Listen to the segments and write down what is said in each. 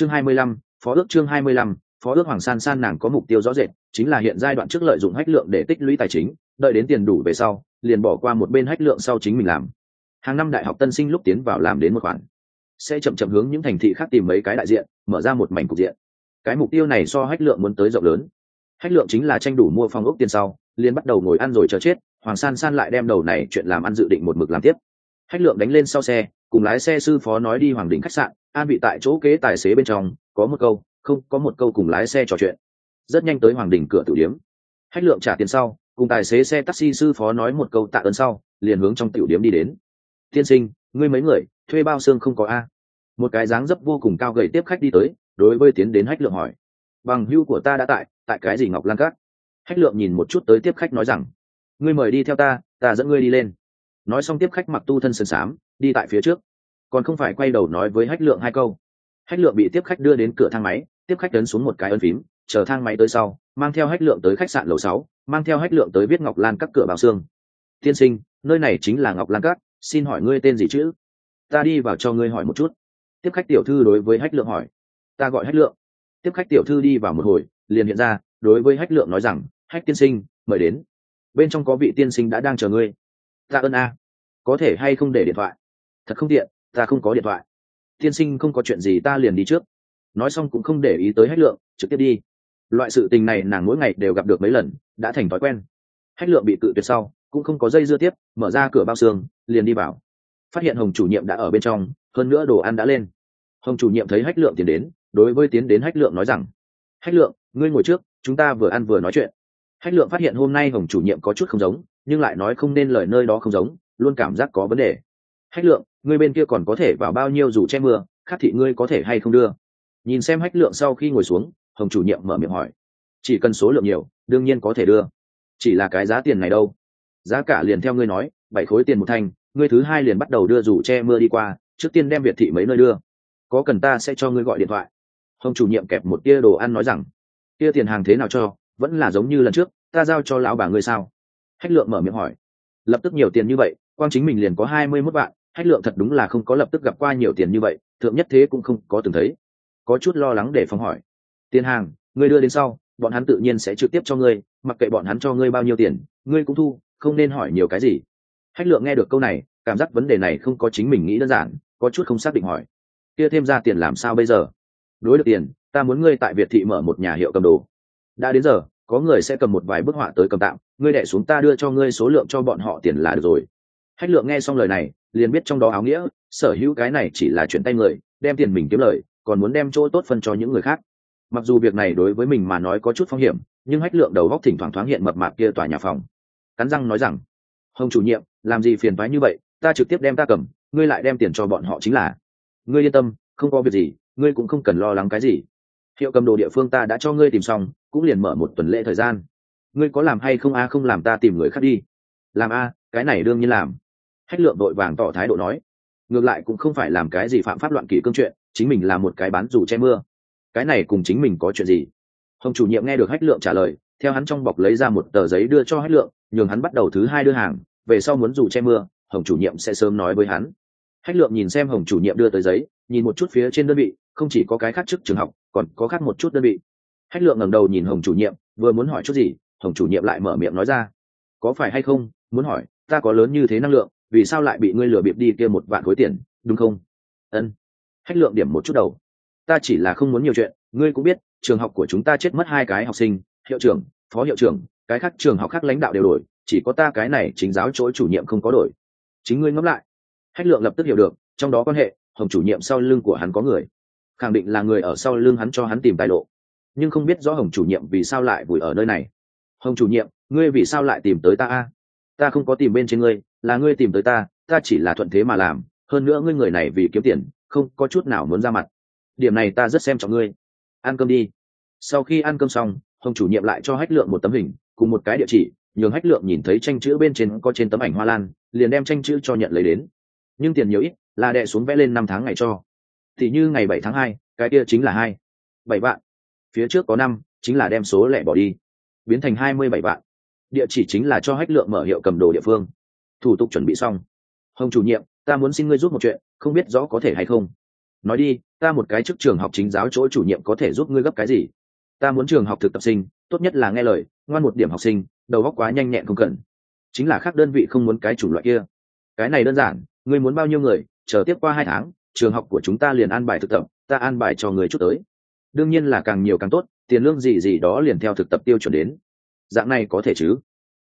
chương hai mươi lăm, phó ước chương hai mươi lăm, phó ước hoàng san san nàng có mục tiêu rõ rệt, chính là hiện giai đoạn trước lợi dụng hách lượng để tích lũy tài chính, đợi đến tiền đủ về sau, liền bỏ qua một bên hách lượng sau chính mình làm. Hàng năm đại học tân sinh lúc tiến vào làm đến một khoản. Sẽ chậm chậm hướng những thành thị khác tìm mấy cái đại diện, mở ra một mảnh cục diện. Cái mục tiêu này so hách lượng muốn tới rộng lớn. Hách lượng chính là tranh đủ mua phòng ốc tiền sau, liền bắt đầu ngồi ăn rồi chờ chết, hoàng san san lại đem đầu này chuyện làm ăn dự định một mực làm tiếp. Hách lượng đánh lên sau xe, cùng lái xe sư phó nói đi hoàng đình khách sạn an bị tại chỗ kế tài xế bên trong, có một câu, không, có một câu cùng lái xe trò chuyện. Rất nhanh tới hoàng đình cửa tử điếm. Hách lượng trả tiền sau, cùng tài xế xe taxi sư phó nói một câu tạ ơn sau, liền hướng trong tiểu điếm đi đến. Tiên sinh, ngươi mấy người, thuê bao xương không có a. Một cái dáng dấp vô cùng cao gầy tiếp khách đi tới, đối với tiến đến hách lượng hỏi. Bằng hưu của ta đã tại tại cái gì ngọc lan cát? Hách lượng nhìn một chút tới tiếp khách nói rằng. Ngươi mời đi theo ta ta dẫn ngươi đi lên. Nói xong tiếp khách mặc tu thân sơn sám, đi tại phía trước còn không phải quay đầu nói với hách lượng hai câu. Hách lượng bị tiếp khách đưa đến cửa thang máy tiếp khách ấn xuống một cái ấn phím chờ thang máy tới sau mang theo hách lượng tới khách sạn lầu sáu mang theo hách lượng tới viết ngọc lan các cửa bảo xương. Tiên sinh nơi này chính là ngọc lan các, xin hỏi ngươi tên gì chứ? Ta đi vào cho ngươi hỏi một chút. Tiếp khách tiểu thư đối với hách lượng hỏi. Ta gọi hách lượng. Tiếp khách tiểu thư đi vào một hồi liền hiện ra đối với hách lượng nói rằng hách tiên sinh mời đến. Bên trong có vị tiên sinh đã đang chờ ngươi. Ta ơn a. Có thể hay không để điện thoại? Thật không tiện ta không có điện thoại. Tiên sinh không có chuyện gì ta liền đi trước. Nói xong cũng không để ý tới hách lượng, trực tiếp đi. Loại sự tình này nàng mỗi ngày đều gặp được mấy lần, đã thành thói quen. Hách lượng bị cự tuyệt sau, cũng không có dây dưa tiếp, mở ra cửa bao xương, liền đi vào. Phát hiện hồng chủ nhiệm đã ở bên trong, hơn nữa đồ ăn đã lên. Hồng chủ nhiệm thấy hách lượng tiến đến, đối với tiến đến hách lượng nói rằng, hách lượng, ngươi ngồi trước, chúng ta vừa ăn vừa nói chuyện. Hách lượng phát hiện hôm nay hồng chủ nhiệm có chút không giống, nhưng lại nói không nên lời nơi đó không giống, luôn cảm giác có vấn đề hách lượng, ngươi bên kia còn có thể vào bao nhiêu dù che mưa khắc thị ngươi có thể hay không đưa. Nhìn xem hách lượng sau khi ngồi xuống, hồng chủ nhiệm mở miệng hỏi. Chỉ cần số lượng nhiều, đương nhiên có thể đưa. Chỉ là cái giá tiền này đâu? Giá cả liền theo ngươi nói, bảy khối tiền một thanh, ngươi thứ hai liền bắt đầu đưa dù che mưa đi qua, trước tiên đem việt thị mấy nơi đưa. Có cần ta sẽ cho ngươi gọi điện thoại? Hồng chủ nhiệm kẹp một tia đồ ăn nói rằng. Tia tiền hàng thế nào cho? Vẫn là giống như lần trước, ta giao cho lão bà ngươi sao? Hách lượng mở miệng hỏi. Lập tức nhiều tiền như vậy, quang chính mình liền có hai mươi mốt vạn hách lượng thật đúng là không có lập tức gặp qua nhiều tiền như vậy, thượng nhất thế cũng không có từng thấy. Có chút lo lắng để phòng hỏi. Tiền hàng, ngươi đưa đến sau, bọn hắn tự nhiên sẽ trực tiếp cho ngươi, mặc kệ bọn hắn cho ngươi bao nhiêu tiền, ngươi cũng thu, không nên hỏi nhiều cái gì. Hách lượng nghe được câu này, cảm giác vấn đề này không có chính mình nghĩ đơn giản, có chút không xác định hỏi. Kia thêm ra tiền làm sao bây giờ? Đối được tiền, ta muốn ngươi tại việt thị mở một nhà hiệu cầm đồ. Đã đến giờ, có người sẽ cầm một vài bức họa tới cầm tạm, ngươi đẻ xuống ta đưa cho ngươi số lượng cho bọn họ tiền là được rồi. Hách lượng nghe xong lời này liền biết trong đó áo nghĩa, sở hữu cái này chỉ là chuyện tay người, đem tiền mình kiếm lời, còn muốn đem chỗ tốt phân cho những người khác. Mặc dù việc này đối với mình mà nói có chút phong hiểm, nhưng hách lượng đầu góc thỉnh thoảng thoáng hiện mập mạp kia tòa nhà phòng. Cắn răng nói rằng, hồng chủ nhiệm, làm gì phiền phái như vậy, ta trực tiếp đem ta cầm, ngươi lại đem tiền cho bọn họ chính là. Ngươi yên tâm, không có việc gì, ngươi cũng không cần lo lắng cái gì. Hiệu cầm đồ địa phương ta đã cho ngươi tìm xong, cũng liền mở một tuần lễ thời gian. Ngươi có làm hay không a, không làm ta tìm người khác đi. Làm a, cái này đương nhiên làm hách lượng đội vàng tỏ thái độ nói, ngược lại cũng không phải làm cái gì phạm pháp loạn kỷ cương chuyện, chính mình là một cái bán dù che mưa. Cái này cùng chính mình có chuyện gì? Hồng chủ nhiệm nghe được hách lượng trả lời, theo hắn trong bọc lấy ra một tờ giấy đưa cho hách lượng, nhường hắn bắt đầu thứ hai đưa hàng, về sau muốn dù che mưa, hồng chủ nhiệm sẽ sớm nói với hắn. Hách lượng nhìn xem hồng chủ nhiệm đưa tới giấy, nhìn một chút phía trên đơn vị, không chỉ có cái khác chức trường học, còn có khác một chút đơn vị. Hách lượng ngẩng đầu nhìn hồng chủ nhiệm, vừa muốn hỏi chút gì, hồng chủ nhiệm lại mở miệng nói ra, có phải hay không, muốn hỏi, ta có lớn như thế năng lượng? Vì sao lại bị ngươi lừa bịp đi kia một vạn khối tiền, đúng không? Ân. Hách lượng điểm một chút đầu. Ta chỉ là không muốn nhiều chuyện, ngươi cũng biết, trường học của chúng ta chết mất hai cái học sinh, hiệu trưởng, phó hiệu trưởng, cái khác trường học khác lãnh đạo đều đổi, chỉ có ta cái này chính giáo chỗ chủ nhiệm không có đổi. Chính ngươi ngẫm lại. Hách lượng lập tức hiểu được, trong đó quan hệ, hồng chủ nhiệm sau lưng của hắn có người. Khẳng định là người ở sau lưng hắn cho hắn tìm tài lộ. Nhưng không biết rõ hồng chủ nhiệm vì sao lại vùi ở nơi này. Hồng chủ nhiệm, ngươi vì sao lại tìm tới ta a? Ta không có tìm bên trên ngươi là ngươi tìm tới ta ta chỉ là thuận thế mà làm, hơn nữa ngươi người này vì kiếm tiền, không có chút nào muốn ra mặt. Điểm này ta rất xem trọng ngươi. Ăn cơm đi. Sau khi ăn cơm xong, hồng chủ nhiệm lại cho hách lượng một tấm hình, cùng một cái địa chỉ, nhường hách lượng nhìn thấy tranh chữ bên trên có trên tấm ảnh hoa lan, liền đem tranh chữ cho nhận lấy đến. Nhưng tiền nhiều ít, là đệ xuống vẽ lên năm tháng ngày cho. Thì như ngày bảy tháng hai, cái kia chính là hai, bảy vạn. Phía trước có năm, chính là đem số lẻ bỏ đi. Biến thành hai mươi bảy vạn. Địa chỉ chính là cho hách lượng mở hiệu cầm đồ địa phương thủ tục chuẩn bị xong. Hồng chủ nhiệm, ta muốn xin ngươi giúp một chuyện, không biết rõ có thể hay không. Nói đi, ta một cái chức trường học chính giáo chỗ chủ nhiệm có thể giúp ngươi gấp cái gì? Ta muốn trường học thực tập sinh, tốt nhất là nghe lời, ngoan một điểm học sinh, đầu óc quá nhanh nhẹn không cần. Chính là khác đơn vị không muốn cái chủng loại kia. Cái này đơn giản, ngươi muốn bao nhiêu người, chờ tiếp qua hai tháng, trường học của chúng ta liền an bài thực tập, ta an bài cho người chút tới. Đương nhiên là càng nhiều càng tốt, tiền lương gì gì đó liền theo thực tập tiêu chuẩn đến. Dạng này có thể chứ?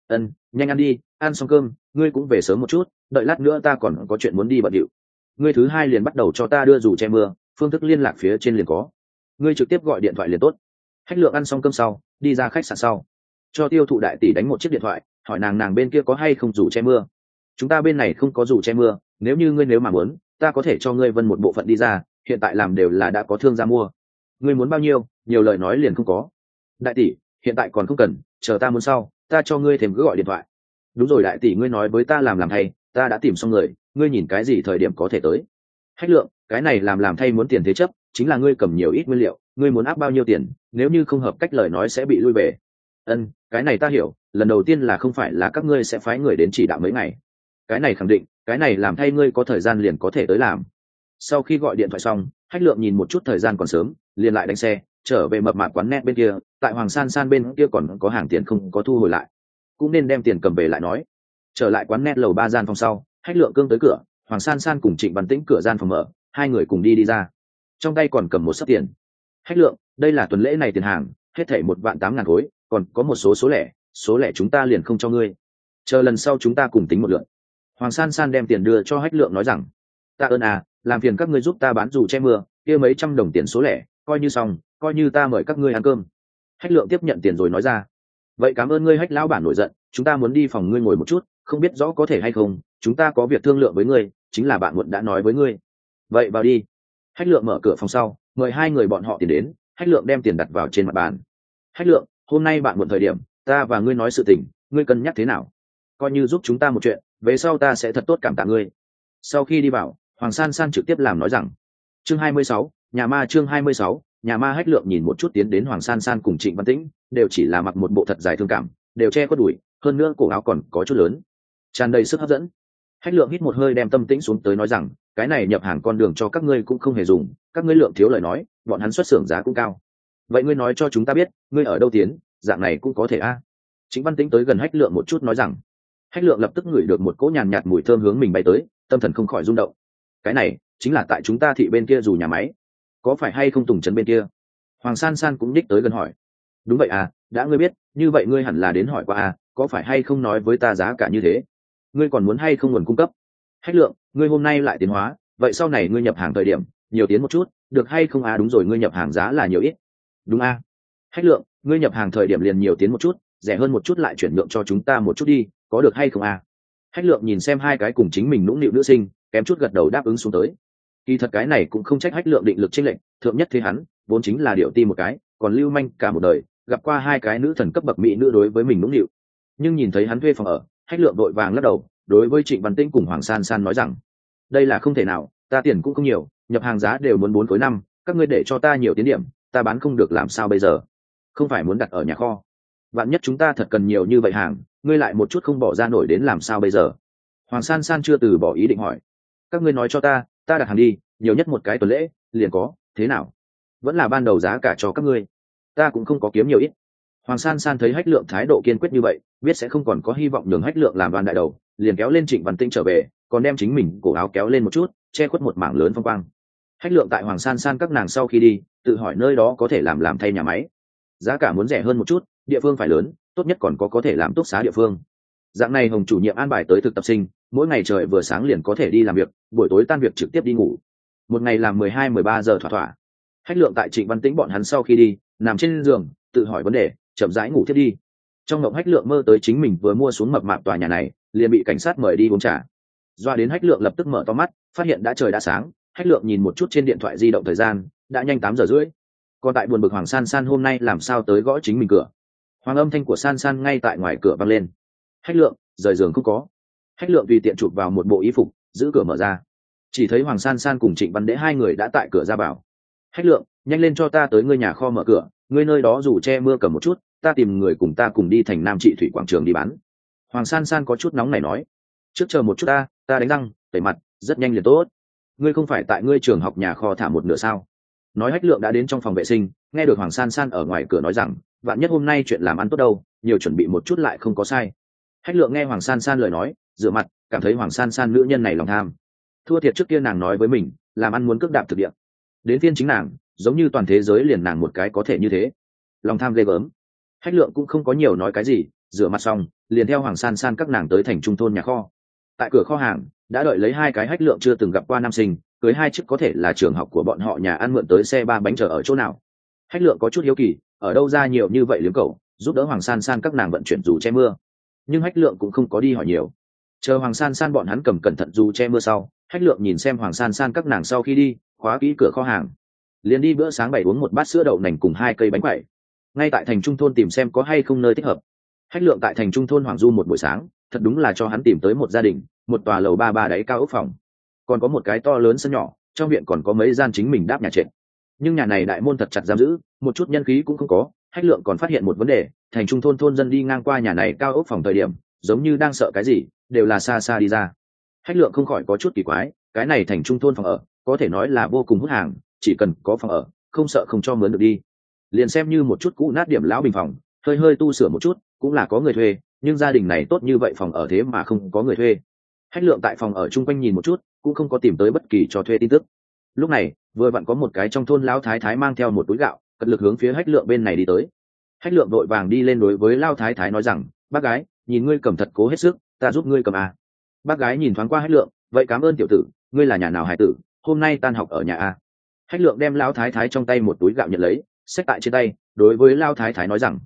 Ân, nhanh ăn đi, ăn xong cơm, ngươi cũng về sớm một chút, đợi lát nữa ta còn có chuyện muốn đi bận điệu. Ngươi thứ hai liền bắt đầu cho ta đưa dù che mưa, phương thức liên lạc phía trên liền có. Ngươi trực tiếp gọi điện thoại liền tốt. Hách lượng ăn xong cơm sau, đi ra khách sạn sau. Cho tiêu thụ đại tỷ đánh một chiếc điện thoại, hỏi nàng nàng bên kia có hay không dù che mưa. Chúng ta bên này không có dù che mưa, nếu như ngươi nếu mà muốn, ta có thể cho ngươi vân một bộ phận đi ra, hiện tại làm đều là đã có thương gia mua. Ngươi muốn bao nhiêu, nhiều lời nói liền không có. Đại tỷ, hiện tại còn không cần, chờ ta muốn sau ta cho ngươi thêm cứ gọi điện thoại. Đúng rồi đại tỷ, ngươi nói với ta làm làm thay, ta đã tìm xong người, ngươi nhìn cái gì thời điểm có thể tới. Hách lượng, cái này làm làm thay muốn tiền thế chấp, chính là ngươi cầm nhiều ít nguyên liệu, ngươi muốn áp bao nhiêu tiền, nếu như không hợp cách lời nói sẽ bị lui về. Ân, cái này ta hiểu, lần đầu tiên là không phải là các ngươi sẽ phái người đến chỉ đạo mấy ngày. Cái này khẳng định, cái này làm thay ngươi có thời gian liền có thể tới làm. Sau khi gọi điện thoại xong, hách lượng nhìn một chút thời gian còn sớm, liền lại đánh xe, trở về mập mạp quán net bên kia tại hoàng san san bên kia còn có hàng tiền không có thu hồi lại. Cũng nên đem tiền cầm về lại nói. Trở lại quán net lầu ba gian phòng sau, hách lượng cương tới cửa, hoàng san san cùng trịnh văn tĩnh cửa gian phòng mở, hai người cùng đi đi ra. Trong tay còn cầm một sấp tiền. Hách lượng, đây là tuần lễ này tiền hàng, hết thảy một vạn tám ngàn khối, còn có một số số lẻ số lẻ chúng ta liền không cho ngươi. Chờ lần sau chúng ta cùng tính một lượt hoàng san san đem tiền đưa cho hách lượng nói rằng ta ơn à làm phiền các ngươi giúp ta bán dù che mưa, kia mấy trăm đồng tiền số lẻ, coi như xong, coi như ta mời các ngươi ăn cơm hách lượng tiếp nhận tiền rồi nói ra. Vậy cảm ơn ngươi hách lão bản nổi giận chúng ta muốn đi phòng ngươi ngồi một chút không biết rõ có thể hay không chúng ta có việc thương lượng với ngươi chính là bạn muộn đã nói với ngươi. Vậy vào đi. Hách lượng mở cửa phòng sau mời hai người bọn họ tiền đến hách lượng đem tiền đặt vào trên mặt bàn. Hách lượng hôm nay bạn muộn thời điểm ta và ngươi nói sự tình ngươi cân nhắc thế nào? Coi như giúp chúng ta một chuyện về sau ta sẽ thật tốt cảm tạ ngươi. Sau khi đi vào hoàng san san trực tiếp làm nói rằng chương 26, nhà ma chương 26, nhà ma hách lượng nhìn một chút tiến đến hoàng san san cùng trịnh văn tĩnh, đều chỉ là mặc một bộ thật dài thương cảm, đều che có đùi, hơn nữa cổ áo còn có chút lớn. Tràn đầy sức hấp dẫn. Hách lượng hít một hơi đem tâm tĩnh xuống tới nói rằng, cái này nhập hàng con đường cho các ngươi cũng không hề dùng, các ngươi lượng thiếu lời nói, bọn hắn xuất xưởng giá cũng cao. Vậy ngươi nói cho chúng ta biết, ngươi ở đâu tiến, dạng này cũng có thể a? Chính văn tĩnh tới gần hách lượng một chút nói rằng. Hách lượng lập tức ngửi được một cỗ nhàn nhạt mùi thơm hướng mình bay tới, tâm thần không khỏi rung động. Cái này chính là tại chúng ta thị bên kia dù nhà máy có phải hay không tùng trấn bên kia? Hoàng san san cũng đích tới gần hỏi. Đúng vậy à đã ngươi biết, như vậy ngươi hẳn là đến hỏi qua à có phải hay không nói với ta giá cả như thế? Ngươi còn muốn hay không nguồn cung cấp? Hách lượng, ngươi hôm nay lại tiến hóa, vậy sau này ngươi nhập hàng thời điểm, nhiều tiến một chút, được hay không à đúng rồi, ngươi nhập hàng giá là nhiều ít. Đúng à. Hách lượng, ngươi nhập hàng thời điểm liền nhiều tiến một chút, rẻ hơn một chút lại chuyển nhượng cho chúng ta một chút đi, có được hay không à? Hách lượng nhìn xem hai cái cùng chính mình nũng nịu nữ sinh, kém chút gật đầu đáp ứng xuống tới kỳ thật cái này cũng không trách hách lượng định lực tranh lệnh thượng nhất thế hắn, vốn chính là điệu ti một cái, còn lưu manh cả một đời, gặp qua hai cái nữ thần cấp bậc mỹ nữ đối với mình nũng nịu. Nhưng nhìn thấy hắn thuê phòng ở, hách lượng đội vàng lắc đầu, đối với trịnh văn tĩnh cùng hoàng san san nói rằng, đây là không thể nào, ta tiền cũng không nhiều, nhập hàng giá đều muốn bốn khối năm, các ngươi để cho ta nhiều tiến điểm, ta bán không được làm sao bây giờ? Không phải muốn đặt ở nhà kho. Vạn nhất chúng ta thật cần nhiều như vậy hàng, ngươi lại một chút không bỏ ra nổi đến làm sao bây giờ? Hoàng san san chưa từ bỏ ý định hỏi. Các ngươi nói cho ta ta đặt hàng đi, nhiều nhất một cái tuần lễ, liền có, thế nào? Vẫn là ban đầu giá cả cho các ngươi. Ta cũng không có kiếm nhiều ít. Hoàng san san thấy hách lượng thái độ kiên quyết như vậy, biết sẽ không còn có hy vọng nhường hách lượng làm đoàn đại đầu, liền kéo lên trịnh văn tinh trở về, còn đem chính mình cổ áo kéo lên một chút, che khuất một mảng lớn phong quang. Hách lượng tại hoàng san san các nàng sau khi đi, tự hỏi nơi đó có thể làm làm thay nhà máy. Giá cả muốn rẻ hơn một chút, địa phương phải lớn, tốt nhất còn có có thể làm túc xá địa phương. Dạng này hồng chủ nhiệm an bài tới thực tập sinh mỗi ngày trời vừa sáng liền có thể đi làm việc, buổi tối tan việc trực tiếp đi ngủ. Một ngày làm mười hai, mười ba giờ thỏa thỏa. Hách lượng tại trịnh văn tĩnh bọn hắn sau khi đi, nằm trên giường, tự hỏi vấn đề, chậm rãi ngủ thiết đi. Trong ngộng hách lượng mơ tới chính mình vừa mua xuống mập mạp tòa nhà này, liền bị cảnh sát mời đi uống trà. Doa đến hách lượng lập tức mở to mắt, phát hiện đã trời đã sáng, hách lượng nhìn một chút trên điện thoại di động thời gian, đã nhanh tám giờ rưỡi. Còn tại buồn bực hoàng san san hôm nay làm sao tới gõ chính mình cửa? Hoàng âm thanh của san san ngay tại ngoài cửa vang lên. Hách lượng, rời giường không có hách lượng tùy tiện chụp vào một bộ y phục, giữ cửa mở ra. Chỉ thấy hoàng san san cùng trịnh văn đễ hai người đã tại cửa ra bảo hách lượng, nhanh lên cho ta tới ngươi nhà kho mở cửa, ngươi nơi đó dù che mưa cầm một chút, ta tìm người cùng ta cùng đi thành nam trị thủy quảng trường đi bán. Hoàng san san có chút nóng này nói, trước chờ một chút ta ta đánh răng, tẩy mặt, rất nhanh liền tốt. Ngươi không phải tại ngươi trường học nhà kho thả một nửa sao? Nói hách lượng đã đến trong phòng vệ sinh, nghe được hoàng san san ở ngoài cửa nói rằng, vạn nhất hôm nay chuyện làm ăn tốt đâu, nhiều chuẩn bị một chút lại không có sai. Hách lượng nghe hoàng san san lời nói rửa mặt, cảm thấy hoàng san san nữ nhân này lòng tham. Thua thiệt trước kia nàng nói với mình, làm ăn muốn cước đạp thực địa. Đến phiên chính nàng, giống như toàn thế giới liền nàng một cái có thể như thế. Lòng tham ghê gớm. Hách lượng cũng không có nhiều nói cái gì, rửa mặt xong, liền theo hoàng san san các nàng tới thành trung thôn nhà kho. Tại cửa kho hàng, đã đợi lấy hai cái hách lượng chưa từng gặp qua nam sinh, cưới hai chiếc có thể là trường học của bọn họ nhà ăn mượn tới xe ba bánh chở ở chỗ nào. Hách lượng có chút hiếu kỳ, ở đâu ra nhiều như vậy liếm cầu giúp đỡ hoàng san san các nàng vận chuyển dù che mưa. Nhưng hách lượng cũng không có đi hỏi nhiều chờ hoàng san san bọn hắn cầm cẩn thận dù che mưa sau, hách lượng nhìn xem hoàng san san các nàng sau khi đi, khóa kỹ cửa kho hàng. Liền đi bữa sáng bảy uống một bát sữa đậu nành cùng hai cây bánh quẩy. Ngay tại thành trung thôn tìm xem có hay không nơi thích hợp. Hách lượng tại thành trung thôn hoàng du một buổi sáng, thật đúng là cho hắn tìm tới một gia đình, một tòa lầu ba ba đáy cao ốc phòng. Còn có một cái to lớn sân nhỏ, trong viện còn có mấy gian chính mình đáp nhà trệt. Nhưng nhà này đại môn thật chặt giam giữ, một chút nhân khí cũng không có, hách lượng còn phát hiện một vấn đề, thành trung thôn thôn dân đi ngang qua nhà này cao ốc phòng thời điểm, giống như đang sợ cái gì đều là xa xa đi ra. Hách lượng không khỏi có chút kỳ quái, cái này thành trung thôn phòng ở, có thể nói là vô cùng hút hàng, chỉ cần có phòng ở, không sợ không cho mướn được đi. Liền xem như một chút cũ nát điểm lão bình phòng, hơi hơi tu sửa một chút, cũng là có người thuê, nhưng gia đình này tốt như vậy phòng ở thế mà không có người thuê. Hách lượng tại phòng ở chung quanh nhìn một chút, cũng không có tìm tới bất kỳ cho thuê tin tức. Lúc này, vừa vặn có một cái trong thôn lão thái thái mang theo một túi gạo, cật lực hướng phía hách lượng bên này đi tới. Hách lượng đội vàng đi lên đối với lao thái thái nói rằng, bác gái, nhìn ngươi cầm thật cố hết sức ta giúp ngươi cầm a. bác gái nhìn thoáng qua hách lượng, vậy cảm ơn tiểu tử, ngươi là nhà nào hải tử, hôm nay tan học ở nhà a. Hách lượng đem lao thái thái trong tay một túi gạo nhận lấy, xách tại trên tay, đối với lao thái thái nói rằng,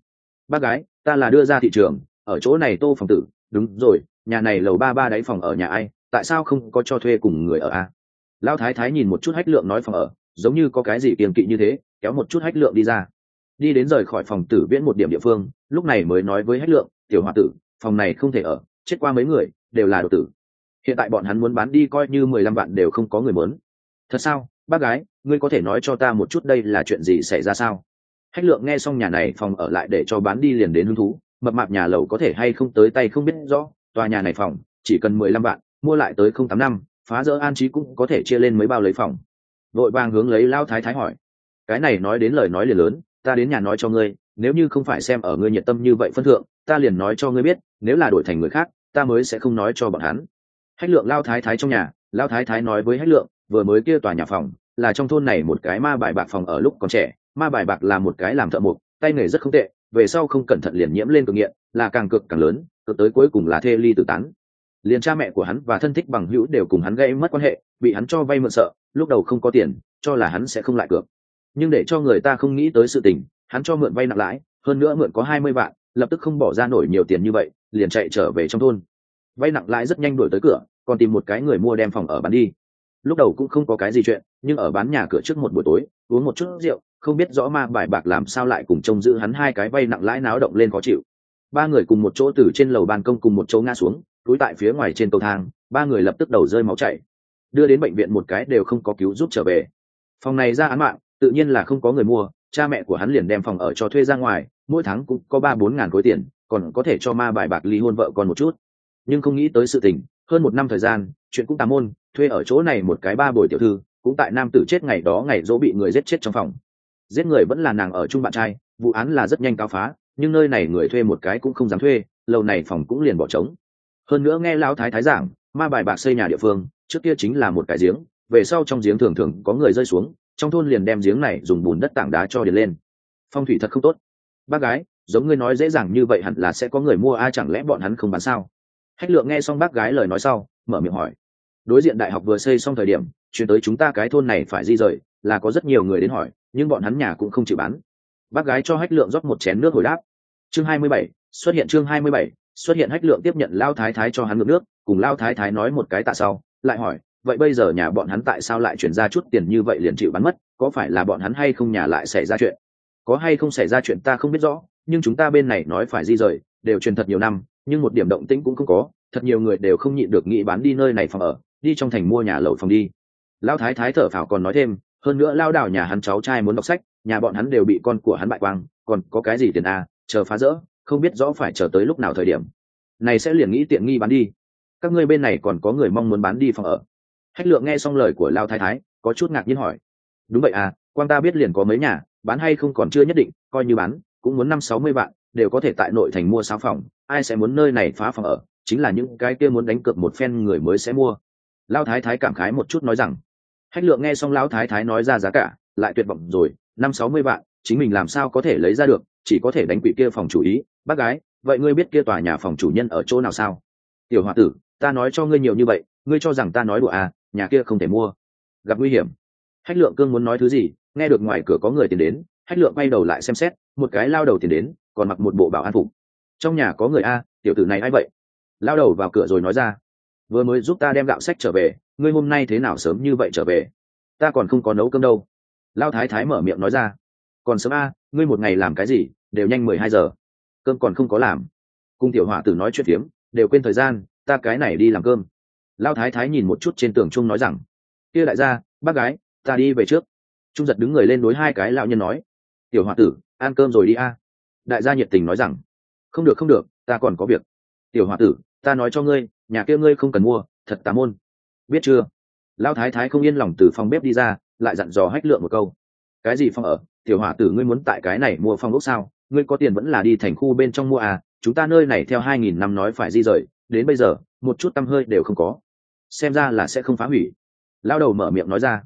bác gái, ta là đưa ra thị trường, ở chỗ này tô phòng tử, đúng rồi, nhà này lầu ba ba đáy phòng ở nhà ai, tại sao không có cho thuê cùng người ở a? Lao thái thái nhìn một chút hách lượng nói phòng ở, giống như có cái gì kiềm kỵ như thế, kéo một chút hách lượng đi ra. Đi đến rời khỏi phòng tử viễn một điểm địa phương, lúc này mới nói với hách lượng, tiểu h o a tử, phòng này không thể ở chết qua mấy người, đều là đồ tử. Hiện tại bọn hắn muốn bán đi coi như mười lăm vạn đều không có người muốn. Thật sao? Bác gái, ngươi có thể nói cho ta một chút đây là chuyện gì xảy ra sao? Hách lượng nghe xong nhà này phòng ở lại để cho bán đi liền đến hứng thú, mập mạp nhà lầu có thể hay không tới tay không biết rõ, tòa nhà này phòng, chỉ cần mười lăm vạn, mua lại tới không tám năm, phá rỡ an trí cũng có thể chia lên mấy bao lấy phòng. Vội vàng hướng lấy lao thái thái hỏi. Cái này nói đến lời nói liền lớn, ta đến nhà nói cho ngươi, nếu như không phải xem ở ngươi nhiệt tâm như vậy phân thượng, ta liền nói cho ngươi biết, nếu là đổi thành người khác ta mới sẽ không nói cho bọn hắn. Hách lượng lao thái thái trong nhà, lao thái thái nói với hách lượng, vừa mới kia tòa nhà phòng, là trong thôn này một cái ma bài bạc phòng ở lúc còn trẻ, ma bài bạc là một cái làm thợ mộc, tay nghề rất không tệ, về sau không cẩn thận liền nhiễm lên cực nghiện, là càng cực càng lớn, cực tới cuối cùng là thê ly tử tán. Liền cha mẹ của hắn và thân thích bằng hữu đều cùng hắn gây mất quan hệ, bị hắn cho vay mượn sợ, lúc đầu không có tiền, cho là hắn sẽ không lại cược. Nhưng để cho người ta không nghĩ tới sự tình, hắn cho mượn vay nặng lãi, hơn nữa mượn có hai mươi vạn, lập tức không bỏ ra nổi nhiều tiền như vậy liền chạy trở về trong thôn. Vay nặng lãi rất nhanh đuổi tới cửa, còn tìm một cái người mua đem phòng ở bán đi. Lúc đầu cũng không có cái gì chuyện, nhưng ở bán nhà cửa trước một buổi tối, uống một chút rượu, không biết rõ ma bài bạc làm sao lại cùng trông giữ hắn hai cái vay nặng lãi náo động lên khó chịu. Ba người cùng một chỗ từ trên lầu ban công cùng một chỗ ngã xuống, túi tại phía ngoài trên cầu thang, ba người lập tức đầu rơi máu chảy. Đưa đến bệnh viện một cái đều không có cứu giúp trở về. Phòng này ra án mạng, tự nhiên là không có người mua, cha mẹ của hắn liền đem phòng ở cho thuê ra ngoài, mỗi tháng cũng có ba bốn ngàn khối tiền còn có thể cho ma bài bạc ly hôn vợ con một chút. Nhưng không nghĩ tới sự tình, hơn một năm thời gian, chuyện cũng tám môn, thuê ở chỗ này một cái ba bồi tiểu thư, cũng tại nam tử chết ngày đó ngày dỗ bị người giết chết trong phòng. Giết người vẫn là nàng ở chung bạn trai, vụ án là rất nhanh cao phá, nhưng nơi này người thuê một cái cũng không dám thuê, lâu này phòng cũng liền bỏ trống. Hơn nữa nghe lão thái thái giảng, ma bài bạc xây nhà địa phương, trước kia chính là một cái giếng, về sau trong giếng thường thường có người rơi xuống, trong thôn liền đem giếng này dùng bùn đất tảng đá cho điền lên. Phong thủy thật không tốt. Bác gái giống ngươi nói dễ dàng như vậy hẳn là sẽ có người mua ai chẳng lẽ bọn hắn không bán sao? Hách lượng nghe xong bác gái lời nói sau, mở miệng hỏi. Đối diện đại học vừa xây xong thời điểm, chuyển tới chúng ta cái thôn này phải di rời, là có rất nhiều người đến hỏi, nhưng bọn hắn nhà cũng không chịu bán. Bác gái cho hách lượng rót một chén nước hồi đáp. Chương hai mươi bảy, xuất hiện chương hai mươi bảy, xuất hiện hách lượng tiếp nhận lao thái thái cho hắn ngược nước, cùng lao thái thái nói một cái tạ sau, lại hỏi, vậy bây giờ nhà bọn hắn tại sao lại chuyển ra chút tiền như vậy liền chịu bán mất, có phải là bọn hắn hay không nhà lại xảy ra chuyện? Có hay không xảy ra chuyện ta không biết rõ nhưng chúng ta bên này nói phải di rời, đều truyền thật nhiều năm, nhưng một điểm động tĩnh cũng không có, thật nhiều người đều không nhịn được nghĩ bán đi nơi này phòng ở, đi trong thành mua nhà lầu phòng đi. Lao thái thái thở phào còn nói thêm, hơn nữa lao đảo nhà hắn cháu trai muốn đọc sách, nhà bọn hắn đều bị con của hắn bại quang, còn có cái gì tiền à chờ phá rỡ, không biết rõ phải chờ tới lúc nào thời điểm. Này sẽ liền nghĩ tiện nghi bán đi. Các ngươi bên này còn có người mong muốn bán đi phòng ở. Hách lượng nghe xong lời của lao thái thái, có chút ngạc nhiên hỏi. Đúng vậy à quan ta biết liền có mấy nhà, bán hay không còn chưa nhất định, coi như bán cũng muốn năm sáu mươi vạn, đều có thể tại nội thành mua sáu phòng, ai sẽ muốn nơi này phá phòng ở, chính là những cái kia muốn đánh cược một phen người mới sẽ mua. Lao thái thái cảm khái một chút nói rằng, hách lượng nghe xong lão thái thái nói ra giá cả, lại tuyệt vọng rồi, năm sáu mươi vạn, chính mình làm sao có thể lấy ra được, chỉ có thể đánh quỷ kia phòng chủ ý, bác gái, vậy ngươi biết kia tòa nhà phòng chủ nhân ở chỗ nào sao? Tiểu h tử, ta nói cho ngươi nhiều như vậy, ngươi cho rằng ta nói đùa à nhà kia không thể mua. Gặp nguy hiểm. Hách lượng cương muốn nói thứ gì, nghe được ngoài cửa có người tiến đến hách lượng quay đầu lại xem xét, một cái lao đầu tiền đến, còn mặc một bộ bảo an phục. Trong nhà có người a, tiểu tử này a i vậy? Lao đầu vào cửa rồi nói ra, vừa mới giúp ta đem gạo sách trở về, ngươi hôm nay thế nào sớm như vậy trở về? Ta còn không có nấu cơm đâu. Lao thái thái mở miệng nói ra, còn sớm a, ngươi một ngày làm cái gì, đều nhanh mười hai giờ. Cơm còn không có làm. Cung tiểu hỏa tử nói chuyện tiếng đều quên thời gian, ta cái này đi làm cơm. Lao thái thái nhìn một chút trên tường trung nói rằng, kia đại gia, bác gái, ta đi về trước. Trung giật đứng người lên đối hai cái lão nhân nói tiểu h tử, ăn cơm rồi đi a. Đại gia nhiệt tình nói rằng, không được không được, ta còn có việc. Tiểu h tử, ta nói cho ngươi, nhà kia ngươi không cần mua, thật tà môn. Biết chưa? Lão thái thái không yên lòng từ phòng bếp đi ra, lại dặn dò hách lượng một câu. Cái gì phòng ở? Tiểu hỏa tử, ngươi muốn tại cái này mua phòng ốc sao? Ngươi có tiền vẫn là đi thành khu bên trong mua à? Chúng ta nơi này theo hai nghìn năm nói phải di rời, đến bây giờ, một chút tăm hơi đều không có. Xem ra là sẽ không phá hủy. Lao đầu mở miệng nói ra,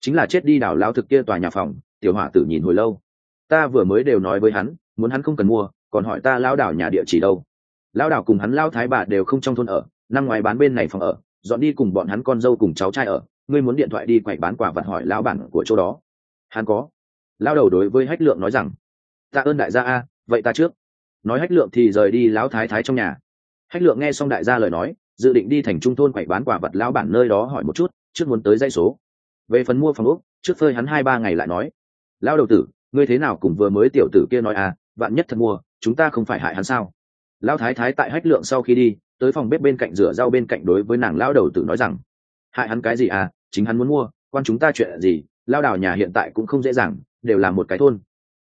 chính là chết đi đảo lao thực kia tòa nhà phòng, tiểu hỏa tử nhìn hồi lâu ta vừa mới đều nói với hắn, muốn hắn không cần mua, còn hỏi ta lao đảo nhà địa chỉ đâu. Lao đảo cùng hắn lao thái bà đều không trong thôn ở, năm ngoài bán bên này phòng ở, dọn đi cùng bọn hắn con dâu cùng cháu trai ở, ngươi muốn điện thoại đi quậy bán quả vật hỏi lao bản của chỗ đó. Hắn có. Lao đầu đối với hách lượng nói rằng tạ ơn đại gia a, vậy ta trước. Nói hách lượng thì rời đi lão thái thái trong nhà. Hách lượng nghe xong đại gia lời nói, dự định đi thành trung thôn quậy bán quả vật lão bản nơi đó hỏi một chút, trước muốn tới dây số. Về phần mua phòng úc trước phơi hắn hai ba ngày lại nói, lão đầu tử ngươi thế nào cùng vừa mới tiểu tử kia nói à vạn nhất thật mua, chúng ta không phải hại hắn sao? Lão thái thái tại hách lượng sau khi đi, tới phòng bếp bên cạnh rửa rau bên cạnh đối với nàng lão đầu tử nói rằng, hại hắn cái gì à chính hắn muốn mua, quan chúng ta chuyện gì lao đào nhà hiện tại cũng không dễ dàng, đều là một cái thôn.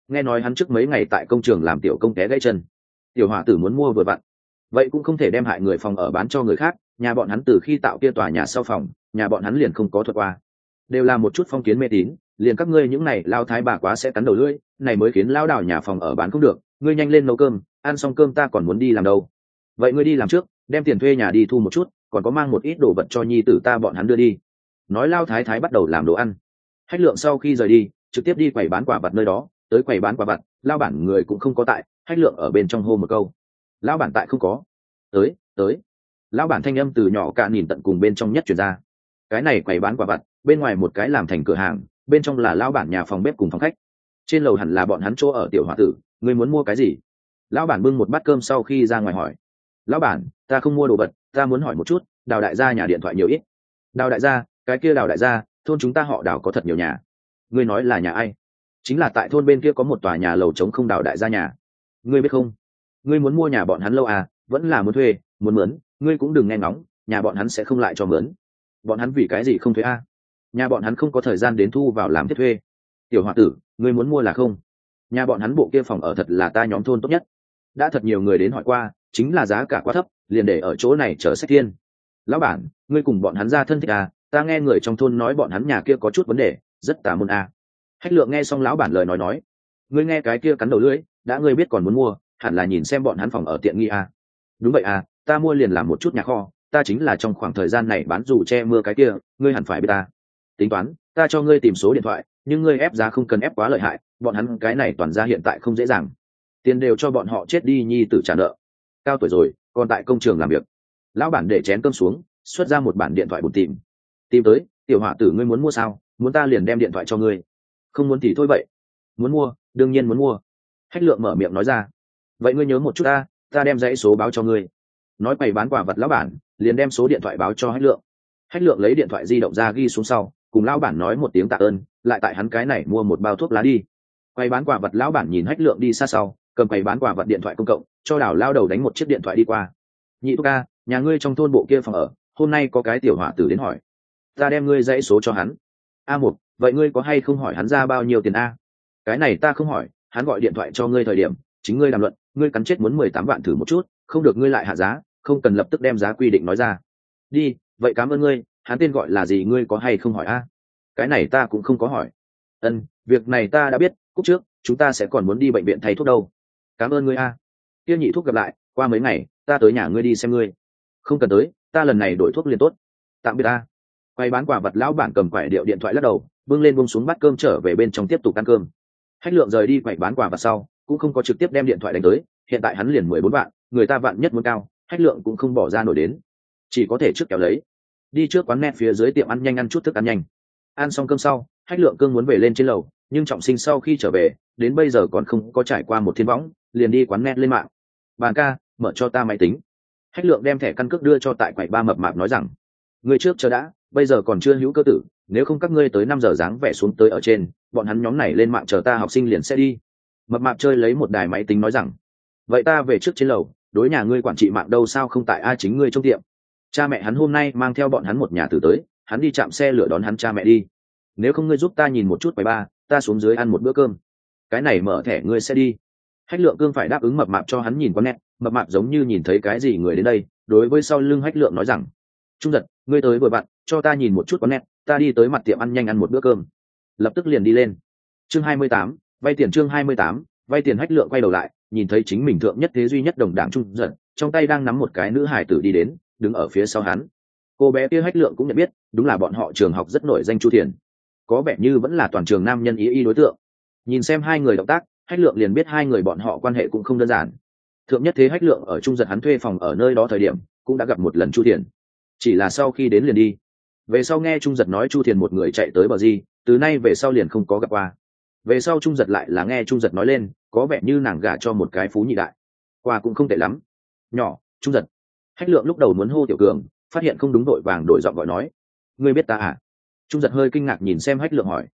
Nghe nói hắn trước mấy ngày tại công trường làm tiểu công té gãy chân. Tiểu hỏa tử muốn mua vừa vặn. Vậy cũng không thể đem hại người phòng ở bán cho người khác, nhà bọn hắn từ khi tạo kia tòa nhà sau phòng, nhà bọn hắn liền không có thuật qua. Đều là một chút phong kiến mê tín liền các ngươi những này lao thái bà quá sẽ cắn đầu lưỡi, này mới khiến lao đảo nhà phòng ở bán không được, ngươi nhanh lên nấu cơm, ăn xong cơm ta còn muốn đi làm đâu. Vậy ngươi đi làm trước, đem tiền thuê nhà đi thu một chút, còn có mang một ít đồ vật cho nhi tử ta bọn hắn đưa đi. Nói lao thái thái bắt đầu làm đồ ăn. Hách lượng sau khi rời đi, trực tiếp đi quầy bán quả vật nơi đó, tới quầy bán quả vật lao bản người cũng không có tại hách lượng ở bên trong hô một câu. Lao bản tại không có. Tới tới. Lão bản thanh âm từ nhỏ cả nhìn tận cùng bên trong nhất chuyển ra. Cái này quầy bán quả vặt, bên ngoài một cái làm thành cửa hàng bên trong là lão bản nhà phòng bếp cùng phòng khách. Trên lầu hẳn là bọn hắn chỗ ở tiểu h tử người muốn mua cái gì? Lão bản bưng một bát cơm sau khi ra ngoài hỏi. Lão bản, ta không mua đồ vật, ta muốn hỏi một chút, đào đại gia nhà điện thoại nhiều ít. Đào đại gia, cái kia đào đại gia, thôn chúng ta họ đào có thật nhiều nhà. Ngươi nói là nhà ai? Chính là tại thôn bên kia có một tòa nhà lầu trống không đào đại gia nhà. Ngươi biết không? Ngươi muốn mua nhà bọn hắn lâu à vẫn là muốn thuê, muốn mướn, ngươi cũng đừng nghe ngóng, nhà bọn hắn sẽ không lại cho mướn. Bọn hắn vì cái gì không thuê a? à? Nhà bọn hắn không có thời gian đến thu vào làm thiết thuê. Tiểu h o a tử, ngươi muốn mua là không? Nhà bọn hắn bộ kia phòng ở thật là ta nhóm thôn tốt nhất. Đã thật nhiều người đến hỏi qua, chính là giá cả quá thấp, liền để ở chỗ này chờ sách thiên. Lão bản, ngươi cùng bọn hắn ra thân thích à ta nghe người trong thôn nói bọn hắn nhà kia có chút vấn đề, rất tà môn à. hách lượng nghe xong lão bản lời nói nói, ngươi nghe cái kia cắn đầu lưỡi, đã ngươi biết còn muốn mua, hẳn là nhìn xem bọn hắn phòng ở tiện nghi à. đúng vậy à ta mua liền làm một chút nhà kho, ta chính là trong khoảng thời gian này bán dù che mưa cái kia, ngươi hẳn phải biết ta tính toán, ta cho ngươi tìm số điện thoại, nhưng ngươi ép giá không cần ép quá lợi hại, bọn hắn cái này toàn ra hiện tại không dễ dàng. Tiền đều cho bọn họ chết đi, nhi tử trả nợ. Cao tuổi rồi, còn tại công trường làm việc. Lão bản để chén cơm xuống, xuất ra một bản điện thoại bùn tìm. Tìm tới, tiểu họa tử ngươi muốn mua sao? Muốn ta liền đem điện thoại cho ngươi. Không muốn thì thôi vậy. Muốn mua, đương nhiên muốn mua. Hách lượng mở miệng nói ra. Vậy ngươi nhớ một chút ta ta đem dãy số báo cho ngươi. Nói bày bán quả vật lão bản, liền đem số điện thoại báo cho hách lượng. Hách lượng lấy điện thoại di động ra ghi xuống sau cùng lão bản nói một tiếng tạ ơn, lại tại hắn cái này mua một bao thuốc lá đi. Quay bán quả vật lão bản nhìn hách lượng đi xa sau, cầm quầy bán quả vật điện thoại công cộng, cho đảo lao đầu đánh một chiếc điện thoại đi qua. Nhị thúc ca nhà ngươi trong thôn bộ kia phòng ở, hôm nay có cái tiểu hỏa tử đến hỏi. Ta đem ngươi dãy số cho hắn. A một vậy ngươi có hay không hỏi hắn ra bao nhiêu tiền a? Cái này ta không hỏi, hắn gọi điện thoại cho ngươi thời điểm, chính ngươi đàm luận, ngươi cắn chết muốn mười tám vạn thử một chút, không được ngươi lại hạ giá, không cần lập tức đem giá quy định nói ra. Đi, vậy cảm ơn ngươi hắn tên gọi là gì ngươi có hay không hỏi a? Cái này ta cũng không có hỏi. Ân, việc này ta đã biết, cúc trước, chúng ta sẽ còn muốn đi bệnh viện thay thuốc đâu. Cảm ơn ngươi a. Tiêu nhị thuốc gặp lại, qua mấy ngày, ta tới nhà ngươi đi xem ngươi. Không cần tới, ta lần này đổi thuốc liền tốt. Tạm biệt ta quay bán quả vật lão bản cầm quải điệu điện thoại lắc đầu, bưng lên bông xuống bắt cơm trở về bên trong tiếp tục ăn cơm. Hách lượng rời đi quậy bán quả vật sau, cũng không có trực tiếp đem điện thoại đánh tới, hiện tại hắn liền mười bốn vạn, người ta vạn nhất muốn cao, hách lượng cũng không bỏ ra nổi đến. Chỉ có thể trước kéo lấy đi trước quán net phía dưới tiệm ăn nhanh ăn chút thức ăn nhanh. Ăn xong cơm sau, hách lượng cương muốn về lên trên lầu, nhưng trọng sinh sau khi trở về, đến bây giờ còn không có trải qua một thiên võng, liền đi quán net lên mạng. Bàn ca, mở cho ta máy tính. Hách lượng đem thẻ căn cước đưa cho tại quầy ba mập mạp nói rằng, người trước chờ đã, bây giờ còn chưa hữu cơ tử, nếu không các ngươi tới năm giờ dáng vẻ xuống tới ở trên, bọn hắn nhóm này lên mạng chờ ta học sinh liền sẽ đi. Mập mạp chơi lấy một đài máy tính nói rằng, vậy ta về trước trên lầu, đối nhà ngươi quản trị mạng đâu sao không tại a chính ngươi trong tiệm? Cha mẹ hắn hôm nay mang theo bọn hắn một nhà tử tới, hắn đi chạm xe lửa đón hắn cha mẹ đi. Nếu không ngươi giúp ta nhìn một chút bài ba, ta xuống dưới ăn một bữa cơm. Cái này mở thẻ ngươi sẽ đi. Hách lượng cương phải đáp ứng mập mạp cho hắn nhìn con nét, mập mạp giống như nhìn thấy cái gì người đến đây, đối với sau lưng hách lượng nói rằng, trung giật, ngươi tới vội bạn cho ta nhìn một chút con nét, ta đi tới mặt tiệm ăn nhanh ăn một bữa cơm. Lập tức liền đi lên. Chương hai mươi tám, vay tiền chương hai mươi tám, vay tiền hách lượng quay đầu lại, nhìn thấy chính mình thượng nhất thế duy nhất đồng đảng trung giật, trong tay đang nắm một cái nữ hải tử đi đến đứng ở phía sau hắn. Cô bé kia hách lượng cũng nhận biết, đúng là bọn họ trường học rất nổi danh chu thiền. Có vẻ như vẫn là toàn trường nam nhân ý y đối tượng. Nhìn xem hai người động tác, hách lượng liền biết hai người bọn họ quan hệ cũng không đơn giản. Thượng nhất thế hách lượng ở trung giật hắn thuê phòng ở nơi đó thời điểm, cũng đã gặp một lần chu thiền. Chỉ là sau khi đến liền đi. Về sau nghe trung giật nói chu thiền một người chạy tới bờ di từ nay về sau liền không có gặp qua. Về sau trung giật lại là nghe trung giật nói lên, có vẻ như nàng gả cho một cái phú nhị đại. Qua cũng không tệ lắm. Nhỏ, trung giật hách lượng lúc đầu muốn hô tiểu cường, phát hiện không đúng đội vàng đổi giọng gọi nói. Ngươi biết ta à? Trung giật hơi kinh ngạc nhìn xem hách lượng hỏi.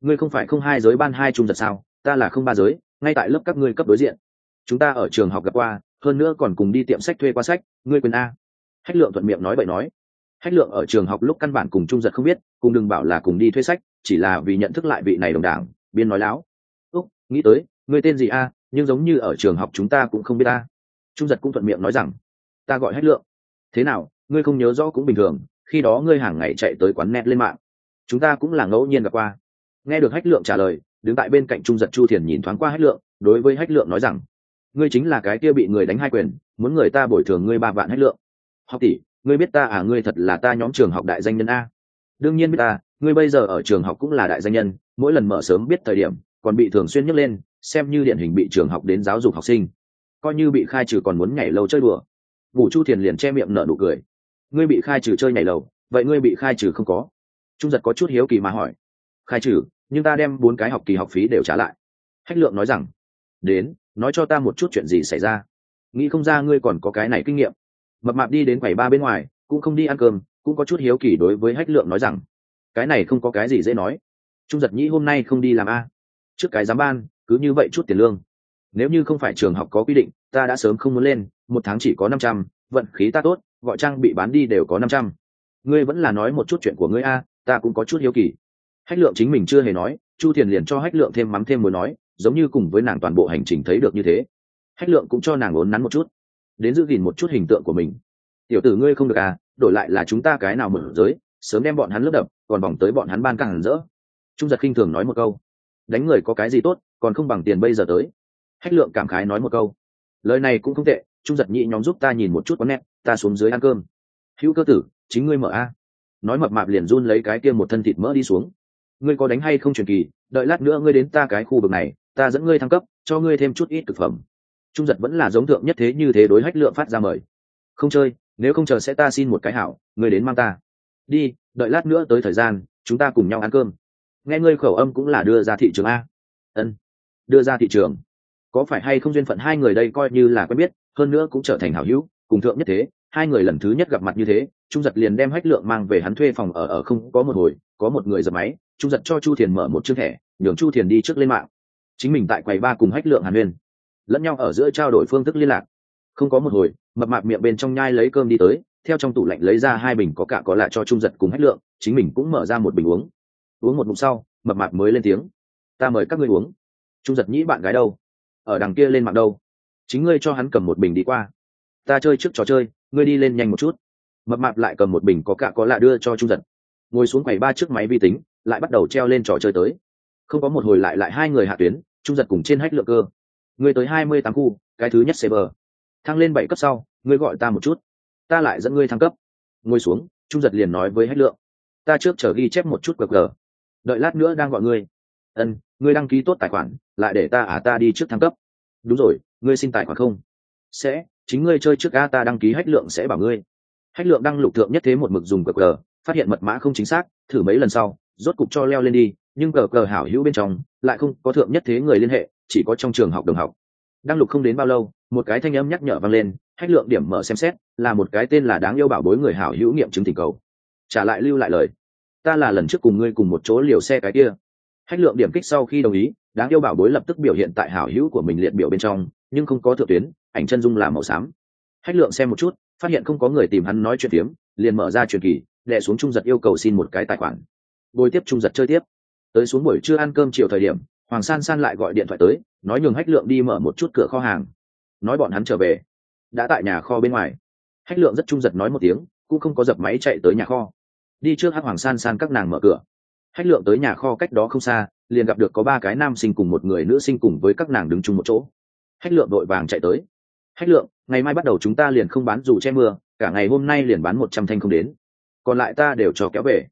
Ngươi không phải không hai giới ban hai trung giật sao? Ta là không ba giới, ngay tại lớp các ngươi cấp đối diện. Chúng ta ở trường học gặp qua, hơn nữa còn cùng đi tiệm sách thuê qua sách, ngươi quyền a? Hách lượng thuận miệng nói bậy nói. Hách lượng ở trường học lúc căn bản cùng trung giật không biết, cùng đừng bảo là cùng đi thuê sách, chỉ là vì nhận thức lại vị này đồng đảng, biên nói láo. Úc, nghĩ tới, ngươi tên gì a? Nhưng giống như ở trường học chúng ta cũng không biết ta trung giật cũng thuận miệng nói rằng ta gọi hách lượng. Thế nào, ngươi không nhớ rõ cũng bình thường, khi đó ngươi hàng ngày chạy tới quán net lên mạng. Chúng ta cũng là ngẫu nhiên gặp qua. Nghe được hách lượng trả lời, đứng tại bên cạnh trung giật chu thiền nhìn thoáng qua hách lượng, đối với hách lượng nói rằng, ngươi chính là cái kia bị người đánh hai quyền, muốn người ta bồi thường ngươi ba vạn hách lượng. Học tỷ, ngươi biết ta à ngươi thật là ta nhóm trường học đại danh nhân a. Đương nhiên biết ta, ngươi bây giờ ở trường học cũng là đại danh nhân, mỗi lần mở sớm biết thời điểm, còn bị thường xuyên nhấc lên, xem như điển hình bị trường học đến giáo dục học sinh. Coi như bị khai trừ còn muốn nhảy lâu chơi đùa ngủ chu thiền liền che miệng nở nụ cười. Ngươi bị khai trừ chơi nhảy lầu, vậy ngươi bị khai trừ không có? Trung giật có chút hiếu kỳ mà hỏi. Khai trừ, nhưng ta đem bốn cái học kỳ học phí đều trả lại. Hách lượng nói rằng, đến, nói cho ta một chút chuyện gì xảy ra. Nghĩ không ra ngươi còn có cái này kinh nghiệm. Mập mạp đi đến quầy ba bên ngoài, cũng không đi ăn cơm, cũng có chút hiếu kỳ đối với hách lượng nói rằng, cái này không có cái gì dễ nói. Trung giật nhĩ hôm nay không đi làm a. Trước cái giám ban, cứ như vậy chút tiền lương. Nếu như không phải trường học có quy định, ta đã sớm không muốn lên một tháng chỉ có năm trăm, vận khí ta tốt, gọi trang bị bán đi đều có năm trăm. Ngươi vẫn là nói một chút chuyện của ngươi a, ta cũng có chút hiếu kỳ. Hách lượng chính mình chưa hề nói, chu thiền liền cho hách lượng thêm mắm thêm mối nói, giống như cùng với nàng toàn bộ hành trình thấy được như thế. Hách lượng cũng cho nàng ốn nắn một chút, đến giữ gìn một chút hình tượng của mình. Tiểu tử ngươi không được à đổi lại là chúng ta cái nào mở giới, sớm đem bọn hắn lướt đập, còn vòng tới bọn hắn ban càng rỡ. Trung giật khinh thường nói một câu. Đánh người có cái gì tốt, còn không bằng tiền bây giờ tới. Hách lượng cảm khái nói một câu. Lời này cũng không tệ trung giật nhị nhóm giúp ta nhìn một chút có nét, ta xuống dưới ăn cơm. Hữu cơ tử, chính ngươi mở a. Nói mập mạp liền run lấy cái kia một thân thịt mỡ đi xuống. Ngươi có đánh hay không truyền kỳ, đợi lát nữa ngươi đến ta cái khu vực này, ta dẫn ngươi thăng cấp, cho ngươi thêm chút ít thực phẩm. Trung giật vẫn là giống thượng nhất thế như thế đối hách lượng phát ra mời. Không chơi, nếu không chờ sẽ ta xin một cái hảo, ngươi đến mang ta. Đi, đợi lát nữa tới thời gian, chúng ta cùng nhau ăn cơm. Nghe ngươi khẩu âm cũng là đưa ra thị trường a. Ân, đưa ra thị trường. Có phải hay không duyên phận hai người đây coi như là quen biết hơn nữa cũng trở thành hảo hữu, cùng thượng nhất thế, hai người lần thứ nhất gặp mặt như thế, trung giật liền đem hách lượng mang về hắn thuê phòng ở ở không có một hồi, có một người giật máy, trung giật cho chu thiền mở một chiếc thẻ, nhường chu thiền đi trước lên mạng. Chính mình tại quầy ba cùng hách lượng hàn huyên, lẫn nhau ở giữa trao đổi phương thức liên lạc. Không có một hồi, mập mạp miệng bên trong nhai lấy cơm đi tới, theo trong tủ lạnh lấy ra hai bình có cả có lại cho trung giật cùng hách lượng, chính mình cũng mở ra một bình uống. Uống một mục sau, mập mạp mới lên tiếng, ta mời các ngươi uống. Trung giật nhĩ bạn gái đâu? Ở đằng kia lên mạng đâu? Chính ngươi cho hắn cầm một bình đi qua. Ta chơi trước trò chơi, ngươi đi lên nhanh một chút. Mập mạp lại cầm một bình có cả có lạ đưa cho trung giật. Ngồi xuống quầy ba chiếc máy vi tính, lại bắt đầu treo lên trò chơi tới. Không có một hồi lại lại hai người hạ tuyến, trung giật cùng trên hách lượng cơ. Người tới hai mươi tám khu, cái thứ nhất server. Thăng lên bảy cấp sau, ngươi gọi ta một chút. Ta lại dẫn ngươi thăng cấp. Ngồi xuống, trung giật liền nói với hách lượng. Ta trước chờ ghi chép một chút qr đợi lát nữa đang gọi ngươi. Ân, ngươi đăng ký tốt tài khoản, lại để ta à ta đi trước thăng cấp đúng rồi, ngươi xin tài khoản không? Sẽ, chính ngươi chơi trước a, ta đăng ký hách lượng sẽ bảo ngươi. Hách lượng đăng lục thượng nhất thế một mực dùng qr phát hiện mật mã không chính xác, thử mấy lần sau, rốt cục cho leo lên đi, nhưng cờ cờ hảo hữu bên trong, lại không có thượng nhất thế người liên hệ, chỉ có trong trường học đồng học. Đăng lục không đến bao lâu, một cái thanh âm nhắc nhở vang lên, hách lượng điểm mở xem xét, là một cái tên là đáng yêu bảo bối người hảo hữu nghiệm chứng tình cầu. Trả lại lưu lại lời. Ta là lần trước cùng ngươi cùng một chỗ liều xe cái kia. Hách lượng điểm kích sau khi đồng ý đáng yêu bảo bối lập tức biểu hiện tại hảo hữu của mình liệt biểu bên trong, nhưng không có thượng tuyến, ảnh chân dung là màu xám. Hách lượng xem một chút, phát hiện không có người tìm hắn nói chuyện tiếm liền mở ra truyền kỳ, đệ xuống trung giật yêu cầu xin một cái tài khoản. Bồi tiếp trung giật chơi tiếp. Tới xuống buổi trưa ăn cơm chiều thời điểm, hoàng san san lại gọi điện thoại tới, nói nhường hách lượng đi mở một chút cửa kho hàng. Nói bọn hắn trở về. Đã tại nhà kho bên ngoài. Hách lượng rất trung giật nói một tiếng, cũng không có dập máy chạy tới nhà kho. Đi trước hắc hoàng san san các nàng mở cửa hách lượng tới nhà kho cách đó không xa, liền gặp được có ba cái nam sinh cùng một người nữ sinh cùng với các nàng đứng chung một chỗ. Hách lượng đội vàng chạy tới. Hách lượng, ngày mai bắt đầu chúng ta liền không bán dù che mưa, cả ngày hôm nay liền bán một trăm thanh không đến. Còn lại ta đều cho kéo về.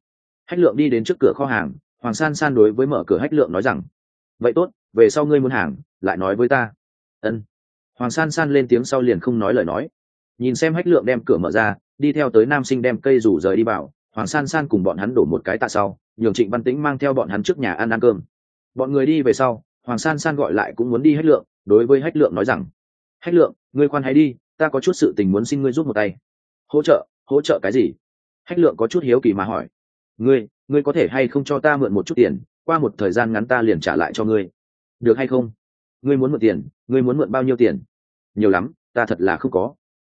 Hách lượng đi đến trước cửa kho hàng, hoàng san san đối với mở cửa hách lượng nói rằng, vậy tốt, về sau ngươi muốn hàng, lại nói với ta. Ân. Hoàng san san lên tiếng sau liền không nói lời nói. Nhìn xem hách lượng đem cửa mở ra, đi theo tới nam sinh đem cây rủ rời đi bảo hoàng san san cùng bọn hắn đổ một cái tạ sau nhường trịnh văn tĩnh mang theo bọn hắn trước nhà ăn ăn cơm. Bọn người đi về sau, hoàng san san gọi lại cũng muốn đi hách lượng, đối với hách lượng nói rằng, hách lượng, ngươi khoan hãy đi, ta có chút sự tình muốn xin ngươi giúp một tay. Hỗ trợ hỗ trợ cái gì? Hách lượng có chút hiếu kỳ mà hỏi. Ngươi ngươi có thể hay không cho ta mượn một chút tiền, qua một thời gian ngắn ta liền trả lại cho ngươi. Được hay không? Ngươi muốn mượn tiền, ngươi muốn mượn bao nhiêu tiền? Nhiều lắm, ta thật là không có.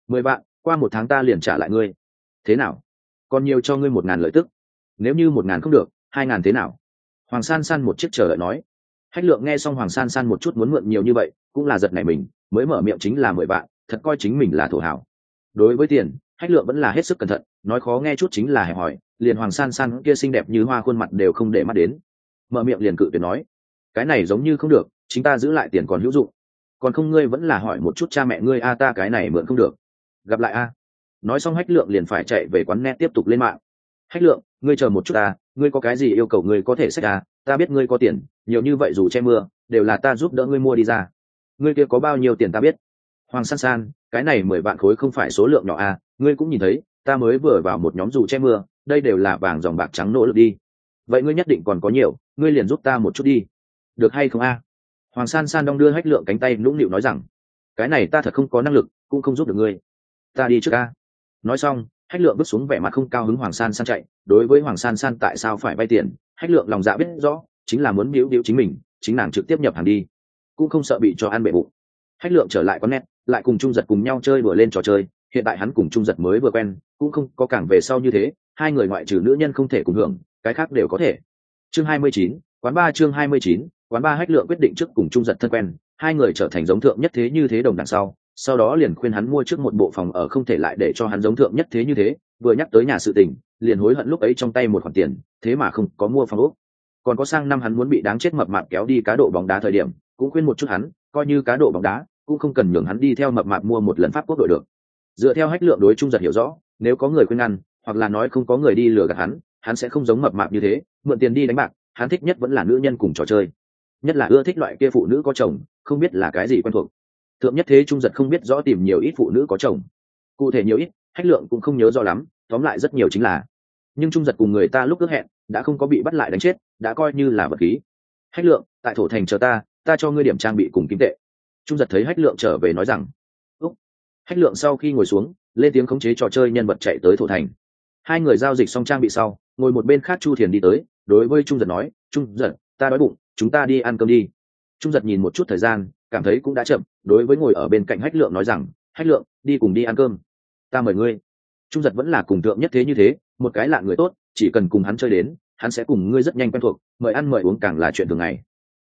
Mười vạn, qua một tháng ta liền trả lại ngươi. Thế nào? Còn nhiều cho ngươi một ngàn lợi tức nếu như một ngàn không được, hai ngàn thế nào? Hoàng san san một chiếc chờ đợi nói. Hách lượng nghe xong hoàng san san một chút muốn mượn nhiều như vậy, cũng là giật này mình, mới mở miệng chính là mười vạn, thật coi chính mình là thổ hảo đối với tiền hách lượng vẫn là hết sức cẩn thận, nói khó nghe chút chính là hẹp hỏi liền hoàng san san kia xinh đẹp như hoa khuôn mặt đều không để mắt đến. Mở miệng liền cự tuyệt nói. Cái này giống như không được, chính ta giữ lại tiền còn hữu dụng. Còn không ngươi vẫn là hỏi một chút cha mẹ ngươi, a, ta cái này mượn không được. Gặp lại a. Nói xong hách lượng liền phải chạy về quán net tiếp tục lên mạng hách lượng, ngươi chờ một chút ta, ngươi có cái gì yêu cầu ngươi có thể xách ta ta biết ngươi có tiền, nhiều như vậy dù che mưa, đều là ta giúp đỡ ngươi mua đi ra. Ngươi kia có bao nhiêu tiền ta biết. Hoàng san san, cái này mười vạn khối không phải số lượng nhỏ a ngươi cũng nhìn thấy, ta mới vừa vào một nhóm dù che mưa, đây đều là vàng dòng bạc trắng nỗ lực đi. Vậy ngươi nhất định còn có nhiều, ngươi liền giúp ta một chút đi. Được hay không a? Hoàng san san đong đưa hách lượng cánh tay nũng nịu nói rằng, cái này ta thật không có năng lực, cũng không giúp được ngươi. Ta đi trước a. Nói xong hách lượng bước xuống vẻ mặt không cao hứng hoàng san san chạy, đối với hoàng san san tại sao phải vay tiền, hách lượng lòng dạ biết rõ, chính là muốn biểu biếu chính mình, chính nàng trực tiếp nhập hàng đi, cũng không sợ bị cho ăn bệ bụng. Hách lượng trở lại con nét, lại cùng trung giật cùng nhau chơi vừa lên trò chơi, hiện tại hắn cùng trung giật mới vừa quen, cũng không có càng về sau như thế, hai người ngoại trừ nữ nhân không thể cùng hưởng, cái khác đều có thể. Chương hai mươi chín, quán ba chương hai mươi chín, quán ba hách lượng quyết định trước cùng trung giật thân quen, hai người trở thành giống thượng nhất thế như thế đồng đằng sau sau đó liền khuyên hắn mua trước một bộ phòng ở không thể lại để cho hắn giống thượng nhất thế như thế, vừa nhắc tới nhà sự tình, liền hối hận lúc ấy trong tay một khoản tiền, thế mà không có mua phòng úc còn có sang năm hắn muốn bị đáng chết mập mạp kéo đi cá độ bóng đá thời điểm, cũng khuyên một chút hắn, coi như cá độ bóng đá, cũng không cần nhường hắn đi theo mập mạp mua một lần pháp quốc đội được. Dựa theo hách lượng đối trung giật hiểu rõ, nếu có người khuyên ngăn, hoặc là nói không có người đi lừa gạt hắn hắn sẽ không giống mập mạp như thế, mượn tiền đi đánh bạc, hắn thích nhất vẫn là nữ nhân cùng trò chơi. Nhất là ưa thích loại kia phụ nữ có chồng, không biết là cái gì quen thuộc thượng nhất thế trung giật không biết rõ tìm nhiều ít phụ nữ có chồng. Cụ thể nhiều ít, hách lượng cũng không nhớ rõ lắm, tóm lại rất nhiều chính là. Nhưng trung giật cùng người ta lúc ước hẹn, đã không có bị bắt lại đánh chết, đã coi như là vật khí. Hách lượng, tại thổ thành chờ ta ta cho ngươi điểm trang bị cùng kim tệ. Trung giật thấy hách lượng trở về nói rằng, úc. Hách lượng sau khi ngồi xuống, lên tiếng khống chế trò chơi nhân vật chạy tới thổ thành. Hai người giao dịch xong trang bị sau, ngồi một bên khác chu thiền đi tới, đối với trung giật nói, trung giật, ta đói bụng, chúng ta đi ăn cơm đi. Trung giật nhìn một chút thời gian cảm thấy cũng đã chậm, đối với ngồi ở bên cạnh hách lượng nói rằng, hách lượng, đi cùng đi ăn cơm. Ta mời ngươi. Trung giật vẫn là cùng thượng nhất thế như thế, một cái lạ người tốt, chỉ cần cùng hắn chơi đến, hắn sẽ cùng ngươi rất nhanh quen thuộc, mời ăn mời uống càng là chuyện thường ngày.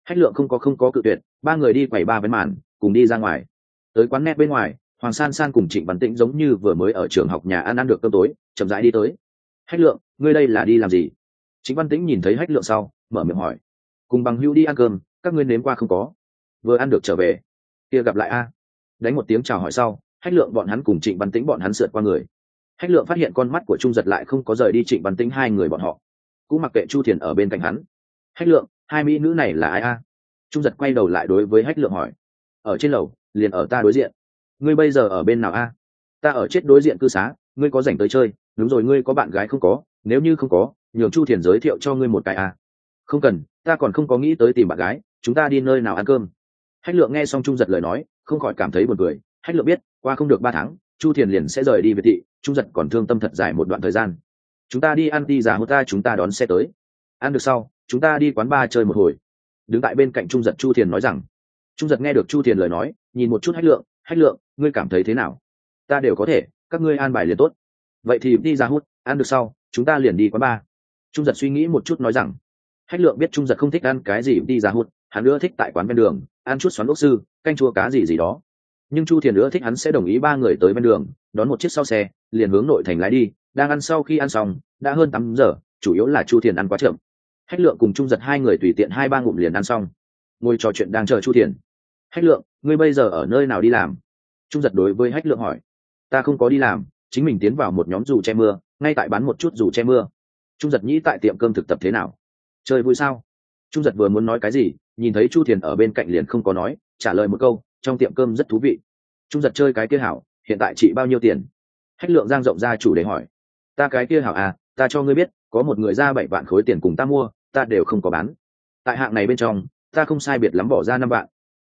Hách lượng không có không có cự tuyệt, ba người đi quầy ba với màn, cùng đi ra ngoài. Tới quán net bên ngoài, hoàng san san cùng trịnh văn tĩnh giống như vừa mới ở trường học nhà ăn ăn được cơm tối, chậm rãi đi tới. Hách lượng, ngươi đây là đi làm gì? Trịnh văn tĩnh nhìn thấy hách lượng sau, mở miệng hỏi. Cùng bằng hữu đi ăn cơm, các ngươi nếm qua không có? Vừa ăn được trở về. Kia gặp lại a. Đánh một tiếng chào hỏi sau, hách lượng bọn hắn cùng trịnh văn tĩnh bọn hắn sượt qua người. Hách lượng phát hiện con mắt của trung giật lại không có rời đi trịnh văn tĩnh hai người bọn họ. Cũng mặc kệ chu thiền ở bên cạnh hắn. Hách lượng, hai mỹ nữ này là ai a? Trung giật quay đầu lại đối với hách lượng hỏi. Ở trên lầu, liền ở ta đối diện. Ngươi bây giờ ở bên nào a? Ta ở chết đối diện cư xá, ngươi có dành tới chơi. Đúng rồi, ngươi có bạn gái không có, nếu như không có, nhường chu thiền giới thiệu cho ngươi một cái a. Không cần, ta còn không có nghĩ tới tìm bạn gái, chúng ta đi nơi nào ăn cơm hách lượng nghe xong trung giật lời nói, không khỏi cảm thấy buồn cười. Hách lượng biết, qua không được ba tháng, chu thiền liền sẽ rời đi việt thị, trung giật còn thương tâm thật dài một đoạn thời gian. Chúng ta đi ăn đi giả hô ta, chúng ta đón xe tới. Ăn được sau, chúng ta đi quán bar chơi một hồi. Đứng tại bên cạnh trung giật chu thiền nói rằng, trung giật nghe được chu thiền lời nói, nhìn một chút hách lượng hách lượng, ngươi cảm thấy thế nào? Ta đều có thể, các ngươi an bài liền tốt. Vậy thì đi ra hút ăn được sau, chúng ta liền đi quán bar trung giật suy nghĩ một chút nói rằng, hách lượng biết trung giật không thích ăn cái gì đi ra hút hắn nữa thích tại quán bên đường, ăn chút xoắn ốc sư, canh chua cá gì gì đó. Nhưng chu thiền nữa thích hắn sẽ đồng ý ba người tới bên đường, đón một chiếc sau xe, liền hướng nội thành lái đi, đang ăn sau khi ăn xong, đã hơn tám giờ, chủ yếu là chu thiền ăn quá chậm. Hách lượng cùng trung giật hai người tùy tiện hai ba ngụm liền ăn xong. Ngồi trò chuyện đang chờ chu thiền. Hách lượng, ngươi bây giờ ở nơi nào đi làm? Trung giật đối với hách lượng hỏi. Ta không có đi làm, chính mình tiến vào một nhóm dù che mưa, ngay tại bán một chút dù che mưa. Trung giật nhĩ tại tiệm cơm thực tập thế nào. Chơi vui sao? Trung giật vừa muốn nói cái gì nhìn thấy chu thiền ở bên cạnh liền không có nói, trả lời một câu, trong tiệm cơm rất thú vị. Trung giật chơi cái kia hảo, hiện tại chị bao nhiêu tiền? Hách lượng giang rộng ra chủ đề hỏi. Ta cái kia hảo à ta cho ngươi biết, có một người ra bảy vạn khối tiền cùng ta mua, ta đều không có bán. Tại hạng này bên trong, ta không sai biệt lắm bỏ ra năm vạn.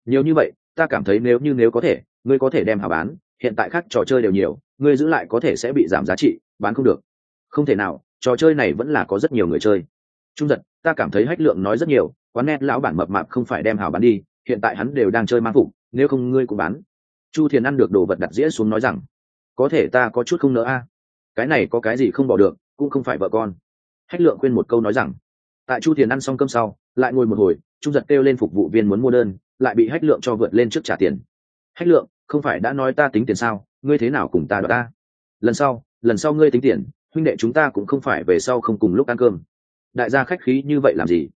Nhiều như vậy, ta cảm thấy nếu như nếu có thể, ngươi có thể đem hảo bán, hiện tại khác trò chơi đều nhiều, ngươi giữ lại có thể sẽ bị giảm giá trị, bán không được. Không thể nào, trò chơi này vẫn là có rất nhiều người chơi. Trung giật, ta cảm thấy hách lượng nói rất nhiều quán nét lão bản mập mạp không phải đem hảo bán đi, hiện tại hắn đều đang chơi mang phục, nếu không ngươi cũng bán. Chu thiền ăn được đồ vật đặt dĩa xuống nói rằng, có thể ta có chút không nỡ a. Cái này có cái gì không bỏ được, cũng không phải vợ con. Hách lượng khuyên một câu nói rằng, tại chu thiền ăn xong cơm sau, lại ngồi một hồi, trung giật kêu lên phục vụ viên muốn mua đơn, lại bị hách lượng cho vượt lên trước trả tiền. Hách lượng, không phải đã nói ta tính tiền sao? Ngươi thế nào cùng ta đọc ta? Lần sau lần sau ngươi tính tiền, huynh đệ chúng ta cũng không phải về sau không cùng lúc ăn cơm. Đại gia khách khí như vậy làm gì?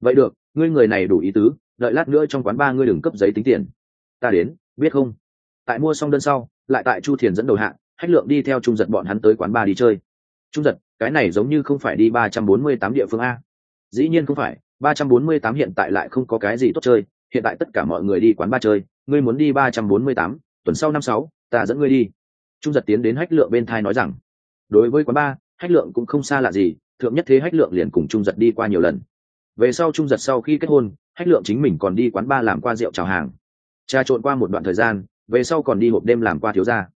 Vậy được ngươi người này đủ ý tứ, đợi lát nữa trong quán ba ngươi đừng cấp giấy tính tiền. Ta đến, biết không? Tại mua xong đơn sau, lại tại chu thiền dẫn đầu hạng hách lượng đi theo trung giật bọn hắn tới quán ba đi chơi. Trung giật, cái này giống như không phải đi ba trăm bốn mươi tám địa phương a. Dĩ nhiên không phải, ba trăm bốn mươi tám hiện tại lại không có cái gì tốt chơi, hiện tại tất cả mọi người đi quán ba chơi, ngươi muốn đi ba trăm bốn mươi tám, tuần sau năm sáu, ta dẫn ngươi đi. Trung giật tiến đến hách lượng bên thai nói rằng, đối với quán ba, hách lượng cũng không xa lạ gì, thượng nhất thế hách lượng liền cùng trung giật đi qua nhiều lần về sau trung giật sau khi kết hôn, hách lượng chính mình còn đi quán ba làm qua rượu chào hàng. Trà trộn qua một đoạn thời gian, về sau còn đi hộp đêm làm qua thiếu gia.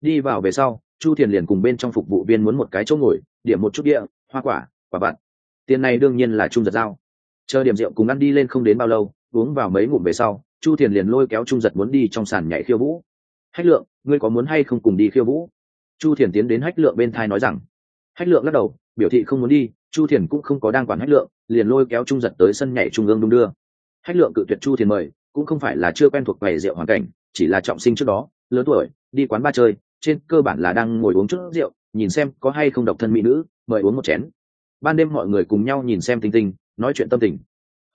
Đi vào về sau, chu thiền liền cùng bên trong phục vụ viên muốn một cái chỗ ngồi, điểm một chút địa, hoa quả quả vặt. Tiền này đương nhiên là trung giật giao. Chờ điểm rượu cùng ăn đi lên không đến bao lâu, uống vào mấy ngụm về sau, chu thiền liền lôi kéo trung giật muốn đi trong sàn nhảy khiêu vũ. Hách lượng, ngươi có muốn hay không cùng đi khiêu vũ? Chu thiền tiến đến hách lượng bên thai nói rằng. Hách lượng lắc đầu, biểu thị không muốn đi chu thiền cũng không có đang quản hách lượng liền lôi kéo trung giật tới sân nhảy trung ương đung đưa. Hách lượng cự tuyệt chu thiền mời cũng không phải là chưa quen thuộc về rượu hoàn cảnh chỉ là trọng sinh trước đó lớn tuổi đi quán ba chơi trên cơ bản là đang ngồi uống chút rượu nhìn xem có hay không độc thân mỹ nữ mời uống một chén. Ban đêm mọi người cùng nhau nhìn xem tinh tinh nói chuyện tâm tình.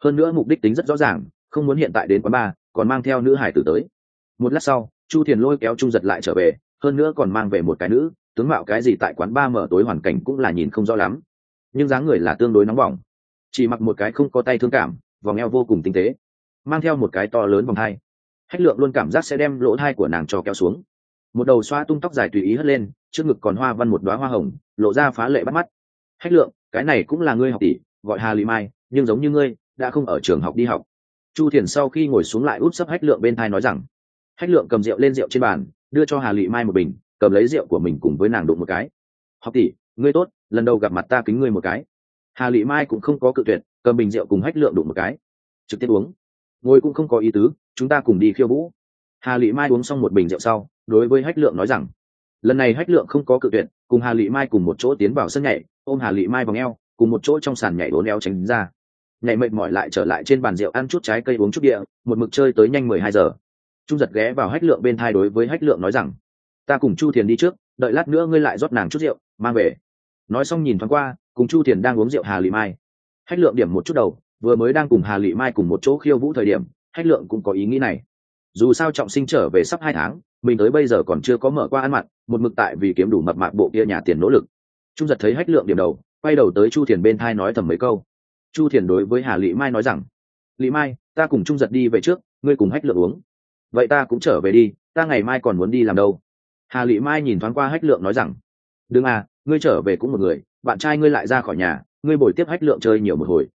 Hơn nữa mục đích tính rất rõ ràng không muốn hiện tại đến quán ba, còn mang theo nữ hải tử tới. Một lát sau chu thiền lôi kéo trung giật lại trở về hơn nữa còn mang về một cái nữ tướng mạo cái gì tại quán ba mở tối hoàn cảnh cũng là nhìn không rõ lắm nhưng dáng người là tương đối nóng bỏng. Chỉ mặc một cái không có tay thương cảm, vòng eo vô cùng tinh tế, mang theo một cái to lớn vòng hai hách lượng luôn cảm giác sẽ đem lỗ thai của nàng cho kéo xuống. Một đầu xoa tung tóc dài tùy ý hất lên, trước ngực còn hoa văn một đoá hoa hồng, lộ ra phá lệ bắt mắt. Hách lượng, cái này cũng là ngươi học tỷ, gọi hà lì mai, nhưng giống như ngươi, đã không ở trường học đi học. Chu thiền sau khi ngồi xuống lại úp sấp hách lượng bên thai nói rằng, hách lượng cầm rượu lên rượu trên bàn, đưa cho hà lị mai một bình, cầm lấy rượu của mình cùng với nàng đụng một cái. Học tỷ, ngươi tốt lần đầu gặp mặt ta kính ngươi một cái. Hà lị mai cũng không có cự tuyệt, cầm bình rượu cùng hách lượng đụng một cái. Trực tiếp uống. Ngồi cũng không có ý tứ, chúng ta cùng đi khiêu vũ. Hà lị mai uống xong một bình rượu sau, đối với hách lượng nói rằng, lần này hách lượng không có cự tuyệt, cùng hà lị mai cùng một chỗ tiến vào sân nhảy, ôm hà lị mai vào ngheo cùng một chỗ trong sàn nhảy bốn eo tránh ra. Nhảy mệt mỏi lại trở lại trên bàn rượu ăn chút trái cây uống chút địa, một mực chơi tới nhanh mười hai giờ. Trung giật ghé vào hách lượng bên thai đối với hách lượng nói rằng, ta cùng chu thiền đi trước, đợi lát nữa ngươi lại rót nàng chút rượu, mang về nói xong nhìn thoáng qua, cùng chu thiền đang uống rượu hà lị mai. Hách lượng điểm một chút đầu, vừa mới đang cùng hà lị mai cùng một chỗ khiêu vũ thời điểm, hách lượng cũng có ý nghĩ này. Dù sao trọng sinh trở về sắp hai tháng, mình tới bây giờ còn chưa có mở qua ăn mặn một mực tại vì kiếm đủ mập mạc bộ kia nhà tiền nỗ lực. Trung giật thấy hách lượng điểm đầu, quay đầu tới chu thiền bên thai nói thầm mấy câu. Chu thiền đối với hà lị mai nói rằng, lị mai, ta cùng trung giật đi về trước, ngươi cùng hách lượng uống. Vậy ta cũng trở về đi, ta ngày mai còn muốn đi làm đâu? Hà lị mai nhìn thoáng qua hách lượng nói rằng, đừng à ngươi trở về cũng một người, bạn trai ngươi lại ra khỏi nhà, ngươi bồi tiếp hách lượng chơi nhiều một hồi.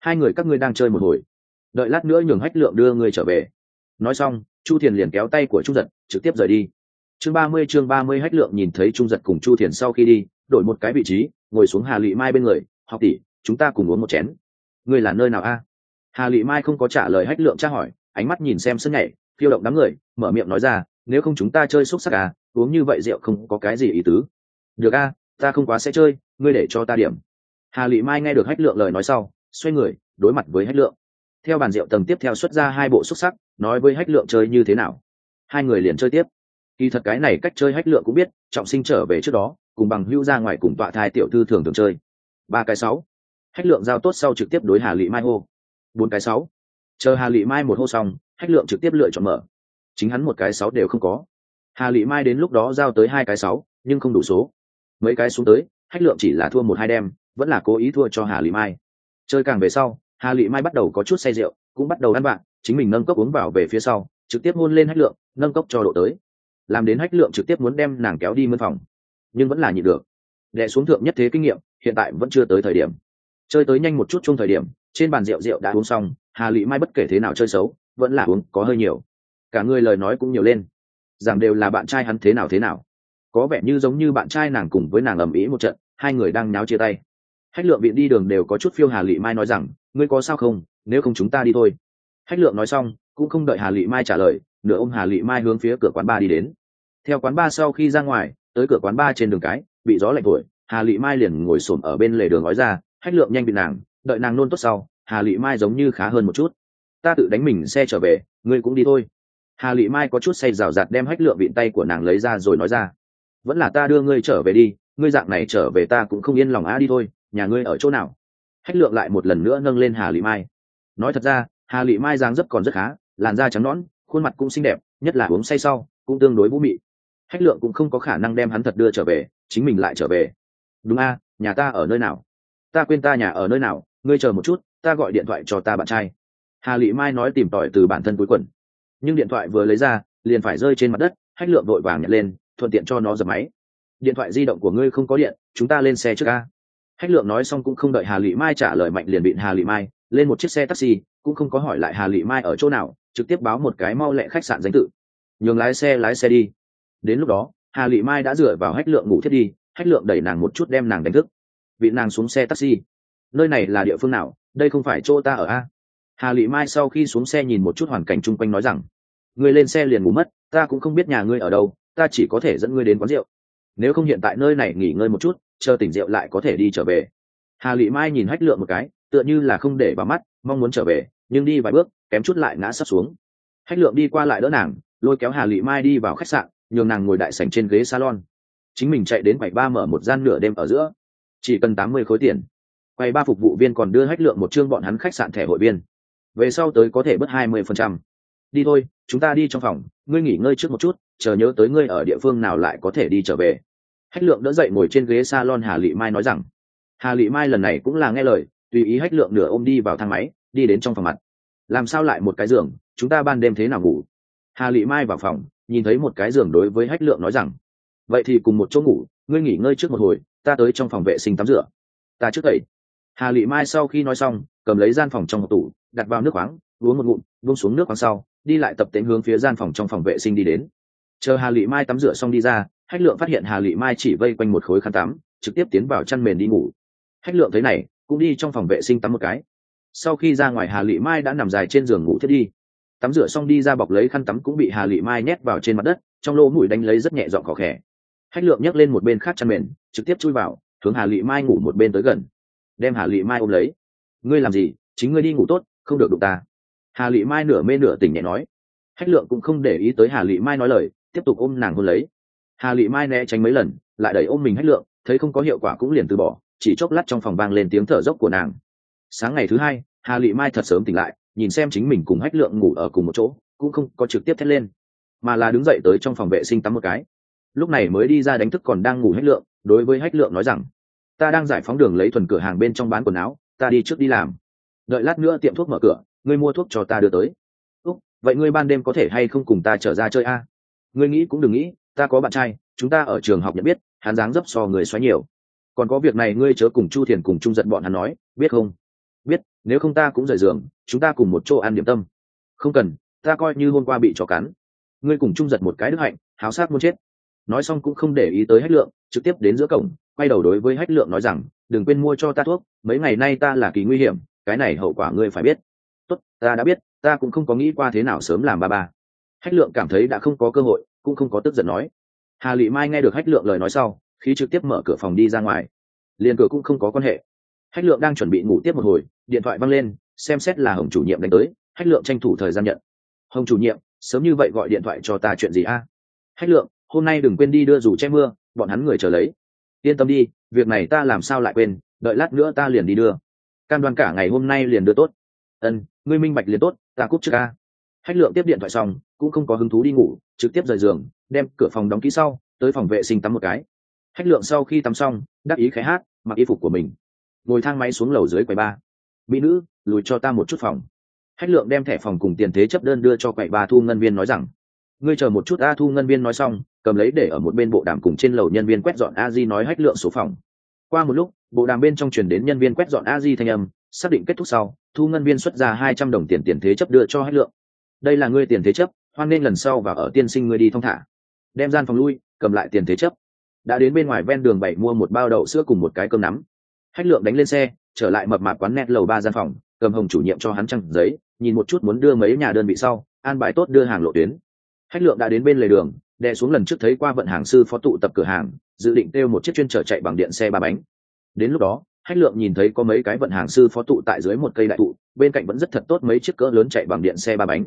Hai người các ngươi đang chơi một hồi. Đợi lát nữa nhường hách lượng đưa ngươi trở về. Nói xong, chu thiền liền kéo tay của trung giật, trực tiếp rời đi. Chương ba mươi, chương ba mươi, hách lượng nhìn thấy trung giật cùng chu thiền sau khi đi, đổi một cái vị trí, ngồi xuống hà lị mai bên người, học tỷ, chúng ta cùng uống một chén. Ngươi là nơi nào a? Hà lị mai không có trả lời hách lượng tra hỏi, ánh mắt nhìn xem sân nhảy, phiêu động đám người, mở miệng nói ra, nếu không chúng ta chơi xúc sắc à uống như vậy rượu không có cái gì ý tứ. Được a ta không quá sẽ chơi, ngươi để cho ta điểm. Hà lị mai nghe được hách lượng lời nói sau, xoay người, đối mặt với hách lượng. Theo bàn rượu tầng tiếp theo xuất ra hai bộ xúc sắc, nói với hách lượng chơi như thế nào. Hai người liền chơi tiếp. Kỳ thật cái này cách chơi hách lượng cũng biết, trọng sinh trở về trước đó, cùng bằng hưu ra ngoài cùng tọa thai tiểu thư thường thường chơi. Ba cái sáu. Hách lượng giao tốt sau trực tiếp đối hà lị mai hô. Bốn cái sáu. Chờ hà lị mai một hô xong, hách lượng trực tiếp lựa chọn mở. Chính hắn một cái sáu đều không có. Hà lị mai đến lúc đó giao tới hai cái sáu, nhưng không đủ số mấy cái xuống tới, hách lượng chỉ là thua một hai đêm vẫn là cố ý thua cho hà lị mai. Chơi càng về sau, hà lị mai bắt đầu có chút say rượu, cũng bắt đầu ăn bạn chính mình nâng cốc uống vào về phía sau, trực tiếp hôn lên hách lượng, nâng cốc cho độ tới. Làm đến hách lượng trực tiếp muốn đem nàng kéo đi mân phòng, nhưng vẫn là nhịn được. Đệ xuống thượng nhất thế kinh nghiệm, hiện tại vẫn chưa tới thời điểm. Chơi tới nhanh một chút chung thời điểm, trên bàn rượu rượu đã uống xong, hà lị mai bất kể thế nào chơi xấu, vẫn là uống có hơi nhiều. Cả người lời nói cũng nhiều lên. Rằng đều là bạn trai hắn thế nào thế nào có vẻ như giống như bạn trai nàng cùng với nàng ầm ĩ một trận, hai người đang nháo chia tay. Hách lượng viện đi đường đều có chút phiêu hà lị mai nói rằng, ngươi có sao không? Nếu không chúng ta đi thôi. Hách lượng nói xong, cũng không đợi hà lị mai trả lời, nửa ôm hà lị mai hướng phía cửa quán ba đi đến. Theo quán ba sau khi ra ngoài, tới cửa quán ba trên đường cái, bị gió lạnh thổi, hà lị mai liền ngồi xổm ở bên lề đường nói ra, hách lượng nhanh bị nàng, đợi nàng nôn tốt sau, hà lị mai giống như khá hơn một chút. Ta tự đánh mình xe trở về, ngươi cũng đi thôi. Hà lị mai có chút say rào rạt đem hách lượng vịn tay của nàng lấy ra rồi nói ra vẫn là ta đưa ngươi trở về đi, ngươi dạng này trở về ta cũng không yên lòng á đi thôi, nhà ngươi ở chỗ nào? Hách lượng lại một lần nữa nâng lên hà lị mai. Nói thật ra, hà lị mai dáng dấp còn rất khá, làn da trắng nõn, khuôn mặt cũng xinh đẹp, nhất là uống say sau, cũng tương đối vũ mị. Hách lượng cũng không có khả năng đem hắn thật đưa trở về, chính mình lại trở về. Đúng a, nhà ta ở nơi nào? Ta quên ta nhà ở nơi nào, ngươi chờ một chút, ta gọi điện thoại cho ta bạn trai. Hà lị mai nói tìm tòi từ bản thân cuối quần. Nhưng điện thoại vừa lấy ra, liền phải rơi trên mặt đất, hách lượng vội vàng nhặt lên thuận tiện cho nó dập máy. Điện thoại di động của ngươi không có điện, chúng ta lên xe trước ca. Hách lượng nói xong cũng không đợi hà lị mai trả lời mạnh liền bịn hà lị mai, lên một chiếc xe taxi, cũng không có hỏi lại hà lị mai ở chỗ nào, trực tiếp báo một cái mau lẹ khách sạn danh tự. Nhường lái xe lái xe đi. Đến lúc đó, hà lị mai đã dựa vào hách lượng ngủ thiết đi, hách lượng đẩy nàng một chút đem nàng đánh thức. Vị nàng xuống xe taxi. Nơi này là địa phương nào? Đây không phải chỗ ta ở a. Hà lị mai sau khi xuống xe nhìn một chút hoàn cảnh chung quanh nói rằng ngươi lên xe liền ngủ mất, ta cũng không biết nhà ngươi ở đâu, ta chỉ có thể dẫn ngươi đến quán rượu. Nếu không hiện tại nơi này nghỉ ngơi một chút, chờ tỉnh rượu lại có thể đi trở về. Hà lị mai nhìn hách lượng một cái, tựa như là không để vào mắt, mong muốn trở về, nhưng đi vài bước, kém chút lại ngã sắp xuống. Hách lượng đi qua lại đỡ nàng, lôi kéo hà lị mai đi vào khách sạn, nhường nàng ngồi đại sảnh trên ghế salon. Chính mình chạy đến quầy ba mở một gian nửa đêm ở giữa. Chỉ cần tám mươi khối tiền. Quầy ba phục vụ viên còn đưa hách lượng một chương bọn hắn khách sạn thẻ hội viên. Về sau tới có thể bớt hai mươi phần trăm đi thôi, chúng ta đi trong phòng, ngươi nghỉ ngơi trước một chút, chờ nhớ tới ngươi ở địa phương nào lại có thể đi trở về. Hách lượng đỡ dậy ngồi trên ghế salon hà lị mai nói rằng. Hà lị mai lần này cũng là nghe lời, tùy ý hách lượng nửa ôm đi vào thang máy, đi đến trong phòng mặt. Làm sao lại một cái giường, chúng ta ban đêm thế nào ngủ? Hà lị mai vào phòng, nhìn thấy một cái giường đối với hách lượng nói rằng. Vậy thì cùng một chỗ ngủ, ngươi nghỉ ngơi trước một hồi, ta tới trong phòng vệ sinh tắm rửa. Ta trước tẩy. Hà lị mai sau khi nói xong, cầm lấy gian phòng trong một tủ, đặt vào nước khoáng, uống một ngụm vung xuống nước khoáng sau đi lại tập tễnh hướng phía gian phòng trong phòng vệ sinh đi đến. Chờ hà lị mai tắm rửa xong đi ra, hách lượng phát hiện hà lị mai chỉ vây quanh một khối khăn tắm, trực tiếp tiến vào chăn mền đi ngủ. Hách lượng thấy này, cũng đi trong phòng vệ sinh tắm một cái. Sau khi ra ngoài, hà lị mai đã nằm dài trên giường ngủ thiết đi. Tắm rửa xong đi ra bọc lấy khăn tắm cũng bị hà lị mai nhét vào trên mặt đất, trong lỗ mũi đánh lấy rất nhẹ dọn khó khẽ hách lượng nhấc lên một bên khác chăn mền, trực tiếp chui vào, hướng hà lị mai ngủ một bên tới gần. Đem hà lị mai ôm lấy. Ngươi làm gì? Chính ngươi đi ngủ tốt, không được đụng ta hà lị mai nửa mê nửa tỉnh nhẹ nói. Hách lượng cũng không để ý tới hà lị mai nói lời, tiếp tục ôm nàng hôn lấy. Hà lị mai né tránh mấy lần, lại đẩy ôm mình hách lượng, thấy không có hiệu quả cũng liền từ bỏ, chỉ chốc lát trong phòng vang lên tiếng thở dốc của nàng. Sáng ngày thứ hai, hà lị mai thật sớm tỉnh lại, nhìn xem chính mình cùng hách lượng ngủ ở cùng một chỗ, cũng không có trực tiếp thét lên, mà là đứng dậy tới trong phòng vệ sinh tắm một cái. Lúc này mới đi ra đánh thức còn đang ngủ hách lượng, đối với hách lượng nói rằng, ta đang giải phóng đường lấy thuần cửa hàng bên trong bán quần áo, ta đi trước đi làm. Đợi lát nữa tiệm thuốc mở cửa ngươi mua thuốc cho ta đưa tới. Úc, vậy ngươi ban đêm có thể hay không cùng ta trở ra chơi a? Ngươi nghĩ cũng đừng nghĩ, ta có bạn trai, chúng ta ở trường học nhận biết, hắn dáng dấp so người xoáy nhiều. Còn có việc này ngươi chớ cùng chu thiền cùng trung giận bọn hắn nói, biết không? Biết, nếu không ta cũng rời giường, chúng ta cùng một chỗ ăn điểm tâm. Không cần, ta coi như hôm qua bị chó cắn. Ngươi cùng trung giật một cái đức hạnh, háo sát muốn chết. Nói xong cũng không để ý tới hách lượng, trực tiếp đến giữa cổng, quay đầu đối với hách lượng nói rằng, đừng quên mua cho ta thuốc, mấy ngày nay ta là kỳ nguy hiểm, cái này hậu quả ngươi phải biết tốt, ta đã biết, ta cũng không có nghĩ qua thế nào sớm làm ba ba. Hách lượng cảm thấy đã không có cơ hội, cũng không có tức giận nói. Hà lị mai nghe được hách lượng lời nói sau khi trực tiếp mở cửa phòng đi ra ngoài. Liền cửa cũng không có quan hệ. Hách lượng đang chuẩn bị ngủ tiếp một hồi, điện thoại văng lên, xem xét là hồng chủ nhiệm đánh tới, hách lượng tranh thủ thời gian nhận. Hồng chủ nhiệm, sớm như vậy gọi điện thoại cho ta chuyện gì a? Hách lượng, hôm nay đừng quên đi đưa dù che mưa, bọn hắn người chờ lấy. Yên tâm đi, việc này ta làm sao lại quên, đợi lát nữa ta liền đi đưa. Cam đoan cả ngày hôm nay liền đưa tốt ân, ngươi minh bạch liền tốt, ta cúp trước ca hách lượng tiếp điện thoại xong, cũng không có hứng thú đi ngủ, trực tiếp rời giường, đem cửa phòng đóng kỹ sau, tới phòng vệ sinh tắm một cái. Hách lượng sau khi tắm xong, đắc ý khái hát, mặc y phục của mình. Ngồi thang máy xuống lầu dưới quầy ba mỹ nữ, lùi cho ta một chút phòng. Hách lượng đem thẻ phòng cùng tiền thế chấp đơn đưa cho quầy ba thu ngân viên nói rằng, ngươi chờ một chút a, thu ngân viên nói xong, cầm lấy để ở một bên bộ đàm cùng trên lầu nhân viên quét dọn a di nói hách lượng số phòng. Qua một lúc, bộ đàm bên trong truyền đến nhân viên quét dọn a di thanh âm, xác định kết thúc sau thu ngân viên xuất ra hai trăm đồng tiền tiền thế chấp đưa cho hách lượng. Đây là ngươi tiền thế chấp, hoan nên lần sau và ở tiên sinh ngươi đi thong thả. Đem gian phòng lui, cầm lại tiền thế chấp. Đã đến bên ngoài ven đường bảy mua một bao đậu sữa cùng một cái cơm nắm. Hách lượng đánh lên xe, trở lại mập mạp quán net lầu ba gian phòng, cầm hồng chủ nhiệm cho hắn trăng giấy, nhìn một chút muốn đưa mấy nhà đơn vị sau, an bài tốt đưa hàng lộ tuyến. Hách lượng đã đến bên lề đường, đè xuống lần trước thấy qua vận hàng sư phó tụ tập cửa hàng, dự định kêu một chiếc chuyên trở chạy bằng điện xe ba bánh. Đến lúc đó hách lượng nhìn thấy có mấy cái vận hàng sư phó tụ tại dưới một cây đại thụ, bên cạnh vẫn rất thật tốt mấy chiếc cỡ lớn chạy bằng điện xe ba bánh.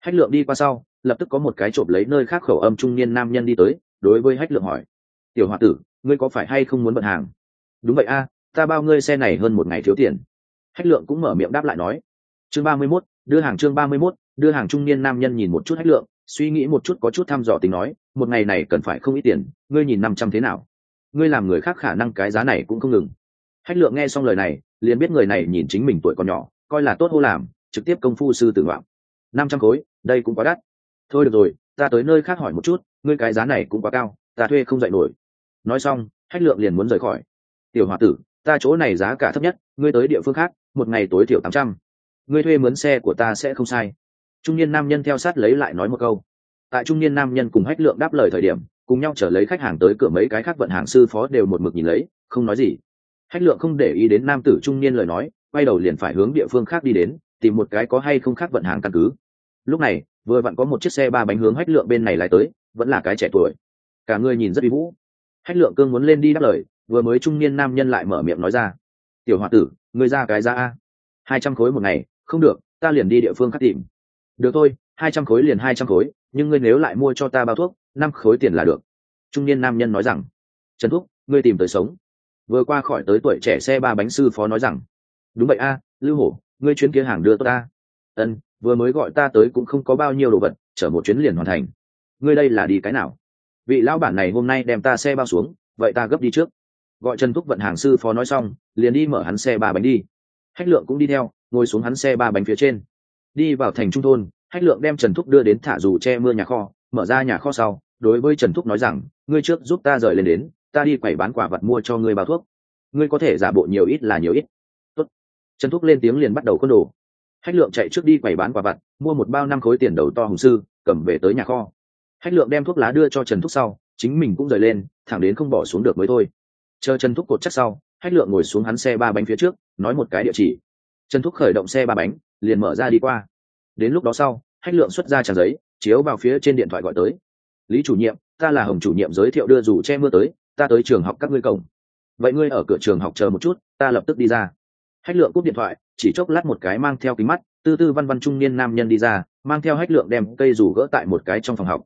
Hách lượng đi qua sau, lập tức có một cái trộm lấy nơi khác khẩu âm trung niên nam nhân đi tới, đối với hách lượng hỏi. Tiểu h tử, ngươi có phải hay không muốn vận hàng? Đúng vậy a, ta bao ngươi xe này hơn một ngày thiếu tiền. Hách lượng cũng mở miệng đáp lại nói. Chương ba mươi mốt, đưa hàng chương ba mươi mốt, đưa hàng trung niên nam nhân nhìn một chút hách lượng, suy nghĩ một chút có chút thăm dò tính nói, một ngày này cần phải không ít tiền, ngươi nhìn năm trăm thế nào? Ngươi làm người khác khả năng cái giá này cũng không ngừng hách lượng nghe xong lời này, liền biết người này nhìn chính mình tuổi còn nhỏ, coi là tốt hô làm, trực tiếp công phu sư tử ngoạm năm trăm khối, đây cũng quá đắt. Thôi được rồi, ta tới nơi khác hỏi một chút, ngươi cái giá này cũng quá cao, ta thuê không dạy nổi. Nói xong, hách lượng liền muốn rời khỏi. Tiểu h o a tử, ta chỗ này giá cả thấp nhất, ngươi tới địa phương khác, một ngày tối thiểu tám trăm. Ngươi thuê mướn xe của ta sẽ không sai. Trung niên nam nhân theo sát lấy lại nói một câu. Tại trung niên nam nhân cùng hách lượng đáp lời thời điểm, cùng nhau trở lấy khách hàng tới cửa mấy cái khác vận hàng sư phó đều một mực nhìn lấy, không nói gì hách lượng không để ý đến nam tử trung niên lời nói quay đầu liền phải hướng địa phương khác đi đến tìm một cái có hay không khác vận hàng căn cứ. Lúc này vừa vặn có một chiếc xe ba bánh hướng hách lượng bên này lại tới vẫn là cái trẻ tuổi. Cả người nhìn rất uy vũ. Hách lượng cương muốn lên đi đáp lời vừa mới trung niên nam nhân lại mở miệng nói ra. Tiểu h o a tử người ra cái ra a. Hai trăm khối một ngày không được ta liền đi địa phương khác tìm. Được thôi hai trăm khối liền hai trăm khối nhưng ngươi nếu lại mua cho ta bao thuốc năm khối tiền là được. Trung niên nam nhân nói rằng. Trần thuốc, ngươi tìm tới sống vừa qua khỏi tới tuổi trẻ xe ba bánh sư phó nói rằng, đúng vậy a, lưu hổ, ngươi chuyến kia hàng đưa tôi ta. Ân, vừa mới gọi ta tới cũng không có bao nhiêu đồ vật, chở một chuyến liền hoàn thành. Ngươi đây là đi cái nào? Vị lão bản này hôm nay đem ta xe bao xuống, vậy ta gấp đi trước. Gọi trần thúc vận hàng sư phó nói xong, liền đi mở hắn xe ba bánh đi. Hách lượng cũng đi theo, ngồi xuống hắn xe ba bánh phía trên. Đi vào thành trung thôn, hách lượng đem trần thúc đưa đến thả dù che mưa nhà kho, mở ra nhà kho sau, đối với trần thúc nói rằng, ngươi trước giúp ta rời lên đến ta đi quẩy bán quả vật mua cho ngươi bao thuốc. Ngươi có thể giả bộ nhiều ít là nhiều ít. Tốt. trần thúc lên tiếng liền bắt đầu côn đồ. Hách lượng chạy trước đi quẩy bán quả vật, mua một bao năm khối tiền đầu to hùng sư, cầm về tới nhà kho. Hách lượng đem thuốc lá đưa cho trần thúc sau, chính mình cũng rời lên, thẳng đến không bỏ xuống được mới thôi. Chờ trần thúc cột chắc sau, hách lượng ngồi xuống hắn xe ba bánh phía trước, nói một cái địa chỉ. Trần thúc khởi động xe ba bánh, liền mở ra đi qua. Đến lúc đó sau, hách lượng xuất ra tràng giấy, chiếu vào phía trên điện thoại gọi tới. Lý chủ nhiệm, ta là hồng chủ nhiệm giới thiệu đưa dù che mưa tới ta tới trường học các ngươi cổng. Vậy ngươi ở cửa trường học chờ một chút, ta lập tức đi ra. Hách lượng cúp điện thoại, chỉ chốc lát một cái mang theo kính mắt, tư tư văn văn trung niên nam nhân đi ra, mang theo hách lượng đem cây rủ gỡ tại một cái trong phòng học.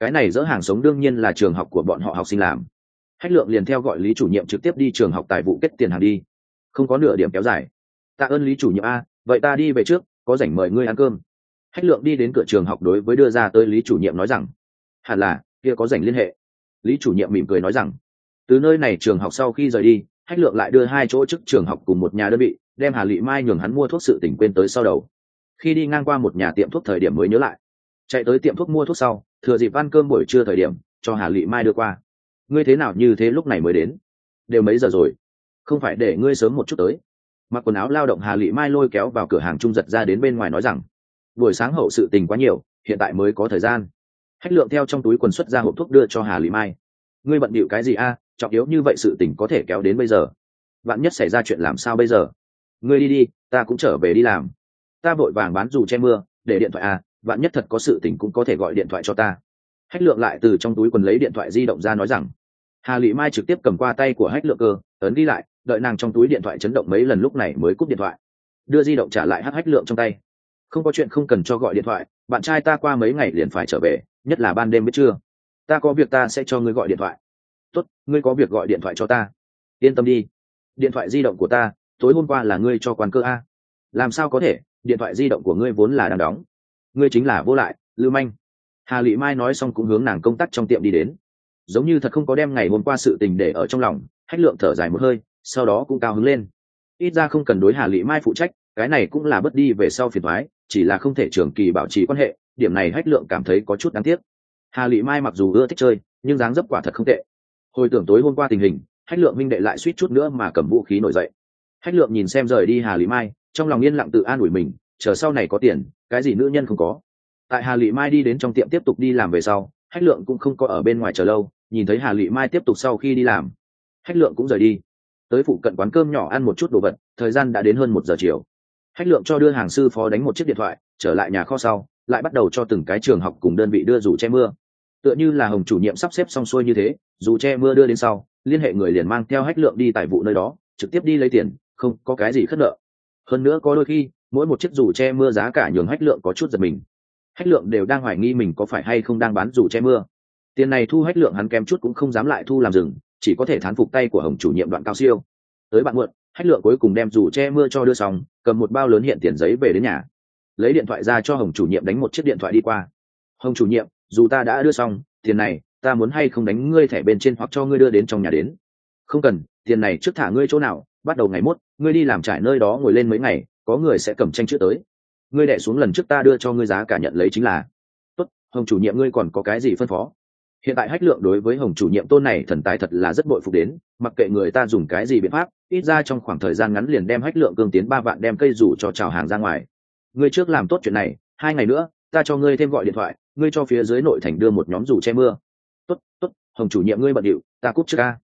Cái này dỡ hàng sống đương nhiên là trường học của bọn họ học sinh làm. Hách lượng liền theo gọi lý chủ nhiệm trực tiếp đi trường học tài vụ kết tiền hàng đi. Không có nửa điểm kéo dài. Tạ ơn lý chủ nhiệm a, vậy ta đi về trước, có rảnh mời ngươi ăn cơm. Hách lượng đi đến cửa trường học đối với đưa ra tới lý chủ nhiệm nói rằng, hẳn là, kia có rảnh liên hệ. Lý chủ nhiệm mỉm cười nói rằng từ nơi này trường học sau khi rời đi, hách lượng lại đưa hai chỗ chức trường học cùng một nhà đơn vị, đem hà lị mai nhường hắn mua thuốc sự tỉnh quên tới sau đầu. Khi đi ngang qua một nhà tiệm thuốc thời điểm mới nhớ lại. Chạy tới tiệm thuốc mua thuốc sau, thừa dịp ăn cơm buổi trưa thời điểm, cho hà lị mai đưa qua. Ngươi thế nào như thế lúc này mới đến? Đều mấy giờ rồi? Không phải để ngươi sớm một chút tới. Mặc quần áo lao động hà lị mai lôi kéo vào cửa hàng trung giật ra đến bên ngoài nói rằng, buổi sáng hậu sự tình quá nhiều, hiện tại mới có thời gian. Hách lượng theo trong túi quần xuất ra hộp thuốc đưa cho hà lị mai. Ngươi bận bịu cái gì a? Trọng yếu như vậy sự tình có thể kéo đến bây giờ. Bạn nhất xảy ra chuyện làm sao bây giờ? Ngươi đi đi, ta cũng trở về đi làm. Ta vội vàng bán dù che mưa, để điện thoại à? bạn nhất thật có sự tình cũng có thể gọi điện thoại cho ta. Hách lượng lại từ trong túi quần lấy điện thoại di động ra nói rằng, hà lị mai trực tiếp cầm qua tay của hách lượng cơ, ấn đi lại, đợi nàng trong túi điện thoại chấn động mấy lần lúc này mới cúp điện thoại. Đưa di động trả lại hắc hách lượng trong tay. Không có chuyện không cần cho gọi điện thoại, bạn trai ta qua mấy ngày liền phải trở về, nhất là ban đêm biết chưa? Ta có việc ta sẽ cho ngươi gọi điện thoại tốt, ngươi có việc gọi điện thoại cho ta. Yên tâm đi. Điện thoại di động của ta, tối hôm qua là ngươi cho quán cơ a. Làm sao có thể? Điện thoại di động của ngươi vốn là đang đóng. Ngươi chính là vô lại, lưu manh. Hà lị mai nói xong cũng hướng nàng công tác trong tiệm đi đến. Giống như thật không có đem ngày hôm qua sự tình để ở trong lòng, hách lượng thở dài một hơi, sau đó cũng cao hứng lên. Ít ra không cần đối hà lị mai phụ trách, cái này cũng là bất đi về sau phiền thoái chỉ là không thể trường kỳ bảo trì quan hệ, điểm này hách lượng cảm thấy có chút đáng tiếc. Hà lị mai mặc dù ưa thích chơi, nhưng dáng dấp quả thật không tệ hồi tưởng tối hôm qua tình hình, hách lượng minh đệ lại suýt chút nữa mà cầm vũ khí nổi dậy. Hách lượng nhìn xem rời đi hà lý mai, trong lòng yên lặng tự an ủi mình, chờ sau này có tiền, cái gì nữ nhân không có. Tại hà lị mai đi đến trong tiệm tiếp tục đi làm về sau, hách lượng cũng không có ở bên ngoài chờ lâu, nhìn thấy hà lị mai tiếp tục sau khi đi làm. Hách lượng cũng rời đi. Tới phụ cận quán cơm nhỏ ăn một chút đồ vật, thời gian đã đến hơn một giờ chiều. Hách lượng cho đưa hàng sư phó đánh một chiếc điện thoại, trở lại nhà kho sau, lại bắt đầu cho từng cái trường học cùng đơn vị đưa dù che mưa tựa như là hồng chủ nhiệm sắp xếp xong xuôi như thế, dù che mưa đưa đến sau, liên hệ người liền mang theo hách lượng đi tại vụ nơi đó, trực tiếp đi lấy tiền, không có cái gì khất nợ. Hơn nữa có đôi khi, mỗi một chiếc dù che mưa giá cả nhường hách lượng có chút giật mình. Hách lượng đều đang hoài nghi mình có phải hay không đang bán dù che mưa. Tiền này thu hách lượng hắn kém chút cũng không dám lại thu làm rừng, chỉ có thể thán phục tay của hồng chủ nhiệm đoạn cao siêu. Tới bạn muộn, hách lượng cuối cùng đem dù che mưa cho đưa xong, cầm một bao lớn hiện tiền giấy về đến nhà. Lấy điện thoại ra cho hồng chủ nhiệm đánh một chiếc điện thoại đi qua. Hồng chủ nhiệm dù ta đã đưa xong, tiền này, ta muốn hay không đánh ngươi thẻ bên trên hoặc cho ngươi đưa đến trong nhà đến. Không cần, tiền này trước thả ngươi chỗ nào, bắt đầu ngày mốt, ngươi đi làm trải nơi đó ngồi lên mấy ngày, có người sẽ cầm tranh chữ tới. Ngươi đẻ xuống lần trước ta đưa cho ngươi giá cả nhận lấy chính là, tốt, hồng chủ nhiệm ngươi còn có cái gì phân phó? Hiện tại hách lượng đối với hồng chủ nhiệm tôn này thần tài thật là rất bội phục đến, mặc kệ người ta dùng cái gì biện pháp, ít ra trong khoảng thời gian ngắn liền đem hách lượng cương tiến ba vạn đem cây rủ cho trào hàng ra ngoài. Ngươi trước làm tốt chuyện này, hai ngày nữa ta cho ngươi thêm gọi điện thoại, ngươi cho phía dưới nội thành đưa một nhóm dù che mưa. Tốt tốt, hồng chủ nhiệm ngươi bận điệu, ta cúp trước ca.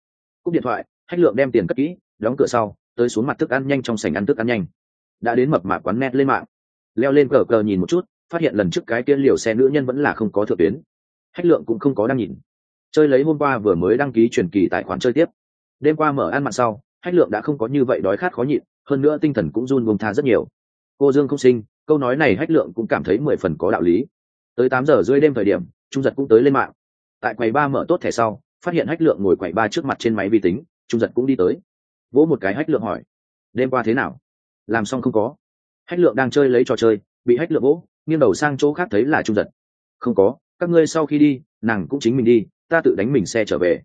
Cúp điện thoại hách lượng đem tiền cất kỹ, đóng cửa sau, tới xuống mặt thức ăn nhanh trong sảnh ăn thức ăn nhanh. Đã đến mập mạ quán net lên mạng. Leo lên cờ cờ nhìn một chút, phát hiện lần trước cái kia liều xe nữ nhân vẫn là không có thượng tuyến. Hách lượng cũng không có đang nhìn. Chơi lấy hôm qua vừa mới đăng ký truyền kỳ tài khoản chơi tiếp. Đêm qua mở ăn mặn sau hách lượng đã không có như vậy đói khát khó nhịn, hơn nữa tinh thần cũng run vùng tha rất nhiều. Cô dương không sinh câu nói này hách lượng cũng cảm thấy mười phần có đạo lý. Tới tám giờ rưỡi đêm thời điểm, trung giật cũng tới lên mạng. Tại quầy ba mở tốt thẻ sau, phát hiện hách lượng ngồi quầy ba trước mặt trên máy vi tính, trung giật cũng đi tới. Vỗ một cái hách lượng hỏi, đêm qua thế nào? Làm xong không có? Hách lượng đang chơi lấy trò chơi, bị hách lượng vỗ, nghiêng đầu sang chỗ khác thấy là trung giật. Không có, các ngươi sau khi đi, nàng cũng chính mình đi, ta tự đánh mình xe trở về.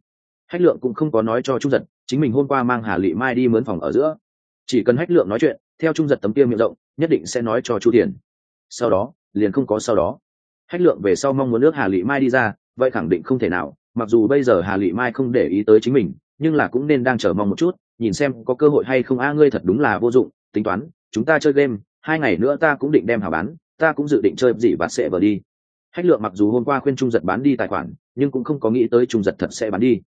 Hách lượng cũng không có nói cho trung giật, chính mình hôm qua mang hà lị mai đi mướn phòng ở giữa. Chỉ cần hách lượng nói chuyện theo trung giật tấm tiêu miệng rộng, nhất định sẽ nói cho chu tiền sau đó, liền không có sau đó. Hách lượng về sau mong muốn nước hà lị mai đi ra, vậy khẳng định không thể nào. Mặc dù bây giờ hà lị mai không để ý tới chính mình, nhưng là cũng nên đang chờ mong một chút, nhìn xem có cơ hội hay không. A, ngươi thật đúng là vô dụng, tính toán, chúng ta chơi game, hai ngày nữa ta cũng định đem hào bán, ta cũng dự định chơi gì và sẽ vờ đi. Hách lượng mặc dù hôm qua khuyên trung giật bán đi tài khoản, nhưng cũng không có nghĩ tới trung giật thật sẽ bán đi.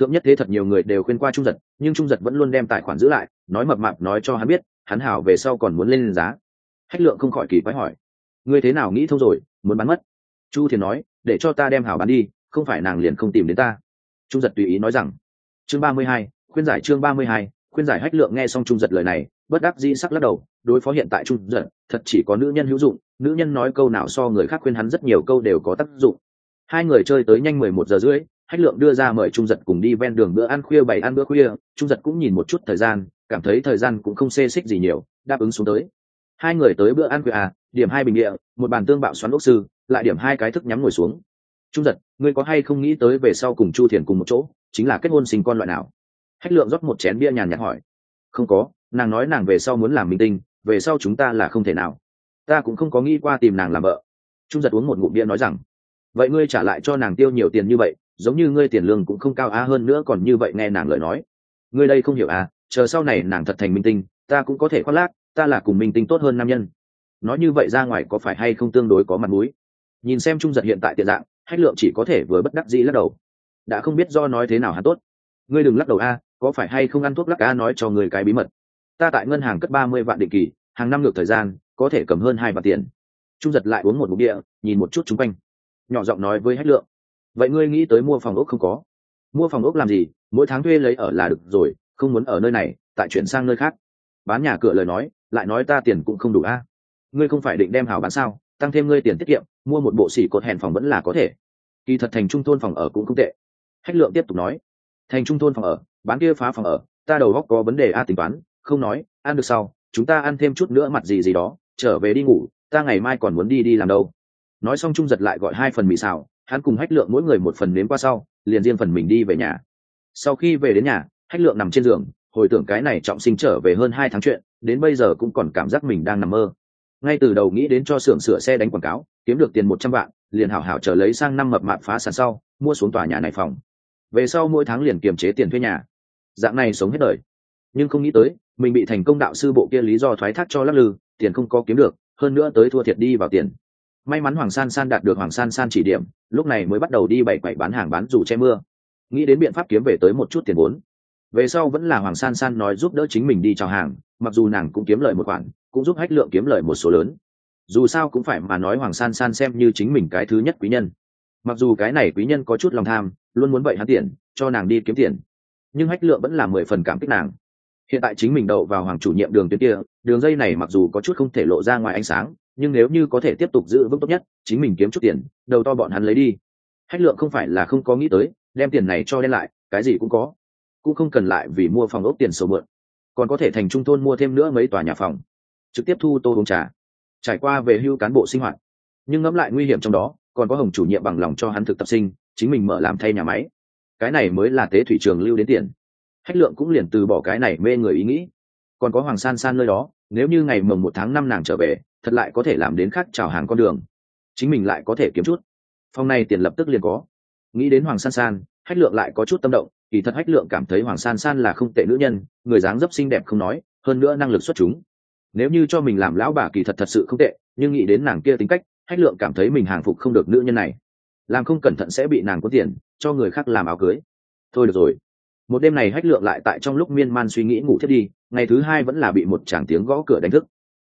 Thượng nhất thế thật nhiều người đều khuyên qua trung giật, nhưng trung giật vẫn luôn đem tài khoản giữ lại, nói mập mạp nói cho hắn biết hắn hảo về sau còn muốn lên giá. Hách lượng không khỏi kỳ quái hỏi. Ngươi thế nào nghĩ thông rồi, muốn bán mất? Chu thiền nói, để cho ta đem hảo bán đi, không phải nàng liền không tìm đến ta. Trung giật tùy ý nói rằng. Chương ba mươi hai, khuyên giải chương ba mươi hai, khuyên giải hách lượng nghe xong trung giật lời này, bất đắc dĩ sắc lắc đầu, đối phó hiện tại trung giật, thật chỉ có nữ nhân hữu dụng, nữ nhân nói câu nào so người khác khuyên hắn rất nhiều câu đều có tác dụng. Hai người chơi tới nhanh mười một giờ rưỡi, hách lượng đưa ra mời trung giật cùng đi ven đường bữa ăn khuya bày ăn bữa khuya, trung giật cũng nhìn một chút thời gian cảm thấy thời gian cũng không xê xích gì nhiều, đáp ứng xuống tới. Hai người tới bữa ăn quê à điểm hai bình địa, một bàn tương bạo xoắn ốc sư, lại điểm hai cái thức nhắm ngồi xuống. Trung giật, ngươi có hay không nghĩ tới về sau cùng chu thiền cùng một chỗ, chính là kết hôn sinh con loại nào? Hách lượng rót một chén bia nhàn nhạt hỏi. Không có, nàng nói nàng về sau muốn làm minh tinh, về sau chúng ta là không thể nào. Ta cũng không có nghĩ qua tìm nàng làm vợ. Trung giật uống một ngụm bia nói rằng. Vậy ngươi trả lại cho nàng tiêu nhiều tiền như vậy, giống như ngươi tiền lương cũng không cao á hơn nữa còn như vậy nghe nàng lời nói. Ngươi đây không hiểu à chờ sau này nàng thật thành minh tinh, ta cũng có thể khoác lác, ta là cùng minh tinh tốt hơn nam nhân. Nói như vậy ra ngoài có phải hay không tương đối có mặt mũi? Nhìn xem trung giật hiện tại tiện dạng, hách lượng chỉ có thể vừa bất đắc dĩ lắc đầu. Đã không biết do nói thế nào hắn tốt. Ngươi đừng lắc đầu a, có phải hay không ăn thuốc lắc a nói cho người cái bí mật. Ta tại ngân hàng cất ba mươi vạn định kỳ, hàng năm ngược thời gian, có thể cầm hơn hai vạn tiền. Trung giật lại uống một mục địa nhìn một chút chung quanh. Nhỏ giọng nói với hách lượng. Vậy ngươi nghĩ tới mua phòng ốc không có? Mua phòng ốc làm gì? Mỗi tháng thuê lấy ở là được rồi không muốn ở nơi này, tại chuyển sang nơi khác. Bán nhà cửa lời nói, lại nói ta tiền cũng không đủ a. À? Ngươi không phải định đem hảo bán sao, tăng thêm ngươi tiền tiết kiệm, mua một bộ xỉ cột hèn phòng vẫn là có thể. Kỳ thật thành trung thôn phòng ở cũng không tệ. Hách lượng tiếp tục nói, thành trung thôn phòng ở, bán kia phá phòng ở, ta đầu góc có vấn đề a tính toán, không nói, ăn được sau, chúng ta ăn thêm chút nữa mặt gì gì đó, trở về đi ngủ, ta ngày mai còn muốn đi đi làm đâu. Nói xong trung giật lại gọi hai phần mì xào, hắn cùng hách lượng mỗi người một phần nếm qua sau, liền riêng phần mình đi về nhà. Sau khi về đến nhà hách lượng nằm trên giường, hồi tưởng cái này trọng sinh trở về hơn hai tháng chuyện, đến bây giờ cũng còn cảm giác mình đang nằm mơ. Ngay từ đầu nghĩ đến cho xưởng sửa xe đánh quảng cáo, kiếm được tiền một trăm vạn, liền hảo hảo trở lấy sang năm mập mạp phá sản sau, mua xuống tòa nhà này phòng. Về sau mỗi tháng liền kiềm chế tiền thuê nhà. Dạng này sống hết đời. Nhưng không nghĩ tới, mình bị thành công đạo sư bộ kia lý do thoái thác cho lắc lư, tiền không có kiếm được, hơn nữa tới thua thiệt đi vào tiền. May mắn hoàng san san đạt được hoàng san san chỉ điểm, lúc này mới bắt đầu đi bảy quậy bán hàng bán dù che mưa. Nghĩ đến biện pháp kiếm về tới một chút tiền vốn về sau vẫn là hoàng san san nói giúp đỡ chính mình đi chào hàng, mặc dù nàng cũng kiếm lời một khoản, cũng giúp hách lượng kiếm lời một số lớn. Dù sao cũng phải mà nói hoàng san san xem như chính mình cái thứ nhất quý nhân. Mặc dù cái này quý nhân có chút lòng tham, luôn muốn vậy hắn tiền, cho nàng đi kiếm tiền. Nhưng hách lượng vẫn là mười phần cảm kích nàng. Hiện tại chính mình đậu vào hoàng chủ nhiệm đường tuyến kia, đường dây này mặc dù có chút không thể lộ ra ngoài ánh sáng, nhưng nếu như có thể tiếp tục giữ vững tốt nhất, chính mình kiếm chút tiền, đầu to bọn hắn lấy đi. Hách lượng không phải là không có nghĩ tới, đem tiền này cho đen lại, cái gì cũng có cũng không cần lại vì mua phòng ốc tiền sổ mượn, còn có thể thành trung thôn mua thêm nữa mấy tòa nhà phòng, trực tiếp thu tô uống trà, trải qua về hưu cán bộ sinh hoạt. Nhưng ngẫm lại nguy hiểm trong đó, còn có hồng chủ nhiệm bằng lòng cho hắn thực tập sinh, chính mình mở làm thay nhà máy. Cái này mới là tế thủy trường lưu đến tiền. Hách lượng cũng liền từ bỏ cái này mê người ý nghĩ. Còn có hoàng san san nơi đó, nếu như ngày mồng một tháng năm nàng trở về, thật lại có thể làm đến khác chào hàng con đường. Chính mình lại có thể kiếm chút. Phòng này tiền lập tức liền có. Nghĩ đến hoàng san san, hách lượng lại có chút tâm động kỳ thật hách lượng cảm thấy hoàng san san là không tệ nữ nhân, người dáng dấp xinh đẹp không nói, hơn nữa năng lực xuất chúng. Nếu như cho mình làm lão bà kỳ thật thật sự không tệ, nhưng nghĩ đến nàng kia tính cách, hách lượng cảm thấy mình hàng phục không được nữ nhân này. Làm không cẩn thận sẽ bị nàng có tiền, cho người khác làm áo cưới. Thôi được rồi. Một đêm này hách lượng lại tại trong lúc miên man suy nghĩ ngủ thiết đi, ngày thứ hai vẫn là bị một chàng tiếng gõ cửa đánh thức.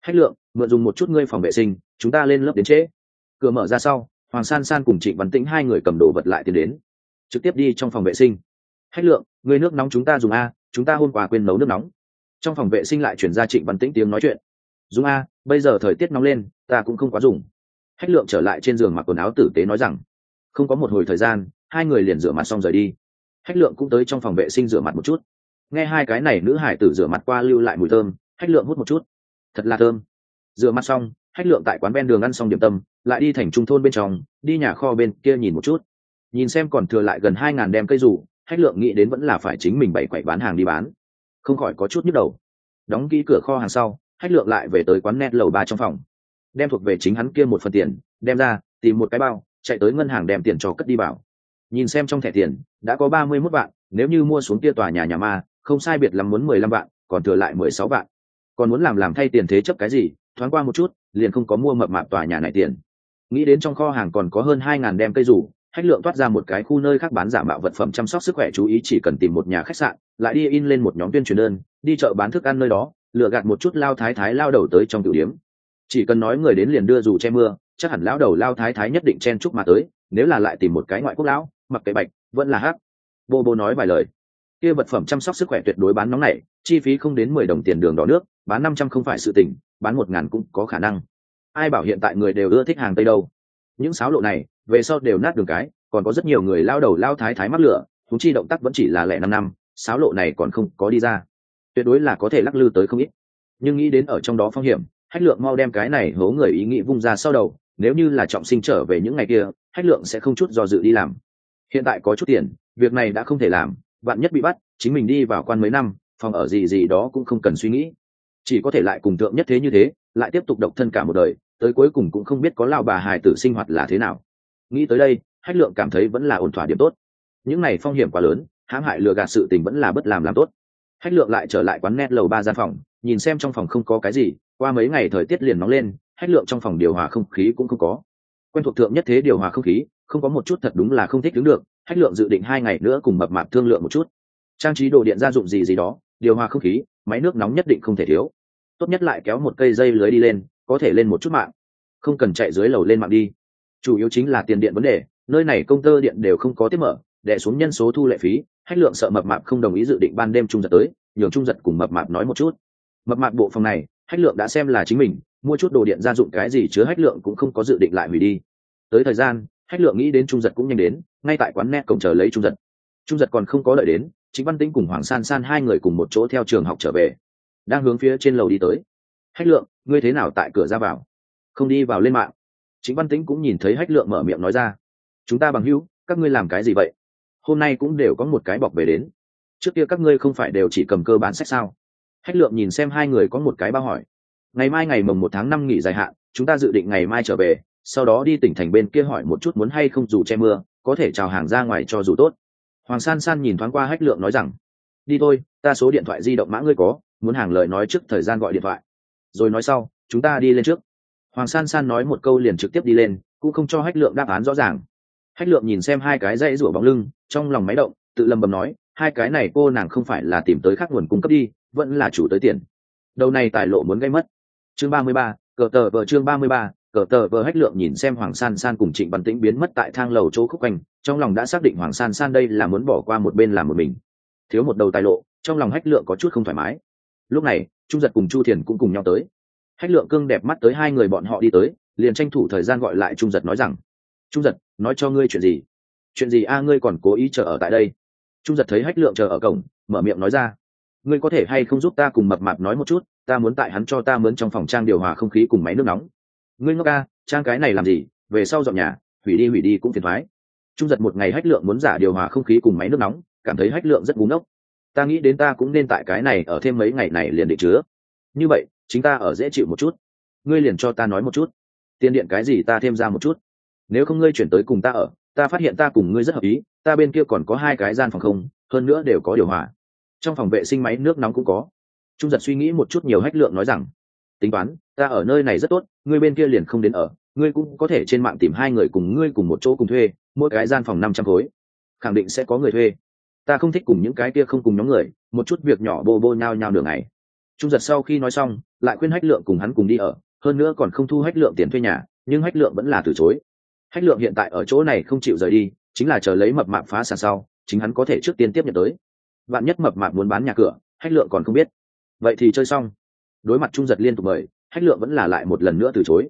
Hách lượng, mượn dùng một chút ngươi phòng vệ sinh, chúng ta lên lớp đến trễ. Cửa mở ra sau, hoàng san san cùng trịnh văn tĩnh hai người cầm đồ vật lại tiến đến. Trực tiếp đi trong phòng vệ sinh hách lượng người nước nóng chúng ta dùng a, chúng ta hôm qua quên nấu nước nóng. Trong phòng vệ sinh lại chuyển ra trịnh văn tĩnh tiếng nói chuyện. Dùng a, bây giờ thời tiết nóng lên, ta cũng không quá dùng. Hách lượng trở lại trên giường mặc quần áo tử tế nói rằng, không có một hồi thời gian, hai người liền rửa mặt xong rời đi. Hách lượng cũng tới trong phòng vệ sinh rửa mặt một chút. Nghe hai cái này nữ hải tử rửa mặt qua lưu lại mùi thơm hách lượng hút một chút. Thật là thơm. Rửa mặt xong hách lượng tại quán ven đường ăn xong điểm tâm, lại đi thành trung thôn bên trong, đi nhà kho bên kia nhìn một chút. Nhìn xem còn thừa lại gần hai ngàn đem cây rủ hách lượng nghĩ đến vẫn là phải chính mình bày quậy bán hàng đi bán. Không khỏi có chút nhức đầu. Đóng kỹ cửa kho hàng sau, hách lượng lại về tới quán net lầu ba trong phòng. Đem thuộc về chính hắn kia một phần tiền, đem ra, tìm một cái bao, chạy tới ngân hàng đem tiền cho cất đi bảo nhìn xem trong thẻ tiền, đã có ba mươi mốt vạn, nếu như mua xuống kia tòa nhà nhà ma, không sai biệt lắm muốn mười lăm vạn, còn thừa lại mười sáu vạn. Còn muốn làm làm thay tiền thế chấp cái gì, thoáng qua một chút, liền không có mua mập mạp tòa nhà này tiền. Nghĩ đến trong kho hàng còn có hơn hai ngàn đem cây rủ hách lượng toát ra một cái khu nơi khác bán giả mạo vật phẩm chăm sóc sức khỏe chú ý, chỉ cần tìm một nhà khách sạn, lại đi in lên một nhóm tuyên truyền đơn, đi chợ bán thức ăn nơi đó lựa gạt một chút lao thái thái lao đầu tới trong tiểu điếm chỉ cần nói người đến liền đưa dù che mưa, chắc hẳn lão đầu lao thái thái nhất định chen chúc mà tới, nếu là lại tìm một cái ngoại quốc lão, mặc kệ bạch, vẫn là hắc bô bô nói vài lời. Kia vật phẩm chăm sóc sức khỏe tuyệt đối bán nóng này chi phí không đến mười đồng tiền đường đỏ nước, bán năm trăm không phải sự tình, bán một ngàn cũng có khả năng. Ai bảo hiện tại người đều ưa thích hàng tây đâu? Những sáo lộ này về sau đều nát đường cái, còn có rất nhiều người lao đầu lao thái thái mắc lửa thúng chi động tác vẫn chỉ là lẻ năm năm, sáo lộ này còn không có đi ra. Tuyệt đối là có thể lắc lư tới không ít. Nhưng nghĩ đến ở trong đó phong hiểm, hách lượng mau đem cái này hố người ý nghĩ vung ra sau đầu, nếu như là trọng sinh trở về những ngày kia, hách lượng sẽ không chút do dự đi làm. Hiện tại có chút tiền, việc này đã không thể làm bạn nhất bị bắt, chính mình đi vào quan mấy năm, phòng ở gì gì đó cũng không cần suy nghĩ. Chỉ có thể lại cùng thượng nhất thế như thế, lại tiếp tục độc thân cả một đời, tới cuối cùng cũng không biết có lao bà hài tử sinh hoạt là thế nào nghĩ tới đây, hách lượng cảm thấy vẫn là ổn thỏa điểm tốt. Những này phong hiểm quá lớn, hãm hại lừa gạt sự tình vẫn là bất làm làm tốt. Hách lượng lại trở lại quán net lầu ba gian phòng, nhìn xem trong phòng không có cái gì, qua mấy ngày thời tiết liền nóng lên, hách lượng trong phòng điều hòa không khí cũng không có. Quen thuộc thượng nhất thế điều hòa không khí, không có một chút thật đúng là không thích đứng được, hách lượng dự định hai ngày nữa cùng mập mạp thương lượng một chút. Trang trí đồ điện gia dụng gì gì đó, điều hòa không khí, máy nước nóng nhất định không thể thiếu. Tốt nhất lại kéo một cây dây lưới đi lên, có thể lên một chút mạng. Không cần chạy dưới lầu lên mạng đi chủ yếu chính là tiền điện vấn đề, nơi này công tơ điện đều không có tiếp mở đẻ xuống nhân số thu lệ phí hách lượng sợ mập mạp không đồng ý dự định ban đêm trung giật tới, nhường trung giật cùng mập mạp nói một chút. Mập mạp bộ phòng này hách lượng đã xem là chính mình, mua chút đồ điện gia dụng cái gì chứa hách lượng cũng không có dự định lại hủy đi. Tới thời gian hách lượng nghĩ đến trung giật cũng nhanh đến, ngay tại quán net cổng chờ lấy trung giật. Trung giật còn không có đợi đến chính văn tĩnh cùng hoàng san san hai người cùng một chỗ theo trường học trở về, đang hướng phía trên lầu đi tới. Hách lượng, ngươi thế nào tại cửa ra vào? Không đi vào lên mạng chính văn tĩnh cũng nhìn thấy hách lượng mở miệng nói ra, chúng ta bằng hữu, các ngươi làm cái gì vậy? Hôm nay cũng đều có một cái bọc về đến. Trước kia các ngươi không phải đều chỉ cầm cơ bán sách sao? Hách lượng nhìn xem hai người có một cái bao hỏi, ngày mai ngày mồng một tháng năm nghỉ dài hạn, chúng ta dự định ngày mai trở về, sau đó đi tỉnh thành bên kia hỏi một chút muốn hay không dù che mưa, có thể chào hàng ra ngoài cho dù tốt. Hoàng san san nhìn thoáng qua hách lượng nói rằng, đi thôi, ta số điện thoại di động mã ngươi có, muốn hàng lời nói trước thời gian gọi điện thoại. Rồi nói sau, chúng ta đi lên trước hoàng san san nói một câu liền trực tiếp đi lên, cũng không cho hách lượng đáp án rõ ràng. Hách lượng nhìn xem hai cái dãy rủa bóng lưng, trong lòng máy động, tự lầm bầm nói, hai cái này cô nàng không phải là tìm tới khác nguồn cung cấp đi, vẫn là chủ tới tiền. Đầu này tài lộ muốn gây mất. Chương ba mươi ba, cờ tờ vờ chương ba mươi ba, cờ tờ vờ hách lượng nhìn xem hoàng san san cùng trịnh văn tĩnh biến mất tại thang lầu chỗ khúc quanh, trong lòng đã xác định hoàng san san đây là muốn bỏ qua một bên làm một mình. Thiếu một đầu tài lộ, trong lòng hách lượng có chút không thoải mái. Lúc này, trung giật cùng chu thiền cũng cùng nhau tới hách lượng cương đẹp mắt tới hai người bọn họ đi tới, liền tranh thủ thời gian gọi lại trung giật nói rằng, trung giật, nói cho ngươi chuyện gì? Chuyện gì a, ngươi còn cố ý chờ ở tại đây? Trung giật thấy hách lượng chờ ở cổng, mở miệng nói ra, ngươi có thể hay không giúp ta cùng mập mạp nói một chút, ta muốn tại hắn cho ta mướn trong phòng trang điều hòa không khí cùng máy nước nóng. Ngươi ngốc ca trang cái này làm gì, về sau dọn nhà, hủy đi hủy đi cũng phiền thoái. Trung giật một ngày hách lượng muốn giả điều hòa không khí cùng máy nước nóng, cảm thấy hách lượng rất búng ốc ta nghĩ đến ta cũng nên tại cái này ở thêm mấy ngày này liền định chứa. Như vậy chính ta ở dễ chịu một chút. Ngươi liền cho ta nói một chút. Tiền điện cái gì ta thêm ra một chút. Nếu không ngươi chuyển tới cùng ta ở, ta phát hiện ta cùng ngươi rất hợp ý, ta bên kia còn có hai cái gian phòng không, hơn nữa đều có điều hòa. Trong phòng vệ sinh máy nước nóng cũng có. Trung giật suy nghĩ một chút nhiều hách lượng nói rằng, tính toán, ta ở nơi này rất tốt, ngươi bên kia liền không đến ở, ngươi cũng có thể trên mạng tìm hai người cùng ngươi cùng một chỗ cùng thuê, mỗi cái gian phòng năm trăm khối. Khẳng định sẽ có người thuê. Ta không thích cùng những cái kia không cùng nhóm người, một chút việc nhỏ bô bô nhao nhao đường này trung giật sau khi nói xong, lại khuyên hách lượng cùng hắn cùng đi ở, hơn nữa còn không thu hách lượng tiền thuê nhà, nhưng hách lượng vẫn là từ chối. Hách lượng hiện tại ở chỗ này không chịu rời đi, chính là chờ lấy mập mạp phá sản sau, chính hắn có thể trước tiên tiếp nhận tới. Bạn nhất mập mạp muốn bán nhà cửa, hách lượng còn không biết. Vậy thì chơi xong. Đối mặt trung giật liên tục mời, hách lượng vẫn là lại một lần nữa từ chối.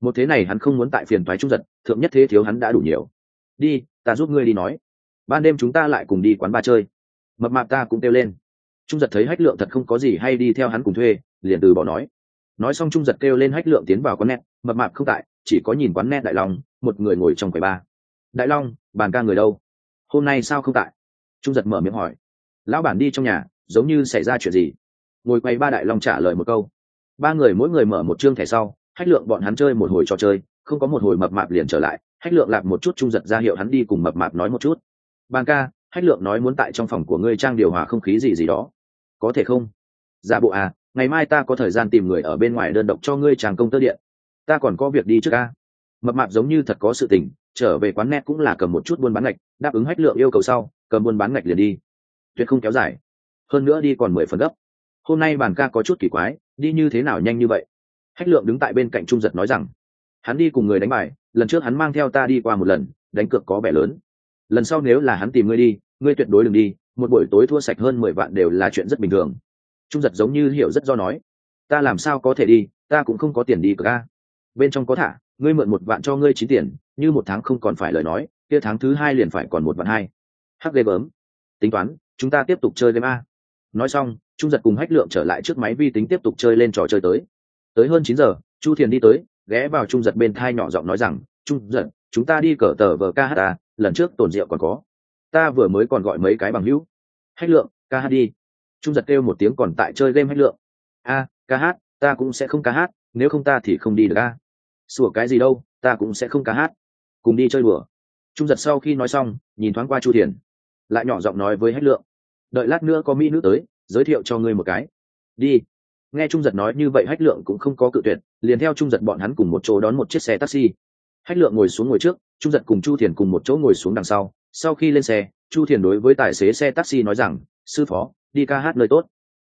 Một thế này hắn không muốn tại phiền thoái trung giật, thượng nhất thế thiếu hắn đã đủ nhiều. Đi, ta giúp ngươi đi nói. Ban đêm chúng ta lại cùng đi quán ba chơi. Mập mạp ta cũng kêu lên trung giật thấy hách lượng thật không có gì hay đi theo hắn cùng thuê, liền từ bỏ nói. Nói xong trung giật kêu lên hách lượng tiến vào quán net, mập mạp không tại, chỉ có nhìn quán net đại long, một người ngồi trong quầy ba. Đại long, bàn ca người đâu? Hôm nay sao không tại? Trung giật mở miệng hỏi. Lão bản đi trong nhà, giống như xảy ra chuyện gì? Ngồi quầy ba đại long trả lời một câu. Ba người mỗi người mở một chương thẻ sau, hách lượng bọn hắn chơi một hồi trò chơi, không có một hồi mập mạp liền trở lại, hách lượng lạp một chút trung giật ra hiệu hắn đi cùng mập mạp nói một chút. Bàn ca, hách lượng nói muốn tại trong phòng của ngươi trang điều hòa không khí gì gì đó có thể không? Giả bộ à ngày mai ta có thời gian tìm người ở bên ngoài đơn độc cho ngươi tràng công tơ điện. Ta còn có việc đi trước ca. Mập mạp giống như thật có sự tình, trở về quán net cũng là cầm một chút buôn bán ngạch, đáp ứng hách lượng yêu cầu sau, cầm buôn bán ngạch liền đi. Tuyệt không kéo dài. Hơn nữa đi còn mười phần gấp. Hôm nay bàn ca có chút kỳ quái, đi như thế nào nhanh như vậy? Hách lượng đứng tại bên cạnh trung giật nói rằng, hắn đi cùng người đánh bài, lần trước hắn mang theo ta đi qua một lần, đánh cược có vẻ lớn. Lần sau nếu là hắn tìm ngươi đi, ngươi tuyệt đối đừng đi một buổi tối thua sạch hơn mười vạn đều là chuyện rất bình thường. Trung giật giống như hiểu rất do nói, ta làm sao có thể đi, ta cũng không có tiền đi ca bên trong có thả, ngươi mượn một vạn cho ngươi chín tiền, như một tháng không còn phải lời nói, kia tháng thứ hai liền phải còn một vạn hai. Hắc ghê bớm tính toán, chúng ta tiếp tục chơi game a. Nói xong, trung giật cùng hách lượng trở lại trước máy vi tính tiếp tục chơi lên trò chơi tới. Tới hơn chín giờ, chu thiền đi tới, ghé vào trung giật bên thai nhỏ giọng nói rằng, trung giật, chúng ta đi cờ tờ vờ kha lần trước tồn rượu còn có ta vừa mới còn gọi mấy cái bằng hữu. Hách lượng, ca hát đi. Trung giật kêu một tiếng còn tại chơi game hách lượng. A, ca hát, ta cũng sẽ không ca hát, nếu không ta thì không đi được a. Sủa cái gì đâu, ta cũng sẽ không ca hát. Cùng đi chơi đùa. Trung giật sau khi nói xong, nhìn thoáng qua chu thiền. Lại nhỏ giọng nói với hách lượng. Đợi lát nữa có mỹ nữ tới, giới thiệu cho ngươi một cái. Đi. Nghe trung giật nói như vậy hách lượng cũng không có cự tuyệt, liền theo trung giật bọn hắn cùng một chỗ đón một chiếc xe taxi. Hách lượng ngồi xuống ngồi trước, trung giật cùng chu thiền cùng một chỗ ngồi xuống đằng sau sau khi lên xe, chu thiền đối với tài xế xe taxi nói rằng, sư phó, đi ca hát nơi tốt.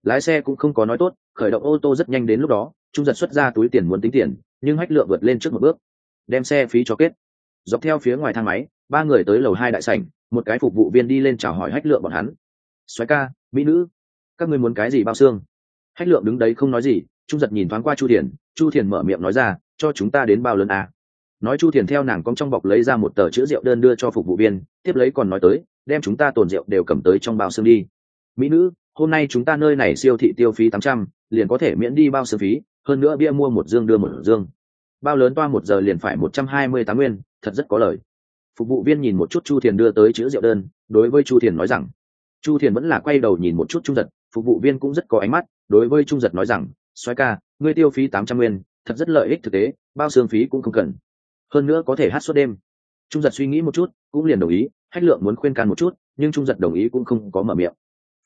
Lái xe cũng không có nói tốt, khởi động ô tô rất nhanh đến lúc đó, trung giật xuất ra túi tiền muốn tính tiền, nhưng hách lượng vượt lên trước một bước, đem xe phí cho kết. Dọc theo phía ngoài thang máy, ba người tới lầu hai đại sảnh, một cái phục vụ viên đi lên chào hỏi hách lượng bọn hắn. Xoáy ca, mỹ nữ, các ngươi muốn cái gì bao xương? Hách lượng đứng đấy không nói gì, trung giật nhìn thoáng qua chu thiền chu thiền mở miệng nói ra, cho chúng ta đến bao lớn à nói chu thiền theo nàng cong trong bọc lấy ra một tờ chữ rượu đơn đưa cho phục vụ viên, tiếp lấy còn nói tới, đem chúng ta tồn rượu đều cầm tới trong bao xương đi. Mỹ nữ, hôm nay chúng ta nơi này siêu thị tiêu phí tám trăm, liền có thể miễn đi bao xương phí, hơn nữa bia mua một dương đưa một dương. Bao lớn toa một giờ liền phải một trăm hai mươi tám nguyên, thật rất có lời. Phục vụ viên nhìn một chút chu thiền đưa tới chữ rượu đơn, đối với chu thiền nói rằng, chu thiền vẫn là quay đầu nhìn một chút trung giật, phục vụ viên cũng rất có ánh mắt, đối với trung giật nói rằng xoáy ca, ngươi tiêu phí tám trăm nguyên, thật rất lợi ích thực tế, bao xương phí cũng không cần hơn nữa có thể hát suốt đêm. Trung giật suy nghĩ một chút, cũng liền đồng ý, hách lượng muốn khuyên can một chút, nhưng trung giật đồng ý cũng không có mở miệng.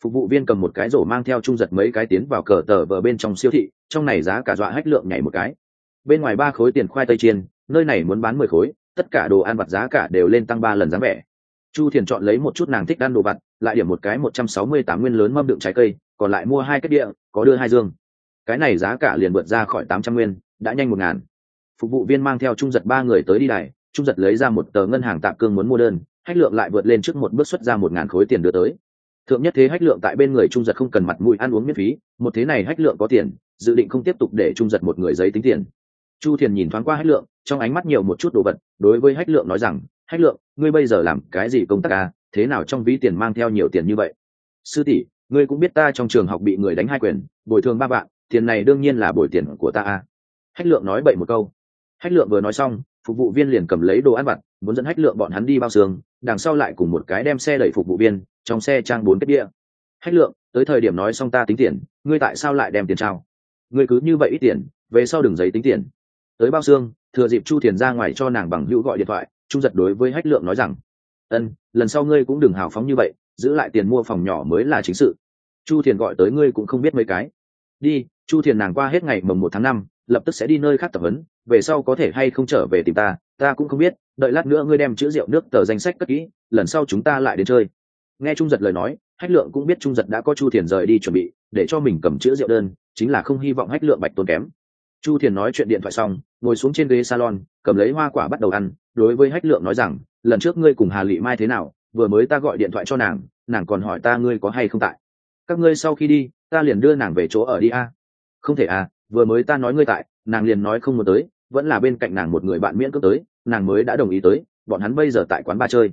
Phục vụ viên cầm một cái rổ mang theo trung giật mấy cái tiến vào cờ tờ vờ bên trong siêu thị, trong này giá cả dọa hách lượng nhảy một cái. Bên ngoài ba khối tiền khoai tây chiên, nơi này muốn bán mười khối, tất cả đồ ăn vặt giá cả đều lên tăng ba lần giá vẻ. Chu thiền chọn lấy một chút nàng thích ăn đồ vặt, lại điểm một cái một trăm sáu mươi tám nguyên lớn mâm đựng trái cây, còn lại mua hai cái địa, có đưa hai dương. Cái này giá cả liền vượt ra khỏi tám trăm nguyên, đã nhanh một ngàn phục vụ viên mang theo trung giật ba người tới đi đài, trung giật lấy ra một tờ ngân hàng tạm cương muốn mua đơn, hách lượng lại vượt lên trước một bước xuất ra một ngàn khối tiền đưa tới. Thượng nhất thế hách lượng tại bên người trung giật không cần mặt mũi ăn uống miễn phí, một thế này hách lượng có tiền, dự định không tiếp tục để trung giật một người giấy tính tiền. Chu thiền nhìn thoáng qua hách lượng, trong ánh mắt nhiều một chút đồ vật, đối với hách lượng nói rằng, hách lượng, ngươi bây giờ làm cái gì công tác à? Thế nào trong ví tiền mang theo nhiều tiền như vậy? Sư tỷ, ngươi cũng biết ta trong trường học bị người đánh hai quyền, bồi thường ba bạn tiền này đương nhiên là bồi tiền của ta à? Hách lượng nói bậy một câu hách lượng vừa nói xong, phục vụ viên liền cầm lấy đồ ăn vặt, muốn dẫn hách lượng bọn hắn đi bao xương, đằng sau lại cùng một cái đem xe đẩy phục vụ viên, trong xe trang bốn kết đĩa hách lượng, tới thời điểm nói xong ta tính tiền, ngươi tại sao lại đem tiền trao? Ngươi cứ như vậy ít tiền, về sau đừng giấy tính tiền. Tới bao xương, thừa dịp chu thiền ra ngoài cho nàng bằng hữu gọi điện thoại, trung giật đối với hách lượng nói rằng, ân, lần sau ngươi cũng đừng hào phóng như vậy, giữ lại tiền mua phòng nhỏ mới là chính sự. Chu thiền gọi tới ngươi cũng không biết mấy cái. Đi, chu thiền nàng qua hết ngày mồng một tháng năm lập tức sẽ đi nơi khác tập huấn, về sau có thể hay không trở về tìm ta ta cũng không biết, đợi lát nữa ngươi đem chữ rượu nước tờ danh sách cất kỹ, lần sau chúng ta lại đến chơi. Nghe trung giật lời nói, hách lượng cũng biết trung giật đã có chu thiền rời đi chuẩn bị, để cho mình cầm chữ rượu đơn, chính là không hy vọng hách lượng bạch tốn kém. Chu thiền nói chuyện điện thoại xong, ngồi xuống trên ghế salon, cầm lấy hoa quả bắt đầu ăn, đối với hách lượng nói rằng, lần trước ngươi cùng hà lị mai thế nào, vừa mới ta gọi điện thoại cho nàng nàng còn hỏi ta ngươi có hay không tại. Các ngươi sau khi đi, ta liền đưa nàng về chỗ ở đi a. Không thể à vừa mới ta nói ngươi tại, nàng liền nói không muốn tới, vẫn là bên cạnh nàng một người bạn miễn cướp tới, nàng mới đã đồng ý tới, bọn hắn bây giờ tại quán ba chơi.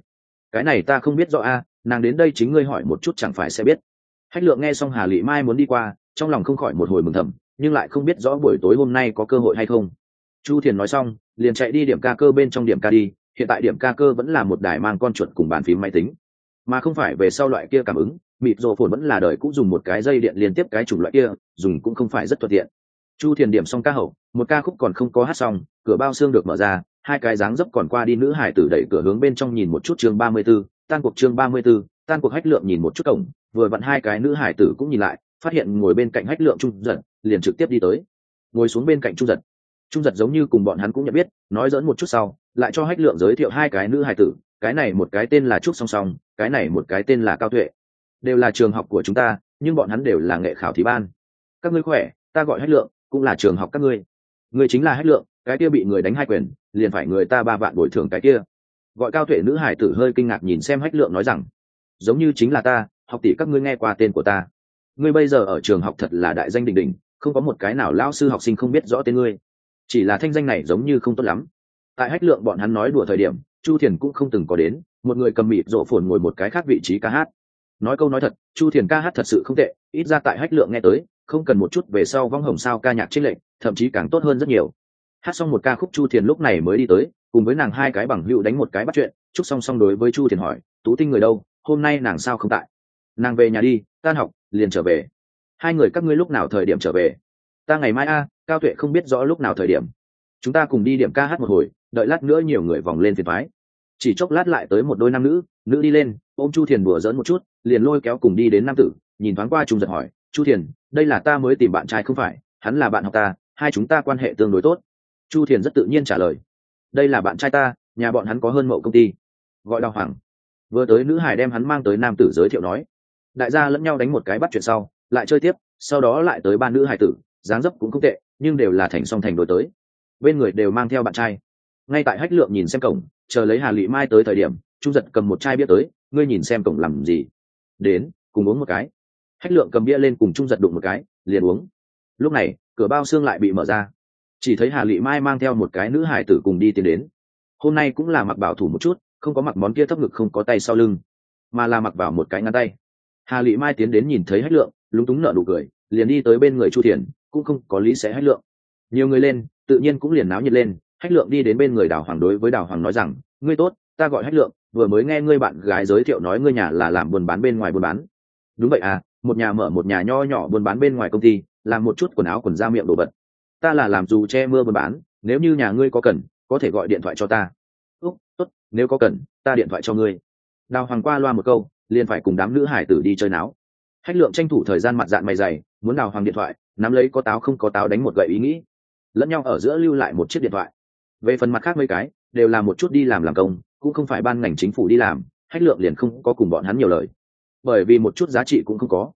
Cái này ta không biết rõ a, nàng đến đây chính ngươi hỏi một chút chẳng phải sẽ biết. Hách lượng nghe xong hà lị mai muốn đi qua, trong lòng không khỏi một hồi mừng thầm, nhưng lại không biết rõ buổi tối hôm nay có cơ hội hay không. Chu thiền nói xong, liền chạy đi điểm ca cơ bên trong điểm ca đi, hiện tại điểm ca cơ vẫn là một đài mang con chuột cùng bàn phím máy tính. Mà không phải về sau loại kia cảm ứng, mịt rộ phồn vẫn là đời cũng dùng một cái dây điện liên tiếp cái chủng loại kia, dùng cũng không phải rất thuận tiện chu thiền điểm xong ca hậu một ca khúc còn không có hát xong cửa bao xương được mở ra hai cái dáng dấp còn qua đi nữ hải tử đẩy cửa hướng bên trong nhìn một chút chương ba mươi 34, tan cuộc chương ba mươi 34, tan cuộc hách lượng nhìn một chút cổng vừa vặn hai cái nữ hải tử cũng nhìn lại phát hiện ngồi bên cạnh hách lượng trung giật liền trực tiếp đi tới. Ngồi xuống bên cạnh trung giật. Trung giật giống như cùng bọn hắn cũng nhận biết nói dẫn một chút sau lại cho hách lượng giới thiệu hai cái nữ hải tử cái này một cái tên là trúc song song cái này một cái tên là cao tuệ. Đều là trường học của chúng ta nhưng bọn hắn đều là nghệ khảo thí ban. Các ngươi khỏe ta gọi hách lượng cũng là trường học các ngươi. Người chính là hách lượng, cái kia bị người đánh hai quyền, liền phải người ta ba vạn bồi thường cái kia. Gọi cao tuệ nữ hải tử hơi kinh ngạc nhìn xem hách lượng nói rằng, giống như chính là ta, học tỷ các ngươi nghe qua tên của ta. Ngươi bây giờ ở trường học thật là đại danh đình đình không có một cái nào lão sư học sinh không biết rõ tên ngươi. Chỉ là thanh danh này giống như không tốt lắm. Tại hách lượng bọn hắn nói đùa thời điểm, chu thiền cũng không từng có đến, một người cầm mịt rộ phồn ngồi một cái khác vị trí ca hát nói câu nói thật, chu thiền ca hát thật sự không tệ, ít ra tại hách lượng nghe tới, không cần một chút về sau vong hồng sao ca nhạc trích lệnh thậm chí càng tốt hơn rất nhiều. Hát xong một ca khúc chu thiền lúc này mới đi tới, cùng với nàng hai cái bằng hữu đánh một cái bắt chuyện, chúc song song đối với chu thiền hỏi, tú tinh người đâu? Hôm nay nàng sao không tại? Nàng về nhà đi, tan học, liền trở về. Hai người các ngươi lúc nào thời điểm trở về? Ta ngày mai a, cao tuệ không biết rõ lúc nào thời điểm. Chúng ta cùng đi điểm ca hát một hồi, đợi lát nữa nhiều người vòng lên phiền thoái chỉ chốc lát lại tới một đôi nam nữ nữ đi lên ôm chu thiền đùa dỡn một chút, liền lôi kéo cùng đi đến nam tử, nhìn thoáng qua trung giật hỏi, chu thiền, đây là ta mới tìm bạn trai không phải, hắn là bạn học ta, hai chúng ta quan hệ tương đối tốt. Chu thiền rất tự nhiên trả lời, đây là bạn trai ta, nhà bọn hắn có hơn mậu công ty. Gọi đào hoàng vừa tới nữ hải đem hắn mang tới nam tử giới thiệu nói, đại gia lẫn nhau đánh một cái bắt chuyện sau, lại chơi tiếp, sau đó lại tới ba nữ hải tử, dáng dấp cũng không tệ, nhưng đều là thành song thành đối tới. Bên người đều mang theo bạn trai. Ngay tại hách lượng nhìn xem cổng, chờ lấy hà lị mai tới thời điểm, trung giật cầm một chai bia tới ngươi nhìn xem cổng làm gì. Đến, cùng uống một cái. Hách lượng cầm bia lên cùng trung giật đụng một cái, liền uống. Lúc này, cửa bao xương lại bị mở ra. Chỉ thấy hà lị mai mang theo một cái nữ hải tử cùng đi tiến đến. Hôm nay cũng là mặc bảo thủ một chút, không có mặc món kia thấp ngực không có tay sau lưng, mà là mặc vào một cái ngăn tay. Hà lị mai tiến đến nhìn thấy hách lượng, lúng túng nợ nụ cười, liền đi tới bên người chu thiền cũng không có lý sẽ hách lượng. Nhiều người lên, tự nhiên cũng liền náo nhiệt lên. Hách lượng đi đến bên người đào hoàng đối với đào hoàng nói rằng, ngươi tốt ta gọi hách lượng, vừa mới nghe ngươi bạn gái giới thiệu nói ngươi nhà là làm buôn bán bên ngoài buôn bán. Đúng vậy à một nhà mở một nhà nho nhỏ buôn bán bên ngoài công ty, làm một chút quần áo quần da miệng đồ vật. Ta là làm dù che mưa buôn bán, nếu như nhà ngươi có cần, có thể gọi điện thoại cho ta. Úc, tốt, nếu có cần, ta điện thoại cho ngươi. Đào hoàng qua loa một câu, liền phải cùng đám nữ hải tử đi chơi náo. Hách lượng tranh thủ thời gian mặt dạng mày dày, muốn đào hoàng điện thoại, nắm lấy có táo không có táo đánh một gậy ý nghĩ. Lẫn nhau ở giữa lưu lại một chiếc điện thoại. Về phần mặt khác mấy cái đều là một chút đi làm làm công, cũng không phải ban ngành chính phủ đi làm, hách lượng liền không có cùng bọn hắn nhiều lời. Bởi vì một chút giá trị cũng không có.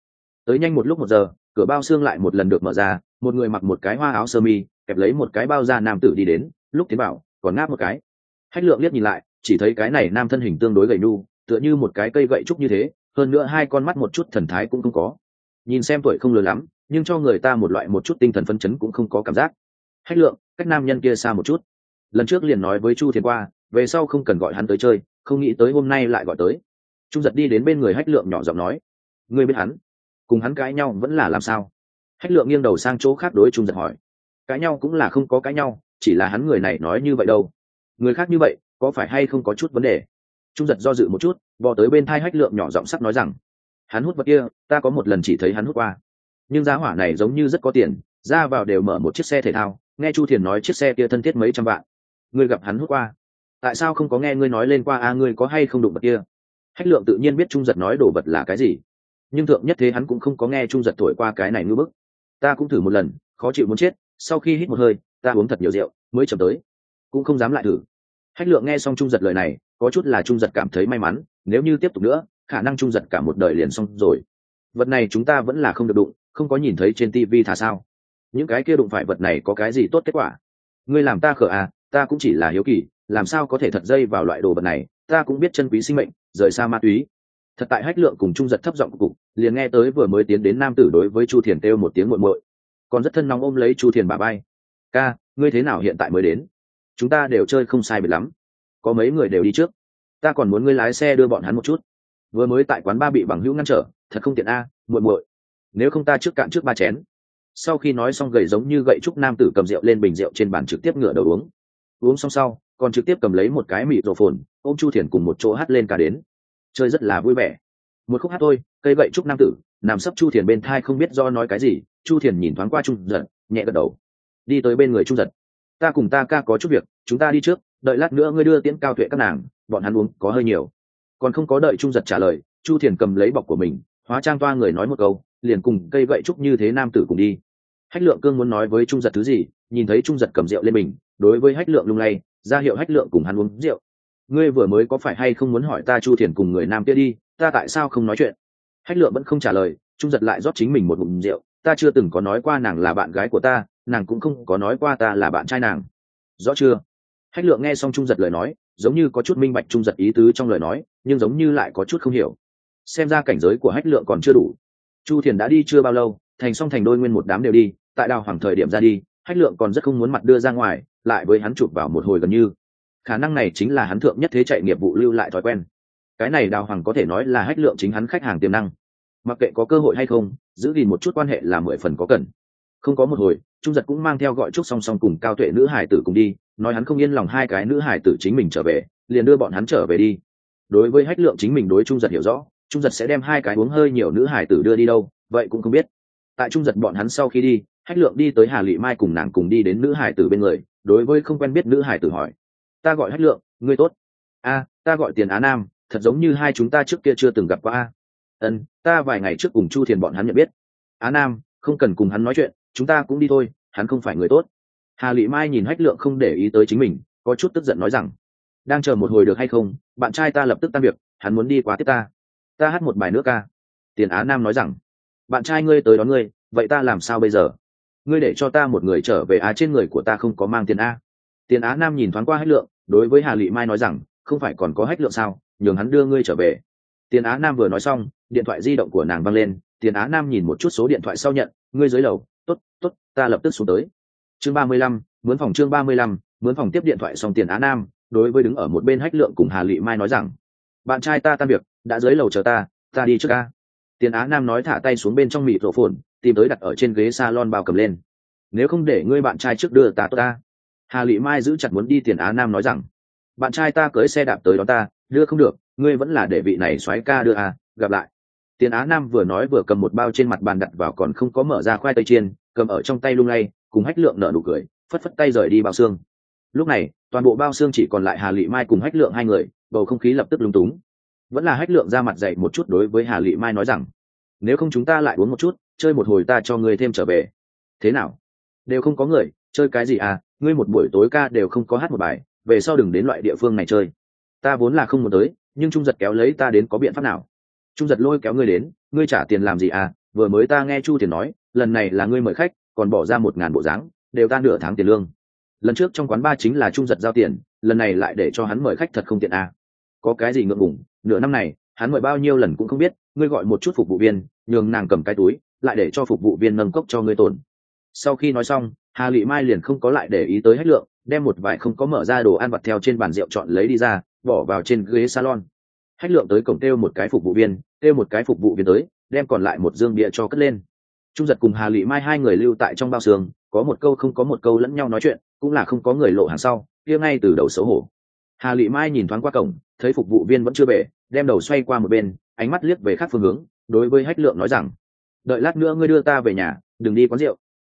Tới nhanh một lúc một giờ, cửa bao xương lại một lần được mở ra, một người mặc một cái hoa áo sơ mi, kẹp lấy một cái bao da nam tử đi đến, lúc tiến bảo còn ngáp một cái. Hách lượng liếc nhìn lại, chỉ thấy cái này nam thân hình tương đối gầy nu, tựa như một cái cây gậy trúc như thế, hơn nữa hai con mắt một chút thần thái cũng không có. Nhìn xem tuổi không lớn lắm, nhưng cho người ta một loại một chút tinh thần phân chấn cũng không có cảm giác. Hách lượng, cách nam nhân kia xa một chút lần trước liền nói với chu thiền qua, về sau không cần gọi hắn tới chơi, không nghĩ tới hôm nay lại gọi tới. Trung giật đi đến bên người hách lượng nhỏ giọng nói, ngươi biết hắn? Cùng hắn cãi nhau vẫn là làm sao? Hách lượng nghiêng đầu sang chỗ khác đối trung giật hỏi, cãi nhau cũng là không có cãi nhau, chỉ là hắn người này nói như vậy đâu. Người khác như vậy, có phải hay không có chút vấn đề? Trung giật do dự một chút bò tới bên thai hách lượng nhỏ giọng sắc nói rằng, hắn hút vật kia, ta có một lần chỉ thấy hắn hút qua. Nhưng giá hỏa này giống như rất có tiền, ra vào đều mở một chiếc xe thể thao, nghe chu thiền nói chiếc xe kia thân thiết mấy trăm vạn ngươi gặp hắn hút qua. Tại sao không có nghe ngươi nói lên qua, a, ngươi có hay không đụng vật kia? Hách lượng tự nhiên biết trung giật nói đồ vật là cái gì, nhưng thượng nhất thế hắn cũng không có nghe trung giật thổi qua cái này ngư bức. Ta cũng thử một lần, khó chịu muốn chết, sau khi hít một hơi, ta uống thật nhiều rượu, mới chậm tới. Cũng không dám lại thử. Hách lượng nghe xong trung giật lời này, có chút là trung giật cảm thấy may mắn, nếu như tiếp tục nữa, khả năng trung giật cả một đời liền xong rồi. Vật này chúng ta vẫn là không được đụng, không có nhìn thấy trên tv thả sao? Những cái kia đụng phải vật này có cái gì tốt kết quả? Ngươi làm ta khở à ta cũng chỉ là hiếu kỳ, làm sao có thể thật dây vào loại đồ vật này, ta cũng biết chân quý sinh mệnh, rời xa ma túy. Thật tại hách lượng cùng trung giật thấp giọng cục, liền nghe tới vừa mới tiến đến nam tử đối với chu thiền kêu một tiếng muội muội. Còn rất thân nóng ôm lấy chu thiền bà bay ca, ngươi thế nào hiện tại mới đến? Chúng ta đều chơi không sai biệt lắm. Có mấy người đều đi trước. Ta còn muốn ngươi lái xe đưa bọn hắn một chút. Vừa mới tại quán ba bị bằng hữu ngăn trở, thật không tiện a muội muội. Nếu không ta trước cạn trước ba chén. Sau khi nói xong gầy giống như gậy trúc nam tử cầm rượu lên bình rượu trên bàn trực tiếp ngửa đầu uống uống xong sau, còn trực tiếp cầm lấy một cái mịt rổ phồn ôm chu thiền cùng một chỗ hát lên ca đến. Chơi rất là vui vẻ. Một khúc hát thôi, cây gậy trúc nam tử, nằm sấp chu thiền bên thai không biết do nói cái gì, chu thiền nhìn thoáng qua trung giật, nhẹ gật đầu. Đi tới bên người trung giật. Ta cùng ta ca có chút việc, chúng ta đi trước, đợi lát nữa ngươi đưa tiễn cao tuệ các nàng, bọn hắn uống có hơi nhiều. Còn không có đợi trung giật trả lời, chu thiền cầm lấy bọc của mình, hóa trang toa người nói một câu, liền cùng cây gậy trúc như thế nam tử cùng đi. Hách lượng cương muốn nói với trung giật thứ gì, nhìn thấy trung giật cầm rượu lên mình đối với hách lượng lung lay, ra hiệu hách lượng cùng hắn uống rượu. Ngươi vừa mới có phải hay không muốn hỏi ta chu thiền cùng người nam kia đi, ta tại sao không nói chuyện? Hách lượng vẫn không trả lời, trung giật lại rót chính mình một bụng rượu. Ta chưa từng có nói qua nàng là bạn gái của ta, nàng cũng không có nói qua ta là bạn trai nàng. Rõ chưa? Hách lượng nghe xong trung giật lời nói, giống như có chút minh bạch trung giật ý tứ trong lời nói, nhưng giống như lại có chút không hiểu. Xem ra cảnh giới của hách lượng còn chưa đủ. Chu thiền đã đi chưa bao lâu, thành xong thành đôi nguyên một đám đều đi, tại đào hoàng thời điểm ra đi, hách lượng còn rất không muốn mặt đưa ra ngoài lại với hắn chụp vào một hồi gần như. Khả năng này chính là hắn thượng nhất thế chạy nghiệp vụ lưu lại thói quen. Cái này đào hoàng có thể nói là hách lượng chính hắn khách hàng tiềm năng. Mặc kệ có cơ hội hay không, giữ gìn một chút quan hệ là mười phần có cần. Không có một hồi, trung giật cũng mang theo gọi trúc song song cùng cao tuệ nữ hải tử cùng đi, nói hắn không yên lòng hai cái nữ hải tử chính mình trở về, liền đưa bọn hắn trở về đi. Đối với hách lượng chính mình đối trung giật hiểu rõ, trung giật sẽ đem hai cái uống hơi nhiều nữ hải tử đưa đi đâu, vậy cũng không biết. Tại trung giật bọn hắn sau khi đi, hách lượng đi tới hà lị mai cùng nàng cùng đi đến nữ hải tử bên người đối với không quen biết nữ hải tử hỏi, ta gọi hách lượng, ngươi tốt. A, ta gọi tiền á nam, thật giống như hai chúng ta trước kia chưa từng gặp qua a. Ân ta vài ngày trước cùng chu thiền bọn hắn nhận biết. Á nam, không cần cùng hắn nói chuyện, chúng ta cũng đi thôi, hắn không phải người tốt. Hà lị mai nhìn hách lượng không để ý tới chính mình, có chút tức giận nói rằng, đang chờ một hồi được hay không? Bạn trai ta lập tức tan việc, hắn muốn đi quá tiếp ta. Ta hát một bài nước ca. Tiền á nam nói rằng, bạn trai ngươi tới đón ngươi, vậy ta làm sao bây giờ? Ngươi để cho ta một người trở về á trên người của ta không có mang tiền a tiền á nam nhìn thoáng qua hách lượng, đối với hà lị mai nói rằng, không phải còn có hách lượng sao, nhường hắn đưa ngươi trở về. Tiền á nam vừa nói xong, điện thoại di động của nàng văng lên, tiền á nam nhìn một chút số điện thoại sau nhận, ngươi dưới lầu t ố t t ố t ta lập tức xuống tới. Chương ba mươi lăm, mướn phòng chương ba mươi lăm, mướn phòng tiếp điện thoại xong tiền á nam, đối với đứng ở một bên hách lượng cùng hà lị mai nói rằng, bạn trai ta tan việc, đã dưới lầu chờ ta ta đi trước ca tiền á nam nói thả tay xuống bên trong mịt rổ phồn tìm tới đặt ở trên ghế salon bao cầm lên. Nếu không để ngươi bạn trai trước đưa ta tốt ta. Hà lị mai giữ chặt muốn đi tiền á nam nói rằng, bạn trai ta cưới xe đạp tới đó ta, đưa không được, ngươi vẫn là để vị này xoáy ca đưa à gặp lại. Tiền á nam vừa nói vừa cầm một bao trên mặt bàn đặt vào còn không có mở ra khoai tây chiên, cầm ở trong tay lung lay, cùng hách lượng nở nụ cười, phất phất tay rời đi bao xương. Lúc này, toàn bộ bao xương chỉ còn lại hà lị mai cùng hách lượng hai người, bầu không khí lập tức lung túng. Vẫn là hách lượng ra mặt dậy một chút đối với hà lị mai nói rằng, nếu không chúng ta lại uống một chút chơi một hồi ta cho ngươi thêm trở về. Thế nào? Đều không có người, chơi cái gì à? Ngươi một buổi tối ca đều không có hát một bài, về sau đừng đến loại địa phương này chơi. Ta vốn là không muốn tới, nhưng trung giật kéo lấy ta đến có biện pháp nào? Trung giật lôi kéo ngươi đến, ngươi trả tiền làm gì à? Vừa mới ta nghe chu tiền nói, lần này là ngươi mời khách, còn bỏ ra một ngàn bộ dáng, đều ta nửa tháng tiền lương. Lần trước trong quán ba chính là trung giật giao tiền, lần này lại để cho hắn mời khách thật không tiện à. có cái gì ngượng ngủng nửa năm này, hắn mời bao nhiêu lần cũng không biết, ngươi gọi một chút phục vụ viên, nhường nàng cầm cái túi lại để cho phục vụ viên nâng cốc cho ngươi tổn. Sau khi nói xong, hà lị mai liền không có lại để ý tới hết lượng, đem một vài không có mở ra đồ ăn vặt theo trên bàn rượu chọn lấy đi ra, bỏ vào trên ghế salon. Hách lượng tới cổng kêu một cái phục vụ viên, kêu một cái phục vụ viên tới, đem còn lại một dương bia cho cất lên. Trung giật cùng hà lị mai hai người lưu tại trong bao xương, có một câu không có một câu lẫn nhau nói chuyện, cũng là không có người lộ hàng sau, kia ngay từ đầu xấu hổ. Hà lị mai nhìn thoáng qua cổng, thấy phục vụ viên vẫn chưa về đem đầu xoay qua một bên, ánh mắt liếc về khác phương hướng, đối với hách lượng nói rằng đợi lát nữa ngươi đưa ta về nhà, đừng đi quán rượu.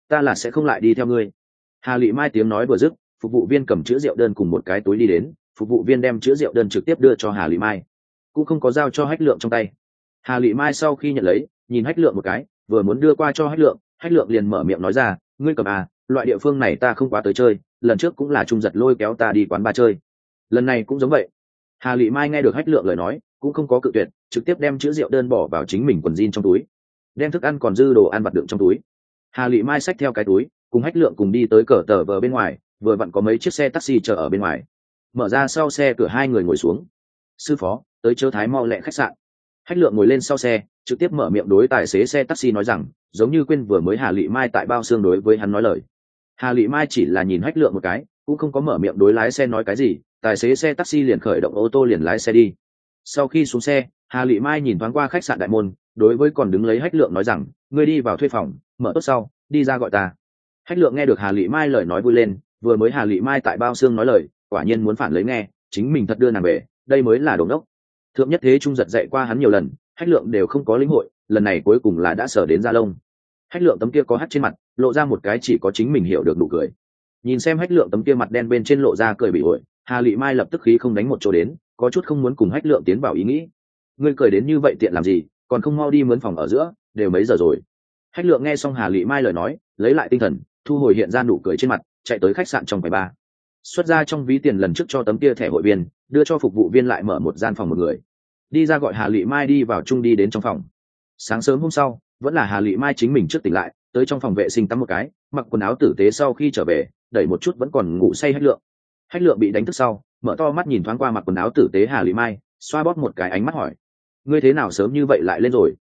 Ta là sẽ không lại đi theo ngươi. Hà lị mai tiếng nói vừa dứt, phục vụ viên cầm chữ rượu đơn cùng một cái túi đi đến, phục vụ viên đem chữ rượu đơn trực tiếp đưa cho hà lị mai. Cũng không có giao cho hách lượng trong tay. Hà lị mai sau khi nhận lấy, nhìn hách lượng một cái, vừa muốn đưa qua cho hách lượng hách lượng liền mở miệng nói ra, ngươi cầm à loại địa phương này ta không quá tới chơi, lần trước cũng là trung giật lôi kéo ta đi quán ba chơi. Lần này cũng giống vậy. Hà lị mai nghe được hách lượng lời nói, cũng không có cự tuyệt, trực tiếp đem chữ rượu đơn bỏ vào chính mình quần jean trong túi đem thức ăn còn dư đồ ăn vặt đựng trong túi. Hà lị mai xách theo cái túi, cùng hách lượng cùng đi tới cờ tờ vờ bên ngoài, vừa vặn có mấy chiếc xe taxi chờ ở bên ngoài. Mở ra sau xe cửa hai người ngồi xuống. Sư phó, tới chớ thái mau lẹ khách sạn. Hách lượng ngồi lên sau xe, trực tiếp mở miệng đối tài xế xe taxi nói rằng, giống như quên vừa mới hà lị mai tại bao xương đối với hắn nói lời. Hà lị mai chỉ là nhìn hách lượng một cái, cũng không có mở miệng đối lái xe nói cái gì, tài xế xe taxi liền khởi động ô tô liền lái xe đi. Sau khi xuống xe, hà lị mai nhìn thoáng qua khách sạn đại môn đối với còn đứng lấy hách lượng nói rằng, ngươi đi vào thuê phòng, mở tốt sau, đi ra gọi ta. Hách lượng nghe được hà lị mai lời nói vui lên, vừa mới hà lị mai tại bao xương nói lời, quả nhiên muốn phản lấy nghe, chính mình thật đưa nàng về, đây mới là đồn đốc. Thượng nhất thế trung giật dạy qua hắn nhiều lần, hách lượng đều không có lĩnh hội, lần này cuối cùng là đã sở đến gia lông. Hách lượng tấm kia có hắt trên mặt, lộ ra một cái chỉ có chính mình hiểu được nụ cười. Nhìn xem hách lượng tấm kia mặt đen bên trên lộ ra cười bị ổi hà lị mai lập tức khí không đánh một chỗ đến, có chút không muốn cùng hách lượng tiến vào ý nghĩ. Ngươi cười đến như vậy tiện làm gì? Còn không mau đi mướn phòng ở giữa, đều mấy giờ rồi. Hách lượng nghe xong hà lị mai lời nói, lấy lại tinh thần, thu hồi hiện ra nụ cười trên mặt, chạy tới khách sạn trong quầy ba. Xuất ra trong ví tiền lần trước cho tấm kia thẻ hội viên, đưa cho phục vụ viên lại mở một gian phòng một người. Đi ra gọi hà lị mai đi vào chung đi đến trong phòng. Sáng sớm hôm sau, vẫn là hà lị mai chính mình trước tỉnh lại, tới trong phòng vệ sinh tắm một cái, mặc quần áo tử tế sau khi trở về, đẩy một chút vẫn còn ngủ say hách lượng. Hách lượng bị đánh thức sau, mở to mắt nhìn thoáng qua mặc quần áo tử tế hà lị mai, xoa bóp một cái ánh mắt hỏi ngươi thế nào sớm như vậy lại lên rồi?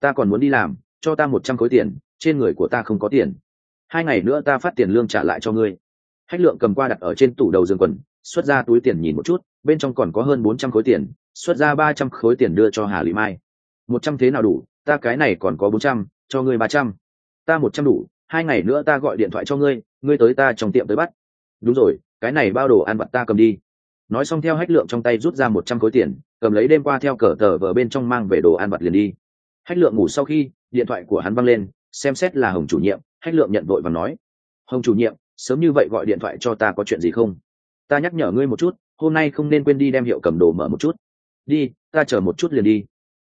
Ta còn muốn đi làm, cho ta một trăm khối tiền, trên người của ta không có tiền. Hai ngày nữa ta phát tiền lương trả lại cho ngươi. Hách lượng cầm qua đặt ở trên tủ đầu giường quần, xuất ra túi tiền nhìn một chút, bên trong còn có hơn bốn trăm khối tiền, xuất ra ba trăm khối tiền đưa cho hà lý mai. Một trăm thế nào đủ? Ta cái này còn có bốn trăm, cho ngươi ba trăm. Ta một trăm đủ, hai ngày nữa ta gọi điện thoại cho ngươi ngươi tới ta trong tiệm tới bắt. Đúng rồi, cái này bao đồ ăn vặt ta cầm đi nói xong theo hách lượng trong tay rút ra một trăm khối tiền, cầm lấy đêm qua theo cờ tờ vờ bên trong mang về đồ ăn vặt liền đi. Hách lượng ngủ sau khi, điện thoại của hắn văng lên, xem xét là hồng chủ nhiệm, hách lượng nhận vội và nói, hồng chủ nhiệm, sớm như vậy gọi điện thoại cho ta có chuyện gì không? Ta nhắc nhở ngươi một chút, hôm nay không nên quên đi đem hiệu cầm đồ mở một chút. Đi, ta chờ một chút liền đi.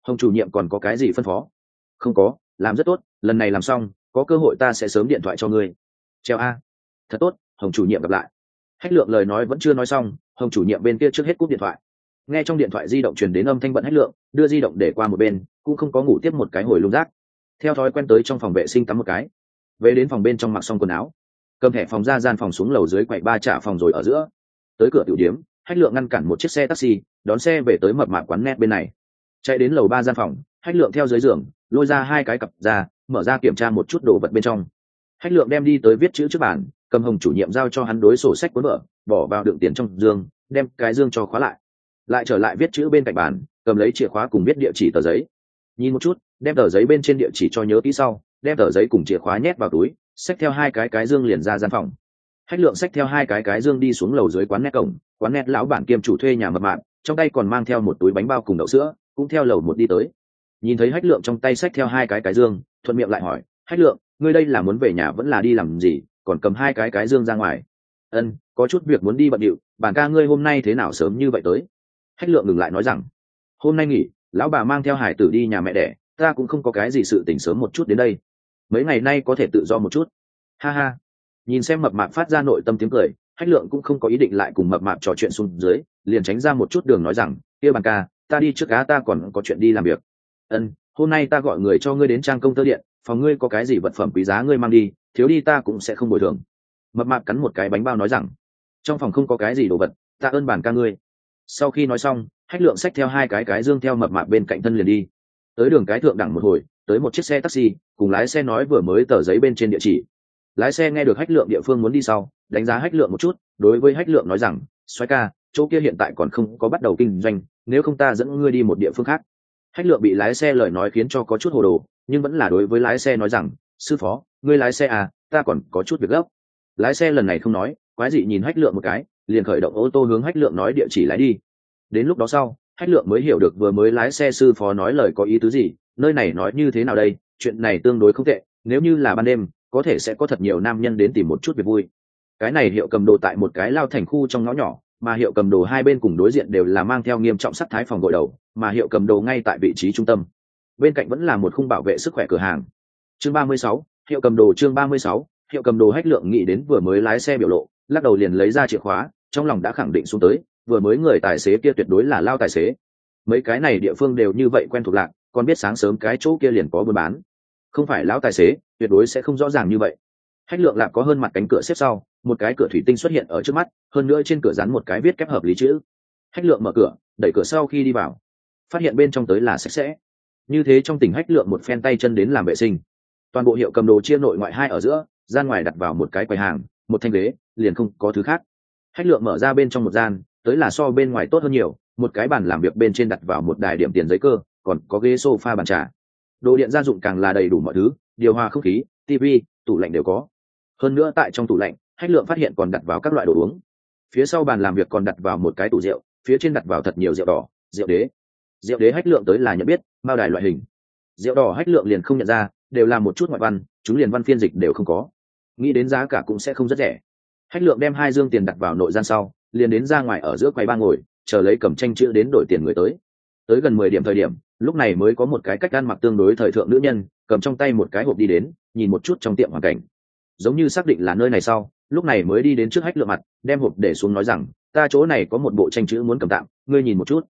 Hồng chủ nhiệm còn có cái gì phân phó? Không có, làm rất tốt, lần này làm xong, có cơ hội ta sẽ sớm điện thoại cho ngươi. Treo a, thật tốt, hồng chủ nhiệm gặp lại. Hách lượng lời nói vẫn chưa nói xong hồng chủ nhiệm bên kia trước hết cúp điện thoại. Nghe trong điện thoại di động truyền đến âm thanh bận hết lượng, đưa di động để qua một bên, cũng không có ngủ tiếp một cái hồi lung rác. Theo thói quen tới trong phòng vệ sinh tắm một cái. Về đến phòng bên trong mặc xong quần áo. Cầm thẻ phòng ra gian phòng xuống lầu dưới quậy ba trả phòng rồi ở giữa. Tới cửa tiểu điếm hách lượng ngăn cản một chiếc xe taxi, đón xe về tới mập mạp quán net bên này. Chạy đến lầu ba gian phòng, hách lượng theo dưới giường, lôi ra hai cái cặp ra, mở ra kiểm tra một chút đồ vật bên trong. Hách lượng đem đi tới viết chữ trước bàn cầm hồng chủ nhiệm giao cho hắn đối sổ sách cuốn vở, bỏ vào đựng tiền trong dương, đem cái dương cho khóa lại. Lại trở lại viết chữ bên cạnh bàn, cầm lấy chìa khóa cùng viết địa chỉ tờ giấy. Nhìn một chút, đem tờ giấy bên trên địa chỉ cho nhớ kỹ sau, đem tờ giấy cùng chìa khóa nhét vào túi, xách theo hai cái cái dương liền ra gian phòng. Hách lượng xách theo hai cái cái dương đi xuống lầu dưới quán nét cổng, quán nét lão bản kiêm chủ thuê nhà mập mạp, trong tay còn mang theo một túi bánh bao cùng đậu sữa, cũng theo lầu một đi tới. Nhìn thấy hách lượng trong tay xách theo hai cái cái dương, thuận miệng lại hỏi, hách lượng, ngươi đây là muốn về nhà vẫn là đi làm gì? Còn cầm hai cái cái dương ra ngoài. Ân, có chút việc muốn đi bận điệu, bản ca ngươi hôm nay thế nào sớm như vậy tới? Hách lượng ngừng lại nói rằng, hôm nay nghỉ, lão bà mang theo hải tử đi nhà mẹ đẻ, ta cũng không có cái gì sự tỉnh sớm một chút đến đây. Mấy ngày nay có thể tự do một chút. Ha ha. Nhìn xem mập mạp phát ra nội tâm tiếng cười, hách lượng cũng không có ý định lại cùng mập mạp trò chuyện xuống dưới, liền tránh ra một chút đường nói rằng, kia bàn ca, ta đi trước cá ta còn có chuyện đi làm việc. Ân, hôm nay ta gọi người cho ngươi đến trang công tơ điện, phòng ngươi có cái gì vật phẩm quý giá ngươi mang đi thiếu đi ta cũng sẽ không bồi thường. Mập mạp cắn một cái bánh bao nói rằng, trong phòng không có cái gì đồ vật, ta ơn bản ca ngươi. Sau khi nói xong, hách lượng xách theo hai cái cái dương theo mập mạp bên cạnh thân liền đi. Tới đường cái thượng đẳng một hồi, tới một chiếc xe taxi, cùng lái xe nói vừa mới tờ giấy bên trên địa chỉ. Lái xe nghe được hách lượng địa phương muốn đi sau, đánh giá hách lượng một chút, đối với hách lượng nói rằng xoay ca, chỗ kia hiện tại còn không có bắt đầu kinh doanh, nếu không ta dẫn ngươi đi một địa phương khác. Hách lượng bị lái xe lời nói khiến cho có chút hồ đồ, nhưng vẫn là đối với lái xe nói rằng sư phó, ngươi lái xe à ta còn có chút việc gấp. Lái xe lần này không nói, quái dị nhìn hách lượng một cái, liền khởi động ô tô hướng hách lượng nói địa chỉ lái đi. Đến lúc đó sau, hách lượng mới hiểu được vừa mới lái xe sư phó nói lời có ý tứ gì, nơi này nói như thế nào đây, chuyện này tương đối không tệ, nếu như là ban đêm, có thể sẽ có thật nhiều nam nhân đến tìm một chút việc vui. Cái này hiệu cầm đồ tại một cái lao thành khu trong ngõ nhỏ, mà hiệu cầm đồ hai bên cùng đối diện đều là mang theo nghiêm trọng sắc thái phòng gội đầu, mà hiệu cầm đồ ngay tại vị trí trung tâm. Bên cạnh vẫn là một khung bảo vệ sức khỏe cửa hàng chương ba mươi sáu, hiệu cầm đồ chương ba mươi sáu, hiệu cầm đồ hách lượng nghĩ đến vừa mới lái xe biểu lộ, lắc đầu liền lấy ra chìa khóa, trong lòng đã khẳng định xuống tới, vừa mới người tài xế kia tuyệt đối là lao tài xế. Mấy cái này địa phương đều như vậy quen thuộc lạc, còn biết sáng sớm cái chỗ kia liền có buôn bán. Không phải lão tài xế, tuyệt đối sẽ không rõ ràng như vậy. Hách lượng lạc có hơn mặt cánh cửa xếp sau, một cái cửa thủy tinh xuất hiện ở trước mắt, hơn nữa trên cửa dán một cái viết kép hợp lý chữ. Hách lượng mở cửa, đẩy cửa sau khi đi vào. Phát hiện bên trong tới là sạch sẽ. Như thế trong tỉnh hách lượng một phen tay chân đến làm vệ sinh toàn bộ hiệu cầm đồ chia nội ngoại hai ở giữa gian ngoài đặt vào một cái quầy hàng, một thanh ghế, liền không có thứ khác. Hách lượng mở ra bên trong một gian, tới là so bên ngoài tốt hơn nhiều, một cái bàn làm việc bên trên đặt vào một đài điểm tiền giấy cơ, còn có ghế sofa bàn trà. Đồ điện gia dụng càng là đầy đủ mọi thứ, điều hòa không khí tv tủ lạnh đều có. Hơn nữa tại trong tủ lạnh hách lượng phát hiện còn đặt vào các loại đồ uống. Phía sau bàn làm việc còn đặt vào một cái tủ rượu, phía trên đặt vào thật nhiều rượu đỏ, rượu đế. Rượu đế hách lượng tới là nhận biết, bao đài loại hình. Rượu đỏ hách lượng liền không nhận ra đều là một chút ngoại văn, chúng liền văn phiên dịch đều không có. Nghĩ đến giá cả cũng sẽ không rất rẻ. Hách lượng đem hai dương tiền đặt vào nội gian sau, liền đến ra ngoài ở giữa quầy ba ngồi, chờ lấy cầm tranh chữ đến đổi tiền người tới. Tới gần mười điểm thời điểm, lúc này mới có một cái cách ăn mặc tương đối thời thượng nữ nhân, cầm trong tay một cái hộp đi đến, nhìn một chút trong tiệm hoàn cảnh. Giống như xác định là nơi này sau, lúc này mới đi đến trước hách lượng mặt, đem hộp để xuống nói rằng, ta chỗ này có một bộ tranh chữ muốn cầm tạm, ngươi nhìn một chút.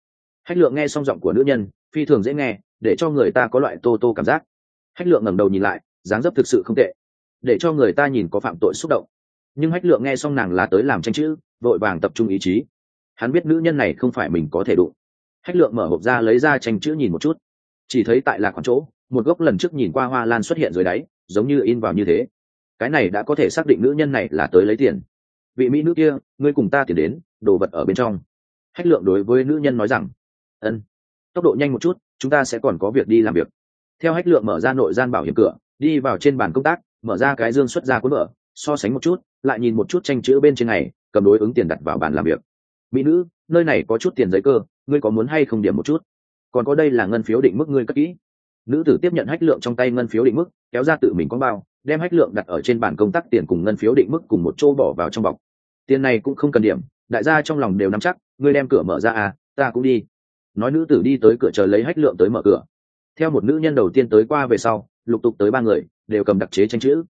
Hách lượng nghe xong giọng của nữ nhân, phi thường dễ nghe, để cho người ta có loại tô tô cảm giác hách lượng ngẩng đầu nhìn lại, dáng dấp thực sự không tệ, để cho người ta nhìn có phạm tội xúc động. Nhưng hách lượng nghe xong nàng là tới làm tranh chữ, vội vàng tập trung ý chí. Hắn biết nữ nhân này không phải mình có thể đụng. Hách lượng mở hộp ra lấy ra tranh chữ nhìn một chút. Chỉ thấy tại lạc khoảng chỗ, một gốc lần trước nhìn qua hoa lan xuất hiện dưới đáy, giống như in vào như thế. Cái này đã có thể xác định nữ nhân này là tới lấy tiền. Vị mỹ nữ kia, ngươi cùng ta tiền đến, đồ vật ở bên trong. Hách lượng đối với nữ nhân nói rằng, ân, tốc độ nhanh một chút, chúng ta sẽ còn có việc đi làm việc theo hách lượng mở ra nội gian bảo hiểm cửa, đi vào trên bàn công tác, mở ra cái dương xuất ra cuốn mở so sánh một chút, lại nhìn một chút tranh chữ bên trên này, cầm đối ứng tiền đặt vào bàn làm việc. Mỹ nữ, nơi này có chút tiền giấy cơ, ngươi có muốn hay không điểm một chút? Còn có đây là ngân phiếu định mức ngươi cất kỹ. Nữ tử tiếp nhận hách lượng trong tay ngân phiếu định mức, kéo ra tự mình con bao, đem hách lượng đặt ở trên bàn công tác tiền cùng ngân phiếu định mức cùng một chỗ bỏ vào trong bọc. Tiền này cũng không cần điểm, đại gia trong lòng đều nắm chắc, ngươi đem cửa mở ra à ta cũng đi. Nói nữ tử đi tới cửa chờ lấy hách lượng tới mở cửa theo một nữ nhân đầu tiên tới qua về sau, lục tục tới ba người, đều cầm đặc chế tranh chữ.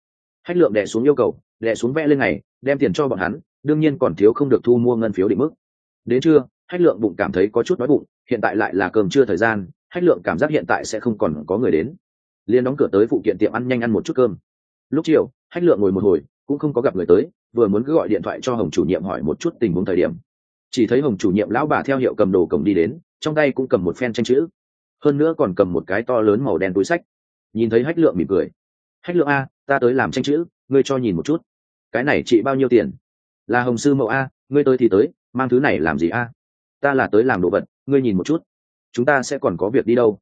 Hách lượng đẻ xuống yêu cầu đẻ xuống vẽ lên ngày, đem tiền cho bọn hắn, đương nhiên còn thiếu không được thu mua ngân phiếu định mức. Đến trưa, hách lượng bụng cảm thấy có chút đói bụng, hiện tại lại là cơm trưa thời gian, hách lượng cảm giác hiện tại sẽ không còn có người đến. Liên đóng cửa tới phụ kiện tiệm ăn nhanh ăn một chút cơm. Lúc chiều, hách lượng ngồi một hồi, cũng không có gặp người tới, vừa muốn cứ gọi điện thoại cho hồng chủ nhiệm hỏi một chút tình huống thời điểm. Chỉ thấy hồng chủ nhiệm lão bà theo hiệu cầm đồ cổng đi đến, trong tay cũng cầm một phen tranh chữ hơn nữa còn cầm một cái to lớn màu đen túi sách. Nhìn thấy hách lượng mỉm cười. Hách lượng a, ta tới làm tranh chữ, ngươi cho nhìn một chút. Cái này trị bao nhiêu tiền? Là hồng sư mẫu a, ngươi tới thì tới, mang thứ này làm gì a? Ta là tới làm đồ vật, ngươi nhìn một chút. Chúng ta sẽ còn có việc đi đâu.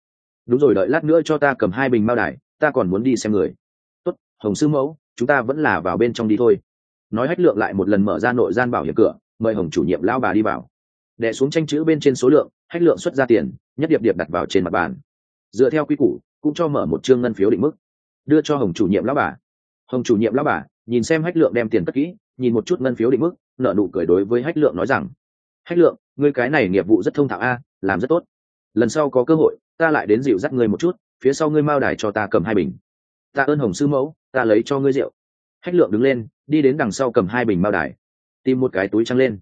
Đúng rồi, đợi lát nữa cho ta cầm hai bình bao đài, ta còn muốn đi xem người. Tốt, hồng sư mẫu chúng ta vẫn là vào bên trong đi thôi. Nói hách lượng lại một lần mở ra nội gian bảo hiểm cửa, mời hồng chủ nhiệm lao bà đi vào đẻ xuống tranh chữ bên trên số lượng, hách lượng xuất ra tiền, nhất điệp điệp đặt vào trên mặt bàn. Dựa theo quy củ, cũng cho mở một chương ngân phiếu định mức. Đưa cho hồng chủ nhiệm lão bà. Hồng chủ nhiệm lão bà, nhìn xem hách lượng đem tiền cất kỹ, nhìn một chút ngân phiếu định mức nợ nụ cười đối với hách lượng nói rằng, hách lượng, ngươi cái này nghiệp vụ rất thông thạo a, làm rất tốt. Lần sau có cơ hội, ta lại đến dịu dắt ngươi một chút, phía sau ngươi mao đài cho ta cầm hai bình. Ta ơn hồng sư mẫu, ta lấy cho ngươi rượu. Hách lượng đứng lên, đi đến đằng sau cầm hai bình mao đài. Tìm một cái túi trăng lên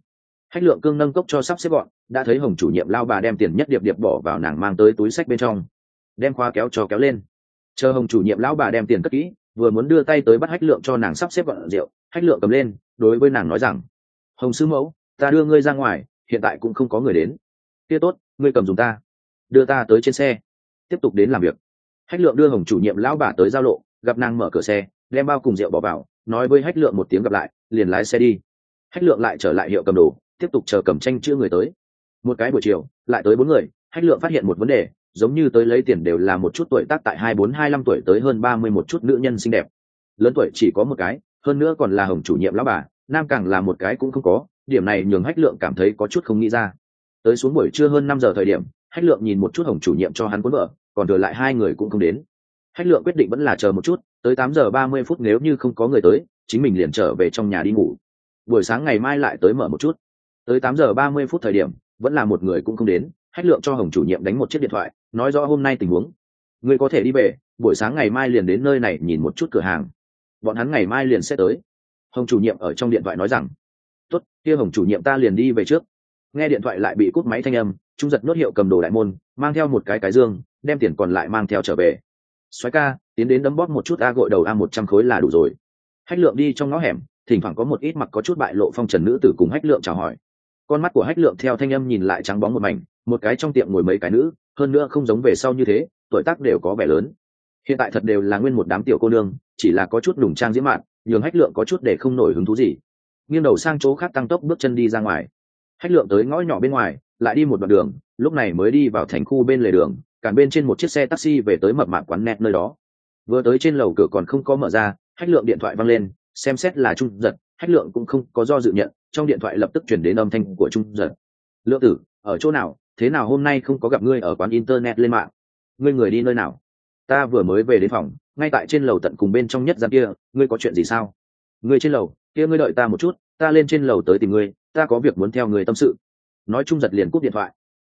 hách lượng cương nâng cốc cho sắp xếp gọn, đã thấy hồng chủ nhiệm lao bà đem tiền nhất điệp điệp bỏ vào nàng mang tới túi sách bên trong. Đem khóa kéo cho kéo lên. Chờ hồng chủ nhiệm lão bà đem tiền cất kỹ, vừa muốn đưa tay tới bắt hách lượng cho nàng sắp xếp gọn rượu, hách lượng cầm lên, đối với nàng nói rằng, hồng sư mẫu, ta đưa ngươi ra ngoài, hiện tại cũng không có người đến. Kia tốt, ngươi cầm dùng ta. Đưa ta tới trên xe. Tiếp tục đến làm việc. Hách lượng đưa hồng chủ nhiệm lão bà tới giao lộ, gặp nàng mở cửa xe, đem bao cùng rượu bỏ vào, nói với hách lượng một tiếng gặp lại, liền lái xe đi. Hách lượng lại trở lại hiệu cầm đồ tiếp tục chờ cầm tranh chữa người tới. Một cái buổi chiều, lại tới bốn người, hách lượng phát hiện một vấn đề, giống như tới lấy tiền đều là một chút tuổi tác tại hai bốn, hai năm tuổi tới hơn ba mươi một chút nữ nhân xinh đẹp. Lớn tuổi chỉ có một cái, hơn nữa còn là hồng chủ nhiệm lão bà, nam càng là một cái cũng không có, điểm này nhường hách lượng cảm thấy có chút không nghĩ ra. Tới xuống buổi trưa hơn năm giờ thời điểm, hách lượng nhìn một chút hồng chủ nhiệm cho hắn cuốn vợ, còn thừa lại hai người cũng không đến. Hách lượng quyết định vẫn là chờ một chút, tới tám giờ ba mươi phút nếu như không có người tới, chính mình liền trở về trong nhà đi ngủ. Buổi sáng ngày mai lại tới mở một chút tới tám giờ ba mươi phút thời điểm, vẫn là một người cũng không đến, hách lượng cho hồng chủ nhiệm đánh một chiếc điện thoại, nói rõ hôm nay tình huống. Ngươi có thể đi về, buổi sáng ngày mai liền đến nơi này, nhìn một chút cửa hàng. Bọn hắn ngày mai liền sẽ tới. Hồng chủ nhiệm ở trong điện thoại nói rằng, tốt, kia hồng chủ nhiệm ta liền đi về trước. Nghe điện thoại lại bị cút máy thanh âm, trung giật nốt hiệu cầm đồ đại môn, mang theo một cái cái dương, đem tiền còn lại mang theo trở về. Xoáy ca, tiến đến đấm bóp một chút a gội đầu a một trăm khối là đủ rồi. Hách lượng đi trong ngõ hẻm, thỉnh thoảng có một ít mặc có chút bại lộ phong trần nữ tử cùng hách lượng chào hỏi con mắt của hách lượng theo thanh âm nhìn lại trắng bóng một mảnh, một cái trong tiệm ngồi mấy cái nữ, hơn nữa không giống về sau như thế, tuổi tác đều có vẻ lớn. Hiện tại thật đều là nguyên một đám tiểu cô nương, chỉ là có chút đùng trang diễm mạn, nhường hách lượng có chút để không nổi hứng thú gì. Nghiêng đầu sang chỗ khác tăng tốc bước chân đi ra ngoài. Hách lượng tới ngõ nhỏ bên ngoài, lại đi một đoạn đường, lúc này mới đi vào thành khu bên lề đường, cản bên trên một chiếc xe taxi về tới mập mạc quán net nơi đó. Vừa tới trên lầu cửa còn không có mở ra, hách lượng điện thoại văng lên, xem xét là trung giật, hách lượng cũng không có do dự nhận trong điện thoại lập tức chuyển đến âm thanh của trung giật. Lượng tử, ở chỗ nào? Thế nào hôm nay không có gặp ngươi ở quán internet lên mạng? Ngươi người đi nơi nào? Ta vừa mới về đến phòng, ngay tại trên lầu tận cùng bên trong nhất gian kia, ngươi có chuyện gì sao? Ngươi trên lầu, kia ngươi đợi ta một chút, ta lên trên lầu tới tìm ngươi, ta có việc muốn theo người tâm sự. Nói chung giật liền cúp điện thoại.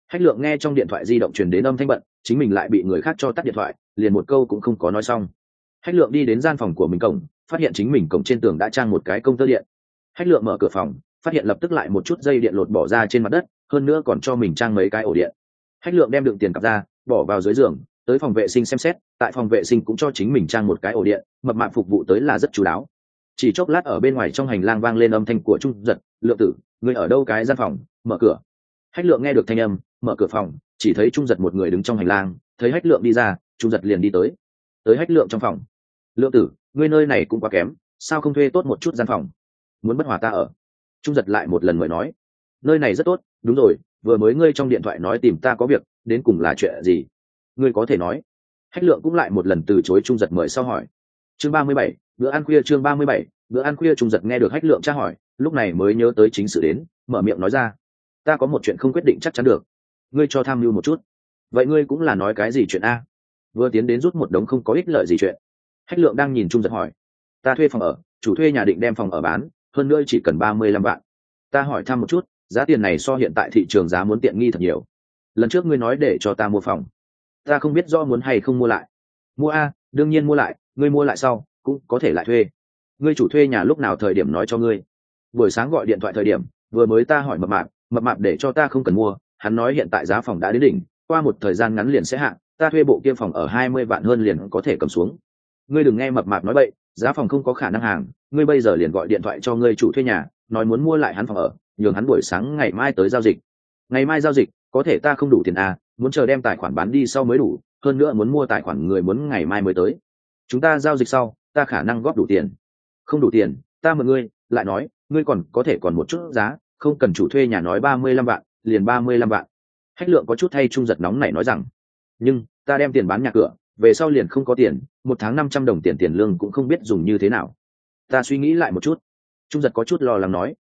Hách lượng nghe trong điện thoại di động truyền đến âm thanh bận, chính mình lại bị người khác cho tắt điện thoại, liền một câu cũng không có nói xong. Hách lượng đi đến gian phòng của mình cổng, phát hiện chính mình cổng trên tường đã trang một cái công tơ điện hách lượng mở cửa phòng, phát hiện lập tức lại một chút dây điện lột bỏ ra trên mặt đất, hơn nữa còn cho mình trang mấy cái ổ điện. Hách lượng đem đựng tiền cặp ra, bỏ vào dưới giường, tới phòng vệ sinh xem xét, tại phòng vệ sinh cũng cho chính mình trang một cái ổ điện, mập mạp phục vụ tới là rất chú đáo. Chỉ chốc lát ở bên ngoài trong hành lang vang lên âm thanh của trung giật, lượng tử người ở đâu cái gian phòng? Mở cửa. Hách lượng nghe được thanh âm, mở cửa phòng, chỉ thấy trung giật một người đứng trong hành lang, thấy hách lượng đi ra, trung giật liền đi tới. Tới hách lượng trong phòng. Lượng tử, ngươi nơi này cũng quá kém, sao không thuê tốt một chút gian phòng? Muốn bất hòa ta ở. Trung giật lại một lần mời nói, nơi này rất tốt, đúng rồi, vừa mới ngươi trong điện thoại nói tìm ta có việc, đến cùng là chuyện gì? Ngươi có thể nói. Hách lượng cũng lại một lần từ chối trung giật mời sau hỏi. Chương ba mươi bảy, bữa ăn khuya chương ba mươi bảy, bữa ăn khuya trung giật nghe được hách lượng tra hỏi, lúc này mới nhớ tới chính sự đến, mở miệng nói ra, ta có một chuyện không quyết định chắc chắn được. Ngươi cho tham mưu một chút. Vậy ngươi cũng là nói cái gì chuyện a? Vừa tiến đến rút một đống không có ích lợi gì chuyện. Hách lượng đang nhìn trung giật hỏi, ta thuê phòng ở, chủ thuê nhà định đem phòng ở bán hơn nữa chỉ cần ba mươi lăm vạn. Ta hỏi thăm một chút, giá tiền này so hiện tại thị trường giá muốn tiện nghi thật nhiều. Lần trước ngươi nói để cho ta mua phòng. Ta không biết do muốn hay không mua lại. Mua a, đương nhiên mua lại, ngươi mua lại sau, cũng có thể lại thuê. Ngươi chủ thuê nhà lúc nào thời điểm nói cho ngươi. Buổi sáng gọi điện thoại thời điểm, vừa mới ta hỏi mập mạp mập mạp để cho ta không cần mua, hắn nói hiện tại giá phòng đã đến đỉnh, qua một thời gian ngắn liền sẽ hạ, ta thuê bộ kia phòng ở hai mươi vạn hơn liền có thể cầm xuống. Ngươi đừng nghe mập mạp nói bậy giá phòng không có khả năng hàng, ngươi bây giờ liền gọi điện thoại cho ngươi chủ thuê nhà, nói muốn mua lại hắn phòng ở, nhường hắn buổi sáng ngày mai tới giao dịch. Ngày mai giao dịch, có thể ta không đủ tiền à muốn chờ đem tài khoản bán đi sau mới đủ, hơn nữa muốn mua tài khoản người muốn ngày mai mới tới. Chúng ta giao dịch sau, ta khả năng góp đủ tiền. Không đủ tiền, ta mượn ngươi, lại nói, ngươi còn có thể còn một chút giá, không cần chủ thuê nhà nói ba mươi lăm vạn, liền ba mươi lăm vạn. Hách lượng có chút thay trung giật nóng này nói rằng, nhưng, ta đem tiền bán nhà cửa về sau liền không có tiền, một tháng năm trăm đồng tiền tiền lương cũng không biết dùng như thế nào. Ta suy nghĩ lại một chút. Trung giật có chút lo lắng nói.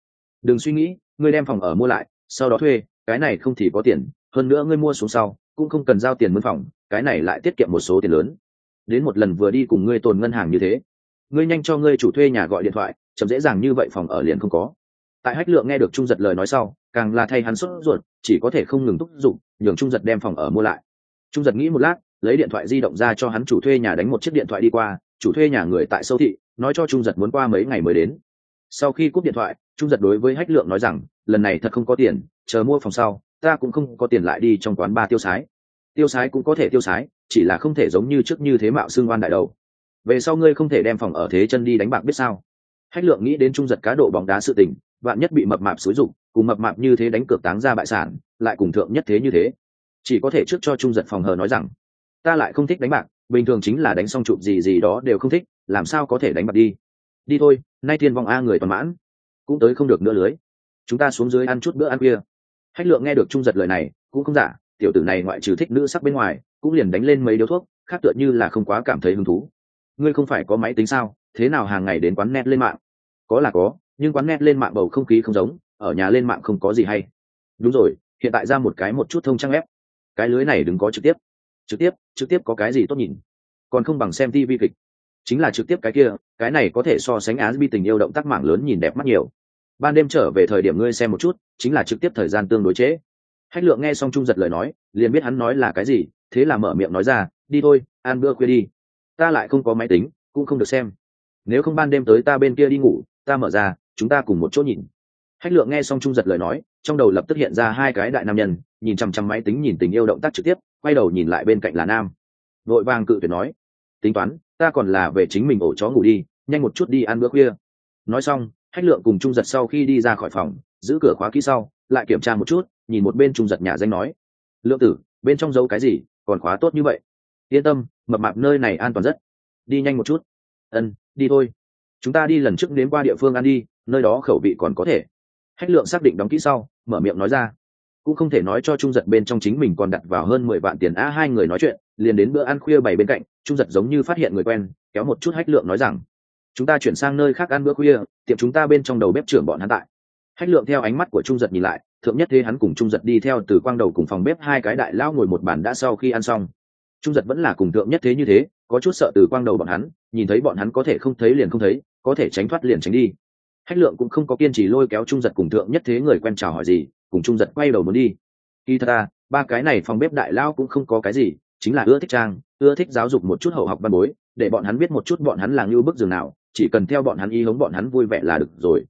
Đừng suy nghĩ, ngươi đem phòng ở mua lại, sau đó thuê, cái này không thì có tiền, hơn nữa ngươi mua xuống sau, cũng không cần giao tiền mướn phòng, cái này lại tiết kiệm một số tiền lớn. Đến một lần vừa đi cùng ngươi tồn ngân hàng như thế, ngươi nhanh cho ngươi chủ thuê nhà gọi điện thoại, chậm dễ dàng như vậy phòng ở liền không có. Tại hách lượng nghe được trung giật lời nói sau, càng là thay hắn sốt ruột, chỉ có thể không ngừng thúc giục, nhường trung giật đem phòng ở mua lại. Trung giật nghĩ một lát lấy điện thoại di động ra cho hắn chủ thuê nhà đánh một chiếc điện thoại đi qua, chủ thuê nhà người tại sâu thị, nói cho trung giật muốn qua mấy ngày mới đến. Sau khi cúp điện thoại, trung giật đối với hách lượng nói rằng, lần này thật không có tiền, chờ mua phòng sau, ta cũng không có tiền lại đi trong quán ba tiêu sái. Tiêu sái cũng có thể tiêu sái, chỉ là không thể giống như trước như thế mạo xương oan đại đầu. Về sau ngươi không thể đem phòng ở thế chân đi đánh bạc biết sao? Hách lượng nghĩ đến trung giật cá độ bóng đá sự tình, vạn nhất bị mập mạp xúi rục cùng mập mạp như thế đánh cược táng ra bại sản, lại cùng thượng nhất thế như thế. Chỉ có thể trước cho trung giật phòng hờ nói rằng ta lại không thích đánh bạc, bình thường chính là đánh xong chụp gì gì đó đều không thích, làm sao có thể đánh bạc đi? Đi thôi, nay thiên vong a người toàn mãn, cũng tới không được nữa lưới. Chúng ta xuống dưới ăn chút bữa ăn kia. Hách lượng nghe được trung giật lời này, cũng không giả, tiểu tử này ngoại trừ thích nữ sắc bên ngoài, cũng liền đánh lên mấy điếu thuốc, khác tựa như là không quá cảm thấy hứng thú. Ngươi không phải có máy tính sao, thế nào hàng ngày đến quán net lên mạng? Có là có, nhưng quán net lên mạng bầu không khí không giống, ở nhà lên mạng không có gì hay. Đúng rồi, hiện tại ra một cái một chút thông trang ép cái lưới này đừng có trực tiếp. Trực tiếp trực tiếp có cái gì tốt nhìn. Còn không bằng xem tv kịch. Chính là trực tiếp cái kia, cái này có thể so sánh án bi tình yêu động tác mạng lớn nhìn đẹp mắt nhiều. Ban đêm trở về thời điểm ngươi xem một chút, chính là trực tiếp thời gian tương đối chế. hách lượng nghe xong trung giật lời nói, liền biết hắn nói là cái gì, thế là mở miệng nói ra, đi thôi, ăn bữa khuya đi. Ta lại không có máy tính, cũng không được xem. Nếu không ban đêm tới ta bên kia đi ngủ, ta mở ra, chúng ta cùng một chỗ nhìn. Hách lượng nghe xong trung giật lời nói, trong đầu lập tức hiện ra hai cái đại nam nhân nhìn chằm chằm máy tính nhìn tình yêu động tác trực tiếp, quay đầu nhìn lại bên cạnh là nam. Vội vàng cự tuyệt nói, tính toán, ta còn là về chính mình ổ chó ngủ đi, nhanh một chút đi ăn bữa khuya. Nói xong, hách lượng cùng trung giật sau khi đi ra khỏi phòng, giữ cửa khóa kỹ sau, lại kiểm tra một chút, nhìn một bên trung giật nhà danh nói, lượng tử, bên trong giấu cái gì, còn khóa tốt như vậy? Yên tâm, mập mạp nơi này an toàn rất. Đi nhanh một chút. Ân, đi thôi. Chúng ta đi lần trước đến qua địa phương ăn đi, nơi đó khẩu vị còn có thể. Hách lượng xác định đóng kỹ sau, mở miệng nói ra cũng không thể nói cho trung giật bên trong chính mình còn đặt vào hơn mười vạn tiền a hai người nói chuyện, liền đến bữa ăn khuya bảy bên cạnh, trung giật giống như phát hiện người quen, kéo một chút hách lượng nói rằng, chúng ta chuyển sang nơi khác ăn bữa khuya, tiệm chúng ta bên trong đầu bếp trưởng bọn hắn tại. Hách lượng theo ánh mắt của trung giật nhìn lại, thượng nhất thế hắn cùng trung giật đi theo từ quang đầu cùng phòng bếp hai cái đại lao ngồi một bàn đã sau khi ăn xong. Trung giật vẫn là cùng thượng nhất thế như thế, có chút sợ từ quang đầu bọn hắn, nhìn thấy bọn hắn có thể không thấy liền không thấy, có thể tránh thoát liền tránh đi hách lượng cũng không có kiên trì lôi kéo trung giật cùng thượng nhất thế người quen chào hỏi gì, cùng trung giật quay đầu muốn đi. Kỳ thật ta, ba cái này phòng bếp đại lao cũng không có cái gì, chính là ưa thích trang, ưa thích giáo dục một chút hậu học văn bối, để bọn hắn biết một chút bọn hắn là ngưu bức giường nào, chỉ cần theo bọn hắn y hống bọn hắn vui vẻ là được rồi.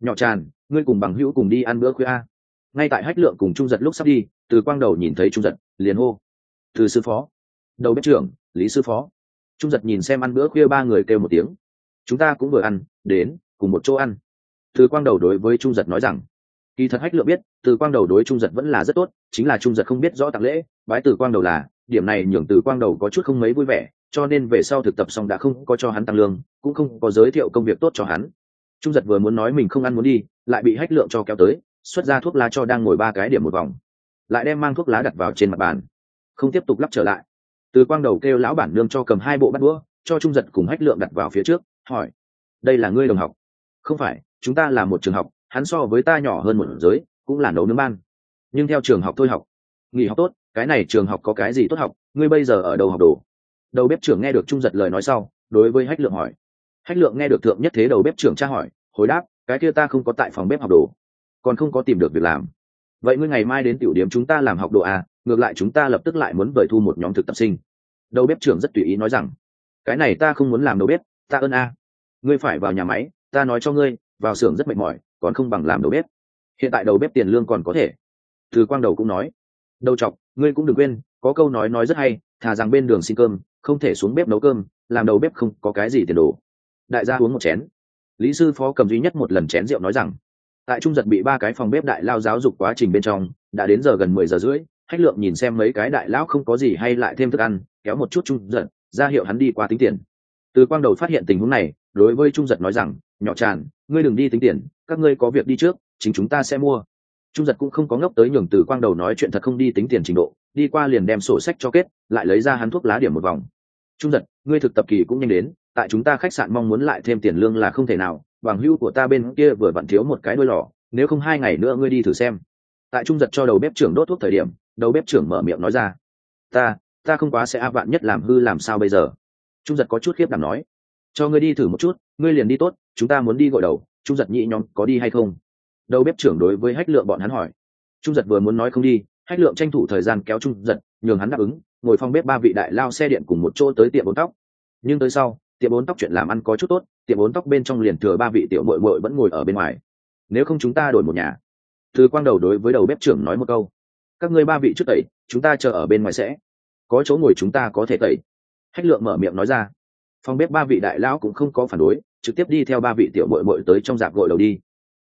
Nhỏ tràn, ngươi cùng bằng hữu cùng đi ăn bữa khuya a. Ngay tại hách lượng cùng trung giật lúc sắp đi, từ quang đầu nhìn thấy trung giật, liền hô. Từ sư phó. Đầu bếp trưởng, lý sư phó. Trung giật nhìn xem ăn bữa khuya ba người kêu một tiếng. Chúng ta cũng vừa ăn, đến, cùng một chỗ ăn từ quang đầu đối với trung giật nói rằng, kỳ thật hách lượng biết, từ quang đầu đối trung giật vẫn là rất tốt, chính là trung giật không biết rõ tặng lễ, bái từ quang đầu là, điểm này nhường từ quang đầu có chút không mấy vui vẻ, cho nên về sau thực tập xong đã không có cho hắn tăng lương, cũng không có giới thiệu công việc tốt cho hắn. Trung giật vừa muốn nói mình không ăn muốn đi, lại bị hách lượng cho kéo tới, xuất ra thuốc lá cho đang ngồi ba cái điểm một vòng. Lại đem mang thuốc lá đặt vào trên mặt bàn. Không tiếp tục lắp trở lại. Từ quang đầu kêu lão bản nương cho cầm hai bộ bắt đũa, cho trung giật cùng hách lượng đặt vào phía trước, hỏi, đây là ngươi đồng học? Không phải chúng ta là một trường học, hắn so với ta nhỏ hơn một giới, cũng là nấu nướng ban. Nhưng theo trường học thôi học. Nghỉ học tốt, cái này trường học có cái gì tốt học, ngươi bây giờ ở đầu học đồ? Đầu bếp trưởng nghe được trung giật lời nói sau, đối với hách lượng hỏi. Hách lượng nghe được thượng nhất thế đầu bếp trưởng tra hỏi, hồi đáp, cái kia ta không có tại phòng bếp học đồ. Còn không có tìm được việc làm. Vậy ngươi ngày mai đến tiểu điểm chúng ta làm học đồ à ngược lại chúng ta lập tức lại muốn vời thu một nhóm thực tập sinh. Đầu bếp trưởng rất tùy ý nói rằng, cái này ta không muốn làm đầu bếp, ta ơn a. Ngươi phải vào nhà máy, ta nói cho ngươi vào xưởng rất mệt mỏi, còn không bằng làm đầu bếp. Hiện tại đầu bếp tiền lương còn có thể. Từ quang đầu cũng nói. Đầu chọc, ngươi cũng đừng quên, có câu nói nói rất hay, thà rằng bên đường xin cơm, không thể xuống bếp nấu cơm, làm đầu bếp không có cái gì tiền đồ. Đại gia uống một chén. Lý sư phó cầm duy nhất một lần chén rượu nói rằng, tại trung giật bị ba cái phòng bếp đại lao giáo dục quá trình bên trong, đã đến giờ gần mười giờ rưỡi, hách lượng nhìn xem mấy cái đại lão không có gì hay lại thêm thức ăn, kéo một chút trung giật, ra hiệu hắn đi qua tính tiền. Từ quang đầu phát hiện tình huống này, đối với trung giật nói rằng, nhỏ tràn ngươi đừng đi tính tiền, các ngươi có việc đi trước, chính chúng ta sẽ mua. Trung giật cũng không có ngốc tới nhường từ quang đầu nói chuyện thật không đi tính tiền trình độ, đi qua liền đem sổ sách cho kết, lại lấy ra hắn thuốc lá điểm một vòng. Trung giật, ngươi thực tập kỳ cũng nhanh đến, tại chúng ta khách sạn mong muốn lại thêm tiền lương là không thể nào, bằng hưu của ta bên kia vừa vặn thiếu một cái đôi lò, nếu không hai ngày nữa ngươi đi thử xem. Tại trung giật cho đầu bếp trưởng đốt thuốc thời điểm, đầu bếp trưởng mở miệng nói ra, ta ta không quá sẽ áp vạn nhất làm hư làm sao bây giờ? Trung giật có chút khiếp đảm nói, cho ngươi đi thử một chút ngươi liền đi tốt, chúng ta muốn đi gội đầu, trung giật nhị nhóm có đi hay không? Đầu bếp trưởng đối với hách lượng bọn hắn hỏi. Trung giật vừa muốn nói không đi, hách lượng tranh thủ thời gian kéo trung giật, nhường hắn đáp ứng, ngồi phong bếp ba vị đại lao xe điện cùng một chỗ tới tiệm bốn tóc. Nhưng tới sau, tiệm bốn tóc chuyện làm ăn có chút tốt, tiệm bốn tóc bên trong liền thừa ba vị tiểu mội mội vẫn ngồi ở bên ngoài. Nếu không chúng ta đổi một nhà. Thư quang đầu đối với đầu bếp trưởng nói một câu. Các ngươi ba vị trước tẩy, chúng ta chờ ở bên ngoài sẽ. Có chỗ ngồi chúng ta có thể tẩy. Hách lượng mở miệng nói ra phòng bếp ba vị đại lão cũng không có phản đối, trực tiếp đi theo ba vị tiểu mội mội tới trong dạp gội đầu đi.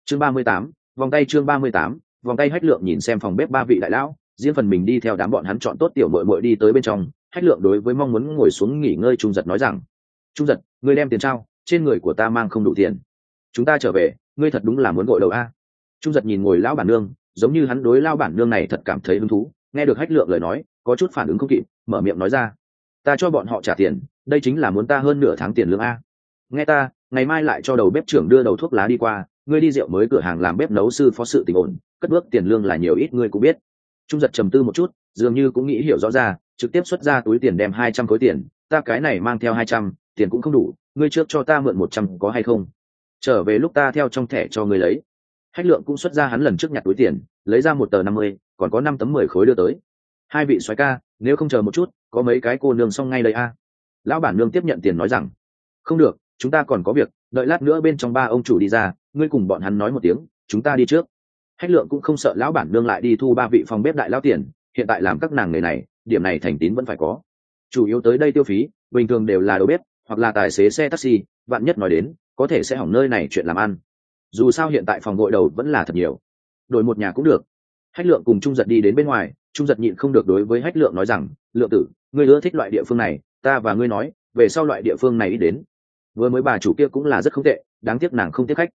Chương ba mươi tám, vòng tay chương ba mươi tám, vòng tay hách lượng nhìn xem phòng bếp ba vị đại lão, riêng phần mình đi theo đám bọn hắn chọn tốt tiểu mội mội đi tới bên trong, hách lượng đối với mong muốn ngồi xuống nghỉ ngơi trung giật nói rằng, trung giật, ngươi đem tiền trao, trên người của ta mang không đủ tiền. Chúng ta trở về, ngươi thật đúng là muốn gội đầu a. Trung giật nhìn ngồi lão bản nương, giống như hắn đối lao bản nương này thật cảm thấy hứng thú, nghe được hách lượng lời nói, có chút phản ứng không kịp, mở miệng nói ra ta cho bọn họ trả tiền, đây chính là muốn ta hơn nửa tháng tiền lương a. Nghe ta, ngày mai lại cho đầu bếp trưởng đưa đầu thuốc lá đi qua, ngươi đi rượu mới cửa hàng làm bếp nấu sư phó sự tình ổn, cất bước tiền lương là nhiều ít ngươi cũng biết. Trung giật trầm tư một chút, dường như cũng nghĩ hiểu rõ ra, trực tiếp xuất ra túi tiền đem hai trăm khối tiền, ta cái này mang theo hai trăm, tiền cũng không đủ, ngươi trước cho ta mượn một trăm có hay không? Trở về lúc ta theo trong thẻ cho ngươi lấy. Hách lượng cũng xuất ra hắn lần trước nhặt túi tiền, lấy ra một tờ năm mươi, còn có năm tấm mười khối đưa tới. Hai vị soái ca, nếu không chờ một chút có mấy cái cô nương xong ngay đây a. Lão bản nương tiếp nhận tiền nói rằng, không được, chúng ta còn có việc, đợi lát nữa bên trong ba ông chủ đi ra, ngươi cùng bọn hắn nói một tiếng, chúng ta đi trước. Hách lượng cũng không sợ lão bản nương lại đi thu ba vị phòng bếp đại lão tiền, hiện tại làm các nàng nghề này, điểm này thành tín vẫn phải có. Chủ yếu tới đây tiêu phí, bình thường đều là đầu bếp, hoặc là tài xế xe taxi bạn nhất nói đến, có thể sẽ hỏng nơi này chuyện làm ăn. Dù sao hiện tại phòng gội đầu vẫn là thật nhiều. Đổi một nhà cũng được. Hách lượng cùng trung giật đi đến bên ngoài trung giật nhịn không được đối với hách lượng nói rằng, lượng tử, ngươi ưa thích loại địa phương này, ta và ngươi nói, về sau loại địa phương này ít đến. Vừa mới bà chủ kia cũng là rất không tệ, đáng tiếc nàng không tiếp khách.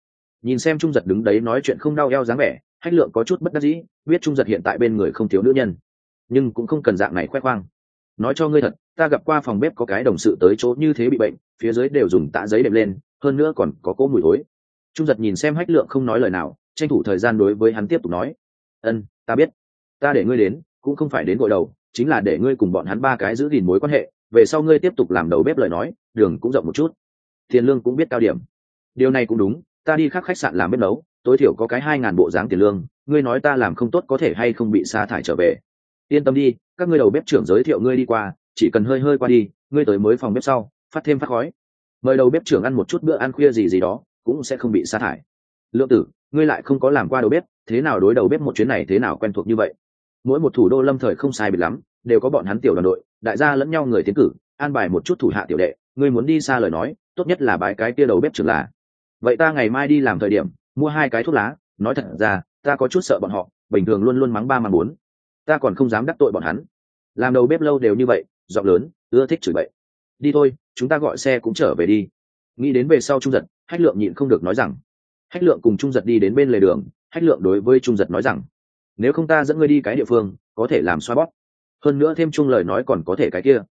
Nhìn xem trung giật đứng đấy nói chuyện không đau eo dáng vẻ, hách lượng có chút bất đắc dĩ, biết trung giật hiện tại bên người không thiếu nữ nhân. Nhưng cũng không cần dạng này khoe khoang. Nói cho ngươi thật, ta gặp qua phòng bếp có cái đồng sự tới chỗ như thế bị bệnh, phía dưới đều dùng tạ giấy đệm lên, hơn nữa còn có cỗ mùi thối. Trung giật nhìn xem hách lượng không nói lời nào, tranh thủ thời gian đối với hắn tiếp tục nói, ân, ta biết ta để ngươi đến, cũng không phải đến gội đầu, chính là để ngươi cùng bọn hắn ba cái giữ gìn mối quan hệ, về sau ngươi tiếp tục làm đầu bếp lời nói, đường cũng rộng một chút. Tiền lương cũng biết cao điểm. Điều này cũng đúng, ta đi khác khách sạn làm bếp nấu, tối thiểu có cái hai ngàn bộ dáng tiền lương, ngươi nói ta làm không tốt có thể hay không bị sa thải trở về. Yên tâm đi, các ngươi đầu bếp trưởng giới thiệu ngươi đi qua, chỉ cần hơi hơi qua đi, ngươi tới mới phòng bếp sau, phát thêm phát khói. Mời đầu bếp trưởng ăn một chút bữa ăn khuya gì gì đó, cũng sẽ không bị sa thải. Lượng tử, ngươi lại không có làm qua đầu bếp, thế nào đối đầu bếp một chuyến này thế nào quen thuộc như vậy? Mỗi một thủ đô lâm thời không sai biệt lắm, đều có bọn hắn tiểu đoàn đội, đại gia lẫn nhau người tiến cử, an bài một chút thủ hạ tiểu đệ, ngươi muốn đi xa lời nói, tốt nhất là bãi cái tia đầu bếp trưởng là. Vậy ta ngày mai đi làm thời điểm, mua hai cái thuốc lá, nói thật ra, ta có chút sợ bọn họ, bình thường luôn luôn mắng ba mắng bốn. Ta còn không dám đắc tội bọn hắn. Làm đầu bếp lâu đều như vậy, giọng lớn, ưa thích chửi bậy. Đi thôi, chúng ta gọi xe cũng trở về đi. Nghĩ đến về sau trung giật, hách lượng nhịn không được nói rằng. Hách lượng cùng trung giật đi đến bên lề đường, hách lượng đối với trung giật nói rằng nếu không ta dẫn ngươi đi cái địa phương, có thể làm xoa bóp. Hơn nữa thêm chung lời nói còn có thể cái kia.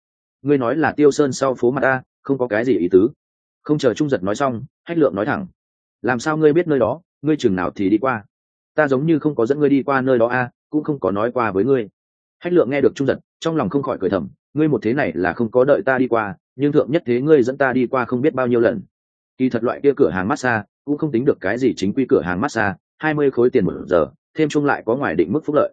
Ngươi nói là tiêu sơn sau phố mặt ta không có cái gì ý tứ. Không chờ trung giật nói xong, hách lượng nói thẳng. Làm sao ngươi biết nơi đó, ngươi chừng nào thì đi qua. Ta giống như không có dẫn ngươi đi qua nơi đó a, cũng không có nói qua với ngươi. Hách lượng nghe được trung giật, trong lòng không khỏi cười thầm. Ngươi một thế này là không có đợi ta đi qua, nhưng thượng nhất thế ngươi dẫn ta đi qua không biết bao nhiêu lần. Kỳ thật loại kia cửa hàng massage, cũng không tính được cái gì chính quy cửa hàng massage, hai mươi khối tiền một giờ thêm chung lại có ngoài định mức phúc lợi.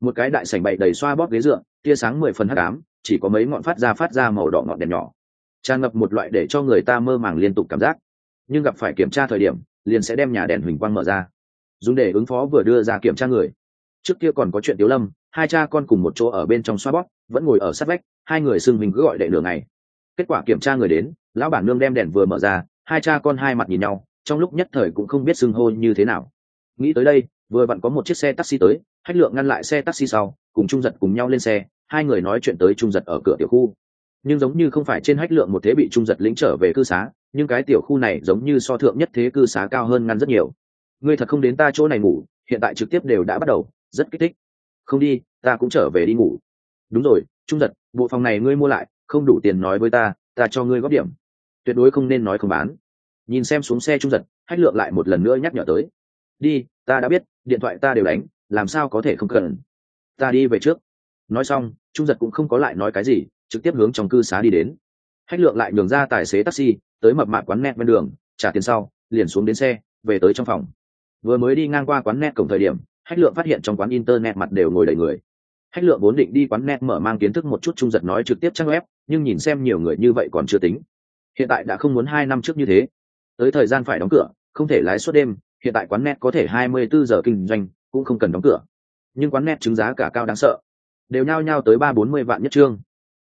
Một cái đại sảnh bậy đầy xoa bóp ghế dựa, tia sáng mười phần hắc ám, chỉ có mấy ngọn phát ra phát ra màu đỏ ngọn đèn nhỏ. Tràn ngập một loại để cho người ta mơ màng liên tục cảm giác. Nhưng gặp phải kiểm tra thời điểm, liền sẽ đem nhà đèn huỳnh quang mở ra. Dùng để ứng phó vừa đưa ra kiểm tra người. Trước kia còn có chuyện tiếu lâm, hai cha con cùng một chỗ ở bên trong xoa bóp, vẫn ngồi ở sát vách, hai người xưng mình cứ gọi đệ nửa ngày. Kết quả kiểm tra người đến, lão bản nương đem đèn vừa mở ra, hai cha con hai mặt nhìn nhau, trong lúc nhất thời cũng không biết xưng hô như thế nào nghĩ tới đây, vừa vặn có một chiếc xe taxi tới hách lượng ngăn lại xe taxi sau, cùng trung giật cùng nhau lên xe, hai người nói chuyện tới trung giật ở cửa tiểu khu. Nhưng giống như không phải trên hách lượng một thế bị trung giật lĩnh trở về cư xá, nhưng cái tiểu khu này giống như so thượng nhất thế cư xá cao hơn ngăn rất nhiều. Ngươi thật không đến ta chỗ này ngủ, hiện tại trực tiếp đều đã bắt đầu, rất kích thích. Không đi, ta cũng trở về đi ngủ. Đúng rồi, trung giật, bộ phòng này ngươi mua lại, không đủ tiền nói với ta ta cho ngươi góp điểm. Tuyệt đối không nên nói không bán. Nhìn xem xuống xe trung giật hách lượng lại một lần nữa nhắc nhở tới đi, ta đã biết, điện thoại ta đều đánh, làm sao có thể không cần? Ta đi về trước. Nói xong, trung giật cũng không có lại nói cái gì, trực tiếp hướng trong cư xá đi đến. Hách lượng lại nhường ra tài xế taxi, tới mập mạp quán net bên đường, trả tiền sau, liền xuống đến xe, về tới trong phòng. Vừa mới đi ngang qua quán net cổng thời điểm, hách lượng phát hiện trong quán internet mặt đều ngồi đầy người. Hách lượng vốn định đi quán net mở mang kiến thức một chút trung giật nói trực tiếp trang web, nhưng nhìn xem nhiều người như vậy còn chưa tính. Hiện tại đã không muốn hai năm trước như thế. Tới thời gian phải đóng cửa, không thể lái suốt đêm hiện tại quán net có thể hai mươi bốn giờ kinh doanh, cũng không cần đóng cửa. Nhưng quán net chứng giá cả cao đáng sợ. Đều nhao nhao tới ba bốn mươi vạn nhất trương.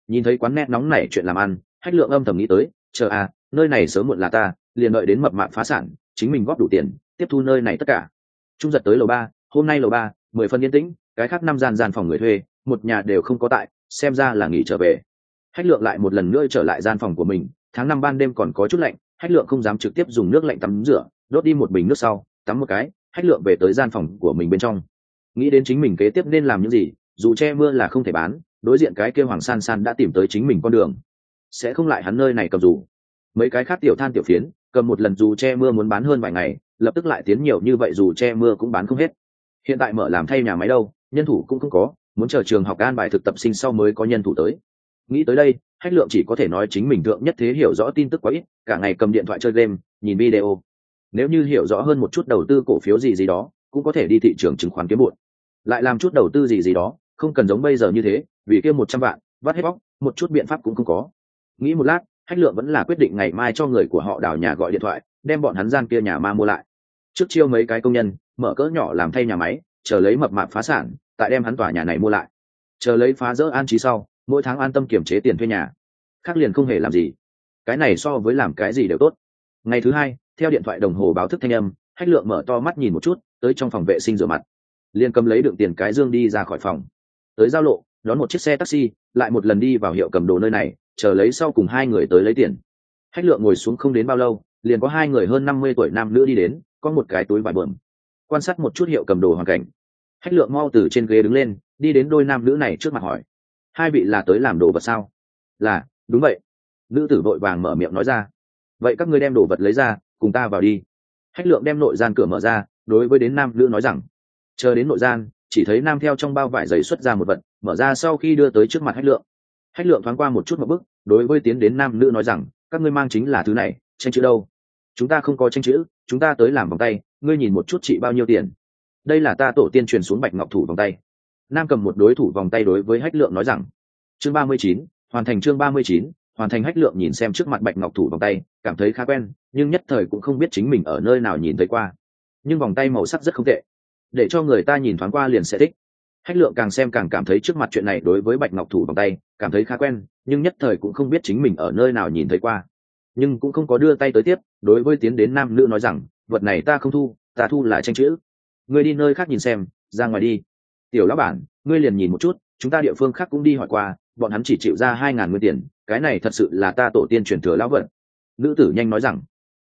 Nhìn thấy quán net nóng này chuyện làm ăn, hách lượng âm thầm nghĩ tới, chờ à nơi này sớm muộn là ta, liền đợi đến mập mạp phá sản, chính mình góp đủ tiền, tiếp thu nơi này tất cả. Trung giật tới lầu ba, hôm nay lầu ba, mười phân yên tĩnh, cái khác năm gian gian phòng người thuê, một nhà đều không có tại, xem ra là nghỉ trở về. Hách lượng lại một lần nữa trở lại gian phòng của mình, tháng năm ban đêm còn có chút lạnh, hách lượng không dám trực tiếp dùng nước lạnh tắm rửa đốt đi một bình nước sau, tắm một cái, hách lượng về tới gian phòng của mình bên trong. Nghĩ đến chính mình kế tiếp nên làm những gì, dù che mưa là không thể bán, đối diện cái kêu hoàng san san đã tìm tới chính mình con đường. Sẽ không lại hắn nơi này cầm dù. Mấy cái khác tiểu than tiểu phiến, cầm một lần dù che mưa muốn bán hơn vài ngày, lập tức lại tiến nhiều như vậy dù che mưa cũng bán không hết. Hiện tại mở làm thay nhà máy đâu, nhân thủ cũng không có, muốn chờ trường học an bài thực tập sinh sau mới có nhân thủ tới. Nghĩ tới đây, hách lượng chỉ có thể nói chính mình thượng nhất thế hiểu rõ tin tức quá ít, cả ngày cầm điện thoại chơi game, nhìn video nếu như hiểu rõ hơn một chút đầu tư cổ phiếu gì gì đó, cũng có thể đi thị trường chứng khoán kiếm bụt. Lại làm chút đầu tư gì gì đó, không cần giống bây giờ như thế, vì kia một trăm vạn, vắt hết bóc, một chút biện pháp cũng không có. Nghĩ một lát, hách lượng vẫn là quyết định ngày mai cho người của họ đào nhà gọi điện thoại, đem bọn hắn gian kia nhà ma mua lại. Trước chiêu mấy cái công nhân, mở cỡ nhỏ làm thay nhà máy, chờ lấy mập mạp phá sản, tại đem hắn tòa nhà này mua lại. Chờ lấy phá rỡ an trí sau, mỗi tháng an tâm kiểm chế tiền thuê nhà. Khác liền không hề làm gì. Cái này so với làm cái gì đều tốt. Ngày thứ hai theo điện thoại đồng hồ báo thức thanh âm, hách lượng mở to mắt nhìn một chút, tới trong phòng vệ sinh rửa mặt. Liền cầm lấy đựng tiền cái dương đi ra khỏi phòng. Tới giao lộ, đón một chiếc xe taxi, lại một lần đi vào hiệu cầm đồ nơi này, chờ lấy sau cùng hai người tới lấy tiền. Hách lượng ngồi xuống không đến bao lâu, liền có hai người hơn năm mươi tuổi nam nữ đi đến, có một cái túi vải bờm quan sát một chút hiệu cầm đồ hoàn cảnh. Hách lượng mau từ trên ghế đứng lên, đi đến đôi nam nữ này trước mặt hỏi. Hai vị là tới làm đồ vật sao? Là, đúng vậy. Nữ tử vội vàng mở miệng nói ra. Vậy các ngươi đem đồ vật lấy ra cùng ta vào đi. Hách lượng đem nội gian cửa mở ra, đối với đến nam nữ nói rằng, chờ đến nội gian, chỉ thấy nam theo trong bao vải giấy xuất ra một vật, mở ra sau khi đưa tới trước mặt hách lượng. Hách lượng thoáng qua một chút một bức đối với tiến đến nam nữ nói rằng, các ngươi mang chính là thứ này, tranh chữ đâu? Chúng ta không có tranh chữ, chúng ta tới làm vòng tay, ngươi nhìn một chút chị bao nhiêu tiền. Đây là ta tổ tiên truyền xuống bạch ngọc thủ vòng tay. Nam cầm một đối thủ vòng tay đối với hách lượng nói rằng, chương ba mươi chín, hoàn thành chương ba mươi chín hoàn thành hách lượng nhìn xem trước mặt bạch ngọc thủ vòng tay, cảm thấy khá quen, nhưng nhất thời cũng không biết chính mình ở nơi nào nhìn thấy qua. Nhưng vòng tay màu sắc rất không tệ. Để cho người ta nhìn thoáng qua liền sẽ thích. Hách lượng càng xem càng cảm thấy trước mặt chuyện này đối với bạch ngọc thủ vòng tay, cảm thấy khá quen, nhưng nhất thời cũng không biết chính mình ở nơi nào nhìn thấy qua. Nhưng cũng không có đưa tay tới tiếp, đối với tiến đến nam nữ nói rằng, vật này ta không thu, ta thu là tranh chữ. Ngươi đi nơi khác nhìn xem, ra ngoài đi. Tiểu lão bản, ngươi liền nhìn một chút, chúng ta địa phương khác cũng đi hỏi qua, bọn hắn chỉ chịu ra hai ngàn nguyên tiền cái này thật sự là ta tổ tiên truyền thừa lão vật nữ tử nhanh nói rằng,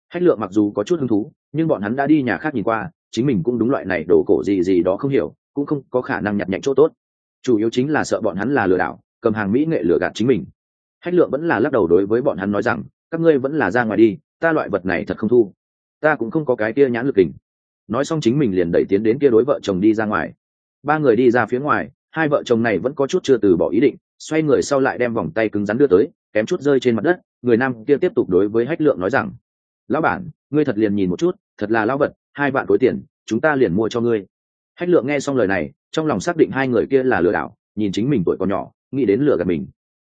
hách lượng mặc dù có chút hứng thú, nhưng bọn hắn đã đi nhà khác nhìn qua, chính mình cũng đúng loại này đồ cổ gì gì đó không hiểu, cũng không có khả năng nhặt nhạnh chỗ tốt. Chủ yếu chính là sợ bọn hắn là lừa đảo, cầm hàng mỹ nghệ lừa gạt chính mình. Hách lượng vẫn là lắc đầu đối với bọn hắn nói rằng, các ngươi vẫn là ra ngoài đi, ta loại vật này thật không thu. Ta cũng không có cái kia nhãn lực hình nói xong chính mình liền đẩy tiến đến kia đối vợ chồng đi ra ngoài. Ba người đi ra phía ngoài, hai vợ chồng này vẫn có chút chưa từ bỏ ý định xoay người sau lại đem vòng tay cứng rắn đưa tới, kém chút rơi trên mặt đất, người nam kia tiếp tục đối với hách lượng nói rằng, lão bản, ngươi thật liền nhìn một chút, thật là lão vật, hai vạn khối tiền, chúng ta liền mua cho ngươi. Hách lượng nghe xong lời này, trong lòng xác định hai người kia là lừa đảo, nhìn chính mình tuổi còn nhỏ, nghĩ đến lừa gạt mình.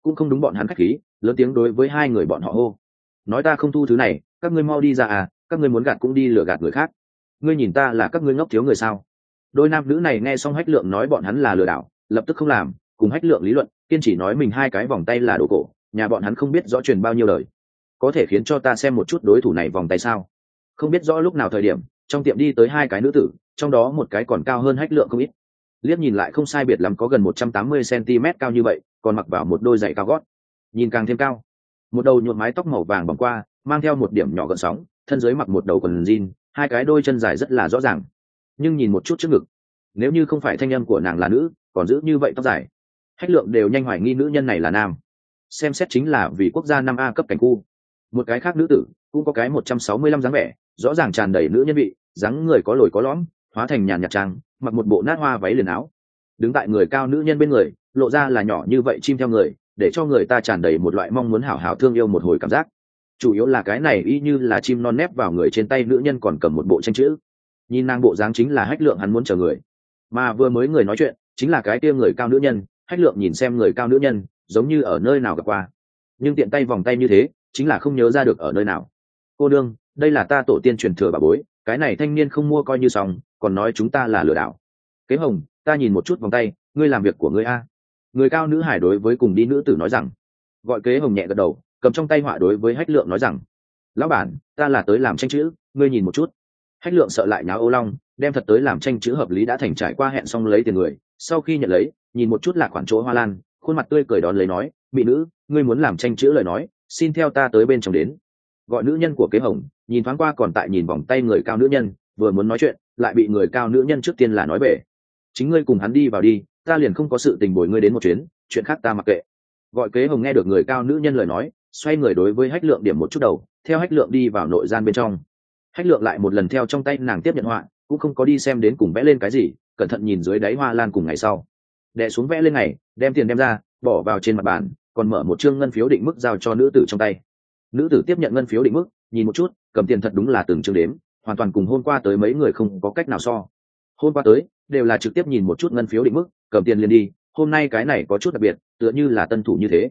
Cũng không đúng bọn hắn khách khí, lớn tiếng đối với hai người bọn họ hô, nói ta không thu thứ này, các ngươi mau đi ra à các ngươi muốn gạt cũng đi lừa gạt người khác. Ngươi nhìn ta là các ngươi ngốc thiếu người sao? Đôi nam nữ này nghe xong hách lượng nói bọn hắn là lừa đảo, lập tức không làm cùng hách lượng lý luận, kiên chỉ nói mình hai cái vòng tay là đồ cổ, nhà bọn hắn không biết rõ truyền bao nhiêu lời có thể khiến cho ta xem một chút đối thủ này vòng tay sao? Không biết rõ lúc nào thời điểm, trong tiệm đi tới hai cái nữ tử, trong đó một cái còn cao hơn hách lượng không ít. Liếc nhìn lại không sai biệt lắm có gần một trăm tám mươi cm cao như vậy, còn mặc vào một đôi giày cao gót. Nhìn càng thêm cao. Một đầu nhuộm mái tóc màu vàng bỏng qua, mang theo một điểm nhỏ gần sóng, thân dưới mặc một đầu quần jean, hai cái đôi chân dài rất là rõ ràng. Nhưng nhìn một chút trước ngực, nếu như không phải thanh âm của nàng là nữ, còn giữ như vậy tóc dài hách lượng đều nhanh hoài nghi nữ nhân này là nam. Xem xét chính là vì quốc gia năm a cấp cảnh khu. Một cái khác nữ tử, cũng có cái một trăm sáu mươi lăm dáng vẻ, rõ ràng tràn đầy nữ nhân vị, dáng người có lồi có lõm, hóa thành nhàn nhạt trang mặc một bộ nát hoa váy liền áo. Đứng tại người cao nữ nhân bên người, lộ ra là nhỏ như vậy chim theo người, để cho người ta tràn đầy một loại mong muốn hảo hảo thương yêu một hồi cảm giác. Chủ yếu là cái này y như là chim non nép vào người trên tay nữ nhân còn cầm một bộ tranh chữ. Nhìn nàng bộ dáng chính là hách lượng hắn muốn chờ người. Mà vừa mới người nói chuyện, chính là cái kia người cao nữ nhân hách lượng nhìn xem người cao nữ nhân, giống như ở nơi nào gặp qua. Nhưng tiện tay vòng tay như thế, chính là không nhớ ra được ở nơi nào. Cô đương đây là ta tổ tiên truyền thừa bà bối, cái này thanh niên không mua coi như xong, còn nói chúng ta là lừa đảo. Kế hồng, ta nhìn một chút vòng tay, ngươi làm việc của ngươi a. Người cao nữ hải đối với cùng đi nữ tử nói rằng. Gọi kế hồng nhẹ gật đầu, cầm trong tay họa đối với hách lượng nói rằng. Lão bản, ta là tới làm tranh chữ, ngươi nhìn một chút. Hách lượng sợ lại nháo ô long, đem thật tới làm tranh chữ hợp lý đã thành trải qua hẹn xong lấy tiền người, sau khi nhận lấy nhìn một chút là khoản chỗ hoa lan khuôn mặt tươi cười đón lấy nói mỹ nữ ngươi muốn làm tranh chữ lời nói xin theo ta tới bên trong đến. Gọi nữ nhân của kế hồng nhìn thoáng qua còn tại nhìn vòng tay người cao nữ nhân vừa muốn nói chuyện lại bị người cao nữ nhân trước tiên là nói về, chính ngươi cùng hắn đi vào đi ta liền không có sự tình bồi ngươi đến một chuyến chuyện khác ta mặc kệ. Gọi kế hồng nghe được người cao nữ nhân lời nói xoay người đối với hách lượng điểm một chút đầu theo hách lượng đi vào nội gian bên trong. Hách lượng lại một lần theo trong tay nàng tiếp nhận họa cũng không có đi xem đến cùng vẽ lên cái gì cẩn thận nhìn dưới đáy hoa lan cùng ngày sau đẻ xuống vẽ lên này, đem tiền đem ra bỏ vào trên mặt bàn còn mở một chương ngân phiếu định mức giao cho nữ tử trong tay. Nữ tử tiếp nhận ngân phiếu định mức nhìn một chút cầm tiền thật đúng là từng chương đếm hoàn toàn cùng hôm qua tới mấy người không có cách nào so. Hôm qua tới đều là trực tiếp nhìn một chút ngân phiếu định mức cầm tiền liền đi hôm nay cái này có chút đặc biệt tựa như là tân thủ như thế.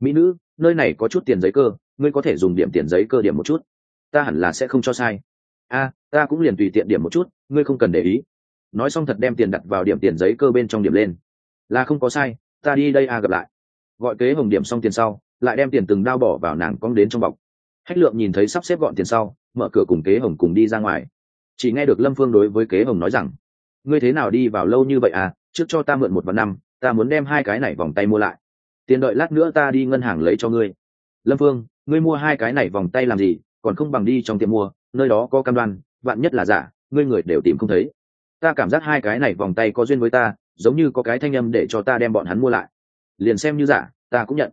Mỹ nữ nơi này có chút tiền giấy cơ ngươi có thể dùng điểm tiền giấy cơ điểm một chút. Ta hẳn là sẽ không cho sai. A ta cũng liền tùy tiện điểm một chút ngươi không cần để ý. Nói xong thật đem tiền đặt vào điểm tiền giấy cơ bên trong điểm lên là không có sai, ta đi đây a gặp lại. Gọi kế hồng điểm xong tiền sau, lại đem tiền từng đao bỏ vào nàng cong đến trong bọc. Hách lượng nhìn thấy sắp xếp gọn tiền sau, mở cửa cùng kế hồng cùng đi ra ngoài. Chỉ nghe được lâm phương đối với kế hồng nói rằng, ngươi thế nào đi vào lâu như vậy à? Trước cho ta mượn một vạn năm, ta muốn đem hai cái này vòng tay mua lại. Tiền đợi lát nữa ta đi ngân hàng lấy cho ngươi. Lâm phương, ngươi mua hai cái này vòng tay làm gì? Còn không bằng đi trong tiệm mua, nơi đó có cam đoan, vạn nhất là giả, ngươi người đều tìm không thấy. Ta cảm giác hai cái này vòng tay có duyên với ta giống như có cái thanh âm để cho ta đem bọn hắn mua lại. Liền xem như giả, ta cũng nhận.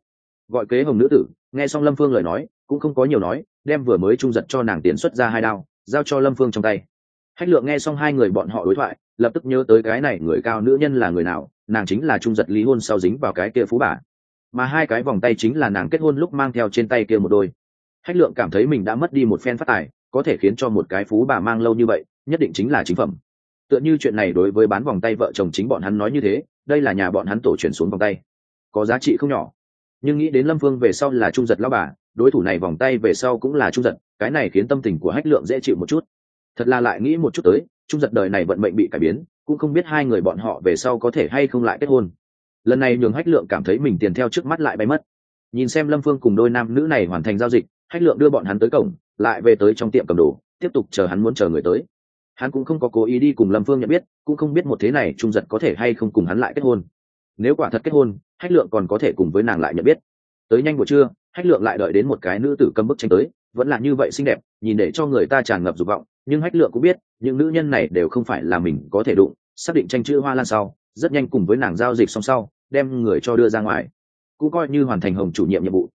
Gọi kế hồng nữ tử, nghe xong lâm phương lời nói, cũng không có nhiều nói, đem vừa mới trung giật cho nàng tiền xuất ra hai đao, giao cho lâm phương trong tay. Hách lượng nghe xong hai người bọn họ đối thoại, lập tức nhớ tới cái này người cao nữ nhân là người nào, nàng chính là trung giật lý hôn sau dính vào cái kia phú bà. Mà hai cái vòng tay chính là nàng kết hôn lúc mang theo trên tay kia một đôi. Hách lượng cảm thấy mình đã mất đi một phen phát tài, có thể khiến cho một cái phú bà mang lâu như vậy, nhất định chính là chính phẩm tựa như chuyện này đối với bán vòng tay vợ chồng chính bọn hắn nói như thế, đây là nhà bọn hắn tổ truyền xuống vòng tay. Có giá trị không nhỏ. Nhưng nghĩ đến lâm phương về sau là trung giật lao bà, đối thủ này vòng tay về sau cũng là trung giật, cái này khiến tâm tình của hách lượng dễ chịu một chút. Thật là lại nghĩ một chút tới, trung giật đời này vận mệnh bị cải biến, cũng không biết hai người bọn họ về sau có thể hay không lại kết hôn. Lần này nhường hách lượng cảm thấy mình tiền theo trước mắt lại bay mất. Nhìn xem lâm phương cùng đôi nam nữ này hoàn thành giao dịch, hách lượng đưa bọn hắn tới cổng, lại về tới trong tiệm cầm đồ, tiếp tục chờ hắn muốn chờ người tới hắn cũng không có cố ý đi cùng lâm phương nhận biết, cũng không biết một thế này trung giật có thể hay không cùng hắn lại kết hôn. Nếu quả thật kết hôn, hách lượng còn có thể cùng với nàng lại nhận biết. Tới nhanh buổi trưa, hách lượng lại đợi đến một cái nữ tử cầm bức tranh tới, vẫn là như vậy xinh đẹp, nhìn để cho người ta tràn ngập dục vọng, nhưng hách lượng cũng biết, những nữ nhân này đều không phải là mình có thể đụng, xác định tranh chữ hoa lan sau, rất nhanh cùng với nàng giao dịch xong sau, đem người cho đưa ra ngoài. Cũng coi như hoàn thành hồng chủ nhiệm nhiệm vụ.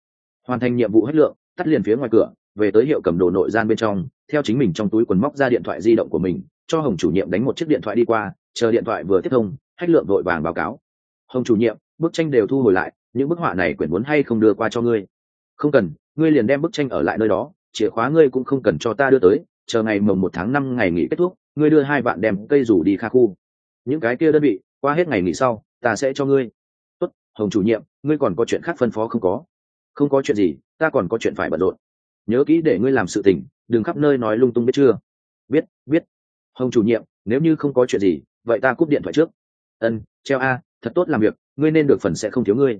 Hoàn thành nhiệm vụ hách lượng, tắt liền phía ngoài cửa về tới hiệu cầm đồ nội gian bên trong, theo chính mình trong túi quần móc ra điện thoại di động của mình, cho hồng chủ nhiệm đánh một chiếc điện thoại đi qua, chờ điện thoại vừa tiếp thông hách lượng vội vàng báo cáo. Hồng chủ nhiệm, bức tranh đều thu hồi lại, những bức họa này quyển muốn hay không đưa qua cho ngươi? Không cần, ngươi liền đem bức tranh ở lại nơi đó, chìa khóa ngươi cũng không cần cho ta đưa tới, chờ ngày mồng một tháng năm ngày nghỉ kết thúc, ngươi đưa hai bạn đem cây rủ đi kha khu. Những cái kia đơn vị, qua hết ngày nghỉ sau, ta sẽ cho ngươi. Tốt, hồng chủ nhiệm, ngươi còn có chuyện khác phân phó không có. Không có chuyện gì, ta còn có chuyện phải bận rộn nhớ kỹ để ngươi làm sự tình, đừng khắp nơi nói lung tung biết chưa? Biết biết. Hồng chủ nhiệm, nếu như không có chuyện gì, vậy ta cúp điện thoại trước. Ân, treo a, thật tốt làm việc, ngươi nên được phần sẽ không thiếu ngươi.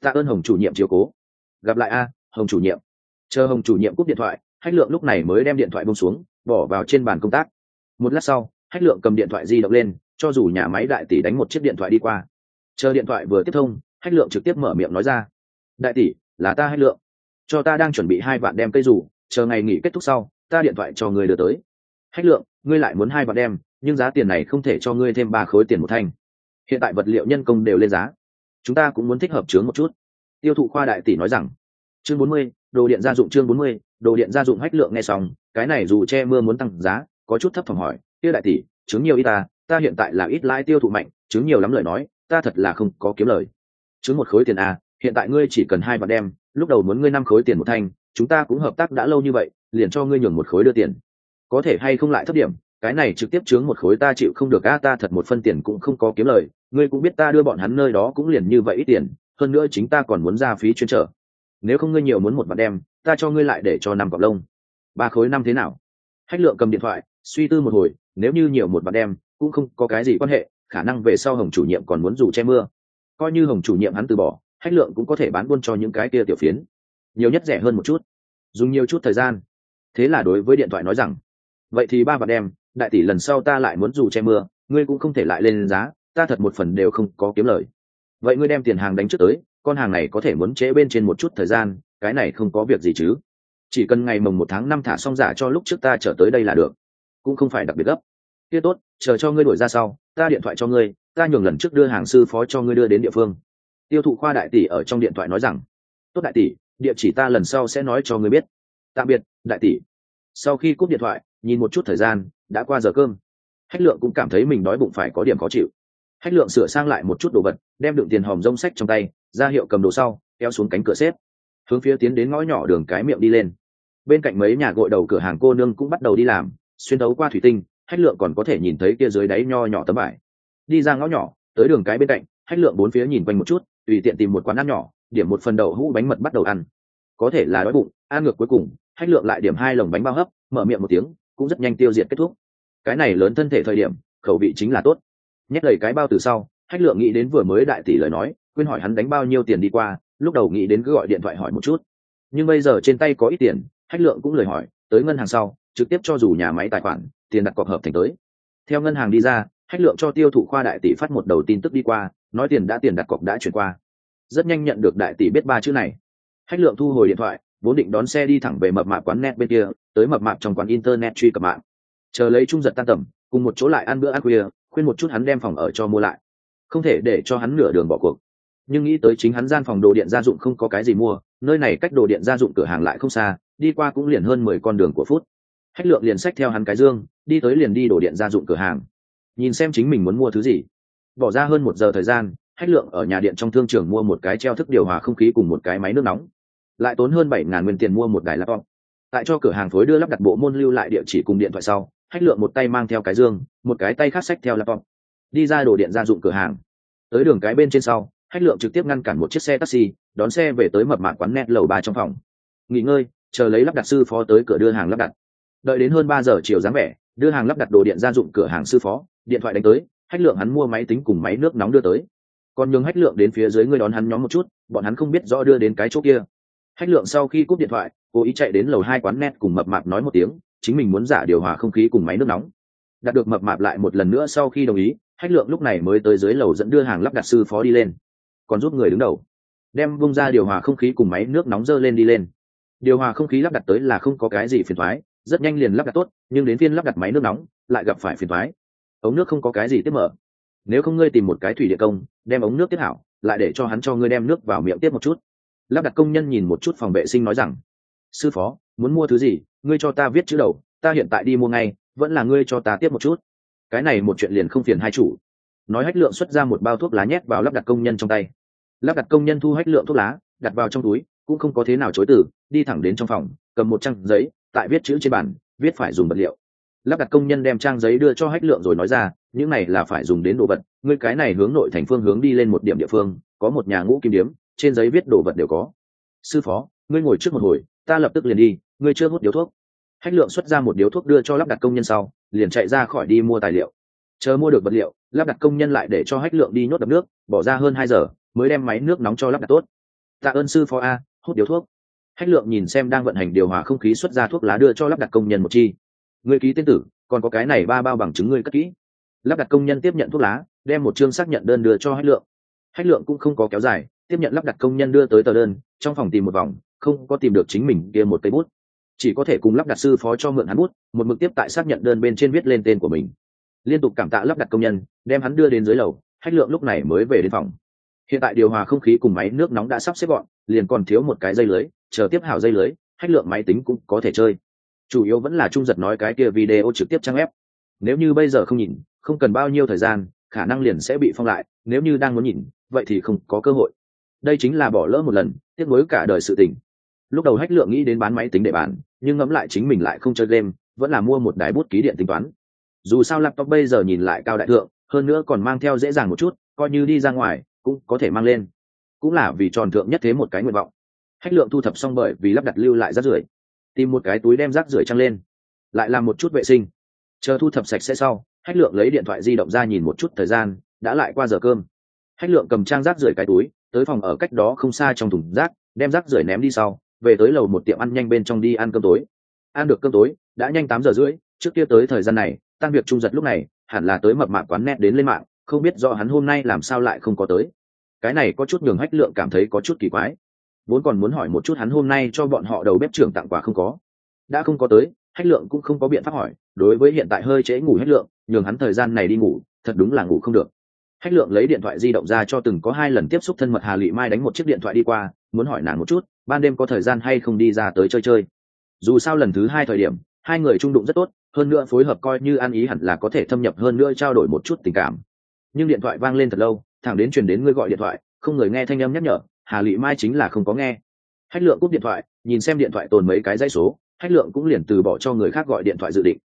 Tạ ơn hồng chủ nhiệm chiều cố. Gặp lại a, hồng chủ nhiệm. Chờ hồng chủ nhiệm cúp điện thoại, hách lượng lúc này mới đem điện thoại bông xuống, bỏ vào trên bàn công tác. Một lát sau, hách lượng cầm điện thoại di động lên, cho dù nhà máy đại tỷ đánh một chiếc điện thoại đi qua. Chờ điện thoại vừa tiếp thông, hách lượng trực tiếp mở miệng nói ra. Đại tỷ, là ta hách lượng cho ta đang chuẩn bị hai vạn đem cây dù, chờ ngày nghỉ kết thúc sau ta điện thoại cho người đưa tới. Hách lượng ngươi lại muốn hai vạn đem nhưng giá tiền này không thể cho ngươi thêm ba khối tiền một thanh. Hiện tại vật liệu nhân công đều lên giá. Chúng ta cũng muốn thích hợp chướng một chút. Tiêu thụ khoa đại tỷ nói rằng chương bốn mươi đồ điện gia dụng chương bốn mươi đồ điện gia dụng hách lượng nghe xong cái này dù che mưa muốn tăng giá có chút thấp phòng hỏi tiêu đại tỷ chứng nhiều ít ta ta hiện tại là ít lãi tiêu thụ mạnh chứng nhiều lắm lời nói ta thật là không có kiếm lời. Chứng một khối tiền a hiện tại ngươi chỉ cần hai vạn đem lúc đầu muốn ngươi năm khối tiền một thanh, chúng ta cũng hợp tác đã lâu như vậy, liền cho ngươi nhường một khối đưa tiền. Có thể hay không lại thấp điểm, cái này trực tiếp chướng một khối ta chịu không được, a, ta thật một phân tiền cũng không có kiếm lời, ngươi cũng biết ta đưa bọn hắn nơi đó cũng liền như vậy ít tiền, hơn nữa chính ta còn muốn ra phí chuyên trở. Nếu không ngươi nhiều muốn một vạn đem, ta cho ngươi lại để cho năm cọc lông. Ba khối năm thế nào? Hách lượng cầm điện thoại, suy tư một hồi, nếu như nhiều một vạn đem, cũng không có cái gì quan hệ, khả năng về sau hồng chủ nhiệm còn muốn dù che mưa. Coi như hồng chủ nhiệm hắn từ bỏ hách lượng cũng có thể bán buôn cho những cái kia tiểu phiến. Nhiều nhất rẻ hơn một chút. Dùng nhiều chút thời gian. Thế là đối với điện thoại nói rằng, vậy thì ba vạn đem đại tỷ lần sau ta lại muốn dù che mưa, ngươi cũng không thể lại lên giá, ta thật một phần đều không có kiếm lời. Vậy ngươi đem tiền hàng đánh trước tới, con hàng này có thể muốn chế bên trên một chút thời gian, cái này không có việc gì chứ. Chỉ cần ngày mồng một tháng năm thả xong giả cho lúc trước ta trở tới đây là được, cũng không phải đặc biệt gấp. Kia tốt, chờ cho ngươi đổi ra sau, ta điện thoại cho ngươi, ta nhường lần trước đưa hàng sư phó cho ngươi đưa đến địa phương tiêu thụ khoa đại tỷ ở trong điện thoại nói rằng, tốt đại tỷ, địa chỉ ta lần sau sẽ nói cho người biết. Tạm biệt, đại tỷ. Sau khi cúp điện thoại, nhìn một chút thời gian, đã qua giờ cơm. Hách lượng cũng cảm thấy mình đói bụng phải có điểm khó chịu. Hách lượng sửa sang lại một chút đồ vật, đem đựng tiền hòm rông sách trong tay, ra hiệu cầm đồ sau, kéo xuống cánh cửa xếp. Hướng phía tiến đến ngõ nhỏ đường cái miệng đi lên. Bên cạnh mấy nhà gội đầu cửa hàng cô nương cũng bắt đầu đi làm, xuyên đấu qua thủy tinh, hách lượng còn có thể nhìn thấy kia dưới đáy nho nhỏ tấm vải. Đi ra ngõ nhỏ, tới đường cái bên cạnh, hách lượng bốn phía nhìn quanh một chút tùy tiện tìm một quán ăn nhỏ, điểm một phần đậu hũ bánh mật bắt đầu ăn. Có thể là đói bụng, ăn ngược cuối cùng, hách lượng lại điểm hai lồng bánh bao hấp, mở miệng một tiếng, cũng rất nhanh tiêu diệt kết thúc. Cái này lớn thân thể thời điểm, khẩu vị chính là tốt. Nhét đầy cái bao từ sau, hách lượng nghĩ đến vừa mới đại tỷ lời nói quên hỏi hắn đánh bao nhiêu tiền đi qua, lúc đầu nghĩ đến cứ gọi điện thoại hỏi một chút. Nhưng bây giờ trên tay có ít tiền, hách lượng cũng lời hỏi, tới ngân hàng sau, trực tiếp cho dù nhà máy tài khoản, tiền đặt cọc hợp thành tới. Theo ngân hàng đi ra, hách lượng cho tiêu thụ khoa đại tỷ phát một đầu tin tức đi qua nói tiền đã tiền đặt cọc đã chuyển qua. Rất nhanh nhận được đại tỷ biết ba chữ này. Hách lượng thu hồi điện thoại, vốn định đón xe đi thẳng về mập mạp quán net bên kia, tới mập mạp trong quán internet truy cập mạng. Chờ lấy trung giật tan tầm, cùng một chỗ lại ăn bữa ăn khuya, khuyên một chút hắn đem phòng ở cho mua lại. Không thể để cho hắn nửa đường bỏ cuộc. Nhưng nghĩ tới chính hắn gian phòng đồ điện gia dụng không có cái gì mua, nơi này cách đồ điện gia dụng cửa hàng lại không xa, đi qua cũng liền hơn mười con đường của phút. Hách lượng liền xách theo hắn cái dương, đi tới liền đi đồ điện gia dụng cửa hàng. Nhìn xem chính mình muốn mua thứ gì bỏ ra hơn một giờ thời gian, hách lượng ở nhà điện trong thương trường mua một cái treo thức điều hòa không khí cùng một cái máy nước nóng. Lại tốn hơn bảy ngàn nguyên tiền mua một đài laptop. Tại cho cửa hàng phối đưa lắp đặt bộ môn lưu lại địa chỉ cùng điện thoại sau, hách lượng một tay mang theo cái dương, một cái tay khác sách theo laptop. Đi ra đồ điện gia dụng cửa hàng. Tới đường cái bên trên sau, hách lượng trực tiếp ngăn cản một chiếc xe taxi, đón xe về tới mập mạc quán net lầu ba trong phòng. Nghỉ ngơi, chờ lấy lắp đặt sư phó tới cửa đưa hàng lắp đặt. Đợi đến hơn ba giờ chiều dáng vẻ, đưa hàng lắp đặt đồ điện gia dụng cửa hàng sư phó, điện thoại đánh tới hách lượng hắn mua máy tính cùng máy nước nóng đưa tới. Còn nhường hách lượng đến phía dưới ngươi đón hắn nhóm một chút, bọn hắn không biết rõ đưa đến cái chỗ kia. Hách lượng sau khi cúp điện thoại cố ý chạy đến lầu hai quán net cùng mập mạp nói một tiếng, chính mình muốn giả điều hòa không khí cùng máy nước nóng. Đạt được mập mạp lại một lần nữa sau khi đồng ý, hách lượng lúc này mới tới dưới lầu dẫn đưa hàng lắp đặt sư phó đi lên. Còn giúp người đứng đầu. Đem bung ra điều hòa không khí cùng máy nước nóng dơ lên đi lên. Điều hòa không khí lắp đặt tới là không có cái gì phiền thoái rất nhanh liền lắp đặt tốt, nhưng đến phiên lắp đặt máy nước nóng, lại gặp phải phiền thoái ống nước không có cái gì tiếp mở. Nếu không ngươi tìm một cái thủy địa công, đem ống nước tiếp hảo, lại để cho hắn cho ngươi đem nước vào miệng tiếp một chút. Lắp đặt công nhân nhìn một chút phòng vệ sinh nói rằng, sư phó, muốn mua thứ gì, ngươi cho ta viết chữ đầu, ta hiện tại đi mua ngay, vẫn là ngươi cho ta tiếp một chút. Cái này một chuyện liền không phiền hai chủ. Nói hách lượng xuất ra một bao thuốc lá nhét vào lắp đặt công nhân trong tay. Lắp đặt công nhân thu hách lượng thuốc lá, đặt vào trong túi, cũng không có thế nào chối từ, đi thẳng đến trong phòng, cầm một trang giấy, tại viết chữ trên bàn, viết phải dùng vật liệu lắp đặt công nhân đem trang giấy đưa cho hách lượng rồi nói ra, những này là phải dùng đến đồ vật, ngươi cái này hướng nội thành phương hướng đi lên một điểm địa phương, có một nhà ngũ kim điếm, trên giấy viết đồ vật đều có. Sư phó, ngươi ngồi trước một hồi, ta lập tức liền đi, ngươi chưa hút điếu thuốc. Hách lượng xuất ra một điếu thuốc đưa cho lắp đặt công nhân sau, liền chạy ra khỏi đi mua tài liệu. Chờ mua được vật liệu, lắp đặt công nhân lại để cho hách lượng đi nhốt đập nước, bỏ ra hơn hai giờ, mới đem máy nước nóng cho lắp đặt tốt. Tạ ơn sư phó a, hút điếu thuốc. Hách lượng nhìn xem đang vận hành điều hòa không khí xuất ra thuốc lá đưa cho lắp đặt công nhân một chi người ký tên tử, còn có cái này ba bao bằng chứng ngươi cất kỹ. Lắp đặt công nhân tiếp nhận thuốc lá, đem một chương xác nhận đơn đưa cho hách lượng. Hách lượng cũng không có kéo dài, tiếp nhận lắp đặt công nhân đưa tới tờ đơn, trong phòng tìm một vòng, không có tìm được chính mình kia một cây bút. Chỉ có thể cùng lắp đặt sư phó cho mượn hắn bút, một mực tiếp tại xác nhận đơn bên trên viết lên tên của mình. Liên tục cảm tạ lắp đặt công nhân, đem hắn đưa đến dưới lầu, hách lượng lúc này mới về đến phòng. Hiện tại điều hòa không khí cùng máy nước nóng đã sắp xếp gọn, liền còn thiếu một cái dây lưới, chờ tiếp hảo dây lưới, hách lượng máy tính cũng có thể chơi chủ yếu vẫn là trung giật nói cái kia video trực tiếp trang ép nếu như bây giờ không nhìn, không cần bao nhiêu thời gian, khả năng liền sẽ bị phong lại, nếu như đang muốn nhìn, vậy thì không có cơ hội. Đây chính là bỏ lỡ một lần, tiếc nuối cả đời sự tình. Lúc đầu hách lượng nghĩ đến bán máy tính để bán nhưng ngẫm lại chính mình lại không chơi game, vẫn là mua một đài bút ký điện tính toán. Dù sao laptop bây giờ nhìn lại cao đại thượng, hơn nữa còn mang theo dễ dàng một chút, coi như đi ra ngoài, cũng có thể mang lên. Cũng là vì tròn thượng nhất thế một cái nguyện vọng. Hách lượng thu thập xong bởi vì lắp đặt lưu lại rất rưởi tìm một cái túi đem rác rưởi trăng lên. Lại làm một chút vệ sinh. Chờ thu thập sạch sẽ sau, hách lượng lấy điện thoại di động ra nhìn một chút thời gian, đã lại qua giờ cơm. Hách lượng cầm trang rác rưởi cái túi, tới phòng ở cách đó không xa trong thùng rác, đem rác rưởi ném đi sau, về tới lầu một tiệm ăn nhanh bên trong đi ăn cơm tối. Ăn được cơm tối, đã nhanh tám giờ rưỡi, trước kia tới thời gian này, tăng việc trung giật lúc này, hẳn là tới mập mạp quán net đến lên mạng, không biết do hắn hôm nay làm sao lại không có tới. Cái này có chút nhường hách lượng cảm thấy có chút kỳ quái vốn còn muốn hỏi một chút hắn hôm nay cho bọn họ đầu bếp trưởng tặng quà không có. Đã không có tới, hách lượng cũng không có biện pháp hỏi, đối với hiện tại hơi trễ ngủ hách lượng, nhường hắn thời gian này đi ngủ, thật đúng là ngủ không được. Hách lượng lấy điện thoại di động ra cho từng có hai lần tiếp xúc thân mật hà lụy mai đánh một chiếc điện thoại đi qua, muốn hỏi nàng một chút, ban đêm có thời gian hay không đi ra tới chơi chơi. Dù sao lần thứ hai thời điểm, hai người trung đụng rất tốt, hơn nữa phối hợp coi như ăn ý hẳn là có thể thâm nhập hơn nữa trao đổi một chút tình cảm. Nhưng điện thoại vang lên thật lâu, thẳng đến truyền đến ngươi gọi điện thoại, không người nghe thanh âm nhắc nhở hà lị mai chính là không có nghe. Hách lượng cúp điện thoại, nhìn xem điện thoại tồn mấy cái dãy số, hách lượng cũng liền từ bỏ cho người khác gọi điện thoại dự định.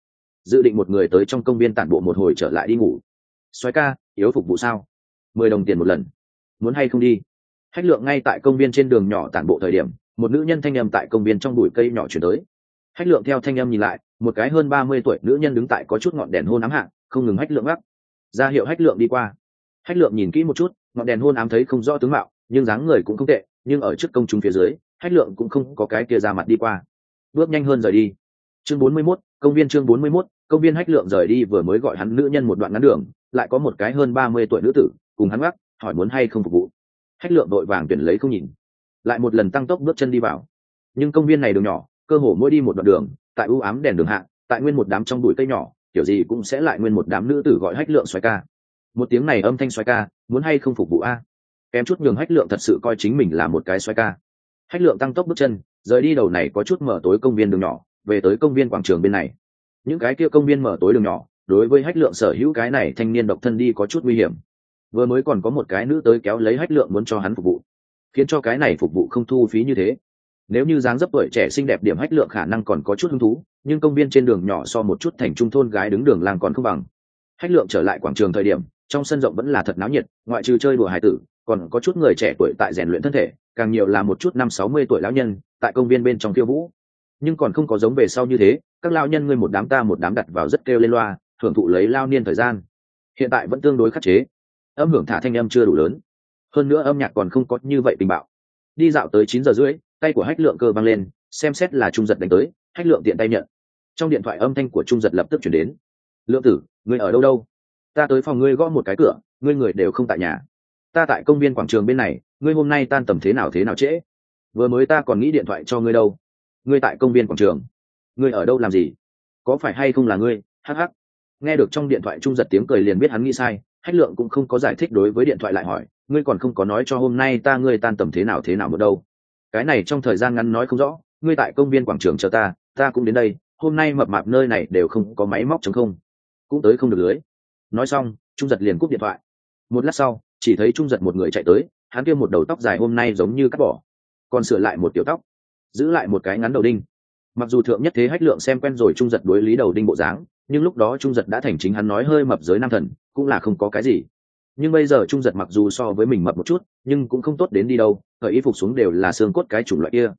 Dự định một người tới trong công viên tản bộ một hồi trở lại đi ngủ. Xoáy ca, yếu phục vụ sao? Mười đồng tiền một lần. Muốn hay không đi? Hách lượng ngay tại công viên trên đường nhỏ tản bộ thời điểm, một nữ nhân thanh âm tại công viên trong bụi cây nhỏ chuyển tới. Hách lượng theo thanh âm nhìn lại, một cái hơn ba mươi tuổi nữ nhân đứng tại có chút ngọn đèn hôn ám hạng không ngừng hách lượng gắt ra hiệu hách lượng đi qua. Hách lượng nhìn kỹ một chút, ngọn đèn hôn ám thấy không rõ tướng mạo nhưng dáng người cũng không tệ nhưng ở trước công chúng phía dưới hách lượng cũng không có cái kia ra mặt đi qua. Bước nhanh hơn rời đi. Chương bốn mươi 41, công viên chương bốn mươi 41, công viên hách lượng rời đi vừa mới gọi hắn nữ nhân một đoạn ngắn đường lại có một cái hơn ba mươi tuổi nữ tử cùng hắn gác hỏi muốn hay không phục vụ. Hách lượng đội vàng tuyển lấy không nhìn. Lại một lần tăng tốc bước chân đi vào. Nhưng công viên này đường nhỏ cơ hồ mỗi đi một đoạn đường tại ưu ám đèn đường hạ tại nguyên một đám trong bụi cây nhỏ kiểu gì cũng sẽ lại nguyên một đám nữ tử gọi hách lượng xoài ca. Một tiếng này âm thanh xoài ca muốn hay không phục vụ a? Kém chút nhường hách lượng thật sự coi chính mình là một cái xoay ca. Hách lượng tăng tốc bước chân, rời đi đầu này có chút mở tối công viên đường nhỏ, về tới công viên quảng trường bên này. Những cái kia công viên mở tối đường nhỏ, đối với hách lượng sở hữu cái này thanh niên độc thân đi có chút nguy hiểm. Vừa mới còn có một cái nữ tới kéo lấy hách lượng muốn cho hắn phục vụ, khiến cho cái này phục vụ không thu phí như thế. Nếu như dáng dấp tuổi trẻ xinh đẹp điểm hách lượng khả năng còn có chút hứng thú, nhưng công viên trên đường nhỏ so một chút thành trung thôn gái đứng đường làng còn không bằng. Hách lượng trở lại quảng trường thời điểm trong sân rộng vẫn là thật náo nhiệt, ngoại trừ chơi đùa hải tử, còn có chút người trẻ tuổi tại rèn luyện thân thể, càng nhiều là một chút năm sáu mươi tuổi lão nhân tại công viên bên trong khiêu vũ. Nhưng còn không có giống về sau như thế, các lao nhân ngươi một đám ta một đám đặt vào rất kêu lên loa hưởng thụ lấy lao niên thời gian. Hiện tại vẫn tương đối khắc chế. Âm hưởng thả thanh âm chưa đủ lớn. Hơn nữa âm nhạc còn không có như vậy tình bạo. Đi dạo tới chín giờ rưỡi, tay của hách lượng cơ văng lên, xem xét là trung giật đánh tới, hách lượng tiện tay nhận. Trong điện thoại âm thanh của trung giật lập tức chuyển đến. Lượng tử, ngươi ở đâu đâu? Ta tới phòng ngươi gõ một cái cửa, ngươi người đều không tại nhà. Ta tại công viên quảng trường bên này, ngươi hôm nay tan tầm thế nào thế nào trễ? Vừa mới ta còn nghĩ điện thoại cho ngươi đâu. Ngươi tại công viên quảng trường. Ngươi ở đâu làm gì? Có phải hay không là ngươi? Hh nghe được trong điện thoại trung giật tiếng cười liền biết hắn nghĩ sai, hách lượng cũng không có giải thích đối với điện thoại lại hỏi, ngươi còn không có nói cho hôm nay ta ngươi tan tầm thế nào thế nào một đâu. Cái này trong thời gian ngắn nói không rõ, ngươi tại công viên quảng trường chờ ta ta cũng đến đây, hôm nay mập mạp nơi này đều không có máy móc chống không. Cũng tới không được lưới nói xong, trung giật liền cúp điện thoại. Một lát sau, chỉ thấy trung giật một người chạy tới, hắn kia một đầu tóc dài hôm nay giống như cắt bỏ. Còn sửa lại một tiểu tóc, giữ lại một cái ngắn đầu đinh. Mặc dù thượng nhất thế hách lượng xem quen rồi trung giật đối lý đầu đinh bộ dáng, nhưng lúc đó trung giật đã thành chính hắn nói hơi mập giới nam thần, cũng là không có cái gì. Nhưng bây giờ trung giật mặc dù so với mình mập một chút, nhưng cũng không tốt đến đi đâu, thời y phục xuống đều là xương cốt cái chủng loại kia.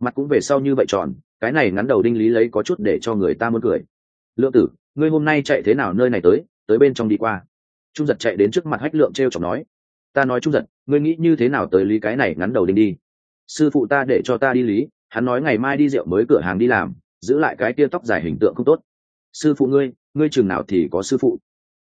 Mặt cũng về sau như vậy tròn, cái này ngắn đầu đinh lý lấy có chút để cho người ta muốn cười. Lượng tử, ngươi hôm nay chạy thế nào nơi này tới? Tới bên trong đi qua. Trung giật chạy đến trước mặt hách lượng t r e o chọc nói, ta nói trung giật, ngươi nghĩ như thế nào tới lý cái này ngắn đầu đình đi? Sư phụ ta để cho ta đi lý, hắn nói ngày mai đi rượu mới cửa hàng đi làm, giữ lại cái tia tóc dài hình tượng không tốt. Sư phụ ngươi ngươi chừng nào thì có sư phụ.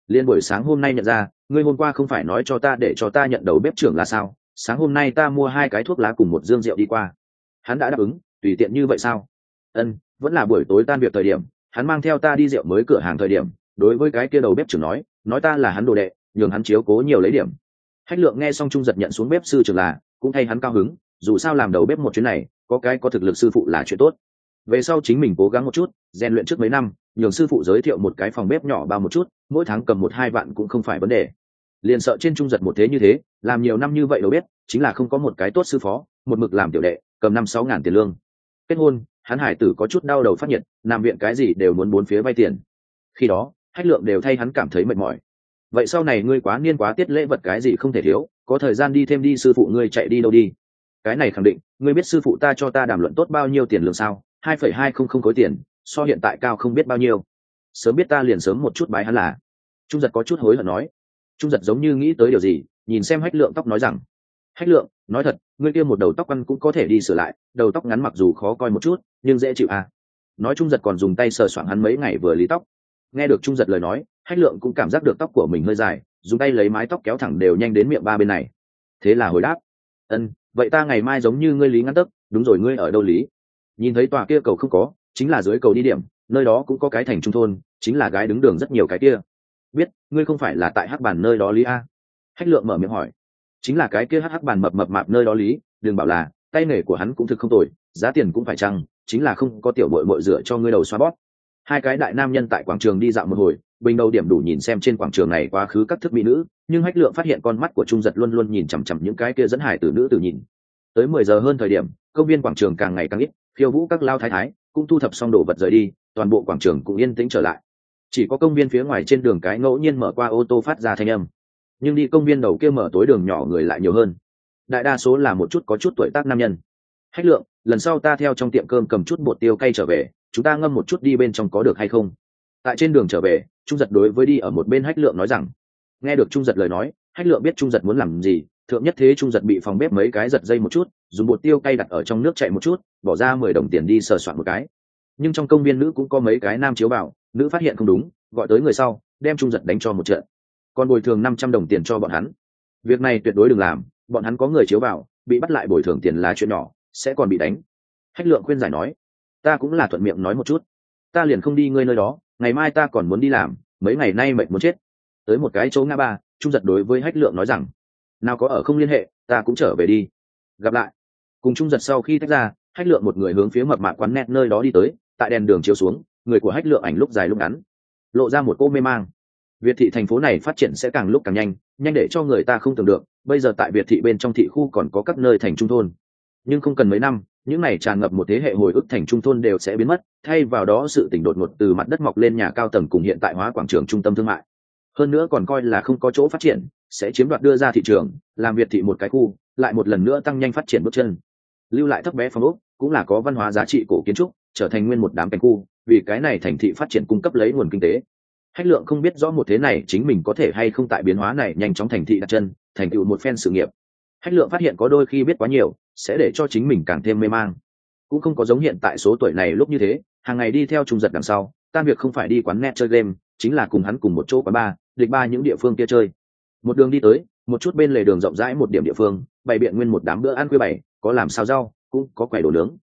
Liên buổi sáng hôm nay nhận ra, ngươi hôm qua không phải nói cho ta để cho ta nhận đầu bếp trưởng là sao? Sáng hôm nay ta mua hai cái thuốc lá cùng một dương rượu đi qua. Hắn đã đáp ứng, tùy tiện như vậy sao? Ân, vẫn là buổi tối tan việc thời điểm, hắn mang theo ta đi rượu mới cửa hàng thời điểm đối với cái kia đầu bếp trưởng nói nói ta là hắn đồ đệ, nhường hắn chiếu cố nhiều lấy điểm. Hách lượng nghe xong trung giật nhận xuống bếp sư trưởng là, cũng thay hắn cao hứng, dù sao làm đầu bếp một chuyến này, có cái có thực lực sư phụ là chuyện tốt. Về sau chính mình cố gắng một chút, rèn luyện trước mấy năm, nhường sư phụ giới thiệu một cái phòng bếp nhỏ bao một chút, mỗi tháng cầm một hai vạn cũng không phải vấn đề. Liền sợ trên trung giật một thế như thế, làm nhiều năm như vậy đâu biết chính là không có một cái tốt sư phó, một mực làm tiểu đệ, cầm năm sáu ngàn tiền lương. Kết hôn, hắn hải tử có chút đau đầu phát nhiệt làm viện cái gì đều muốn bốn phía vay tiền. Khi đó hách lượng đều thay hắn cảm thấy mệt mỏi. Vậy sau này ngươi quá niên quá tiết lễ vật cái gì không thể thiếu, có thời gian đi thêm đi sư phụ ngươi chạy đi đâu đi. Cái này khẳng định, ngươi biết sư phụ ta cho ta đàm luận tốt bao nhiêu tiền lương sao? hai phẩy hai không không khối tiền, so hiện tại cao không biết bao nhiêu. Sớm biết ta liền sớm một chút bái hắn là. Trung giật có chút hối hận nói. Trung giật giống như nghĩ tới điều gì, nhìn xem hách lượng tóc nói rằng, hách lượng, nói thật, ngươi kia một đầu tóc ăn cũng có thể đi sửa lại, đầu tóc ngắn mặc dù khó coi một chút, nhưng dễ chịu à? Nói trung giật còn dùng tay sờ soạng hắn mấy ngày vừa lý tóc nghe được trung giật lời nói, hách lượng cũng cảm giác được tóc của mình hơi dài, dùng tay lấy mái tóc kéo thẳng đều nhanh đến miệng ba bên này. Thế là hồi đáp, ân, vậy ta ngày mai giống như ngươi lý ngắn tấc, đúng rồi, ngươi ở đâu lý? Nhìn thấy tòa kia cầu không có, chính là dưới cầu đi điểm, nơi đó cũng có cái thành trung thôn, chính là gái đứng đường rất nhiều cái kia. Biết, ngươi không phải là tại hắc bàn nơi đó lý a? Hách lượng mở miệng hỏi. Chính là cái kia hắc hắc bàn mập mập mạp nơi đó lý, đừng bảo là, tay nghề của hắn cũng thực không tồi, giá tiền cũng phải chăng, chính là không có tiểu bội bội rửa cho ngươi đầu xoa bóp hai cái đại nam nhân tại quảng trường đi dạo một hồi, bình đầu điểm đủ nhìn xem trên quảng trường này quá khứ các thức mỹ nữ, nhưng hách lượng phát hiện con mắt của trung giật luôn luôn nhìn chằm chằm những cái kia dẫn hải từ nữ từ nhìn. Tới mười giờ hơn thời điểm, công viên quảng trường càng ngày càng ít, khiêu vũ các lao thái thái cũng thu thập xong đồ vật rời đi, toàn bộ quảng trường cũng yên tĩnh trở lại. Chỉ có công viên phía ngoài trên đường cái ngẫu nhiên mở qua ô tô phát ra thanh âm. Nhưng đi công viên đầu kia mở tối đường nhỏ người lại nhiều hơn. Đại đa số là một chút có chút tuổi tác nam nhân. Hách lượng, lần sau ta theo trong tiệm cơm cầm chút bột tiêu cay trở về chúng ta ngâm một chút đi bên trong có được hay không? Tại trên đường trở về, trung giật đối với đi ở một bên hách lượng nói rằng, nghe được trung giật lời nói, hách lượng biết trung giật muốn làm gì, thượng nhất thế trung giật bị phòng bếp mấy cái giật dây một chút, dùng bột tiêu cay đặt ở trong nước chạy một chút, bỏ ra mười đồng tiền đi sờ soạn một cái. Nhưng trong công viên nữ cũng có mấy cái nam chiếu bảo, nữ phát hiện không đúng, gọi tới người sau, đem trung giật đánh cho một trận. Còn bồi thường năm trăm đồng tiền cho bọn hắn. Việc này tuyệt đối đừng làm, bọn hắn có người chiếu vào bị bắt lại bồi thường tiền là chuyện nhỏ, sẽ còn bị đánh. Hách lượng khuyên giải nói ta cũng là thuận miệng nói một chút. Ta liền không đi ngươi nơi đó, ngày mai ta còn muốn đi làm, mấy ngày nay mệt muốn chết. Tới một cái chỗ ngã ba, trung giật đối với hách lượng nói rằng, nào có ở không liên hệ, ta cũng trở về đi. Gặp lại. Cùng trung giật sau khi tách ra, hách lượng một người hướng phía mập mạc quán nét nơi đó đi tới, tại đèn đường chiếu xuống, người của hách lượng ảnh lúc dài lúc ngắn, lộ ra một cô mê mang. Việt thị thành phố này phát triển sẽ càng lúc càng nhanh nhanh để cho người ta không tưởng được, bây giờ tại việt thị bên trong thị khu còn có các nơi thành trung thôn. Nhưng không cần mấy năm những này tràn ngập một thế hệ hồi ức thành trung thôn đều sẽ biến mất, thay vào đó sự tỉnh đột ngột từ mặt đất mọc lên nhà cao tầng cùng hiện tại hóa quảng trường trung tâm thương mại. Hơn nữa còn coi là không có chỗ phát triển, sẽ chiếm đoạt đưa ra thị trường, làm việt thị một cái khu, lại một lần nữa tăng nhanh phát triển bước chân. Lưu lại thấp bé phong ốc, cũng là có văn hóa giá trị cổ kiến trúc, trở thành nguyên một đám cảnh khu, vì cái này thành thị phát triển cung cấp lấy nguồn kinh tế. Hách lượng không biết rõ một thế này chính mình có thể hay không tại biến hóa này nhanh chóng thành thị đặt chân, thành tựu một phen sự nghiệp hách lượng phát hiện có đôi khi biết quá nhiều, sẽ để cho chính mình càng thêm mê mang. Cũng không có giống hiện tại số tuổi này lúc như thế, hàng ngày đi theo trùng giật đằng sau, tan việc không phải đi quán net chơi game, chính là cùng hắn cùng một chỗ quán ba địch ba những địa phương kia chơi. Một đường đi tới, một chút bên lề đường rộng rãi một điểm địa phương, bày biện nguyên một đám bữa ăn quê bảy, có làm sao rau, cũng có quẻ đồ nướng.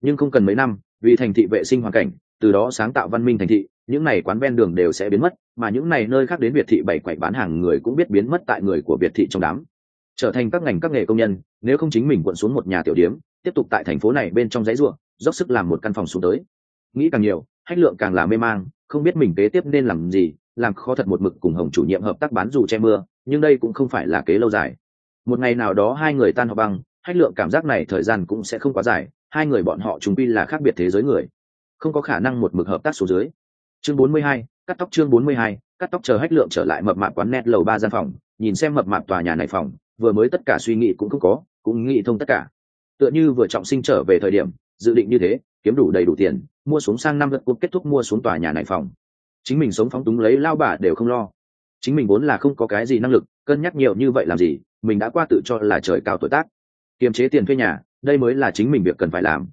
Nhưng không cần mấy năm, vì thành thị vệ sinh hoàn cảnh, từ đó sáng tạo văn minh thành thị, những này quán ven đường đều sẽ biến mất, mà những này nơi khác đến việt thị bảy quậy bán hàng người cũng biết biến mất tại người của việt thị trong đám trở thành các ngành các nghề công nhân nếu không chính mình quận xuống một nhà tiểu điếm tiếp tục tại thành phố này bên trong giấy ruộng dốc sức làm một căn phòng xuống tới. Nghĩ càng nhiều hách lượng càng là mê mang không biết mình kế tiếp nên làm gì làm khó thật một mực cùng hồng chủ nhiệm hợp tác bán dù che mưa nhưng đây cũng không phải là kế lâu dài. Một ngày nào đó hai người tan học băng hách lượng cảm giác này thời gian cũng sẽ không quá dài hai người bọn họ chúng pi là khác biệt thế giới người. Không có khả năng một mực hợp tác số dưới. Chương 42, cắt tóc chương 42, cắt tóc chờ hách lượng trở lại mập mạp quán net lầu ba gian phòng nhìn xem mập mạp tòa nhà này phòng vừa mới tất cả suy nghĩ cũng không có, cũng nghĩ thông tất cả. Tựa như vừa trọng sinh trở về thời điểm, dự định như thế, kiếm đủ đầy đủ tiền, mua xuống sang năm lượt cuộc kết thúc mua xuống tòa nhà này phòng. Chính mình sống phóng túng lấy lao bà đều không lo. Chính mình vốn là không có cái gì năng lực, cân nhắc nhiều như vậy làm gì, mình đã qua tự cho là trời cao tuổi tác. Kiềm chế tiền thuê nhà, đây mới là chính mình việc cần phải làm.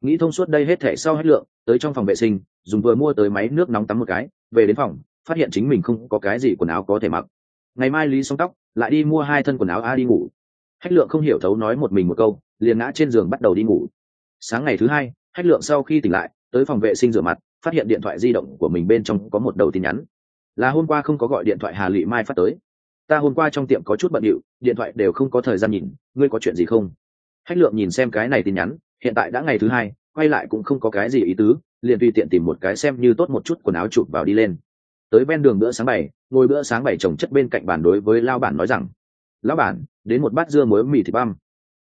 Nghĩ thông suốt đây hết thể sau hết lượng, tới trong phòng vệ sinh, dùng vừa mua tới máy nước nóng tắm một cái, về đến phòng, phát hiện chính mình không có cái gì quần áo có thể mặc ngày mai lý xong tóc lại đi mua hai thân quần áo a đi ngủ. Hách lượng không hiểu thấu nói một mình một câu, liền ngã trên giường bắt đầu đi ngủ. Sáng ngày thứ hai, hách lượng sau khi tỉnh lại, tới phòng vệ sinh rửa mặt, phát hiện điện thoại di động của mình bên trong có một đầu tin nhắn. Là hôm qua không có gọi điện thoại hà lụy mai phát tới. Ta hôm qua trong tiệm có chút bận điệu, điện thoại đều không có thời gian nhìn, ngươi có chuyện gì không? Hách lượng nhìn xem cái này tin nhắn, hiện tại đã ngày thứ hai, quay lại cũng không có cái gì ý tứ, liền tùy tiện tìm một cái xem như tốt một chút quần áo chụp vào đi lên tới ven đường bữa sáng bảy, ngồi bữa sáng bảy trồng chất bên cạnh bàn đối với lao bản nói rằng, lão bản, đến một bát dưa muối mì thịt băm.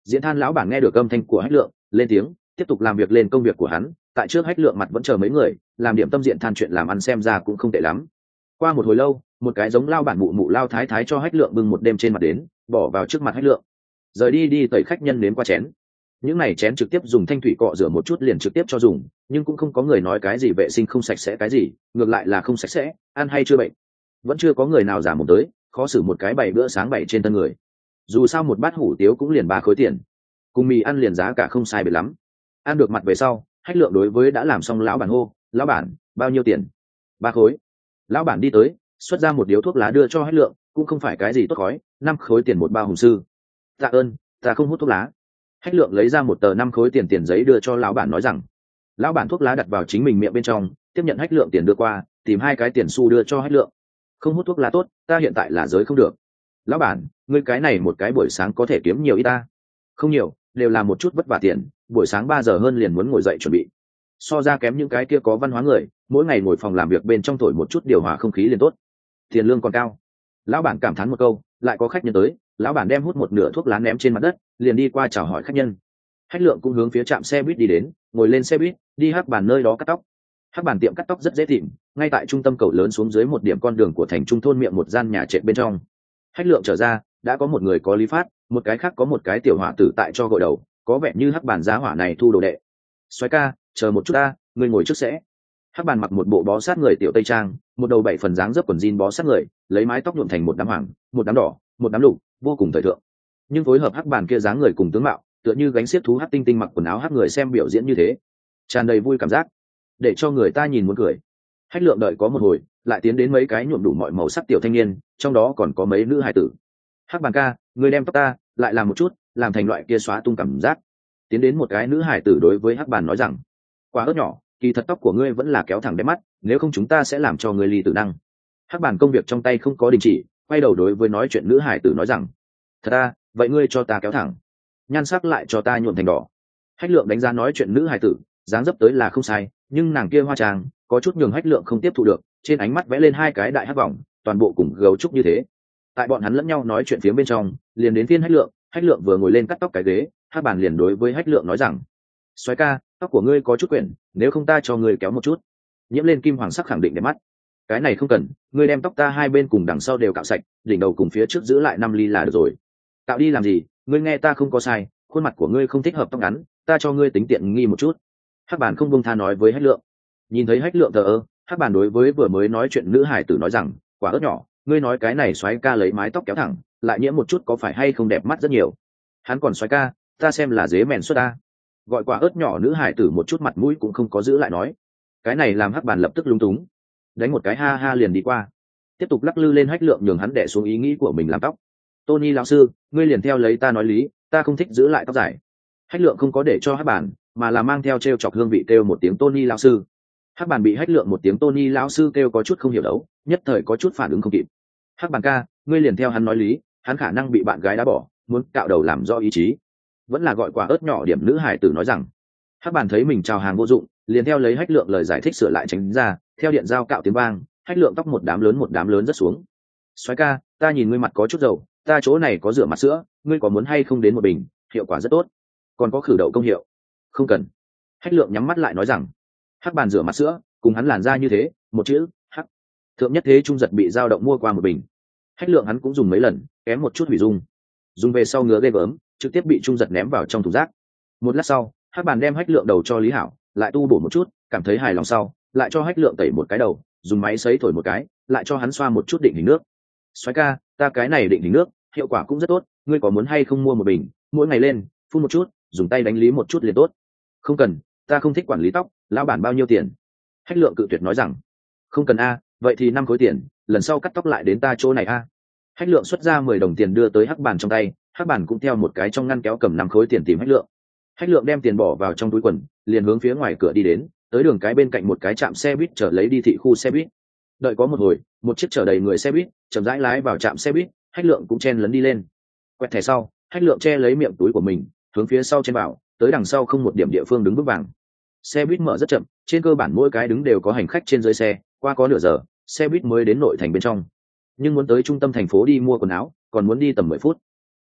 Diễn than lão bản nghe được âm thanh của hách lượng, lên tiếng, tiếp tục làm việc lên công việc của hắn, tại trước hách lượng mặt vẫn chờ mấy người, làm điểm tâm diện than chuyện làm ăn xem ra cũng không tệ lắm. Qua một hồi lâu, một cái giống lao bản mụ mụ lao thái thái cho hách lượng bưng một đêm trên mặt đến, bỏ vào trước mặt hách lượng. Rời đi đi tẩy khách nhân đến qua chén. Những này chén trực tiếp dùng thanh thủy cọ rửa một chút liền trực tiếp cho dùng nhưng cũng không có người nói cái gì vệ sinh không sạch sẽ cái gì, ngược lại là không sạch sẽ, ăn hay chưa bệnh. Vẫn chưa có người nào giả một tới, khó xử một cái bảy bữa sáng bảy trên thân người. Dù sao một bát hủ tiếu cũng liền ba khối tiền. Cùng mì ăn liền giá cả không sai biệt lắm. Ăn được mặt về sau, hách lượng đối với đã làm xong lão bản hô, lão bản, bao nhiêu tiền? Ba khối. Lão bản đi tới, xuất ra một điếu thuốc lá đưa cho hách lượng, cũng không phải cái gì tốt khói, năm khối tiền một bao hùng sư. Tạ ơn, ta không hút thuốc lá. Hách lượng lấy ra một tờ năm khối tiền tiền giấy đưa cho lão bản nói rằng lão bản thuốc lá đặt vào chính mình miệng bên trong, tiếp nhận hách lượng tiền đưa qua, tìm hai cái tiền xu đưa cho hách lượng. Không hút thuốc lá tốt, ta hiện tại là giới không được. Lão bản, ngươi cái này một cái buổi sáng có thể kiếm nhiều ít ta? Không nhiều, đều là một chút vất vả tiền, buổi sáng ba giờ hơn liền muốn ngồi dậy chuẩn bị. So ra kém những cái kia có văn hóa người, mỗi ngày ngồi phòng làm việc bên trong thổi một chút điều hòa không khí liền tốt. Tiền lương còn cao. Lão bản cảm thán một câu, lại có khách nhân tới, lão bản đem hút một nửa thuốc lá ném trên mặt đất, liền đi qua chào hỏi khách nhân. Hách lượng cũng hướng phía trạm xe buýt đi đến, ngồi lên xe buýt đi hắc bàn nơi đó cắt tóc. Hắc bàn tiệm cắt tóc rất dễ tìm, ngay tại trung tâm cầu lớn xuống dưới một điểm con đường của thành trung thôn miệng một gian nhà trệt bên trong. Hách lượng trở ra, đã có một người có lý phát, một cái khác có một cái tiểu hỏa tử tại cho gội đầu, có vẻ như hắc bàn giá hỏa này thu đồ đệ. Xoáy ca, chờ một chút ta, ngươi ngồi trước sẽ. Hắc bàn mặc một bộ bó sát người tiểu tây trang, một đầu bảy phần dáng dấp quần jean bó sát người, lấy mái tóc nhuộm thành một đám hoàng, một đám đỏ, một đám lục, vô cùng thời thượng. Nhưng phối hợp hắc bàn kia dáng người cùng tướng mạo, tựa như gánh xiết thú hắc tinh tinh mặc quần áo hắc người xem biểu diễn như thế tràn đầy vui cảm giác, để cho người ta nhìn muốn cười. Hách lượng đợi có một hồi, lại tiến đến mấy cái nhuộm đủ mọi màu sắc tiểu thanh niên, trong đó còn có mấy nữ hải tử. Hắc bàn ca, người đem tóc ta, lại làm một chút, làm thành loại kia xóa tung cảm giác. Tiến đến một cái nữ hải tử đối với hắc bàn nói rằng, quá ớt nhỏ, kỳ thật tóc của ngươi vẫn là kéo thẳng đẹp mắt, nếu không chúng ta sẽ làm cho ngươi ly tử năng. Hắc bàn công việc trong tay không có đình chỉ, quay đầu đối với nói chuyện nữ hải tử nói rằng, thật ta vậy ngươi cho ta kéo thẳng, nhan sắc lại cho ta nhuộm thành đỏ. Hách lượng đánh giá nói chuyện nữ hải tử dáng dấp tới là không sai, nhưng nàng kia hoa trang, có chút nhường hách lượng không tiếp thu được, trên ánh mắt vẽ lên hai cái đại hắc vòng, toàn bộ cùng gấu trúc như thế. Tại bọn hắn lẫn nhau nói chuyện phía bên trong, liền đến thiên hách lượng hách lượng vừa ngồi lên cắt tóc cái ghế, hát bàn liền đối với hách lượng nói rằng xoáy ca, tóc của ngươi có chút quyển nếu không ta cho ngươi kéo một chút. Nhiễm lên kim hoàng sắc khẳng định đẹp mắt. Cái này không cần, ngươi đem tóc ta hai bên cùng đằng sau đều cạo sạch, đỉnh đầu cùng phía trước giữ lại năm ly là được rồi. Cạo đi làm gì? Ngươi nghe ta không có sai, khuôn mặt của ngươi không thích hợp tóc ngắn, ta cho ngươi tính tiện nghi một chút hắc bản không bông tha nói với hách lượng. Nhìn thấy hách lượng thờ ơ, hắc bản đối với vừa mới nói chuyện nữ hải tử nói rằng, quả ớt nhỏ, ngươi nói cái này xoáy ca lấy mái tóc kéo thẳng, lại nhiễm một chút có phải hay không đẹp mắt rất nhiều? Hắn còn xoáy ca, ta xem là dế mèn xuất ta. Gọi quả ớt nhỏ nữ hải tử một chút mặt mũi cũng không có giữ lại nói. Cái này làm hắc bàn lập tức lúng túng. Đánh một cái ha ha liền đi qua. Tiếp tục lắc lư lên hách lượng nhường hắn đẻ xuống ý nghĩ của mình làm tóc. Tony lão sư, ngươi liền theo lấy ta nói lý, ta không thích giữ lại tóc dài. Hách lượng không có để cho hát bản mà là mang theo t r e o chọc hương vị kêu một tiếng tony lão sư. Hắc bản bị hách lượng một tiếng tony lão sư kêu có chút không hiểu đấu, nhất thời có chút phản ứng không kịp. Hắc bản ca, ngươi liền theo hắn nói lý, hắn khả năng bị bạn gái đã bỏ, muốn cạo đầu làm do ý chí. Vẫn là gọi quả ớt nhỏ điểm nữ hải tử nói rằng. Hắc bản thấy mình chào hàng vô dụng, liền theo lấy hách lượng lời giải thích sửa lại tránh ra, theo điện giao cạo tiếng vang, hách lượng tóc một đám lớn một đám lớn rất xuống. Soái ca, ta nhìn ngươi mặt có chút dầu, ta chỗ này có rửa mặt sữa, ngươi có muốn hay không đến một bình, hiệu quả rất tốt. Còn có khử đậu công hiệu không cần. Hách lượng nhắm mắt lại nói rằng, hắc bàn rửa mặt sữa, cùng hắn làn ra như thế, một chữ, hắc. Thượng nhất thế trung giật bị dao động mua qua một bình. Hách lượng hắn cũng dùng mấy lần, kém một chút hủy dung. Dùng về sau ngứa ghê gớm, trực tiếp bị trung giật ném vào trong thùng rác. Một lát sau, hắc bàn đem hách lượng đầu cho lý hảo, lại tu bổ một chút, cảm thấy hài lòng sau, lại cho hách lượng tẩy một cái đầu, dùng máy xấy thổi một cái, lại cho hắn xoa một chút định hình nước. Xoáy ca, ta cái này định hình nước, hiệu quả cũng rất tốt, ngươi có muốn hay không mua một bình? Mỗi ngày lên, phun một chút dùng tay đánh lý một chút liền tốt. Không cần, ta không thích quản lý tóc, lão bản bao nhiêu tiền? Hách lượng cự tuyệt nói rằng, không cần a, vậy thì năm khối tiền, lần sau cắt tóc lại đến ta chỗ này a. Hách lượng xuất ra mười đồng tiền đưa tới hắc bàn trong tay, hắc bàn cũng theo một cái trong ngăn kéo cầm năm khối tiền tìm hách lượng. Hách lượng đem tiền bỏ vào trong túi quần, liền hướng phía ngoài cửa đi đến, tới đường cái bên cạnh một cái trạm xe buýt trở lấy đi thị khu xe buýt. Đợi có một hồi, một chiếc chở đầy người xe buýt, chậm rãi lái vào trạm xe buýt, hách lượng cũng chen lấn đi lên. Quẹt thẻ sau, hách lượng che lấy miệng túi của mình hướng phía sau trên bảo tới đằng sau không một điểm địa phương đứng bước vàng. Xe buýt mở rất chậm trên cơ bản mỗi cái đứng đều có hành khách trên dưới xe qua có nửa giờ xe buýt mới đến nội thành bên trong. Nhưng muốn tới trung tâm thành phố đi mua quần áo còn muốn đi tầm mười phút.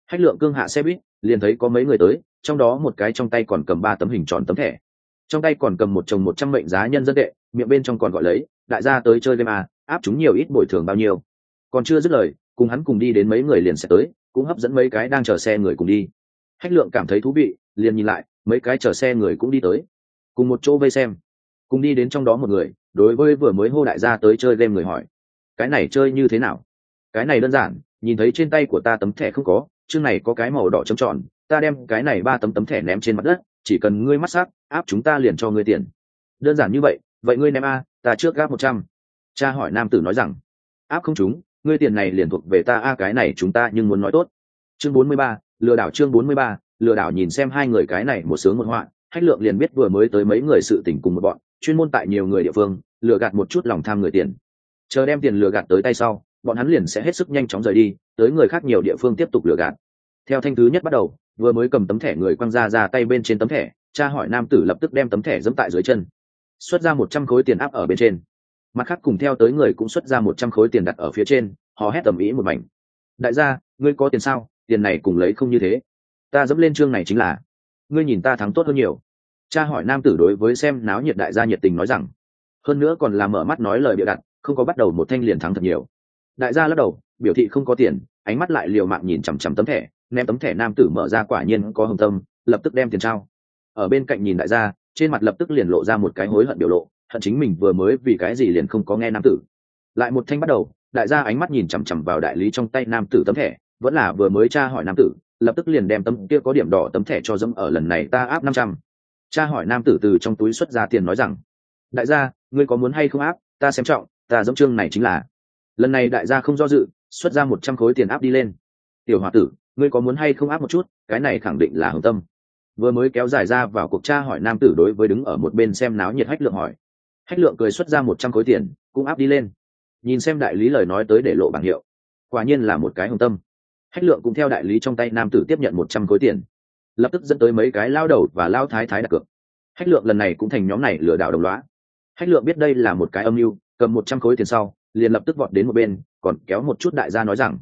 Hách lượng cương hạ xe buýt liền thấy có mấy người tới trong đó một cái trong tay còn cầm ba tấm hình tròn tấm thẻ. Trong tay còn cầm một chồng một trăm mệnh giá nhân dân tệ miệng bên trong còn gọi lấy đại gia tới chơi game à, áp chúng nhiều ít bồi thường bao nhiêu? Còn chưa dứt lời cùng hắn cùng đi đến mấy người liền sẽ tới cũng hấp dẫn mấy cái đang chờ xe người cùng đi hách lượng cảm thấy thú vị, liền nhìn lại, mấy cái chờ xe người cũng đi tới. Cùng một chỗ vây xem. Cùng đi đến trong đó một người, đối với vừa mới hô đại gia tới chơi game người hỏi. Cái này chơi như thế nào? Cái này đơn giản, nhìn thấy trên tay của ta tấm thẻ không có, chương này có cái màu đỏ trầm tròn, ta đem cái này ba tấm tấm thẻ ném trên mặt đất, chỉ cần ngươi mắt sắc, áp chúng ta liền cho ngươi tiền. Đơn giản như vậy vậy ngươi ném a, ta trước gáp một trăm. Cha hỏi nam tử nói rằng, áp không chúng, ngươi tiền này liền thuộc về ta, a, cái này chúng ta nhưng muốn nói tốt. Chương bốn mươi ba lừa đảo chương bốn mươi ba, lừa đảo nhìn xem hai người cái này một sướng một họa. Hách lượng liền biết vừa mới tới mấy người sự tình cùng một bọn, chuyên môn tại nhiều người địa phương, lừa gạt một chút lòng tham người tiền. Chờ đem tiền lừa gạt tới tay sau, bọn hắn liền sẽ hết sức nhanh chóng rời đi, tới người khác nhiều địa phương tiếp tục lừa gạt. Theo thanh thứ nhất bắt đầu, vừa mới cầm tấm thẻ người quăng ra ra tay bên trên tấm thẻ, cha hỏi nam tử lập tức đem tấm thẻ dẫm tại dưới chân. Xuất ra một trăm khối tiền áp ở bên trên. Mặt khác cùng theo tới người cũng xuất ra một trăm khối tiền đặt ở phía trên họ hét tầm ý một mảnh. Đại gia, ngươi có tiền sao? Tiền này cùng lấy không như thế. Ta dẫm lên chương này chính là, ngươi nhìn ta thắng tốt hơn nhiều. Cha hỏi nam tử đối với xem náo nhiệt đại gia nhiệt tình nói rằng, hơn nữa còn là mở mắt nói lời bịa đặt, không có bắt đầu một thanh liền thắng thật nhiều. Đại gia lắc đầu, biểu thị không có tiền, ánh mắt lại liều mạng nhìn chằm chằm tấm thẻ, ném tấm thẻ nam tử mở ra quả nhiên có hồng tâm, lập tức đem tiền trao. Ở bên cạnh nhìn đại gia, trên mặt lập tức liền lộ ra một cái hối hận biểu lộ, hận chính mình vừa mới vì cái gì liền không có nghe nam tử. Lại một thanh bắt đầu, đại gia ánh mắt nhìn chằm chằm vào đại lý trong tay nam tử tấm thẻ vẫn là vừa mới tra hỏi nam tử, lập tức liền đem tấm kia có điểm đỏ tấm thẻ cho dẫm ở lần này ta áp năm trăm. Cha hỏi nam tử từ trong túi xuất ra tiền nói rằng, đại gia, ngươi có muốn hay không áp? Ta xem trọng, ta dẫm chương này chính là. Lần này đại gia không do dự, xuất ra một trăm khối tiền áp đi lên. Tiểu h o a tử, ngươi có muốn hay không áp một chút? Cái này khẳng định là hồng tâm. Vừa mới kéo dài ra vào cuộc tra hỏi nam tử đối với đứng ở một bên xem náo nhiệt hách lượng hỏi. Hách lượng cười xuất ra một trăm khối tiền, cũng áp đi lên. Nhìn xem đại lý lời nói tới để lộ bảng hiệu, quả nhiên là một cái hồng tâm hách lượng cũng theo đại lý trong tay nam tử tiếp nhận một trăm khối tiền. Lập tức dẫn tới mấy cái lao đầu và lao thái thái đặt cược. Hách lượng lần này cũng thành nhóm này lừa đảo đồng loá. Hách lượng biết đây là một cái âm mưu, cầm một trăm khối tiền sau, liền lập tức vọt đến một bên, còn kéo một chút đại gia nói rằng,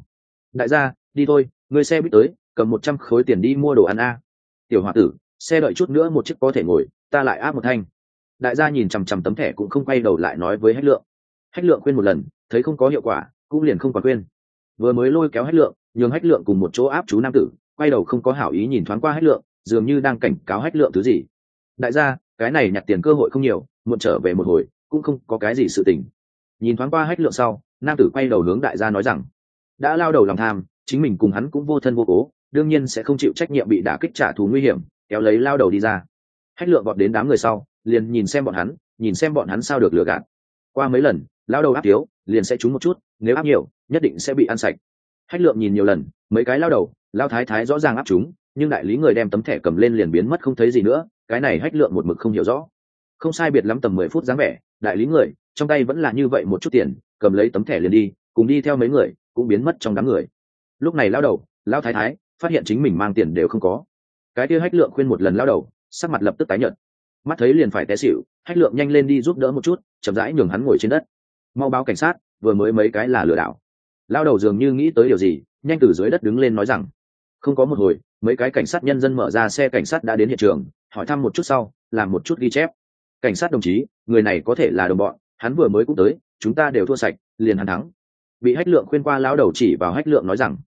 đại gia, đi thôi, người xe buýt tới, cầm một trăm khối tiền đi mua đồ ăn a. Tiểu h o a tử, xe đợi chút nữa một chiếc có thể ngồi, ta lại áp một thanh. Đại gia nhìn chằm chằm tấm thẻ cũng không quay đầu lại nói với hách lượng. Hách lượng khuyên một lần, thấy không có hiệu quả, cũng liền không còn khuyên. Vừa mới lôi kéo hách lượng nhường hách lượng cùng một chỗ áp chú nam tử, quay đầu không có hảo ý nhìn thoáng qua hách lượng, dường như đang cảnh cáo hách lượng thứ gì. Đại gia, cái này nhặt tiền cơ hội không nhiều, muộn trở về một hồi, cũng không có cái gì sự tình. Nhìn thoáng qua hách lượng sau, nam tử quay đầu hướng đại gia nói rằng, đã lao đầu lòng tham, chính mình cùng hắn cũng vô thân vô cố, đương nhiên sẽ không chịu trách nhiệm bị đả kích trả thù nguy hiểm, kéo lấy lao đầu đi ra. Hách lượng vọt đến đám người sau, liền nhìn xem bọn hắn, nhìn xem bọn hắn sao được lừa gạt. Qua mấy lần, lao đầu áp thiếu liền sẽ trúng một chút, nếu áp nhiều, nhất định sẽ bị ăn sạch hách lượng nhìn nhiều lần, mấy cái lao đầu, lao thái thái rõ ràng áp chúng, nhưng đại lý người đem tấm thẻ cầm lên liền biến mất không thấy gì nữa, cái này hách lượng một mực không hiểu rõ. Không sai biệt lắm tầm mười phút dáng vẻ, đại lý người, trong tay vẫn là như vậy một chút tiền, cầm lấy tấm thẻ liền đi, cùng đi theo mấy người, cũng biến mất trong đám người. Lúc này lao đầu, lao thái thái, phát hiện chính mình mang tiền đều không có. Cái kia hách lượng khuyên một lần lao đầu, sắc mặt lập tức tái nhợt. Mắt thấy liền phải té xỉu, hách lượng nhanh lên đi giúp đỡ một chút, chậm rãi nhường hắn ngồi trên đất. Mau báo cảnh sát, vừa mới mấy cái là lừa đảo lao đầu dường như nghĩ tới điều gì, nhanh từ dưới đất đứng lên nói rằng, không có một hồi, mấy cái cảnh sát nhân dân mở ra xe cảnh sát đã đến hiện trường, hỏi thăm một chút sau, làm một chút ghi chép. Cảnh sát đồng chí, người này có thể là đồng bọn, hắn vừa mới cũng tới, chúng ta đều thua sạch, liền hắn thắng. Bị hách lượng khuyên qua lão đầu chỉ vào hách lượng nói rằng,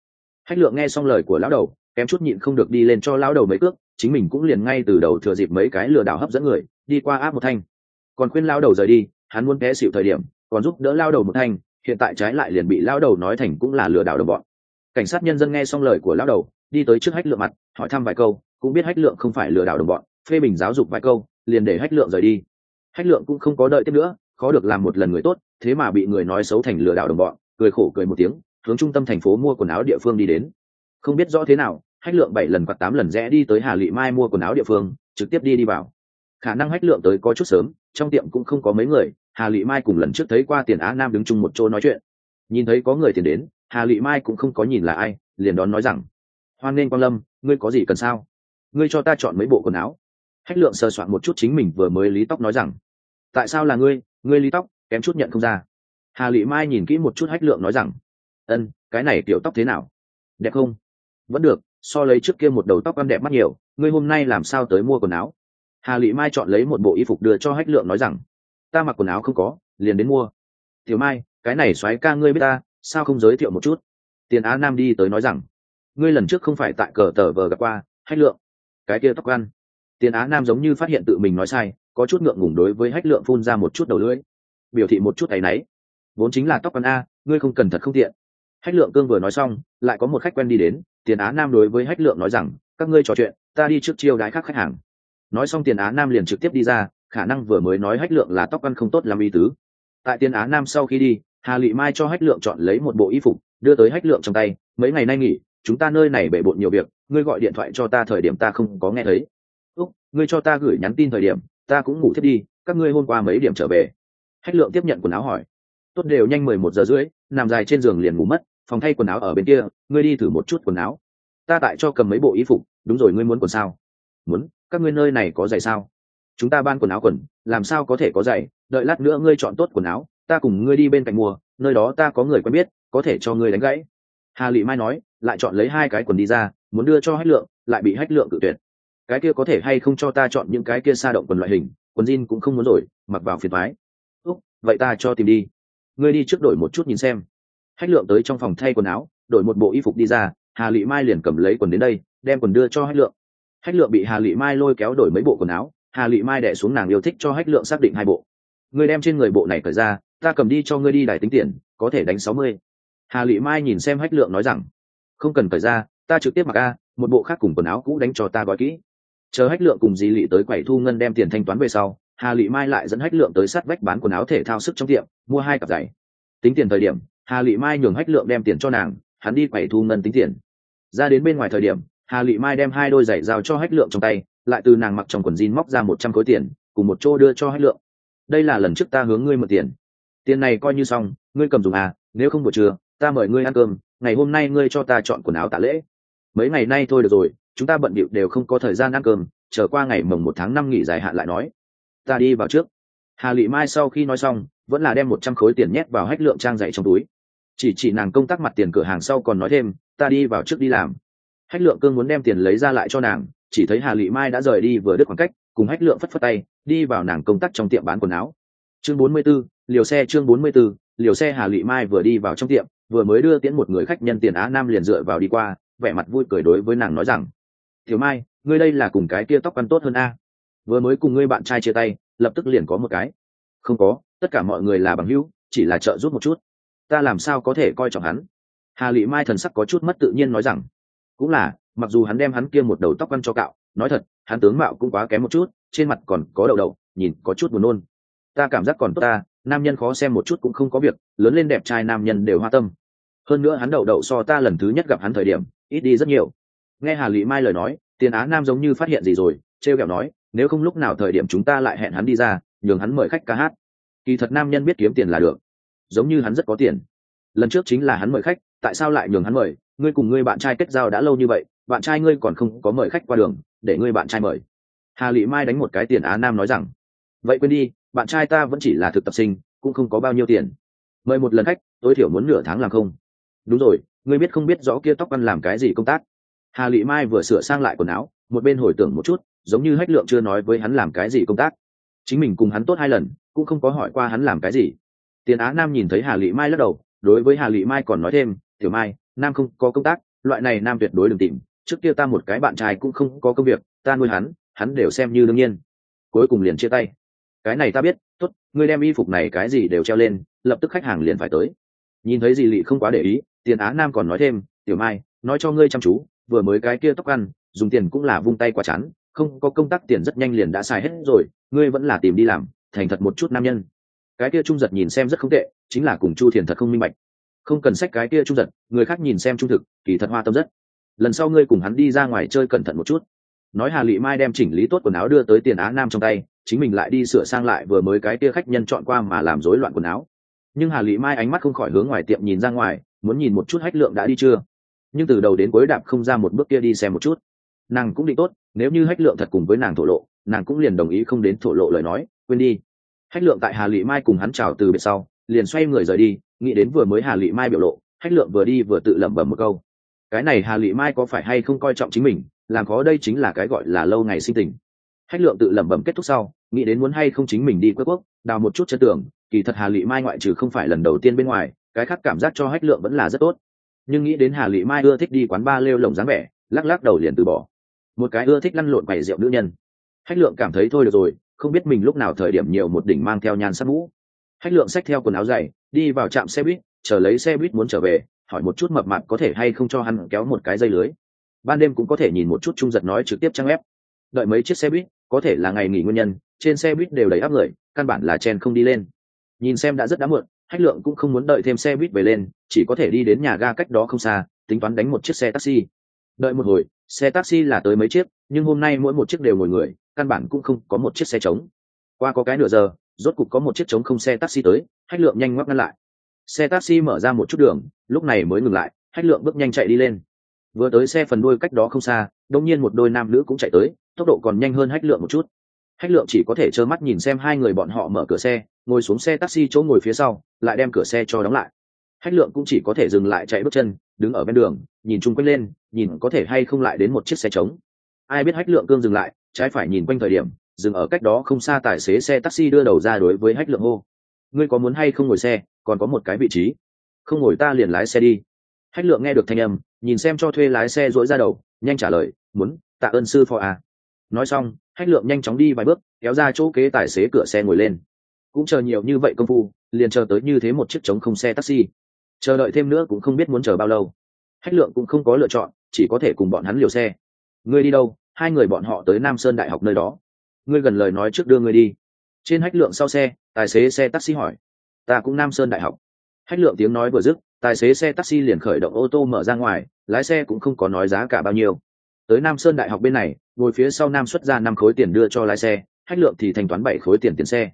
hách lượng nghe xong lời của lão đầu, kém chút nhịn không được đi lên cho lão đầu mấy cước, chính mình cũng liền ngay từ đầu thừa dịp mấy cái lừa đảo hấp dẫn người, đi qua áp một thanh. Còn khuyên lão đầu rời đi, hắn muốn té xịu thời điểm, còn giúp đỡ lão đầu một thanh hiện tại trái lại liền bị lão đầu nói thành cũng là lừa đảo đồng bọn. Cảnh sát nhân dân nghe xong lời của lão đầu, đi tới trước hách lượng mặt, hỏi thăm vài câu, cũng biết hách lượng không phải lừa đảo đồng bọn, phê bình giáo dục vài câu, liền để hách lượng rời đi. Hách lượng cũng không có đợi tiếp nữa, khó được làm một lần người tốt, thế mà bị người nói xấu thành lừa đảo đồng bọn, cười khổ cười một tiếng, hướng trung tâm thành phố mua quần áo địa phương đi đến. Không biết rõ thế nào, hách lượng bảy lần hoặc tám lần rẽ đi tới hà lị mai mua quần áo địa phương, trực tiếp đi đi vào. Khả năng hách lượng tới có chút sớm, trong tiệm cũng không có mấy người hà lị mai cùng lần trước thấy qua tiền á nam đứng chung một chỗ nói chuyện. Nhìn thấy có người tiền đến, hà lị mai cũng không có nhìn là ai, liền đón nói rằng, hoan nghênh quang lâm, ngươi có gì cần sao? Ngươi cho ta chọn mấy bộ quần áo. Hách lượng sơ soạn một chút chính mình vừa mới lý tóc nói rằng, tại sao là ngươi? Ngươi lý tóc, kém chút nhận không ra. Hà lị mai nhìn kỹ một chút hách lượng nói rằng, ân, cái này kiểu tóc thế nào? Đẹp không? Vẫn được, so lấy trước kia một đầu tóc ăn đẹp mắt nhiều, ngươi hôm nay làm sao tới mua quần áo? Hà lị mai chọn lấy một bộ y phục đưa cho hách lượng nói rằng ta mặc quần áo không có, liền đến mua. Tiểu mai, cái này xoáy ca ngươi biết ta, sao không giới thiệu một chút? Tiền á nam đi tới nói rằng, ngươi lần trước không phải tại cờ tờ vờ gặp qua, hách lượng. Cái kia tóc ăn. Tiền á nam giống như phát hiện tự mình nói sai, có chút ngượng ngùng đối với hách lượng phun ra một chút đầu lưỡi. Biểu thị một chút áy náy vốn chính là tóc ăn a, ngươi không cần thật không tiện. Hách lượng cương vừa nói xong, lại có một khách quen đi đến, tiền á nam đối với hách lượng nói rằng, các ngươi trò chuyện, ta đi trước chiêu đái khác khách hàng. Nói xong tiền á nam liền trực tiếp đi ra khả năng vừa mới nói hách lượng là tóc ăn không tốt làm y tứ. Tại tiên á nam sau khi đi, hà lị mai cho hách lượng chọn lấy một bộ y phục, đưa tới hách lượng trong tay, mấy ngày nay nghỉ, chúng ta nơi này bể bộn nhiều việc, ngươi gọi điện thoại cho ta thời điểm ta không có nghe thấy. Úc, ngươi cho ta gửi nhắn tin thời điểm, ta cũng ngủ thiết đi, các ngươi hôm qua mấy điểm trở về? Hách lượng tiếp nhận quần áo hỏi. Tốt đều nhanh mười một giờ rưỡi, nằm dài trên giường liền ngủ mất, phòng thay quần áo ở bên kia, ngươi đi thử một chút quần áo. Ta tại cho cầm mấy bộ y phục, đúng rồi ngươi muốn quần sao? Muốn, các ngươi nơi này có giày sao? Chúng ta ban quần áo quần, làm sao có thể có giày? Đợi lát nữa ngươi chọn tốt quần áo, ta cùng ngươi đi bên cạnh mua, nơi đó ta có người quen biết, có thể cho ngươi đánh gãy. Hà lị mai nói, lại chọn lấy hai cái quần đi ra, muốn đưa cho hách lượng, lại bị hách lượng cự tuyệt. Cái kia có thể hay không cho ta chọn những cái kia sa động quần loại hình, quần jean cũng không muốn rồi, mặc vào phiền thoái úc, vậy ta cho tìm đi. Ngươi đi trước đổi một chút nhìn xem. Hách lượng tới trong phòng thay quần áo, đổi một bộ y phục đi ra, hà lị mai liền cầm lấy quần đến đây, đem quần đưa cho hách lượng. Hách lượng bị hà lị mai lôi kéo đổi mấy bộ quần áo hà lị mai đẻ xuống nàng yêu thích cho hách lượng xác định hai bộ. Ngươi đem trên người bộ này cởi ra, ta cầm đi cho ngươi đi đài tính tiền, có thể đánh sáu mươi. Hà lị mai nhìn xem hách lượng nói rằng, không cần cởi ra, ta trực tiếp mặc a, một bộ khác cùng quần áo cũ đánh cho ta gói kỹ. Chờ hách lượng cùng di lị tới quầy thu ngân đem tiền thanh toán về sau, hà lị mai lại dẫn hách lượng tới sát vách bán quần áo thể thao sức trong tiệm, mua hai cặp giày. Tính tiền thời điểm, hà lị mai nhường hách lượng đem tiền cho nàng, hắn đi quầy thu ngân tính tiền. Ra đến bên ngoài thời điểm, hà lị mai đem hai đôi giày giao cho hách lượng trong tay lại từ nàng mặc trong quần jean móc ra một trăm khối tiền, cùng một chỗ đưa cho hách lượng. Đây là lần trước ta hướng ngươi mượn tiền. Tiền này coi như xong, ngươi cầm dùng à nếu không buổi trưa, ta mời ngươi ăn cơm, ngày hôm nay ngươi cho ta chọn quần áo tạ lễ. Mấy ngày nay thôi được rồi, chúng ta bận bịu đều không có thời gian ăn cơm, chờ qua ngày mồng một tháng năm nghỉ dài hạn lại nói. Ta đi vào trước. Hà lị mai sau khi nói xong, vẫn là đem một trăm khối tiền nhét vào hách lượng trang dạy trong túi. Chỉ chỉ nàng công tác mặt tiền cửa hàng sau còn nói thêm, ta đi vào trước đi làm. Hách lượng cương muốn đem tiền lấy ra lại cho nàng chỉ thấy hà lị mai đã rời đi vừa đứt khoảng cách cùng hách lượng phất phất tay đi vào nàng công tác trong tiệm bán quần áo. Chương bốn mươi 44, liều xe chương bốn mươi 44, liều xe hà lị mai vừa đi vào trong tiệm vừa mới đưa tiễn một người khách nhân tiền á nam liền dựa vào đi qua vẻ mặt vui cười đối với nàng nói rằng thiếu mai ngươi đây là cùng cái kia tóc ăn tốt hơn a. Vừa mới cùng ngươi bạn trai chia tay lập tức liền có một cái. Không có tất cả mọi người là bằng hữu chỉ là trợ giúp một chút. Ta làm sao có thể coi trọng hắn? Hà lị mai thần sắc có chút mất tự nhiên nói rằng cũng là mặc dù hắn đem hắn kia một đầu tóc ăn cho cạo, nói thật, hắn tướng mạo cũng quá kém một chút, trên mặt còn có đậu đậu, nhìn có chút buồn nôn. Ta cảm giác còn tốt ta, nam nhân khó xem một chút cũng không có việc, lớn lên đẹp trai nam nhân đều hoa tâm. Hơn nữa hắn đậu đậu so ta lần thứ nhất gặp hắn thời điểm, ít đi rất nhiều. Nghe hà lị mai lời nói, tiền á nam giống như phát hiện gì rồi, trêu kẹo nói, nếu không lúc nào thời điểm chúng ta lại hẹn hắn đi ra, nhường hắn mời khách ca hát. Kỳ thật nam nhân biết kiếm tiền là được, giống như hắn rất có tiền. Lần trước chính là hắn mời khách, tại sao lại nhường hắn mời? Ngươi cùng ngươi bạn trai kết giao đã lâu như vậy bạn trai ngươi còn không có mời khách qua đường, để ngươi bạn trai mời. Hà lị mai đánh một cái tiền á nam nói rằng, vậy quên đi, bạn trai ta vẫn chỉ là thực tập sinh, cũng không có bao nhiêu tiền. Mời một lần khách, tối thiểu muốn nửa tháng làm không. Đúng rồi, ngươi biết không biết rõ kia tóc ăn làm cái gì công tác? Hà lị mai vừa sửa sang lại quần áo, một bên hồi tưởng một chút, giống như hách lượng chưa nói với hắn làm cái gì công tác. Chính mình cùng hắn tốt hai lần, cũng không có hỏi qua hắn làm cái gì. Tiền á nam nhìn thấy hà lị mai lắc đầu, đối với hà lị mai còn nói thêm, tiểu mai, nam không có công tác, loại này nam tuyệt đối đừng tìm trước kia ta một cái bạn trai cũng không có công việc, ta nuôi hắn hắn đều xem như đương nhiên. Cuối cùng liền chia tay. Cái này ta biết, tốt, ngươi đem y phục này cái gì đều treo lên, lập tức khách hàng liền phải tới. Nhìn thấy gì lị không quá để ý, tiền á nam còn nói thêm, tiểu mai, nói cho ngươi chăm chú, vừa mới cái kia tóc ăn, dùng tiền cũng là vung tay quá chán, không có công tác tiền rất nhanh liền đã xài hết rồi, ngươi vẫn là tìm đi làm, thành thật một chút nam nhân. Cái kia trung giật nhìn xem rất không tệ, chính là cùng chu thiền thật không minh bạch. Không cần sách cái kia trung giật, người khác nhìn xem trung thực, kỳ thật hoa tâm rất lần sau ngươi cùng hắn đi ra ngoài chơi cẩn thận một chút. Nói hà lị mai đem chỉnh lý tốt quần áo đưa tới tiền á nam trong tay, chính mình lại đi sửa sang lại vừa mới cái kia khách nhân chọn qua mà làm rối loạn quần áo. Nhưng hà lị mai ánh mắt không khỏi hướng ngoài tiệm nhìn ra ngoài, muốn nhìn một chút hách lượng đã đi chưa. Nhưng từ đầu đến cuối đạp không ra một bước kia đi xem một chút. Nàng cũng định tốt, nếu như hách lượng thật cùng với nàng thổ lộ, nàng cũng liền đồng ý không đến thổ lộ lời nói, quên đi. Hách lượng tại hà lị mai cùng hắn chào từ biệt sau, liền xoay người rời đi, nghĩ đến vừa mới hà lị mai biểu lộ, hách lượng vừa đi vừa tự lẩm bẩm một câu cái này hà lị mai có phải hay không coi trọng chính mình, làm khó đây chính là cái gọi là lâu ngày sinh tình. Hách lượng tự lẩm bẩm kết thúc sau, nghĩ đến muốn hay không chính mình đi quê quốc, đào một chút chân tưởng kỳ thật hà lị mai ngoại trừ không phải lần đầu tiên bên ngoài, cái khác cảm giác cho hách lượng vẫn là rất tốt. Nhưng nghĩ đến hà lị mai ưa thích đi quán ba lêu lồng dáng vẻ, lắc lắc đầu liền từ bỏ. Một cái ưa thích lăn lộn quầy rượu nữ nhân. Hách lượng cảm thấy thôi được rồi, không biết mình lúc nào thời điểm nhiều một đỉnh mang theo nhan sắc mũ. Hách lượng xách theo quần áo dày, đi vào trạm xe buýt, chờ lấy xe buýt muốn trở về hỏi một chút mập mạp có thể hay không cho hắn kéo một cái dây lưới. Ban đêm cũng có thể nhìn một chút trung giật nói trực tiếp trang ép đợi mấy chiếc xe buýt, có thể là ngày nghỉ nguyên nhân, trên xe buýt đều đầy áp người, căn bản là chen không đi lên. Nhìn xem đã rất đã muộn hách lượng cũng không muốn đợi thêm xe buýt về lên, chỉ có thể đi đến nhà ga cách đó không xa, tính toán đánh một chiếc xe taxi. Đợi một hồi, xe taxi là tới mấy chiếc, nhưng hôm nay mỗi một chiếc đều ngồi người, căn bản cũng không có một chiếc xe trống. Qua có cái nửa giờ, rốt cục có một chiếc trống không xe taxi tới hách lượng nhanh ngoắc ngăn lại xe taxi mở ra một chút đường, lúc này mới ngừng lại, hách lượng bước nhanh chạy đi lên. Vừa tới xe phần đuôi cách đó không xa đông nhiên một đôi nam nữ cũng chạy tới, tốc độ còn nhanh hơn hách lượng một chút. Hách lượng chỉ có thể trơ mắt nhìn xem hai người bọn họ mở cửa xe, ngồi xuống xe taxi chỗ ngồi phía sau, lại đem cửa xe cho đóng lại. Hách lượng cũng chỉ có thể dừng lại chạy bước chân, đứng ở bên đường, nhìn chung quanh lên, nhìn có thể hay không lại đến một chiếc xe trống. Ai biết hách lượng cương dừng lại, trái phải nhìn quanh thời điểm, dừng ở cách đó không xa tài xế xe taxi đưa đầu ra đối với hách lượng hô ngươi có muốn hay không ngồi xe, còn có một cái vị trí. Không ngồi ta liền lái xe đi. Hách lượng nghe được thanh âm, nhìn xem cho thuê lái xe dỗi ra đầu, nhanh trả lời, muốn, tạ ơn sư phó à. nói xong, hách lượng nhanh chóng đi vài bước, kéo ra chỗ kế tài xế cửa xe ngồi lên. Cũng chờ nhiều như vậy công phu, liền chờ tới như thế một chiếc trống không xe taxi. Chờ đợi thêm nữa cũng không biết muốn chờ bao lâu. Hách lượng cũng không có lựa chọn, chỉ có thể cùng bọn hắn liều xe. Ngươi đi đâu? Hai người bọn họ tới nam sơn đại học nơi đó. Ngươi gần lời nói trước đưa ngươi đi. Trên hách lượng sau xe tài xế xe taxi hỏi. Ta cũng nam sơn đại học. Hách lượng tiếng nói vừa dứt, tài xế xe taxi liền khởi động ô tô mở ra ngoài, lái xe cũng không có nói giá cả bao nhiêu. Tới nam sơn đại học bên này, ngồi phía sau nam xuất ra năm khối tiền đưa cho lái xe, hách lượng thì thanh toán bảy khối tiền tiền xe.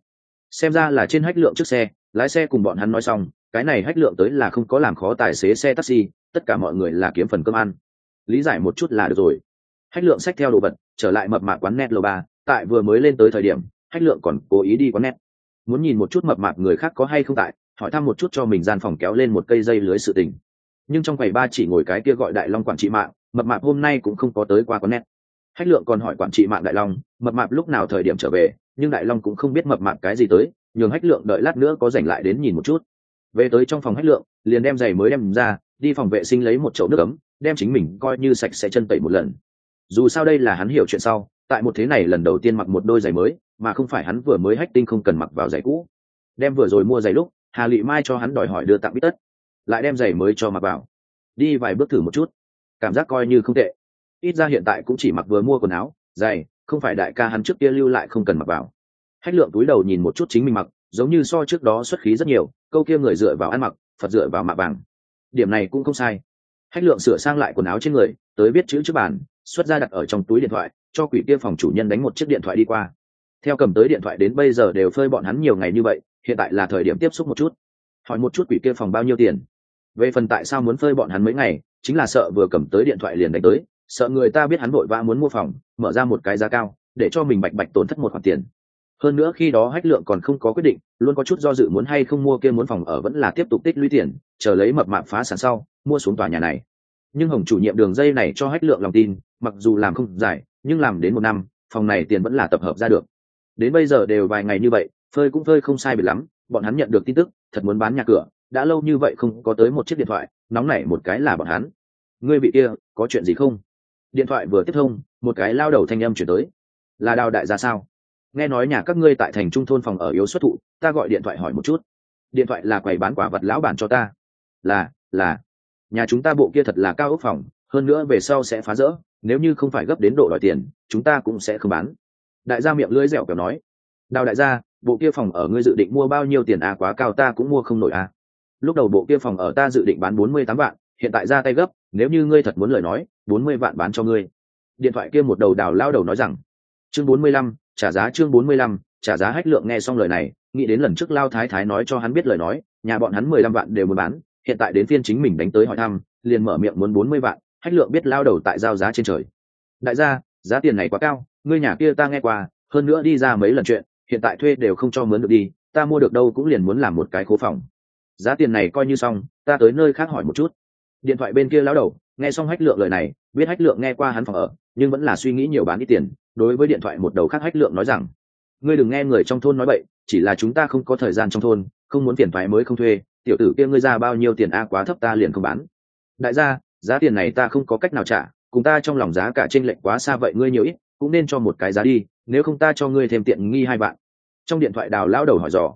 Xem ra là trên hách lượng trước xe, lái xe cùng bọn hắn nói xong, cái này hách lượng tới là không có làm khó tài xế xe taxi, tất cả mọi người là kiếm phần cơm ăn. Lý giải một chút là được rồi. Hách lượng xách theo đồ vật, trở lại mập mạp quán net lô ba, tại vừa mới lên tới thời điểm, hách lượng còn cố ý đi quán net muốn nhìn một chút mập mạp người khác có hay không tại, hỏi thăm một chút cho mình gian phòng kéo lên một cây dây lưới sự tình. Nhưng trong quầy ba chỉ ngồi cái kia gọi đại long quản trị mạng, mập mạp hôm nay cũng không có tới qua quán nét. Hách lượng còn hỏi quản trị mạng đại long, mập mạp lúc nào thời điểm trở về, nhưng đại long cũng không biết mập mạp cái gì tới, nhường hách lượng đợi lát nữa có dành lại đến nhìn một chút. Về tới trong phòng hách lượng, liền đem giày mới đem ra, đi phòng vệ sinh lấy một chậu nước ấm, đem chính mình coi như sạch sẽ chân tẩy một lần. Dù sao đây là hắn hiểu chuyện sau tại một thế này lần đầu tiên mặc một đôi giày mới, mà không phải hắn vừa mới hách tinh không cần mặc vào giày cũ. Đem vừa rồi mua giày lúc, hà lị mai cho hắn đòi hỏi đưa tặng bít tất. Lại đem giày mới cho mặc vào. Đi vài bước thử một chút. Cảm giác coi như không tệ. Ít ra hiện tại cũng chỉ mặc vừa mua quần áo, giày, không phải đại ca hắn trước kia lưu lại không cần mặc vào. Hách lượng túi đầu nhìn một chút chính mình mặc, giống như so trước đó xuất khí rất nhiều, câu kia người dựa vào ăn mặc, phật dựa vào mạ vàng điểm này cũng không sai. Hách lượng sửa sang lại quần áo trên người, tới viết chữ trước bàn, xuất ra đặt ở trong túi điện thoại cho quỷ kia phòng chủ nhân đánh một chiếc điện thoại đi qua. Theo cầm tới điện thoại đến bây giờ đều phơi bọn hắn nhiều ngày như vậy, hiện tại là thời điểm tiếp xúc một chút. Hỏi một chút quỷ kia phòng bao nhiêu tiền? Về phần tại sao muốn phơi bọn hắn mấy ngày, chính là sợ vừa cầm tới điện thoại liền đánh tới, sợ người ta biết hắn vội vã muốn mua phòng, mở ra một cái giá cao, để cho mình bạch bạch tốn thất một khoản tiền. Hơn nữa khi đó hách lượng còn không có quyết định, luôn có chút do dự muốn hay không mua kia muốn phòng ở vẫn là tiếp tục tích lũy tiền, chờ lấy mập mạp phá sản sau, mua xuống tòa nhà này. Nhưng hồng chủ nhiệm đường dây này cho hách lượng lòng tin, mặc dù làm không giải nhưng làm đến một năm, phòng này tiền vẫn là tập hợp ra được. Đến bây giờ đều vài ngày như vậy, phơi cũng phơi không sai biệt lắm, bọn hắn nhận được tin tức, thật muốn bán nhà cửa, đã lâu như vậy không có tới một chiếc điện thoại, nóng nảy một cái là bọn hắn. Ngươi bị kia, có chuyện gì không? Điện thoại vừa tiếp thông, một cái lao đầu thanh âm chuyển tới. Là đào đại gia sao? Nghe nói nhà các ngươi tại thành trung thôn phòng ở yếu xuất thụ, ta gọi điện thoại hỏi một chút. Điện thoại là quầy bán quả vật lão bản cho ta. Là là. Nhà chúng ta bộ kia thật là cao ốc phòng, hơn nữa về sau sẽ phá rỡ nếu như không phải gấp đến độ đòi tiền, chúng ta cũng sẽ không bán. Đại gia miệng lưỡi dẻo kẹo nói, đào đại gia, bộ kia phòng ở ngươi dự định mua bao nhiêu tiền à quá cao ta cũng mua không nổi à. Lúc đầu bộ kia phòng ở ta dự định bán bốn mươi tám vạn, hiện tại ra tay gấp, nếu như ngươi thật muốn lời nói, bốn mươi vạn bán cho ngươi. Điện thoại kia một đầu đào lao đầu nói rằng, chương bốn mươi lăm, trả giá chương bốn mươi lăm, trả giá hách lượng nghe xong lời này, nghĩ đến lần trước lao thái thái nói cho hắn biết lời nói, nhà bọn hắn mười lăm vạn đều muốn bán, hiện tại đến phiên chính mình đánh tới hỏi thăm, liền mở miệng muốn bốn mươi vạn hách lượng biết lao đầu tại giao giá trên trời. Đại gia, giá tiền này quá cao, ngươi nhà kia ta nghe qua, hơn nữa đi ra mấy lần chuyện, hiện tại thuê đều không cho mướn được đi, ta mua được đâu cũng liền muốn làm một cái khố phòng. Giá tiền này coi như xong, ta tới nơi khác hỏi một chút. Điện thoại bên kia lao đầu, nghe xong hách lượng lời này, biết hách lượng nghe qua hắn phòng ở, nhưng vẫn là suy nghĩ nhiều bán ít tiền, đối với điện thoại một đầu khác hách lượng nói rằng, ngươi đừng nghe người trong thôn nói bậy, chỉ là chúng ta không có thời gian trong thôn, không muốn tiền thoại mới không thuê, tiểu tử kia ngươi ra bao nhiêu tiền a quá thấp ta liền không bán. Đại gia giá tiền này ta không có cách nào trả, cùng ta trong lòng giá cả trên lệnh quá xa vậy ngươi nhiều ít, cũng nên cho một cái giá đi, nếu không ta cho ngươi thêm tiện nghi hai bạn. Trong điện thoại đào lão đầu hỏi dò.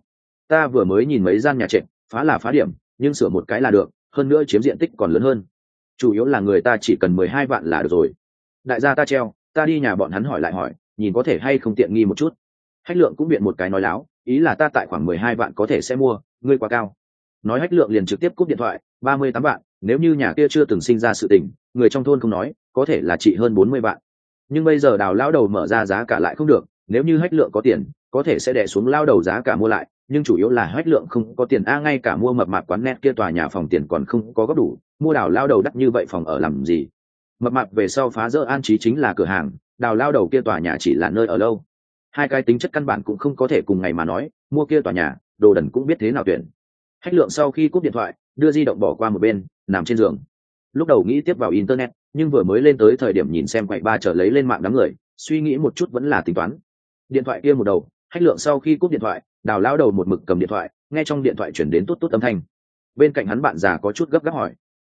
Ta vừa mới nhìn mấy gian nhà trệt, phá là phá điểm, nhưng sửa một cái là được, hơn nữa chiếm diện tích còn lớn hơn. Chủ yếu là người ta chỉ cần mười hai vạn là được rồi. Đại gia ta treo, ta đi nhà bọn hắn hỏi lại hỏi, nhìn có thể hay không tiện nghi một chút. Hách lượng cũng biện một cái nói láo, ý là ta tại khoảng mười hai vạn có thể sẽ mua, ngươi quá cao. Nói hách lượng liền trực tiếp cúp điện thoại, ba mươi tám vạn nếu như nhà kia chưa từng sinh ra sự tình, người trong thôn không nói, có thể là trị hơn bốn mươi vạn. Nhưng bây giờ đào lao đầu mở ra giá cả lại không được, nếu như hách lượng có tiền, có thể sẽ đẻ xuống lao đầu giá cả mua lại, nhưng chủ yếu là hách lượng không có tiền. A, ngay cả mua mập mạp quán net kia tòa nhà phòng tiền còn không có góp đủ, mua đào lao đầu đắt như vậy phòng ở làm gì? Mập mạp về sau phá rỡ an trí chính là cửa hàng, đào lao đầu kia tòa nhà chỉ là nơi ở lâu. Hai cái tính chất căn bản cũng không có thể cùng ngày mà nói, mua kia tòa nhà, đồ đần cũng biết thế nào tuyển. Hách lượng sau khi cúp điện thoại đưa di động bỏ qua một bên, nằm trên giường. Lúc đầu nghĩ tiếp vào internet, nhưng vừa mới lên tới thời điểm nhìn xem quậy ba trở lấy lên mạng đám người, suy nghĩ một chút vẫn là tính toán. Điện thoại kia một đầu, hách lượng sau khi cúp điện thoại, đào lao đầu một mực cầm điện thoại, nghe trong điện thoại chuyển đến tốt tốt âm thanh. Bên cạnh hắn bạn già có chút gấp gáp hỏi,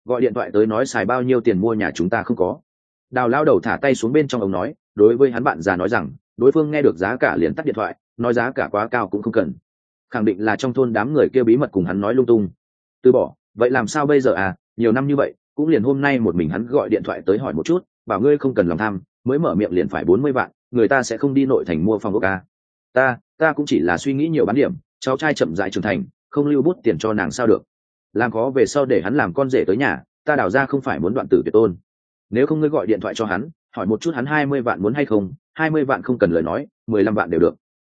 gọi điện thoại tới nói xài bao nhiêu tiền mua nhà chúng ta không có? Đào lao đầu thả tay xuống bên trong ông nói, đối với hắn bạn già nói rằng, đối phương nghe được giá cả liền tắt điện thoại, nói giá cả quá cao cũng không cần. Khẳng định là trong thôn đám người kia bí mật cùng hắn nói lung tung từ bỏ, vậy làm sao bây giờ à? Nhiều năm như vậy, cũng liền hôm nay một mình hắn gọi điện thoại tới hỏi một chút, bảo ngươi không cần lòng tham, mới mở miệng liền phải bốn mươi vạn, người ta sẽ không đi nội thành mua phòng ốc à. ta ta cũng chỉ là suy nghĩ nhiều bán điểm, cháu trai chậm dại trưởng thành, không lưu bút tiền cho nàng sao được. Làm khó về sau để hắn làm con rể tới nhà, ta đào ra không phải muốn đoạn tử tuyệt tôn. Nếu không ngươi gọi điện thoại cho hắn, hỏi một chút hắn hai mươi vạn muốn hay không, hai mươi vạn không cần lời nói, mười lăm vạn đều được.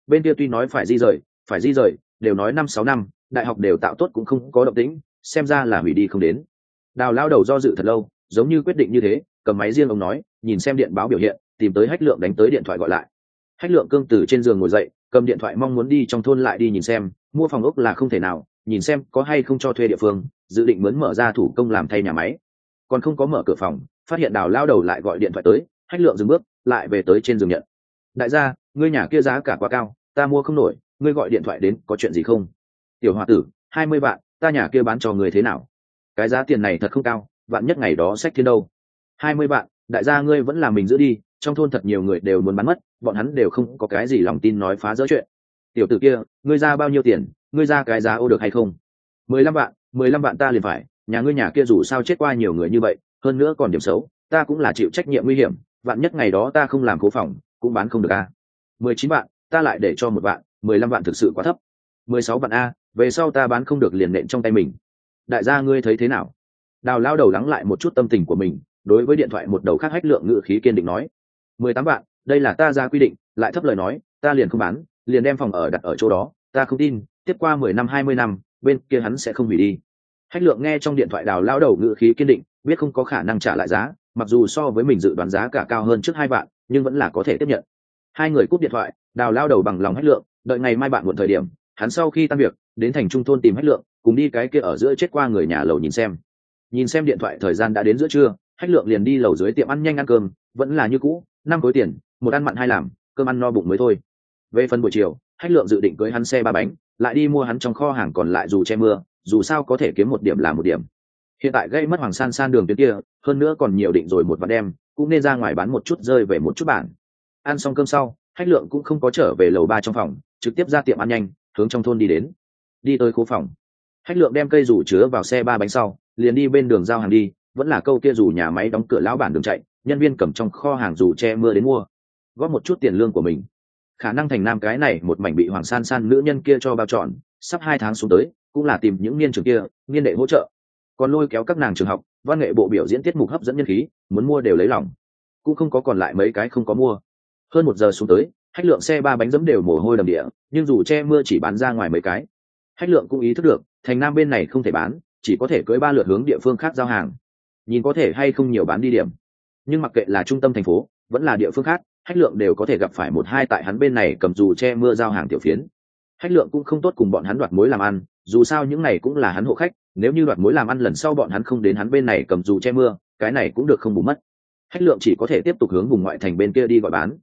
Bên kia tuy nói phải di rời, phải di rời, đều nói năm sáu năm đại học đều tạo tốt cũng không có động tĩnh, xem ra là hủy đi không đến. Đào lao đầu do dự thật lâu, giống như quyết định như thế, cầm máy riêng ông nói, nhìn xem điện báo biểu hiện, tìm tới hách lượng đánh tới điện thoại gọi lại. Hách lượng cương từ trên giường ngồi dậy, cầm điện thoại mong muốn đi trong thôn lại đi nhìn xem, mua phòng ốc là không thể nào, nhìn xem có hay không cho thuê địa phương, dự định muốn mở ra thủ công làm thay nhà máy. Còn không có mở cửa phòng, phát hiện đào lao đầu lại gọi điện thoại tới, hách lượng dừng bước, lại về tới trên giường nhận. Đại gia, ngươi nhà kia giá cả quá cao, ta mua không nổi, ngươi gọi điện thoại đến có chuyện gì không? Tiểu hòa tử, hai mươi vạn, ta nhà kia bán cho người thế nào? Cái giá tiền này thật không cao, vạn nhất ngày đó sách thiên đâu? Hai mươi vạn, đại gia ngươi vẫn làm mình giữ đi, trong thôn thật nhiều người đều muốn bán mất, bọn hắn đều không có cái gì lòng tin nói phá dỡ chuyện. Tiểu tử kia, ngươi ra bao nhiêu tiền, ngươi ra cái giá ô được hay không? Mười lăm vạn, mười lăm vạn ta liền phải, nhà ngươi nhà kia dù sao chết qua nhiều người như vậy, hơn nữa còn điểm xấu, ta cũng là chịu trách nhiệm nguy hiểm, vạn nhất ngày đó ta không làm cố phòng, cũng bán không được a. Mười chín vạn, ta lại để cho một vạn, mười lăm vạn thực sự quá thấp. Mười sáu vạn a về sau ta bán không được liền nện trong tay mình. Đại gia ngươi thấy thế nào? Đào lao đầu lắng lại một chút tâm tình của mình, đối với điện thoại một đầu khác hách lượng ngự khí kiên định nói. Mười tám vạn, đây là ta ra quy định, lại thấp lời nói, ta liền không bán, liền đem phòng ở đặt ở chỗ đó, ta không tin, tiếp qua mười năm hai mươi năm, bên kia hắn sẽ không hủy đi. Hách lượng nghe trong điện thoại đào lao đầu ngự khí kiên định, biết không có khả năng trả lại giá, mặc dù so với mình dự đoán giá cả cao hơn trước hai vạn, nhưng vẫn là có thể tiếp nhận. Hai người cúp điện thoại, đào lao đầu bằng lòng hách lượng, đợi ngày mai bạn muộn thời điểm, hắn sau khi tan việc đến thành trung thôn tìm hách lượng, cùng đi cái kia ở giữa chết qua người nhà lầu nhìn xem. Nhìn xem điện thoại thời gian đã đến giữa trưa, hách lượng liền đi lầu dưới tiệm ăn nhanh ăn cơm, vẫn là như cũ, năm khối tiền, một ăn mặn hai làm, cơm ăn no bụng mới thôi. Về phần buổi chiều, hách lượng dự định cưới hắn xe ba bánh, lại đi mua hắn trong kho hàng còn lại dù che mưa, dù sao có thể kiếm một điểm là một điểm. Hiện tại gây mất hoàng san san đường tuyến kia, hơn nữa còn nhiều định rồi một vạn đem, cũng nên ra ngoài bán một chút rơi về một chút bản. Ăn xong cơm sau, hách lượng cũng không có trở về lầu ba trong phòng, trực tiếp ra tiệm ăn nhanh, hướng trong thôn đi đến đi tới khu phòng. Hách lượng đem cây rủ chứa vào xe ba bánh sau, liền đi bên đường giao hàng đi, vẫn là câu kia dù nhà máy đóng cửa lão bản đường chạy, nhân viên cầm trong kho hàng dù che mưa đến mua. Góp một chút tiền lương của mình. Khả năng thành nam cái này một mảnh bị hoàng san san nữ nhân kia cho bao trọn, sắp hai tháng xuống tới, cũng là tìm những niên trường kia, niên đệ hỗ trợ. Còn lôi kéo các nàng trường học, văn nghệ bộ biểu diễn tiết mục hấp dẫn nhân khí, muốn mua đều lấy lòng. Cũng không có còn lại mấy cái không có mua. Hơn một giờ xuống tới, hách lượng xe ba bánh dẫm đều mồ hôi đầm địa, nhưng dù che mưa chỉ bán ra ngoài mấy cái hách lượng cũng ý thức được, thành nam bên này không thể bán, chỉ có thể cưới ba lượt hướng địa phương khác giao hàng. Nhìn có thể hay không nhiều bán đi điểm. Nhưng mặc kệ là trung tâm thành phố, vẫn là địa phương khác, hách lượng đều có thể gặp phải một hai tại hắn bên này cầm dù che mưa giao hàng tiểu phiến. Hách lượng cũng không tốt cùng bọn hắn đoạt mối làm ăn, dù sao những này cũng là hắn hộ khách, nếu như đoạt mối làm ăn lần sau bọn hắn không đến hắn bên này cầm dù che mưa, cái này cũng được không bù mất. Hách lượng chỉ có thể tiếp tục hướng vùng ngoại thành bên kia đi gọi bán.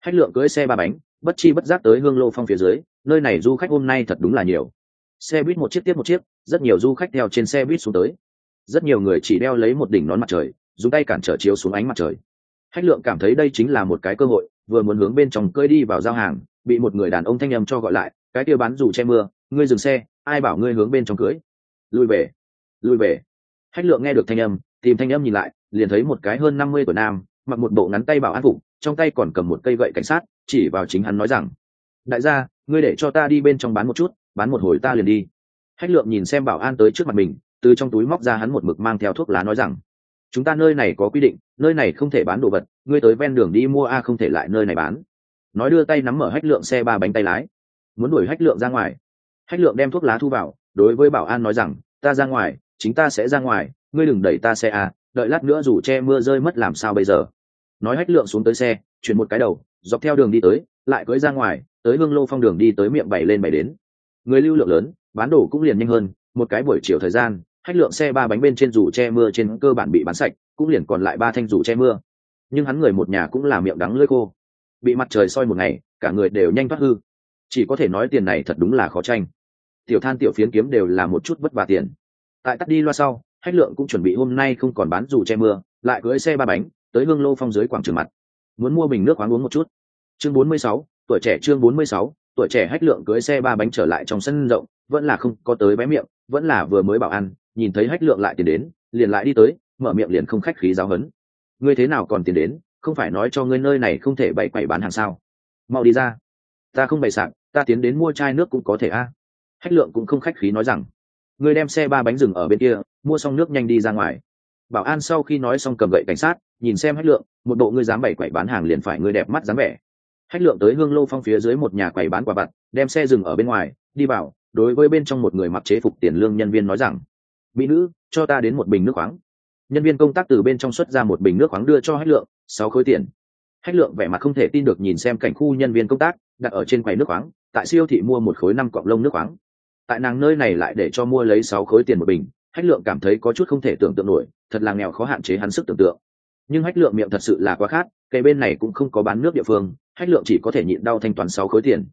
Hách lượng cưỡi xe ba bánh, bất chi bất giác tới hương lô phong phía dưới, nơi này du khách hôm nay thật đúng là nhiều xe buýt một chiếc tiếp một chiếc, rất nhiều du khách theo trên xe buýt xuống tới. Rất nhiều người chỉ đeo lấy một đỉnh nón mặt trời, dùng tay cản trở chiếu xuống ánh mặt trời. Hách lượng cảm thấy đây chính là một cái cơ hội, vừa muốn hướng bên trong cơi đi vào giao hàng, bị một người đàn ông thanh âm cho gọi lại, cái kia bán dù che mưa, ngươi dừng xe, ai bảo ngươi hướng bên trong cưới lui về. Lui về. Hách lượng nghe được thanh âm, tìm thanh âm nhìn lại, liền thấy một cái hơn năm mươi tuổi nam, mặc một bộ ngắn tay bảo an phục, trong tay còn cầm một cây gậy cảnh sát, chỉ vào chính hắn nói rằng, đại gia, ngươi để cho ta đi bên trong bán một chút bán một hồi ta liền đi. Hách lượng nhìn xem bảo an tới trước mặt mình, từ trong túi móc ra hắn một mực mang theo thuốc lá nói rằng, chúng ta nơi này có quy định, nơi này không thể bán đồ vật, ngươi tới ven đường đi mua a, không thể lại nơi này bán. Nói đưa tay nắm mở hách lượng xe ba bánh tay lái. Muốn đuổi hách lượng ra ngoài. Hách lượng đem thuốc lá thu vào, đối với bảo an nói rằng, ta ra ngoài, chính ta sẽ ra ngoài, ngươi đừng đẩy ta xe a, đợi lát nữa dù che mưa rơi mất làm sao bây giờ? Nói hách lượng xuống tới xe, chuyển một cái đầu, dọc theo đường đi tới, lại cưỡi ra ngoài, tới hương lô phong đường đi tới miệng bảy lên bảy đến người lưu lượng lớn bán đồ cũng liền nhanh hơn một cái buổi chiều thời gian hách lượng xe ba bánh bên trên dù che mưa trên cơ bản bị bán sạch cũng liền còn lại ba thanh dù che mưa. Nhưng hắn người một nhà cũng là miệng đắng lưỡi khô. Bị mặt trời soi một ngày cả người đều nhanh thoát hư. Chỉ có thể nói tiền này thật đúng là khó tranh. Tiểu than tiểu phiến kiếm đều là một chút vất vả tiền. Tại tắt đi loa sau hách lượng cũng chuẩn bị hôm nay không còn bán dù che mưa lại cưỡi xe ba bánh tới hương lô phong dưới quảng trường mặt. Muốn mua bình nước khoáng uống một chút. Chương 46, tuổi trẻ chương 46, tuổi trẻ hách lượng cưới xe ba bánh trở lại trong sân rộng, vẫn là không có tới bé miệng, vẫn là vừa mới bảo ăn, nhìn thấy hách lượng lại tiền đến, liền lại đi tới, mở miệng liền không khách khí giáo hấn ngươi thế nào còn tiền đến, không phải nói cho ngươi nơi này không thể bày quậy bán hàng sao? Mau đi ra. Ta không bày sạc, ta tiến đến mua chai nước cũng có thể a. Hách lượng cũng không khách khí nói rằng, ngươi đem xe ba bánh rừng ở bên kia, mua xong nước nhanh đi ra ngoài. Bảo an sau khi nói xong cầm gậy cảnh sát, nhìn xem hách lượng, một bộ ngươi dám bày quậy bán hàng liền phải ngươi đẹp mắt dám vẻ hách lượng tới hương lô phong phía dưới một nhà quầy bán quả vặt, đem xe dừng ở bên ngoài, đi vào, đối với bên trong một người mặc chế phục tiền lương nhân viên nói rằng, mỹ nữ, cho ta đến một bình nước khoáng. Nhân viên công tác từ bên trong xuất ra một bình nước khoáng đưa cho hách lượng, sáu khối tiền. Hách lượng vẻ mặt không thể tin được nhìn xem cảnh khu nhân viên công tác, đặt ở trên quầy nước khoáng, tại siêu thị mua một khối năm cọng lông nước khoáng. Tại nàng nơi này lại để cho mua lấy sáu khối tiền một bình hách lượng cảm thấy có chút không thể tưởng tượng nổi, thật là nghèo khó hạn chế hắn sức tưởng tượng. Nhưng hách lượng miệng thật sự là quá khát cây bên này cũng không có bán nước địa phương hách lượng chỉ có thể nhịn đau thanh toán sáu khối tiền.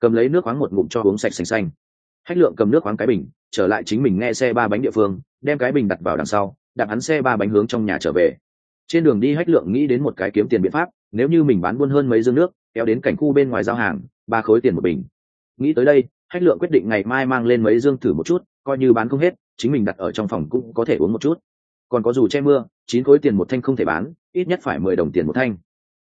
Cầm lấy nước khoáng một ngụm cho uống sạch sành xanh. Hách lượng cầm nước khoáng cái bình, trở lại chính mình nghe xe ba bánh địa phương, đem cái bình đặt vào đằng sau, đặt hắn xe ba bánh hướng trong nhà trở về. Trên đường đi hách lượng nghĩ đến một cái kiếm tiền biện pháp, nếu như mình bán buôn hơn mấy dương nước, kéo đến cảnh khu bên ngoài giao hàng, ba khối tiền một bình. Nghĩ tới đây, hách lượng quyết định ngày mai mang lên mấy dương thử một chút, coi như bán không hết, chính mình đặt ở trong phòng cũng có thể uống một chút. Còn có dù che mưa, chín khối tiền một thanh không thể bán, ít nhất phải mười đồng tiền một thanh.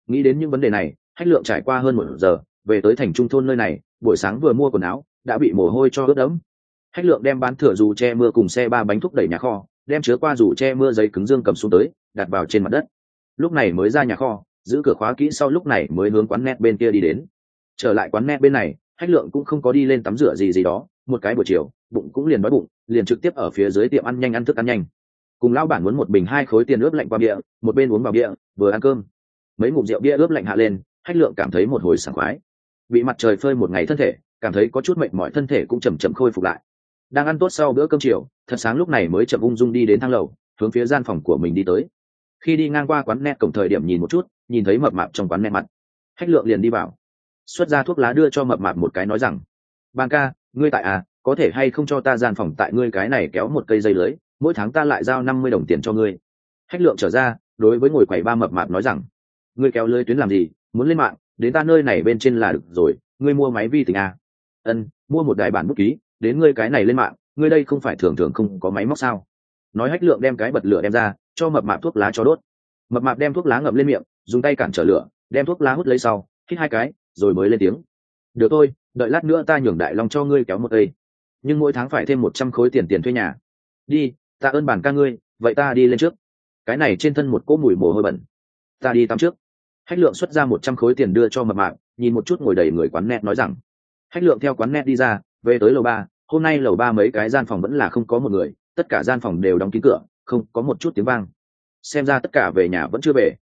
Nghĩ đến những vấn đề này hách lượng trải qua hơn một giờ, về tới thành trung thôn nơi này, buổi sáng vừa mua quần áo, đã bị mồ hôi cho ướt đẫm. Hách lượng đem bán thừa dù che mưa cùng xe ba bánh thúc đẩy nhà kho, đem chứa qua dù che mưa giấy cứng dương cầm xuống tới, đặt vào trên mặt đất. Lúc này mới ra nhà kho, giữ cửa khóa kỹ sau lúc này mới hướng quán net bên kia đi đến. Trở lại quán net bên này, hách lượng cũng không có đi lên tắm rửa gì gì đó, một cái buổi chiều, bụng cũng liền đói bụng, liền trực tiếp ở phía dưới tiệm ăn nhanh ăn thức ăn nhanh. Cùng lão bản muốn một bình hai khối tiền ướp lạnh qua bia, một bên uống vào bia, vừa ăn cơm. Mấy ngụm rượu bia ướp lạnh hạ lên hách lượng cảm thấy một hồi sảng khoái. Bị mặt trời phơi một ngày thân thể, cảm thấy có chút mệt mỏi thân thể cũng chầm chậm khôi phục lại. Đang ăn tốt sau bữa cơm chiều, thật sáng lúc này mới chậm ung dung đi đến thang lầu, hướng phía gian phòng của mình đi tới. Khi đi ngang qua quán net cổng thời điểm nhìn một chút, nhìn thấy mập mạp trong quán net mặt. Hách lượng liền đi vào. Xuất ra thuốc lá đưa cho mập mạp một cái nói rằng Bang ca, ngươi tại à có thể hay không cho ta gian phòng tại ngươi cái này kéo một cây dây lưới, mỗi tháng ta lại giao năm mươi đồng tiền cho ngươi. Hách lượng trở ra, đối với ngồi quầy ba mập mạp nói rằng, ngươi kéo lưới tuyến làm gì muốn lên mạng, đến ta nơi này bên trên là được rồi, ngươi mua máy vi tính à? ân, mua một đài bản bút ký, đến ngươi cái này lên mạng, ngươi đây không phải thường thường không có máy móc sao? Nói hách lượng đem cái bật lửa đem ra, cho mập mạp thuốc lá cho đốt. Mập mạp đem thuốc lá ngậm lên miệng, dùng tay cản trở lửa, đem thuốc lá hút lấy sau, hít hai cái, rồi mới lên tiếng. Được thôi, đợi lát nữa ta nhường đại long cho ngươi kéo một cây. Nhưng mỗi tháng phải thêm một trăm khối tiền tiền thuê nhà. Đi, ta ơn bản ca ngươi, vậy ta đi lên trước. Cái này trên thân một cỗ mùi mồ hôi bẩn. Ta đi tắm trước hách lượng xuất ra một trăm khối tiền đưa cho mập mạp, nhìn một chút ngồi đầy người quán net nói rằng hách lượng theo quán net đi ra, về tới lầu ba, hôm nay lầu ba mấy cái gian phòng vẫn là không có một người, tất cả gian phòng đều đóng kín cửa, không có một chút tiếng vang. Xem ra tất cả về nhà vẫn chưa về.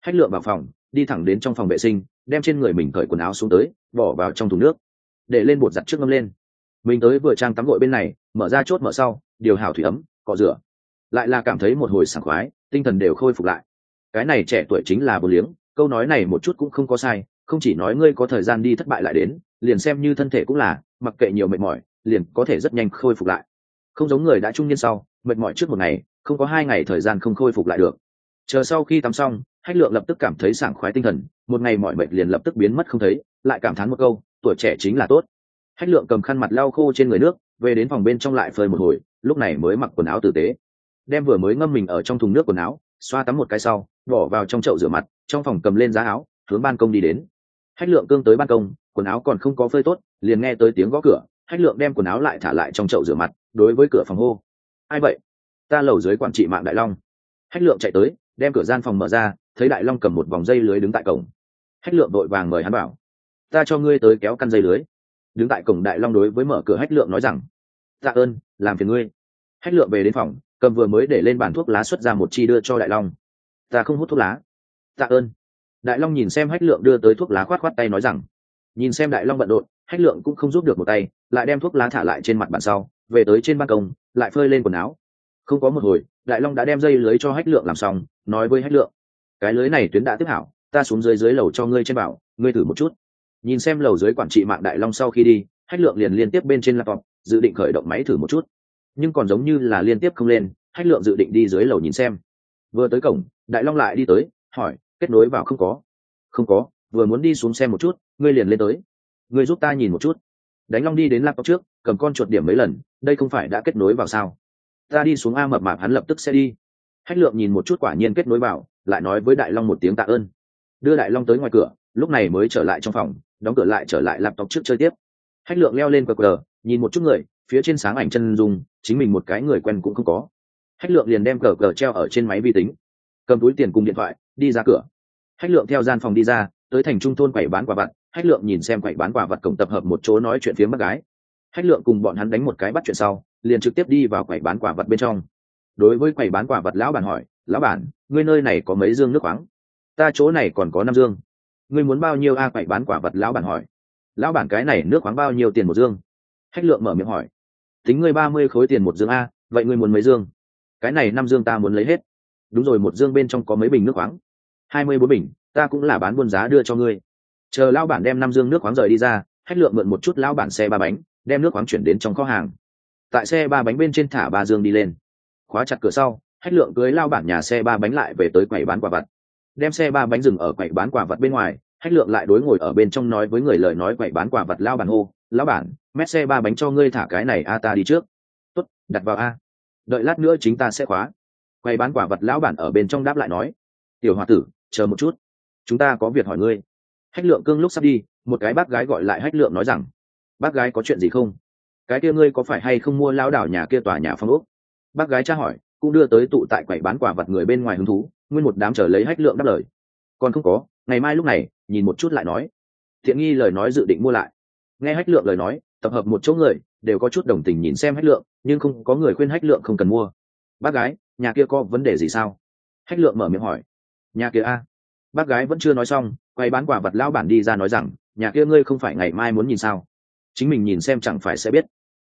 Hách lượng vào phòng, đi thẳng đến trong phòng vệ sinh, đem trên người mình cởi quần áo xuống tới, bỏ vào trong thùng nước, để lên bột giặt trước ngâm lên. Mình tới vừa trang tắm gội bên này, mở ra chốt mở sau, điều hảo thủy ấm, cọ rửa. Lại là cảm thấy một hồi sảng khoái, tinh thần đều khôi phục lại. Cái này trẻ tuổi chính là vô liếng câu nói này một chút cũng không có sai, không chỉ nói ngươi có thời gian đi thất bại lại đến, liền xem như thân thể cũng là, mặc kệ nhiều mệt mỏi, liền có thể rất nhanh khôi phục lại. Không giống người đã trung niên sau, mệt mỏi trước một ngày, không có hai ngày thời gian không khôi phục lại được. Chờ sau khi tắm xong, hách lượng lập tức cảm thấy sảng khoái tinh thần, một ngày mọi mệt liền lập tức biến mất không thấy, lại cảm thán một câu, tuổi trẻ chính là tốt. Hách lượng cầm khăn mặt lau khô trên người nước, về đến phòng bên trong lại phơi một hồi, lúc này mới mặc quần áo tử tế. Đem vừa mới ngâm mình ở trong thùng nước quần áo, xoa tắm một cái sau, bỏ vào trong chậu rửa mặt trong phòng cầm lên giá áo, hướng ban công đi đến. Hách lượng cương tới ban công, quần áo còn không có phơi tốt, liền nghe tới tiếng gõ cửa, hách lượng đem quần áo lại thả lại trong chậu rửa mặt, đối với cửa phòng hô, ai vậy? Ta lầu dưới quản trị mạng đại long. Hách lượng chạy tới, đem cửa gian phòng mở ra, thấy đại long cầm một vòng dây lưới đứng tại cổng. Hách lượng đội vàng mời hắn bảo ta cho ngươi tới kéo căn dây lưới. Đứng tại cổng đại long đối với mở cửa hách lượng nói rằng, tạ ơn, làm phiền ngươi. Hách lượng về đến phòng, cầm vừa mới để lên bàn thuốc lá xuất ra một chi đưa cho đại long. Ta không hút thuốc lá tạ ơn. Đại long nhìn xem hách lượng đưa tới thuốc lá khoát khoát tay nói rằng, nhìn xem đại long bận rộn, hách lượng cũng không giúp được một tay, lại đem thuốc lá thả lại trên mặt bàn sau, về tới trên ban công, lại phơi lên quần áo. Không có một hồi, đại long đã đem dây lưới cho hách lượng làm xong, nói với hách lượng, cái lưới này tuyến đã tiếp hảo, ta xuống dưới dưới lầu cho ngươi trên bảo, ngươi thử một chút. Nhìn xem lầu dưới quản trị mạng đại long sau khi đi, hách lượng liền liên tiếp bên trên laptop, dự định khởi động máy thử một chút. Nhưng còn giống như là liên tiếp không lên, hách lượng dự định đi dưới lầu nhìn xem. Vừa tới cổng, đại long lại đi tới, hỏi kết nối vào không có. Không có, vừa muốn đi xuống xem một chút, ngươi liền lên tới. Ngươi giúp ta nhìn một chút. Đánh long đi đến laptop trước, cầm con chuột điểm mấy lần, đây không phải đã kết nối vào sao? Ta đi xuống a mập mạp hắn lập tức sẽ đi. Hách lượng nhìn một chút quả nhiên kết nối vào, lại nói với đại long một tiếng tạ ơn. Đưa đại long tới ngoài cửa, lúc này mới trở lại trong phòng, đóng cửa lại trở lại laptop trước chơi tiếp. Hách lượng leo lên cờ cờ nhìn một chút người, phía trên sáng ảnh chân dung, chính mình một cái người quen cũng không có. Hách lượng liền đem cờ cờ treo ở trên máy vi tính. Cầm túi tiền cùng điện thoại đi ra cửa. Hách lượng theo gian phòng đi ra, tới thành trung thôn quẩy bán quả vặt. Hách lượng nhìn xem quẩy bán quả vặt cổng tập hợp một chỗ nói chuyện phía bác gái. Hách lượng cùng bọn hắn đánh một cái bắt chuyện sau, liền trực tiếp đi vào quẩy bán quả vật bên trong. Đối với quầy bán quả vật lão bản hỏi, lão bản, ngươi nơi này có mấy dương nước khoáng? Ta chỗ này còn có năm dương. Ngươi muốn bao nhiêu? A quầy bán quả vật lão bản hỏi. Lão bản, cái này nước khoáng bao nhiêu tiền một dương? Hách lượng mở miệng hỏi. Tính ngươi ba mươi khối tiền một dương a, vậy ngươi muốn mấy dương? Cái này năm dương ta muốn lấy hết. Đúng rồi, một dương bên trong có mấy bình nước khoáng hai mươi bốn bình ta cũng là bán buôn giá đưa cho ngươi. Chờ lão bản đem năm dương nước khoáng rời đi ra hách lượng mượn một chút lão bản xe ba bánh đem nước khoáng chuyển đến trong kho hàng. Tại xe ba bánh bên trên thả ba dương đi lên. Khóa chặt cửa sau hách lượng cưới lao bản nhà xe ba bánh lại về tới quầy bán quả vật đem xe ba bánh dừng ở quầy bán quả vật bên ngoài hách lượng lại đối ngồi ở bên trong nói với người lời nói quầy bán quả vật lao bản hô lão bản mét xe ba bánh cho ngươi thả cái này a ta đi trước. Tuất, đặt vào a. Đợi lát nữa chính ta sẽ khóa. Quầy bán quả vật lão bản ở bên trong đáp lại nói tiểu h o a tử, chờ một chút. Chúng ta có việc hỏi ngươi. Hách lượng cương lúc sắp đi, một cái bác gái gọi lại hách lượng nói rằng, bác gái có chuyện gì không? Cái kia ngươi có phải hay không mua lao đảo nhà kia tòa nhà phong ốc? Bác gái tra hỏi, cũng đưa tới tụ tại quầy bán quả vật người bên ngoài hứng thú, nguyên một đám chờ lấy hách lượng đáp lời. Còn không có, ngày mai lúc này, nhìn một chút lại nói. Thiện nghi lời nói dự định mua lại. Nghe hách lượng lời nói, tập hợp một chỗ người, đều có chút đồng tình nhìn xem hách lượng, nhưng không có người khuyên hách lượng không cần mua. Bác gái, nhà kia có vấn đề gì sao? Hách lượng mở miệng hỏi nhà kia a. Bác gái vẫn chưa nói xong, quay bán quả vật lao bản đi ra nói rằng, nhà kia ngươi không phải ngày mai muốn nhìn sao? Chính mình nhìn xem chẳng phải sẽ biết.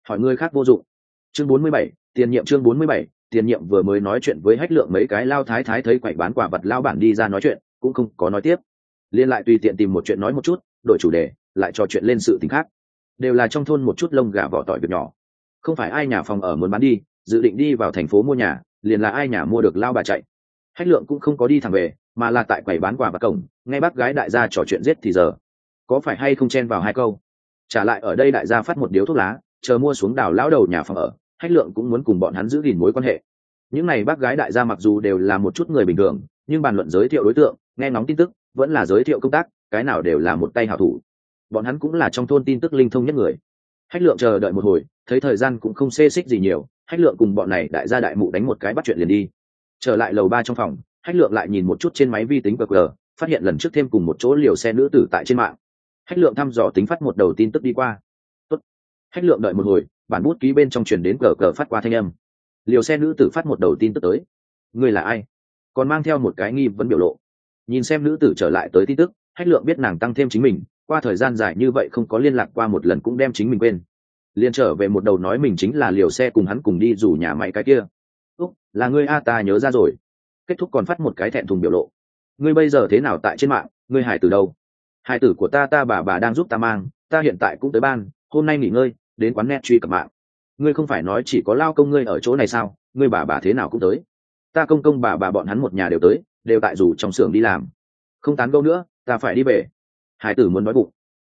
Hỏi ngươi khác vô dụng. Chương bốn mươi bảy, tiền nhiệm chương bốn mươi bảy, tiền nhiệm vừa mới nói chuyện với hách lượng mấy cái lao thái thái thấy quậy bán quả vật lao bản đi ra nói chuyện, cũng không có nói tiếp. Liên lại tùy tiện tìm một chuyện nói một chút, đổi chủ đề, lại trò chuyện lên sự t khác. Đều là trong thôn một chút lông gà vỏ tỏi việc nhỏ. Không phải ai nhà phòng ở muốn bán đi, dự định đi vào thành phố mua nhà, liền là ai nhà mua được lao bà chạy hách lượng cũng không có đi thẳng về, mà là tại quầy bán quà và cổng, nghe bác gái đại gia trò chuyện giết thì giờ. Có phải hay không chen vào hai câu? Trả lại ở đây đại gia phát một điếu thuốc lá, chờ mua xuống đảo lão đầu nhà phòng ở, hách lượng cũng muốn cùng bọn hắn giữ gìn mối quan hệ. Những n à y bác gái đại gia mặc dù đều là một chút người bình thường, nhưng bàn luận giới thiệu đối tượng, nghe ngóng tin tức, vẫn là giới thiệu công tác, cái nào đều là một tay hảo thủ. Bọn hắn cũng là trong thôn tin tức linh thông nhất người. Hách lượng chờ đợi một hồi, thấy thời gian cũng không xê xích gì nhiều, hách lượng cùng bọn này đại gia đại mụ đánh một cái bắt chuyện liền đi trở lại lầu ba trong phòng, hách lượng lại nhìn một chút trên máy vi tính qr phát hiện lần trước thêm cùng một chỗ liều xe nữ tử tại trên mạng. Hách lượng thăm dò tính phát một đầu tin tức đi qua. Tốt. hách lượng đợi một hồi, bản bút ký bên trong truyền đến cờ cờ phát qua thanh âm. Liều xe nữ tử phát một đầu tin tức tới. Người là ai? Còn mang theo một cái nghi vấn biểu lộ. Nhìn xem nữ tử trở lại tới tin tức, hách lượng biết nàng tăng thêm chính mình, qua thời gian dài như vậy không có liên lạc qua một lần cũng đem chính mình quên. Liền trở về một đầu nói mình chính là liều xe cùng hắn cùng đi rủ nhà máy cái kia úc, là ngươi a ta nhớ ra rồi. Kết thúc còn phát một cái thẹn thùng biểu lộ. Ngươi bây giờ thế nào tại trên mạng? Ngươi hải tử đâu? Hải tử của ta ta bà bà đang giúp ta mang, ta hiện tại cũng tới ban, hôm nay nghỉ ngơi, đến quán net truy cập mạng. Ngươi không phải nói chỉ có lao công ngươi ở chỗ này sao? Ngươi bà bà thế nào cũng tới. Ta công công bà bà bọn hắn một nhà đều tới, đều tại dù trong xưởng đi làm. Không tán câu nữa, ta phải đi về. Hải tử muốn nói bụng.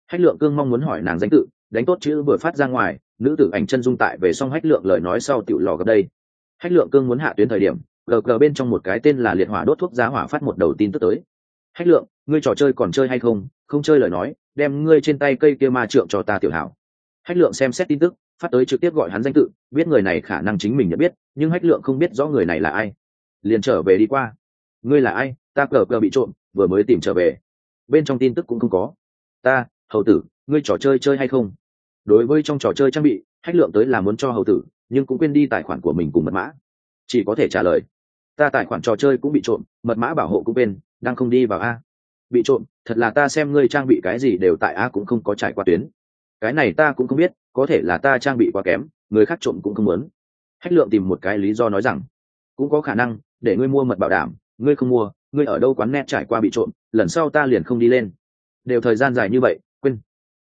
Hách lượng cương mong muốn hỏi nàng danh tự, đánh tốt chữ vừa phát ra ngoài, nữ tử ảnh chân dung tại về xong hách lượng lời nói sau tiểu lò gặp đây hách lượng cương muốn hạ tuyến thời điểm gờ gờ bên trong một cái tên là liệt hỏa đốt thuốc giá hỏa phát một đầu tin tức tới. Hách lượng, ngươi trò chơi còn chơi hay không? Không chơi lời nói, đem ngươi trên tay cây kia ma trượng cho ta tiểu hảo. Hách lượng xem xét tin tức, phát tới trực tiếp gọi hắn danh tự, biết người này khả năng chính mình nhận biết, nhưng hách lượng không biết rõ người này là ai. Liền trở về đi qua. Ngươi là ai? Ta cờ cờ bị trộm, vừa mới tìm trở về. Bên trong tin tức cũng không có. Ta, hầu tử, ngươi trò chơi chơi hay không? Đối với trong trò chơi trang bị, hách lượng tới là muốn cho hầu tử nhưng cũng quên đi tài khoản của mình cùng mật mã. Chỉ có thể trả lời, ta tài khoản trò chơi cũng bị trộm, mật mã bảo hộ cũng quên, đang không đi vào a. Bị trộm, thật là ta xem ngươi trang bị cái gì đều tại a cũng không có trải qua tuyến. Cái này ta cũng không biết, có thể là ta trang bị quá kém, người khác trộm cũng không muốn. Hách lượng tìm một cái lý do nói rằng, cũng có khả năng, để ngươi mua mật bảo đảm, ngươi không mua, ngươi ở đâu quán net trải qua bị trộm, lần sau ta liền không đi lên. Đều thời gian dài như vậy, quên.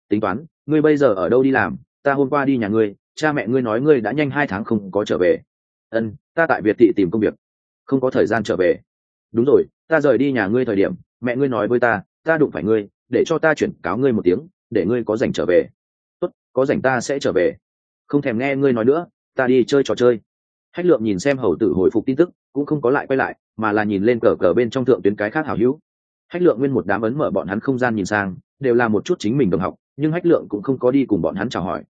Tính toán, ngươi bây giờ ở đâu đi làm, ta hôm qua đi nhà ngươi cha mẹ ngươi nói ngươi đã nhanh hai tháng không có trở về. Ân, ta tại việt thị tìm công việc. Không có thời gian trở về. Đúng rồi, ta rời đi nhà ngươi thời điểm, mẹ ngươi nói với ta ta đụng phải ngươi, để cho ta chuyển cáo ngươi một tiếng, để ngươi có dành trở về. Tốt, có dành ta sẽ trở về. Không thèm nghe ngươi nói nữa, ta đi chơi trò chơi. Hách lượng nhìn xem hầu tử hồi phục tin tức, cũng không có lại quay lại, mà là nhìn lên cờ cờ bên trong thượng tuyến cái khác hảo hữu. Hách lượng nguyên một đám ấn mở bọn hắn không gian nhìn sang, đều là một chút chính mình đồng học, nhưng hách lượng cũng không có đi cùng bọn hắn chào hỏi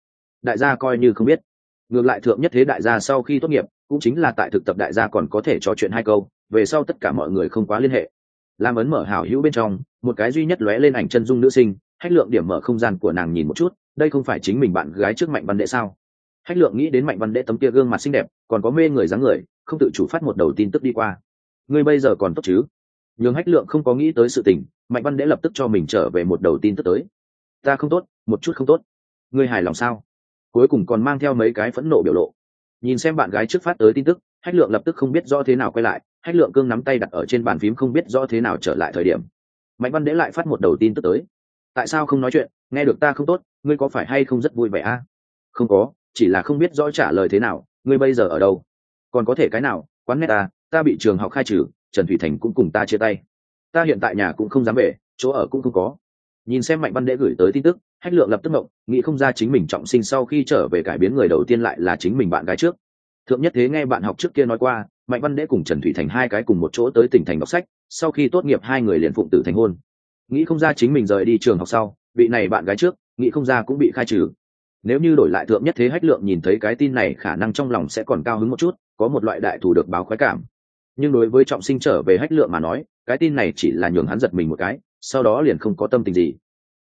đại gia coi như không biết. Ngược lại thượng nhất thế đại gia sau khi tốt nghiệp, cũng chính là tại thực tập đại gia còn có thể trò chuyện hai câu, về sau tất cả mọi người không quá liên hệ. Làm ấn mở hảo hữu bên trong, một cái duy nhất lóe lên ảnh chân dung nữ sinh, hách lượng điểm mở không gian của nàng nhìn một chút, đây không phải chính mình bạn gái trước mạnh văn đệ sao? Hách lượng nghĩ đến mạnh văn đệ tấm kia gương mặt xinh đẹp, còn có mê người dáng người, không tự chủ phát một đầu tin tức đi qua. Ngươi bây giờ còn tốt chứ? Nhường hách lượng không có nghĩ tới sự tình, mạnh văn đệ lập tức cho mình trở về một đầu tin tức tới. Ta không tốt, một chút không tốt. Ngươi hài lòng sao? Cuối cùng còn mang theo mấy cái phẫn nộ biểu lộ. Nhìn xem bạn gái trước phát tới tin tức, hách lượng lập tức không biết rõ thế nào quay lại, hách lượng cương nắm tay đặt ở trên bàn phím không biết rõ thế nào trở lại thời điểm. Mạnh văn đế lại phát một đầu tin tức tới. Tại sao không nói chuyện? Nghe được ta không tốt, ngươi có phải hay không rất vui vẻ a? Không có, chỉ là không biết rõ trả lời thế nào, ngươi bây giờ ở đâu? Còn có thể cái nào? Quán net ta ta bị trường học khai trừ, trần thủy thành cũng cùng ta chia tay. Ta hiện tại nhà cũng không dám về, chỗ ở cũng không có nhìn xem mạnh văn đễ gửi tới tin tức, hách lượng lập tức mộng nghĩ không ra chính mình trọng sinh sau khi trở về cải biến người đầu tiên lại là chính mình bạn gái trước. Thượng nhất thế nghe bạn học trước kia nói qua, mạnh văn đễ cùng trần thủy thành hai cái cùng một chỗ tới tỉnh thành đọc sách, sau khi tốt nghiệp hai người liền phụng tử thành hôn. Nghĩ không ra chính mình rời đi trường học sau, vị này bạn gái trước, nghĩ không ra cũng bị khai trừ. Nếu như đổi lại thượng nhất thế hách lượng nhìn thấy cái tin này khả năng trong lòng sẽ còn cao hứng một chút, có một loại đại thủ được báo khoái cảm. Nhưng đối với trọng sinh trở về hách lượng mà nói, cái tin này chỉ là nhường hắn giật mình một cái sau đó liền không có tâm tình gì.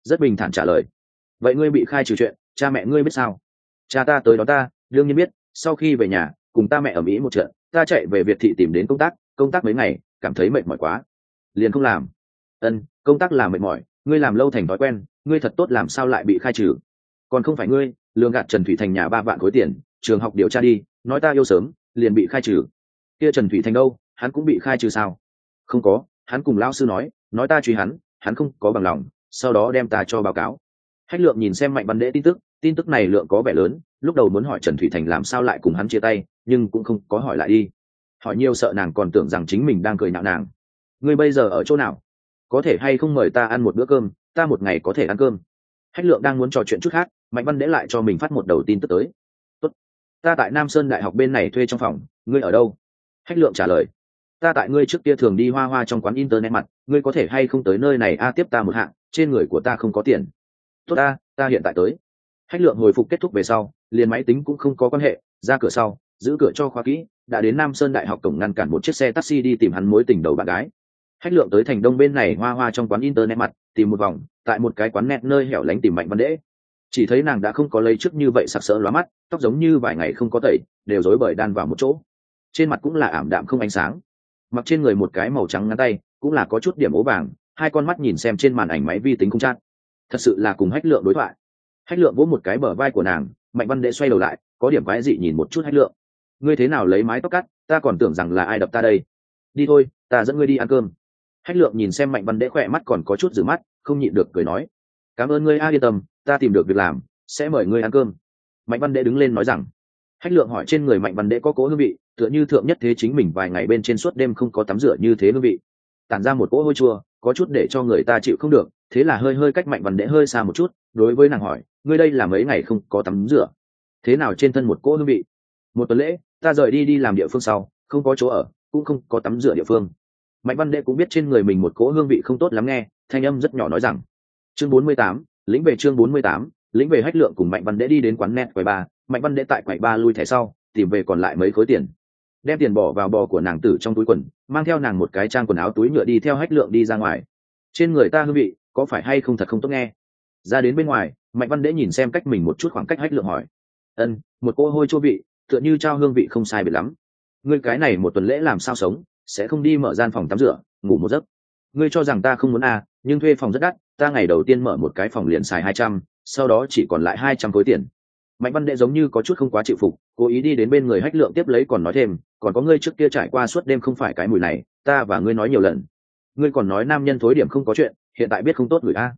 Rất bình thản trả lời. Vậy ngươi bị khai trừ chuyện, cha mẹ ngươi biết sao? Cha ta tới đó ta, đương nhiên biết, sau khi về nhà, cùng ta mẹ ở mỹ một trận, ta chạy về việt thị tìm đến công tác công tác mấy ngày, cảm thấy mệt mỏi quá. Liền không làm. Ân, công tác là mệt mỏi, ngươi làm lâu thành thói quen, ngươi thật tốt làm sao lại bị khai trừ? Còn không phải ngươi, lương gạt trần thủy thành nhà ba vạn khối tiền, trường học điều tra đi, nói ta yêu sớm, liền bị khai trừ. Kia trần thủy thành đâu, hắn cũng bị khai trừ sao? Không có, hắn cùng lao sư nói nói ta truy hắn hắn không có bằng lòng, sau đó đem ta cho báo cáo. Hách lượng nhìn xem mạnh văn đễ tin tức tin tức này lượng có vẻ lớn, lúc đầu muốn hỏi trần thủy thành làm sao lại cùng hắn chia tay, nhưng cũng không có hỏi lại đi. Hỏi nhiều sợ nàng còn tưởng rằng chính mình đang cười nạo nàng. Ngươi bây giờ ở chỗ nào? Có thể hay không mời ta ăn một bữa cơm, ta một ngày có thể ăn cơm. Hách lượng đang muốn trò chuyện chút khác, mạnh văn đễ lại cho mình phát một đầu tin tức tới. Tốt. ta tại nam sơn đại học bên này thuê trong phòng, ngươi ở đâu? Hách lượng trả lời ta tại ngươi trước kia thường đi hoa hoa trong quán internet mặt, ngươi có thể hay không tới nơi này? A, tiếp ta một hạng, trên người của ta không có tiền. Tốt ta ta hiện tại tới. Hách lượng hồi phục kết thúc về sau, liền máy tính cũng không có quan hệ, ra cửa sau, giữ cửa cho khóa kỹ, đã đến nam sơn đại học cổng ngăn cản một chiếc xe taxi đi tìm hắn mối tình đầu bạn gái. Hách lượng tới thành đông bên này hoa hoa trong quán internet mặt, tìm một vòng, tại một cái quán net nơi hẻo lánh tìm mạnh văn đễ. Chỉ thấy nàng đã không có lấy trước như vậy sặc sỡ lóa mắt, tóc giống như vài ngày không có tẩy, đều rối bời đan vào một chỗ. Trên mặt cũng là ảm đạm không ánh sáng mặc trên người một cái màu trắng ngắn tay, cũng là có chút điểm ố vàng, hai con mắt nhìn xem trên màn ảnh máy vi tính không chát thật sự là cùng hách lượng đối thoại. Hách lượng vỗ một cái bờ vai của nàng, mạnh văn đệ xoay đầu lại, có điểm quái dị nhìn một chút hách lượng. Ngươi thế nào lấy mái tóc cắt, ta còn tưởng rằng là ai đập ta đây. Đi thôi, ta dẫn ngươi đi ăn cơm. Hách lượng nhìn xem mạnh văn đệ khỏe mắt còn có chút rửa mắt, không nhịn được cười nói. Cảm ơn ngươi a, yên tâm, ta tìm được việc làm, sẽ mời ngươi ăn cơm. Mạnh văn đệ đứng lên nói rằng. Hách lượng hỏi trên người mạnh văn đệ có cố hương vị tựa như thượng nhất thế chính mình vài ngày bên trên suốt đêm không có tắm rửa như thế hương vị. Tản ra một cỗ hôi chua, có chút để cho người ta chịu không được, thế là hơi hơi cách mạnh văn đệ hơi xa một chút, đối với nàng hỏi, ngươi đây là mấy ngày không có tắm rửa? Thế nào trên thân một cỗ hương vị? Một tuần lễ, ta rời đi đi làm địa phương sau, không có chỗ ở, cũng không có tắm rửa địa phương. Mạnh văn đệ cũng biết trên người mình một cỗ hương vị không tốt lắm nghe, thanh âm rất nhỏ nói rằng, chương bốn mươi tám, lĩnh về chương bốn mươi tám, lĩnh về hách lượng cùng mạnh văn đệ đi đến quán net quầy ba. Mạnh văn đệ tại quầy ba lui thẻ sau, tìm về còn lại mấy khối tiền đem tiền bỏ vào bò của nàng tử trong túi quần, mang theo nàng một cái trang quần áo túi nhựa đi theo hách lượng đi ra ngoài. Trên người ta hương vị, có phải hay không thật không tốt nghe? Ra đến bên ngoài, mạnh văn đễ nhìn xem cách mình một chút khoảng cách hách lượng hỏi. Ân, một cô hôi chua vị, tựa như trao hương vị không sai biệt lắm. Ngươi cái này một tuần lễ làm sao sống, sẽ không đi mở gian phòng tắm rửa, ngủ một giấc. Ngươi cho rằng ta không muốn à nhưng thuê phòng rất đắt, ta ngày đầu tiên mở một cái phòng liền xài hai trăm, sau đó chỉ còn lại hai trăm khối tiền mạnh văn đệ giống như có chút không quá chịu phục, cố ý đi đến bên người hách lượng tiếp lấy còn nói thêm, còn có ngươi trước kia trải qua suốt đêm không phải cái mùi này, ta và ngươi nói nhiều lần. Ngươi còn nói nam nhân thối điểm không có chuyện, hiện tại biết không tốt gửi a.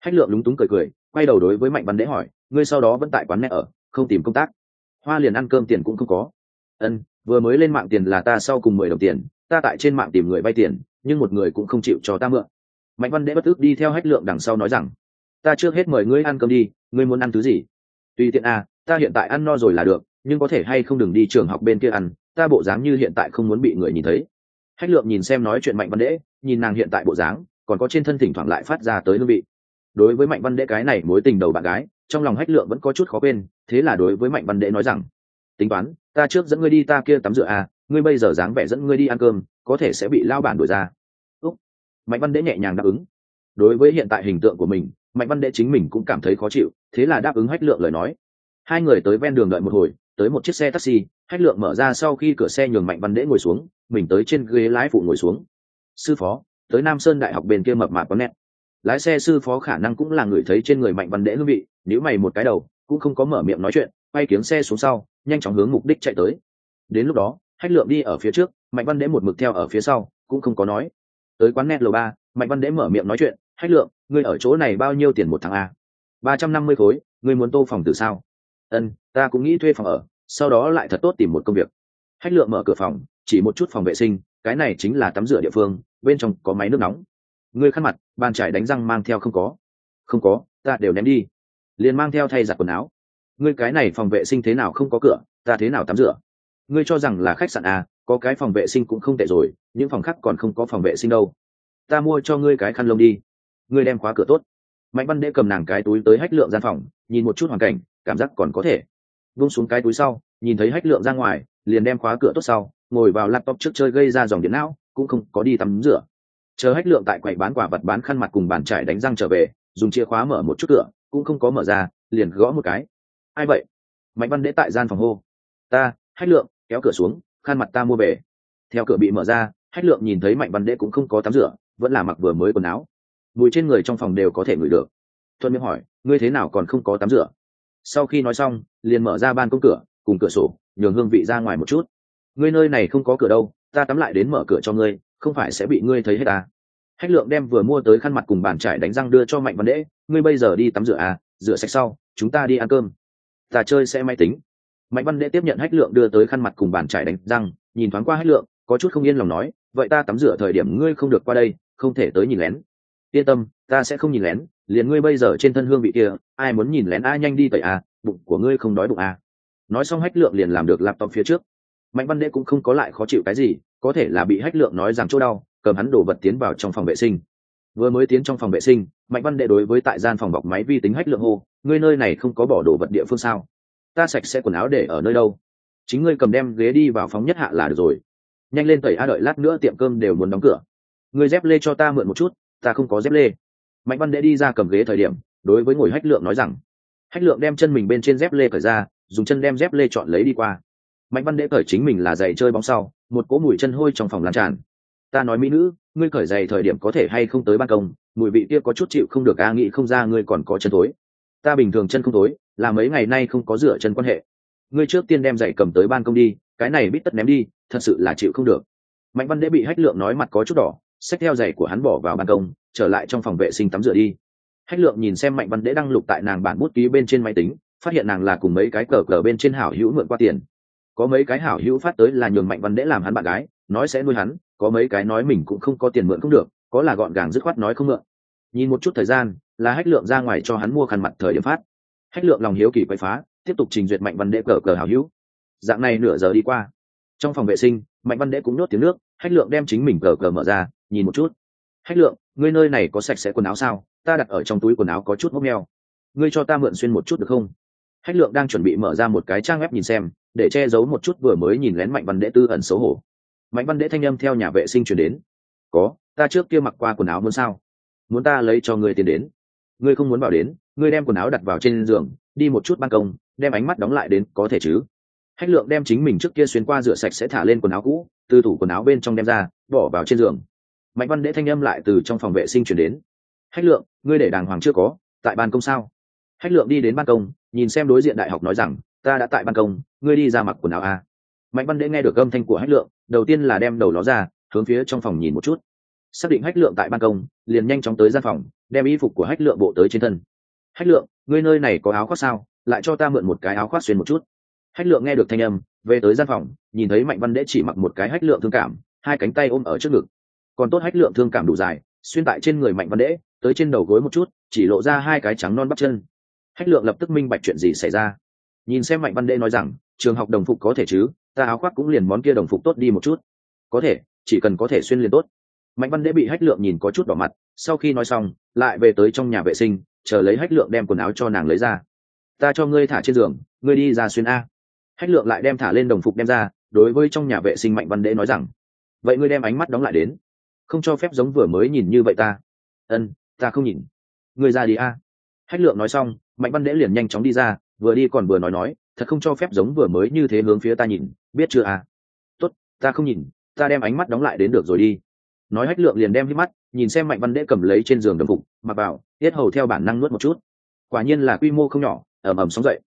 Hách lượng lúng túng cười cười, quay đầu đối với mạnh văn đệ hỏi, ngươi sau đó vẫn tại quán mẹ ở, không tìm công tác? Hoa liền ăn cơm tiền cũng không có. Ân, vừa mới lên mạng tiền là ta sau cùng mười đồng tiền, ta tại trên mạng tìm người vay tiền, nhưng một người cũng không chịu cho ta mượn. Mạnh văn đệ bất ước đi theo hách lượng đằng sau nói rằng, ta trước hết mời ngươi ăn cơm đi, ngươi muốn ăn thứ gì? Tùy tiện à ta hiện tại ăn no rồi là được, nhưng có thể hay không đừng đi trường học bên kia ăn, ta bộ dáng như hiện tại không muốn bị người nhìn thấy. Hách lượng nhìn xem nói chuyện mạnh văn đễ, nhìn nàng hiện tại bộ dáng, còn có trên thân thỉnh thoảng lại phát ra tới hương vị. Đối với mạnh văn đễ cái này mối tình đầu bạn gái, trong lòng hách lượng vẫn có chút khó quên, thế là đối với mạnh văn đễ nói rằng, tính toán, ta trước dẫn ngươi đi ta kia tắm rửa à ngươi bây giờ dáng vẻ dẫn ngươi đi ăn cơm, có thể sẽ bị lao bản đuổi ra. Úc. Mạnh văn đễ nhẹ nhàng đáp ứng. Đối với hiện tại hình tượng của mình mạnh văn đệ chính mình cũng cảm thấy khó chịu, thế là đáp ứng hách lượng lời nói. Hai người tới ven đường đợi một hồi, tới một chiếc xe taxi, hách lượng mở ra sau khi cửa xe nhường mạnh văn đệ ngồi xuống, mình tới trên ghế lái phụ ngồi xuống. Sư phó, tới nam sơn đại học bên kia mập mạp có nét. Lái xe sư phó khả năng cũng là người thấy trên người mạnh văn đệ hương vị nếu mày một cái đầu, cũng không có mở miệng nói chuyện, quay kiếng xe xuống sau, nhanh chóng hướng mục đích chạy tới. Đến lúc đó, hách lượng đi ở phía trước, mạnh văn đễ một mực theo ở phía sau, cũng không có nói. Tới quán net lầu ba, mạnh văn đễ mở miệng nói chuyện hách lượng, ngươi ở chỗ này bao nhiêu tiền một tháng a ba trăm năm mươi khối, ngươi muốn tô phòng từ sao? Ân, ta cũng nghĩ thuê phòng ở, sau đó lại thật tốt tìm một công việc. Hách lượng mở cửa phòng, chỉ một chút phòng vệ sinh, cái này chính là tắm rửa địa phương, bên trong có máy nước nóng. Ngươi khăn mặt, bàn trải đánh răng mang theo không có. Không có, ta đều ném đi. Liền mang theo thay giặt quần áo. Ngươi cái này phòng vệ sinh thế nào không có cửa, ta thế nào tắm rửa? Ngươi cho rằng là khách sạn à có cái phòng vệ sinh cũng không tệ rồi, những phòng khác còn không có phòng vệ sinh đâu. Ta mua cho ngươi cái khăn lông đi ngươi đem khóa cửa tốt. Mạnh văn đễ cầm nàng cái túi tới hách lượng gian phòng, nhìn một chút hoàn cảnh, cảm giác còn có thể. Vung xuống cái túi sau, nhìn thấy hách lượng ra ngoài, liền đem khóa cửa tốt sau, ngồi vào laptop trước chơi gây ra dòng điện não, cũng không có đi tắm rửa. Chờ hách lượng tại quầy bán quả vật bán khăn mặt cùng bàn trải đánh răng trở về, dùng chìa khóa mở một chút cửa, cũng không có mở ra, liền gõ một cái. Ai vậy? Mạnh văn đễ tại gian phòng hô. Ta, hách lượng, kéo cửa xuống, khăn mặt ta mua về. Theo cửa bị mở ra, hách lượng nhìn thấy mạnh văn đễ cũng không có tắm rửa, vẫn là mặc vừa mới quần áo mùi trên người trong phòng đều có thể ngửi được. Thuận miệng hỏi, ngươi thế nào còn không có tắm rửa? Sau khi nói xong, liền mở ra ban công cửa, cùng cửa sổ, nhường hương vị ra ngoài một chút. Ngươi nơi này không có cửa đâu, ta tắm lại đến mở cửa cho ngươi, không phải sẽ bị ngươi thấy hết à. hách lượng đem vừa mua tới khăn mặt cùng bàn trải đánh răng đưa cho mạnh văn đễ, ngươi bây giờ đi tắm rửa à rửa sạch sau, chúng ta đi ăn cơm. Ta chơi xe máy tính. Mạnh văn đễ tiếp nhận hách lượng đưa tới khăn mặt cùng bàn trải đánh răng, nhìn thoáng qua hách lượng, có chút không yên lòng nói, vậy ta tắm rửa thời điểm ngươi không được qua đây, không thể tới nhìn lén yên tâm, ta sẽ không nhìn lén, liền ngươi bây giờ trên thân hương vị kia, ai muốn nhìn lén, ai nhanh đi tẩy a bụng của ngươi không đói bụng a nói xong hách lượng liền làm được laptop phía trước. Mạnh văn đệ cũng không có lại khó chịu cái gì, có thể là bị hách lượng nói rằng chỗ đau, cầm hắn đổ vật tiến vào trong phòng vệ sinh. Vừa mới tiến trong phòng vệ sinh, mạnh văn đệ đối với tại gian phòng bọc máy vi tính hách lượng hô, ngươi nơi này không có bỏ đồ vật địa phương sao? Ta sạch sẽ quần áo để ở nơi đâu? Chính ngươi cầm đem ghế đi vào phóng nhất hạ là được rồi. Nhanh lên tẩy, a đợi lát nữa tiệm cơm đều muốn đóng cửa. Ngươi dép lê cho ta mượn một chút ta không có dép lê. Mạnh văn đệ đi ra cầm ghế thời điểm, đối với ngồi hách lượng nói rằng, hách lượng đem chân mình bên trên dép lê cởi ra, dùng chân đem dép lê chọn lấy đi qua. Mạnh văn đệ cởi chính mình là giày chơi bóng sau, một cỗ mùi chân hôi trong phòng lan tràn. Ta nói mỹ nữ, ngươi cởi giày thời điểm có thể hay không tới ban công, mùi vị kia có chút chịu không được a, nghĩ không ra ngươi còn có chân tối ta bình thường chân không tối là mấy ngày nay không có rửa chân quan hệ. Ngươi trước tiên đem giày cầm tới ban công đi, cái này bít tất ném đi, thật sự là chịu không được. Mạnh văn đệ bị hách lượng nói mặt có chút đỏ xách theo giày của hắn bỏ vào ban công, trở lại trong phòng vệ sinh tắm rửa đi. Hách lượng nhìn xem mạnh văn đễ đăng lục tại nàng bản bút ký bên trên máy tính, phát hiện nàng là cùng mấy cái cờ cờ bên trên hảo hữu mượn qua tiền. Có mấy cái hảo hữu phát tới là nhường mạnh văn đễ làm hắn bạn gái, nói sẽ nuôi hắn, có mấy cái nói mình cũng không có tiền mượn không được, có là gọn gàng dứt khoát nói không mượn. Nhìn một chút thời gian, là hách lượng ra ngoài cho hắn mua khăn mặt thời điểm phát. Hách lượng lòng hiếu kỳ quậy phá, tiếp tục trình duyệt mạnh văn đễ cờ cờ hảo hữu. Dạng này nửa giờ đi qua. Trong phòng vệ sinh, mạnh văn đễ cũng nhốt tiếng nước, hách lượng đem chính mình cờ cờ mở ra nhìn một chút. Hách lượng, ngươi nơi này có sạch sẽ quần áo sao? Ta đặt ở trong túi quần áo có chút mốc meo. Ngươi cho ta mượn xuyên một chút được không? Hách lượng đang chuẩn bị mở ra một cái trang web nhìn xem, để che giấu một chút vừa mới nhìn lén mạnh văn đệ tư ẩn xấu hổ. Mạnh văn đệ thanh âm theo nhà vệ sinh chuyển đến. Có, ta trước kia mặc qua quần áo muốn sao? Muốn ta lấy cho ngươi tiền đến. Ngươi không muốn bảo đến, ngươi đem quần áo đặt vào trên giường, đi một chút ban công, đem ánh mắt đóng lại đến, có thể chứ? Hách lượng đem chính mình trước kia xuyên qua rửa sạch sẽ thả lên quần áo cũ, từ tủ quần áo bên trong đem ra, bỏ vào trên giường mạnh văn đệ thanh âm lại từ trong phòng vệ sinh chuyển đến. Hách lượng, ngươi để đàng hoàng chưa có, tại ban công sao? Hách lượng đi đến ban công, nhìn xem đối diện đại học nói rằng, ta đã tại ban công, ngươi đi ra mặc quần áo a. À. mạnh văn đệ nghe được âm thanh của hách lượng, đầu tiên là đem đầu nó ra, hướng phía trong phòng nhìn một chút. Xác định hách lượng tại ban công, liền nhanh chóng tới gian phòng, đem y phục của hách lượng bộ tới trên thân. Hách lượng, ngươi nơi này có áo khoác sao? Lại cho ta mượn một cái áo khoác xuyên một chút. Hách lượng nghe được thanh âm, về tới gian phòng, nhìn thấy mạnh văn đễ chỉ mặc một cái hách lượng thương cảm, hai cánh tay ôm ở trước ngực còn tốt hách lượng thương cảm đủ dài, xuyên tại trên người mạnh văn đễ, tới trên đầu gối một chút, chỉ lộ ra hai cái trắng non bắp chân. Hách lượng lập tức minh bạch chuyện gì xảy ra. Nhìn xem mạnh văn đễ nói rằng, trường học đồng phục có thể chứ, ta áo khoác cũng liền món kia đồng phục tốt đi một chút. Có thể, chỉ cần có thể xuyên liền tốt. Mạnh văn đễ bị hách lượng nhìn có chút đỏ mặt, sau khi nói xong, lại về tới trong nhà vệ sinh, chờ lấy hách lượng đem quần áo cho nàng lấy ra. Ta cho ngươi thả trên giường, ngươi đi ra xuyên a. Hách lượng lại đem thả lên đồng phục đem ra, đối với trong nhà vệ sinh mạnh văn đễ nói rằng, vậy ngươi đem ánh mắt đóng lại đến không cho phép giống vừa mới nhìn như vậy ta. Ân, ta không nhìn. Người ra đi a. Hách lượng nói xong, mạnh văn đễ liền nhanh chóng đi ra, vừa đi còn vừa nói nói, thật không cho phép giống vừa mới như thế hướng phía ta nhìn, biết chưa a? Tốt, ta không nhìn, ta đem ánh mắt đóng lại đến được rồi đi. Nói hách lượng liền đem hít mắt, nhìn xem mạnh văn đễ cầm lấy trên giường đồng phục, mặc vào, tiết hầu theo bản năng nuốt một chút. Quả nhiên là quy mô không nhỏ ẩm ẩm sóng dậy.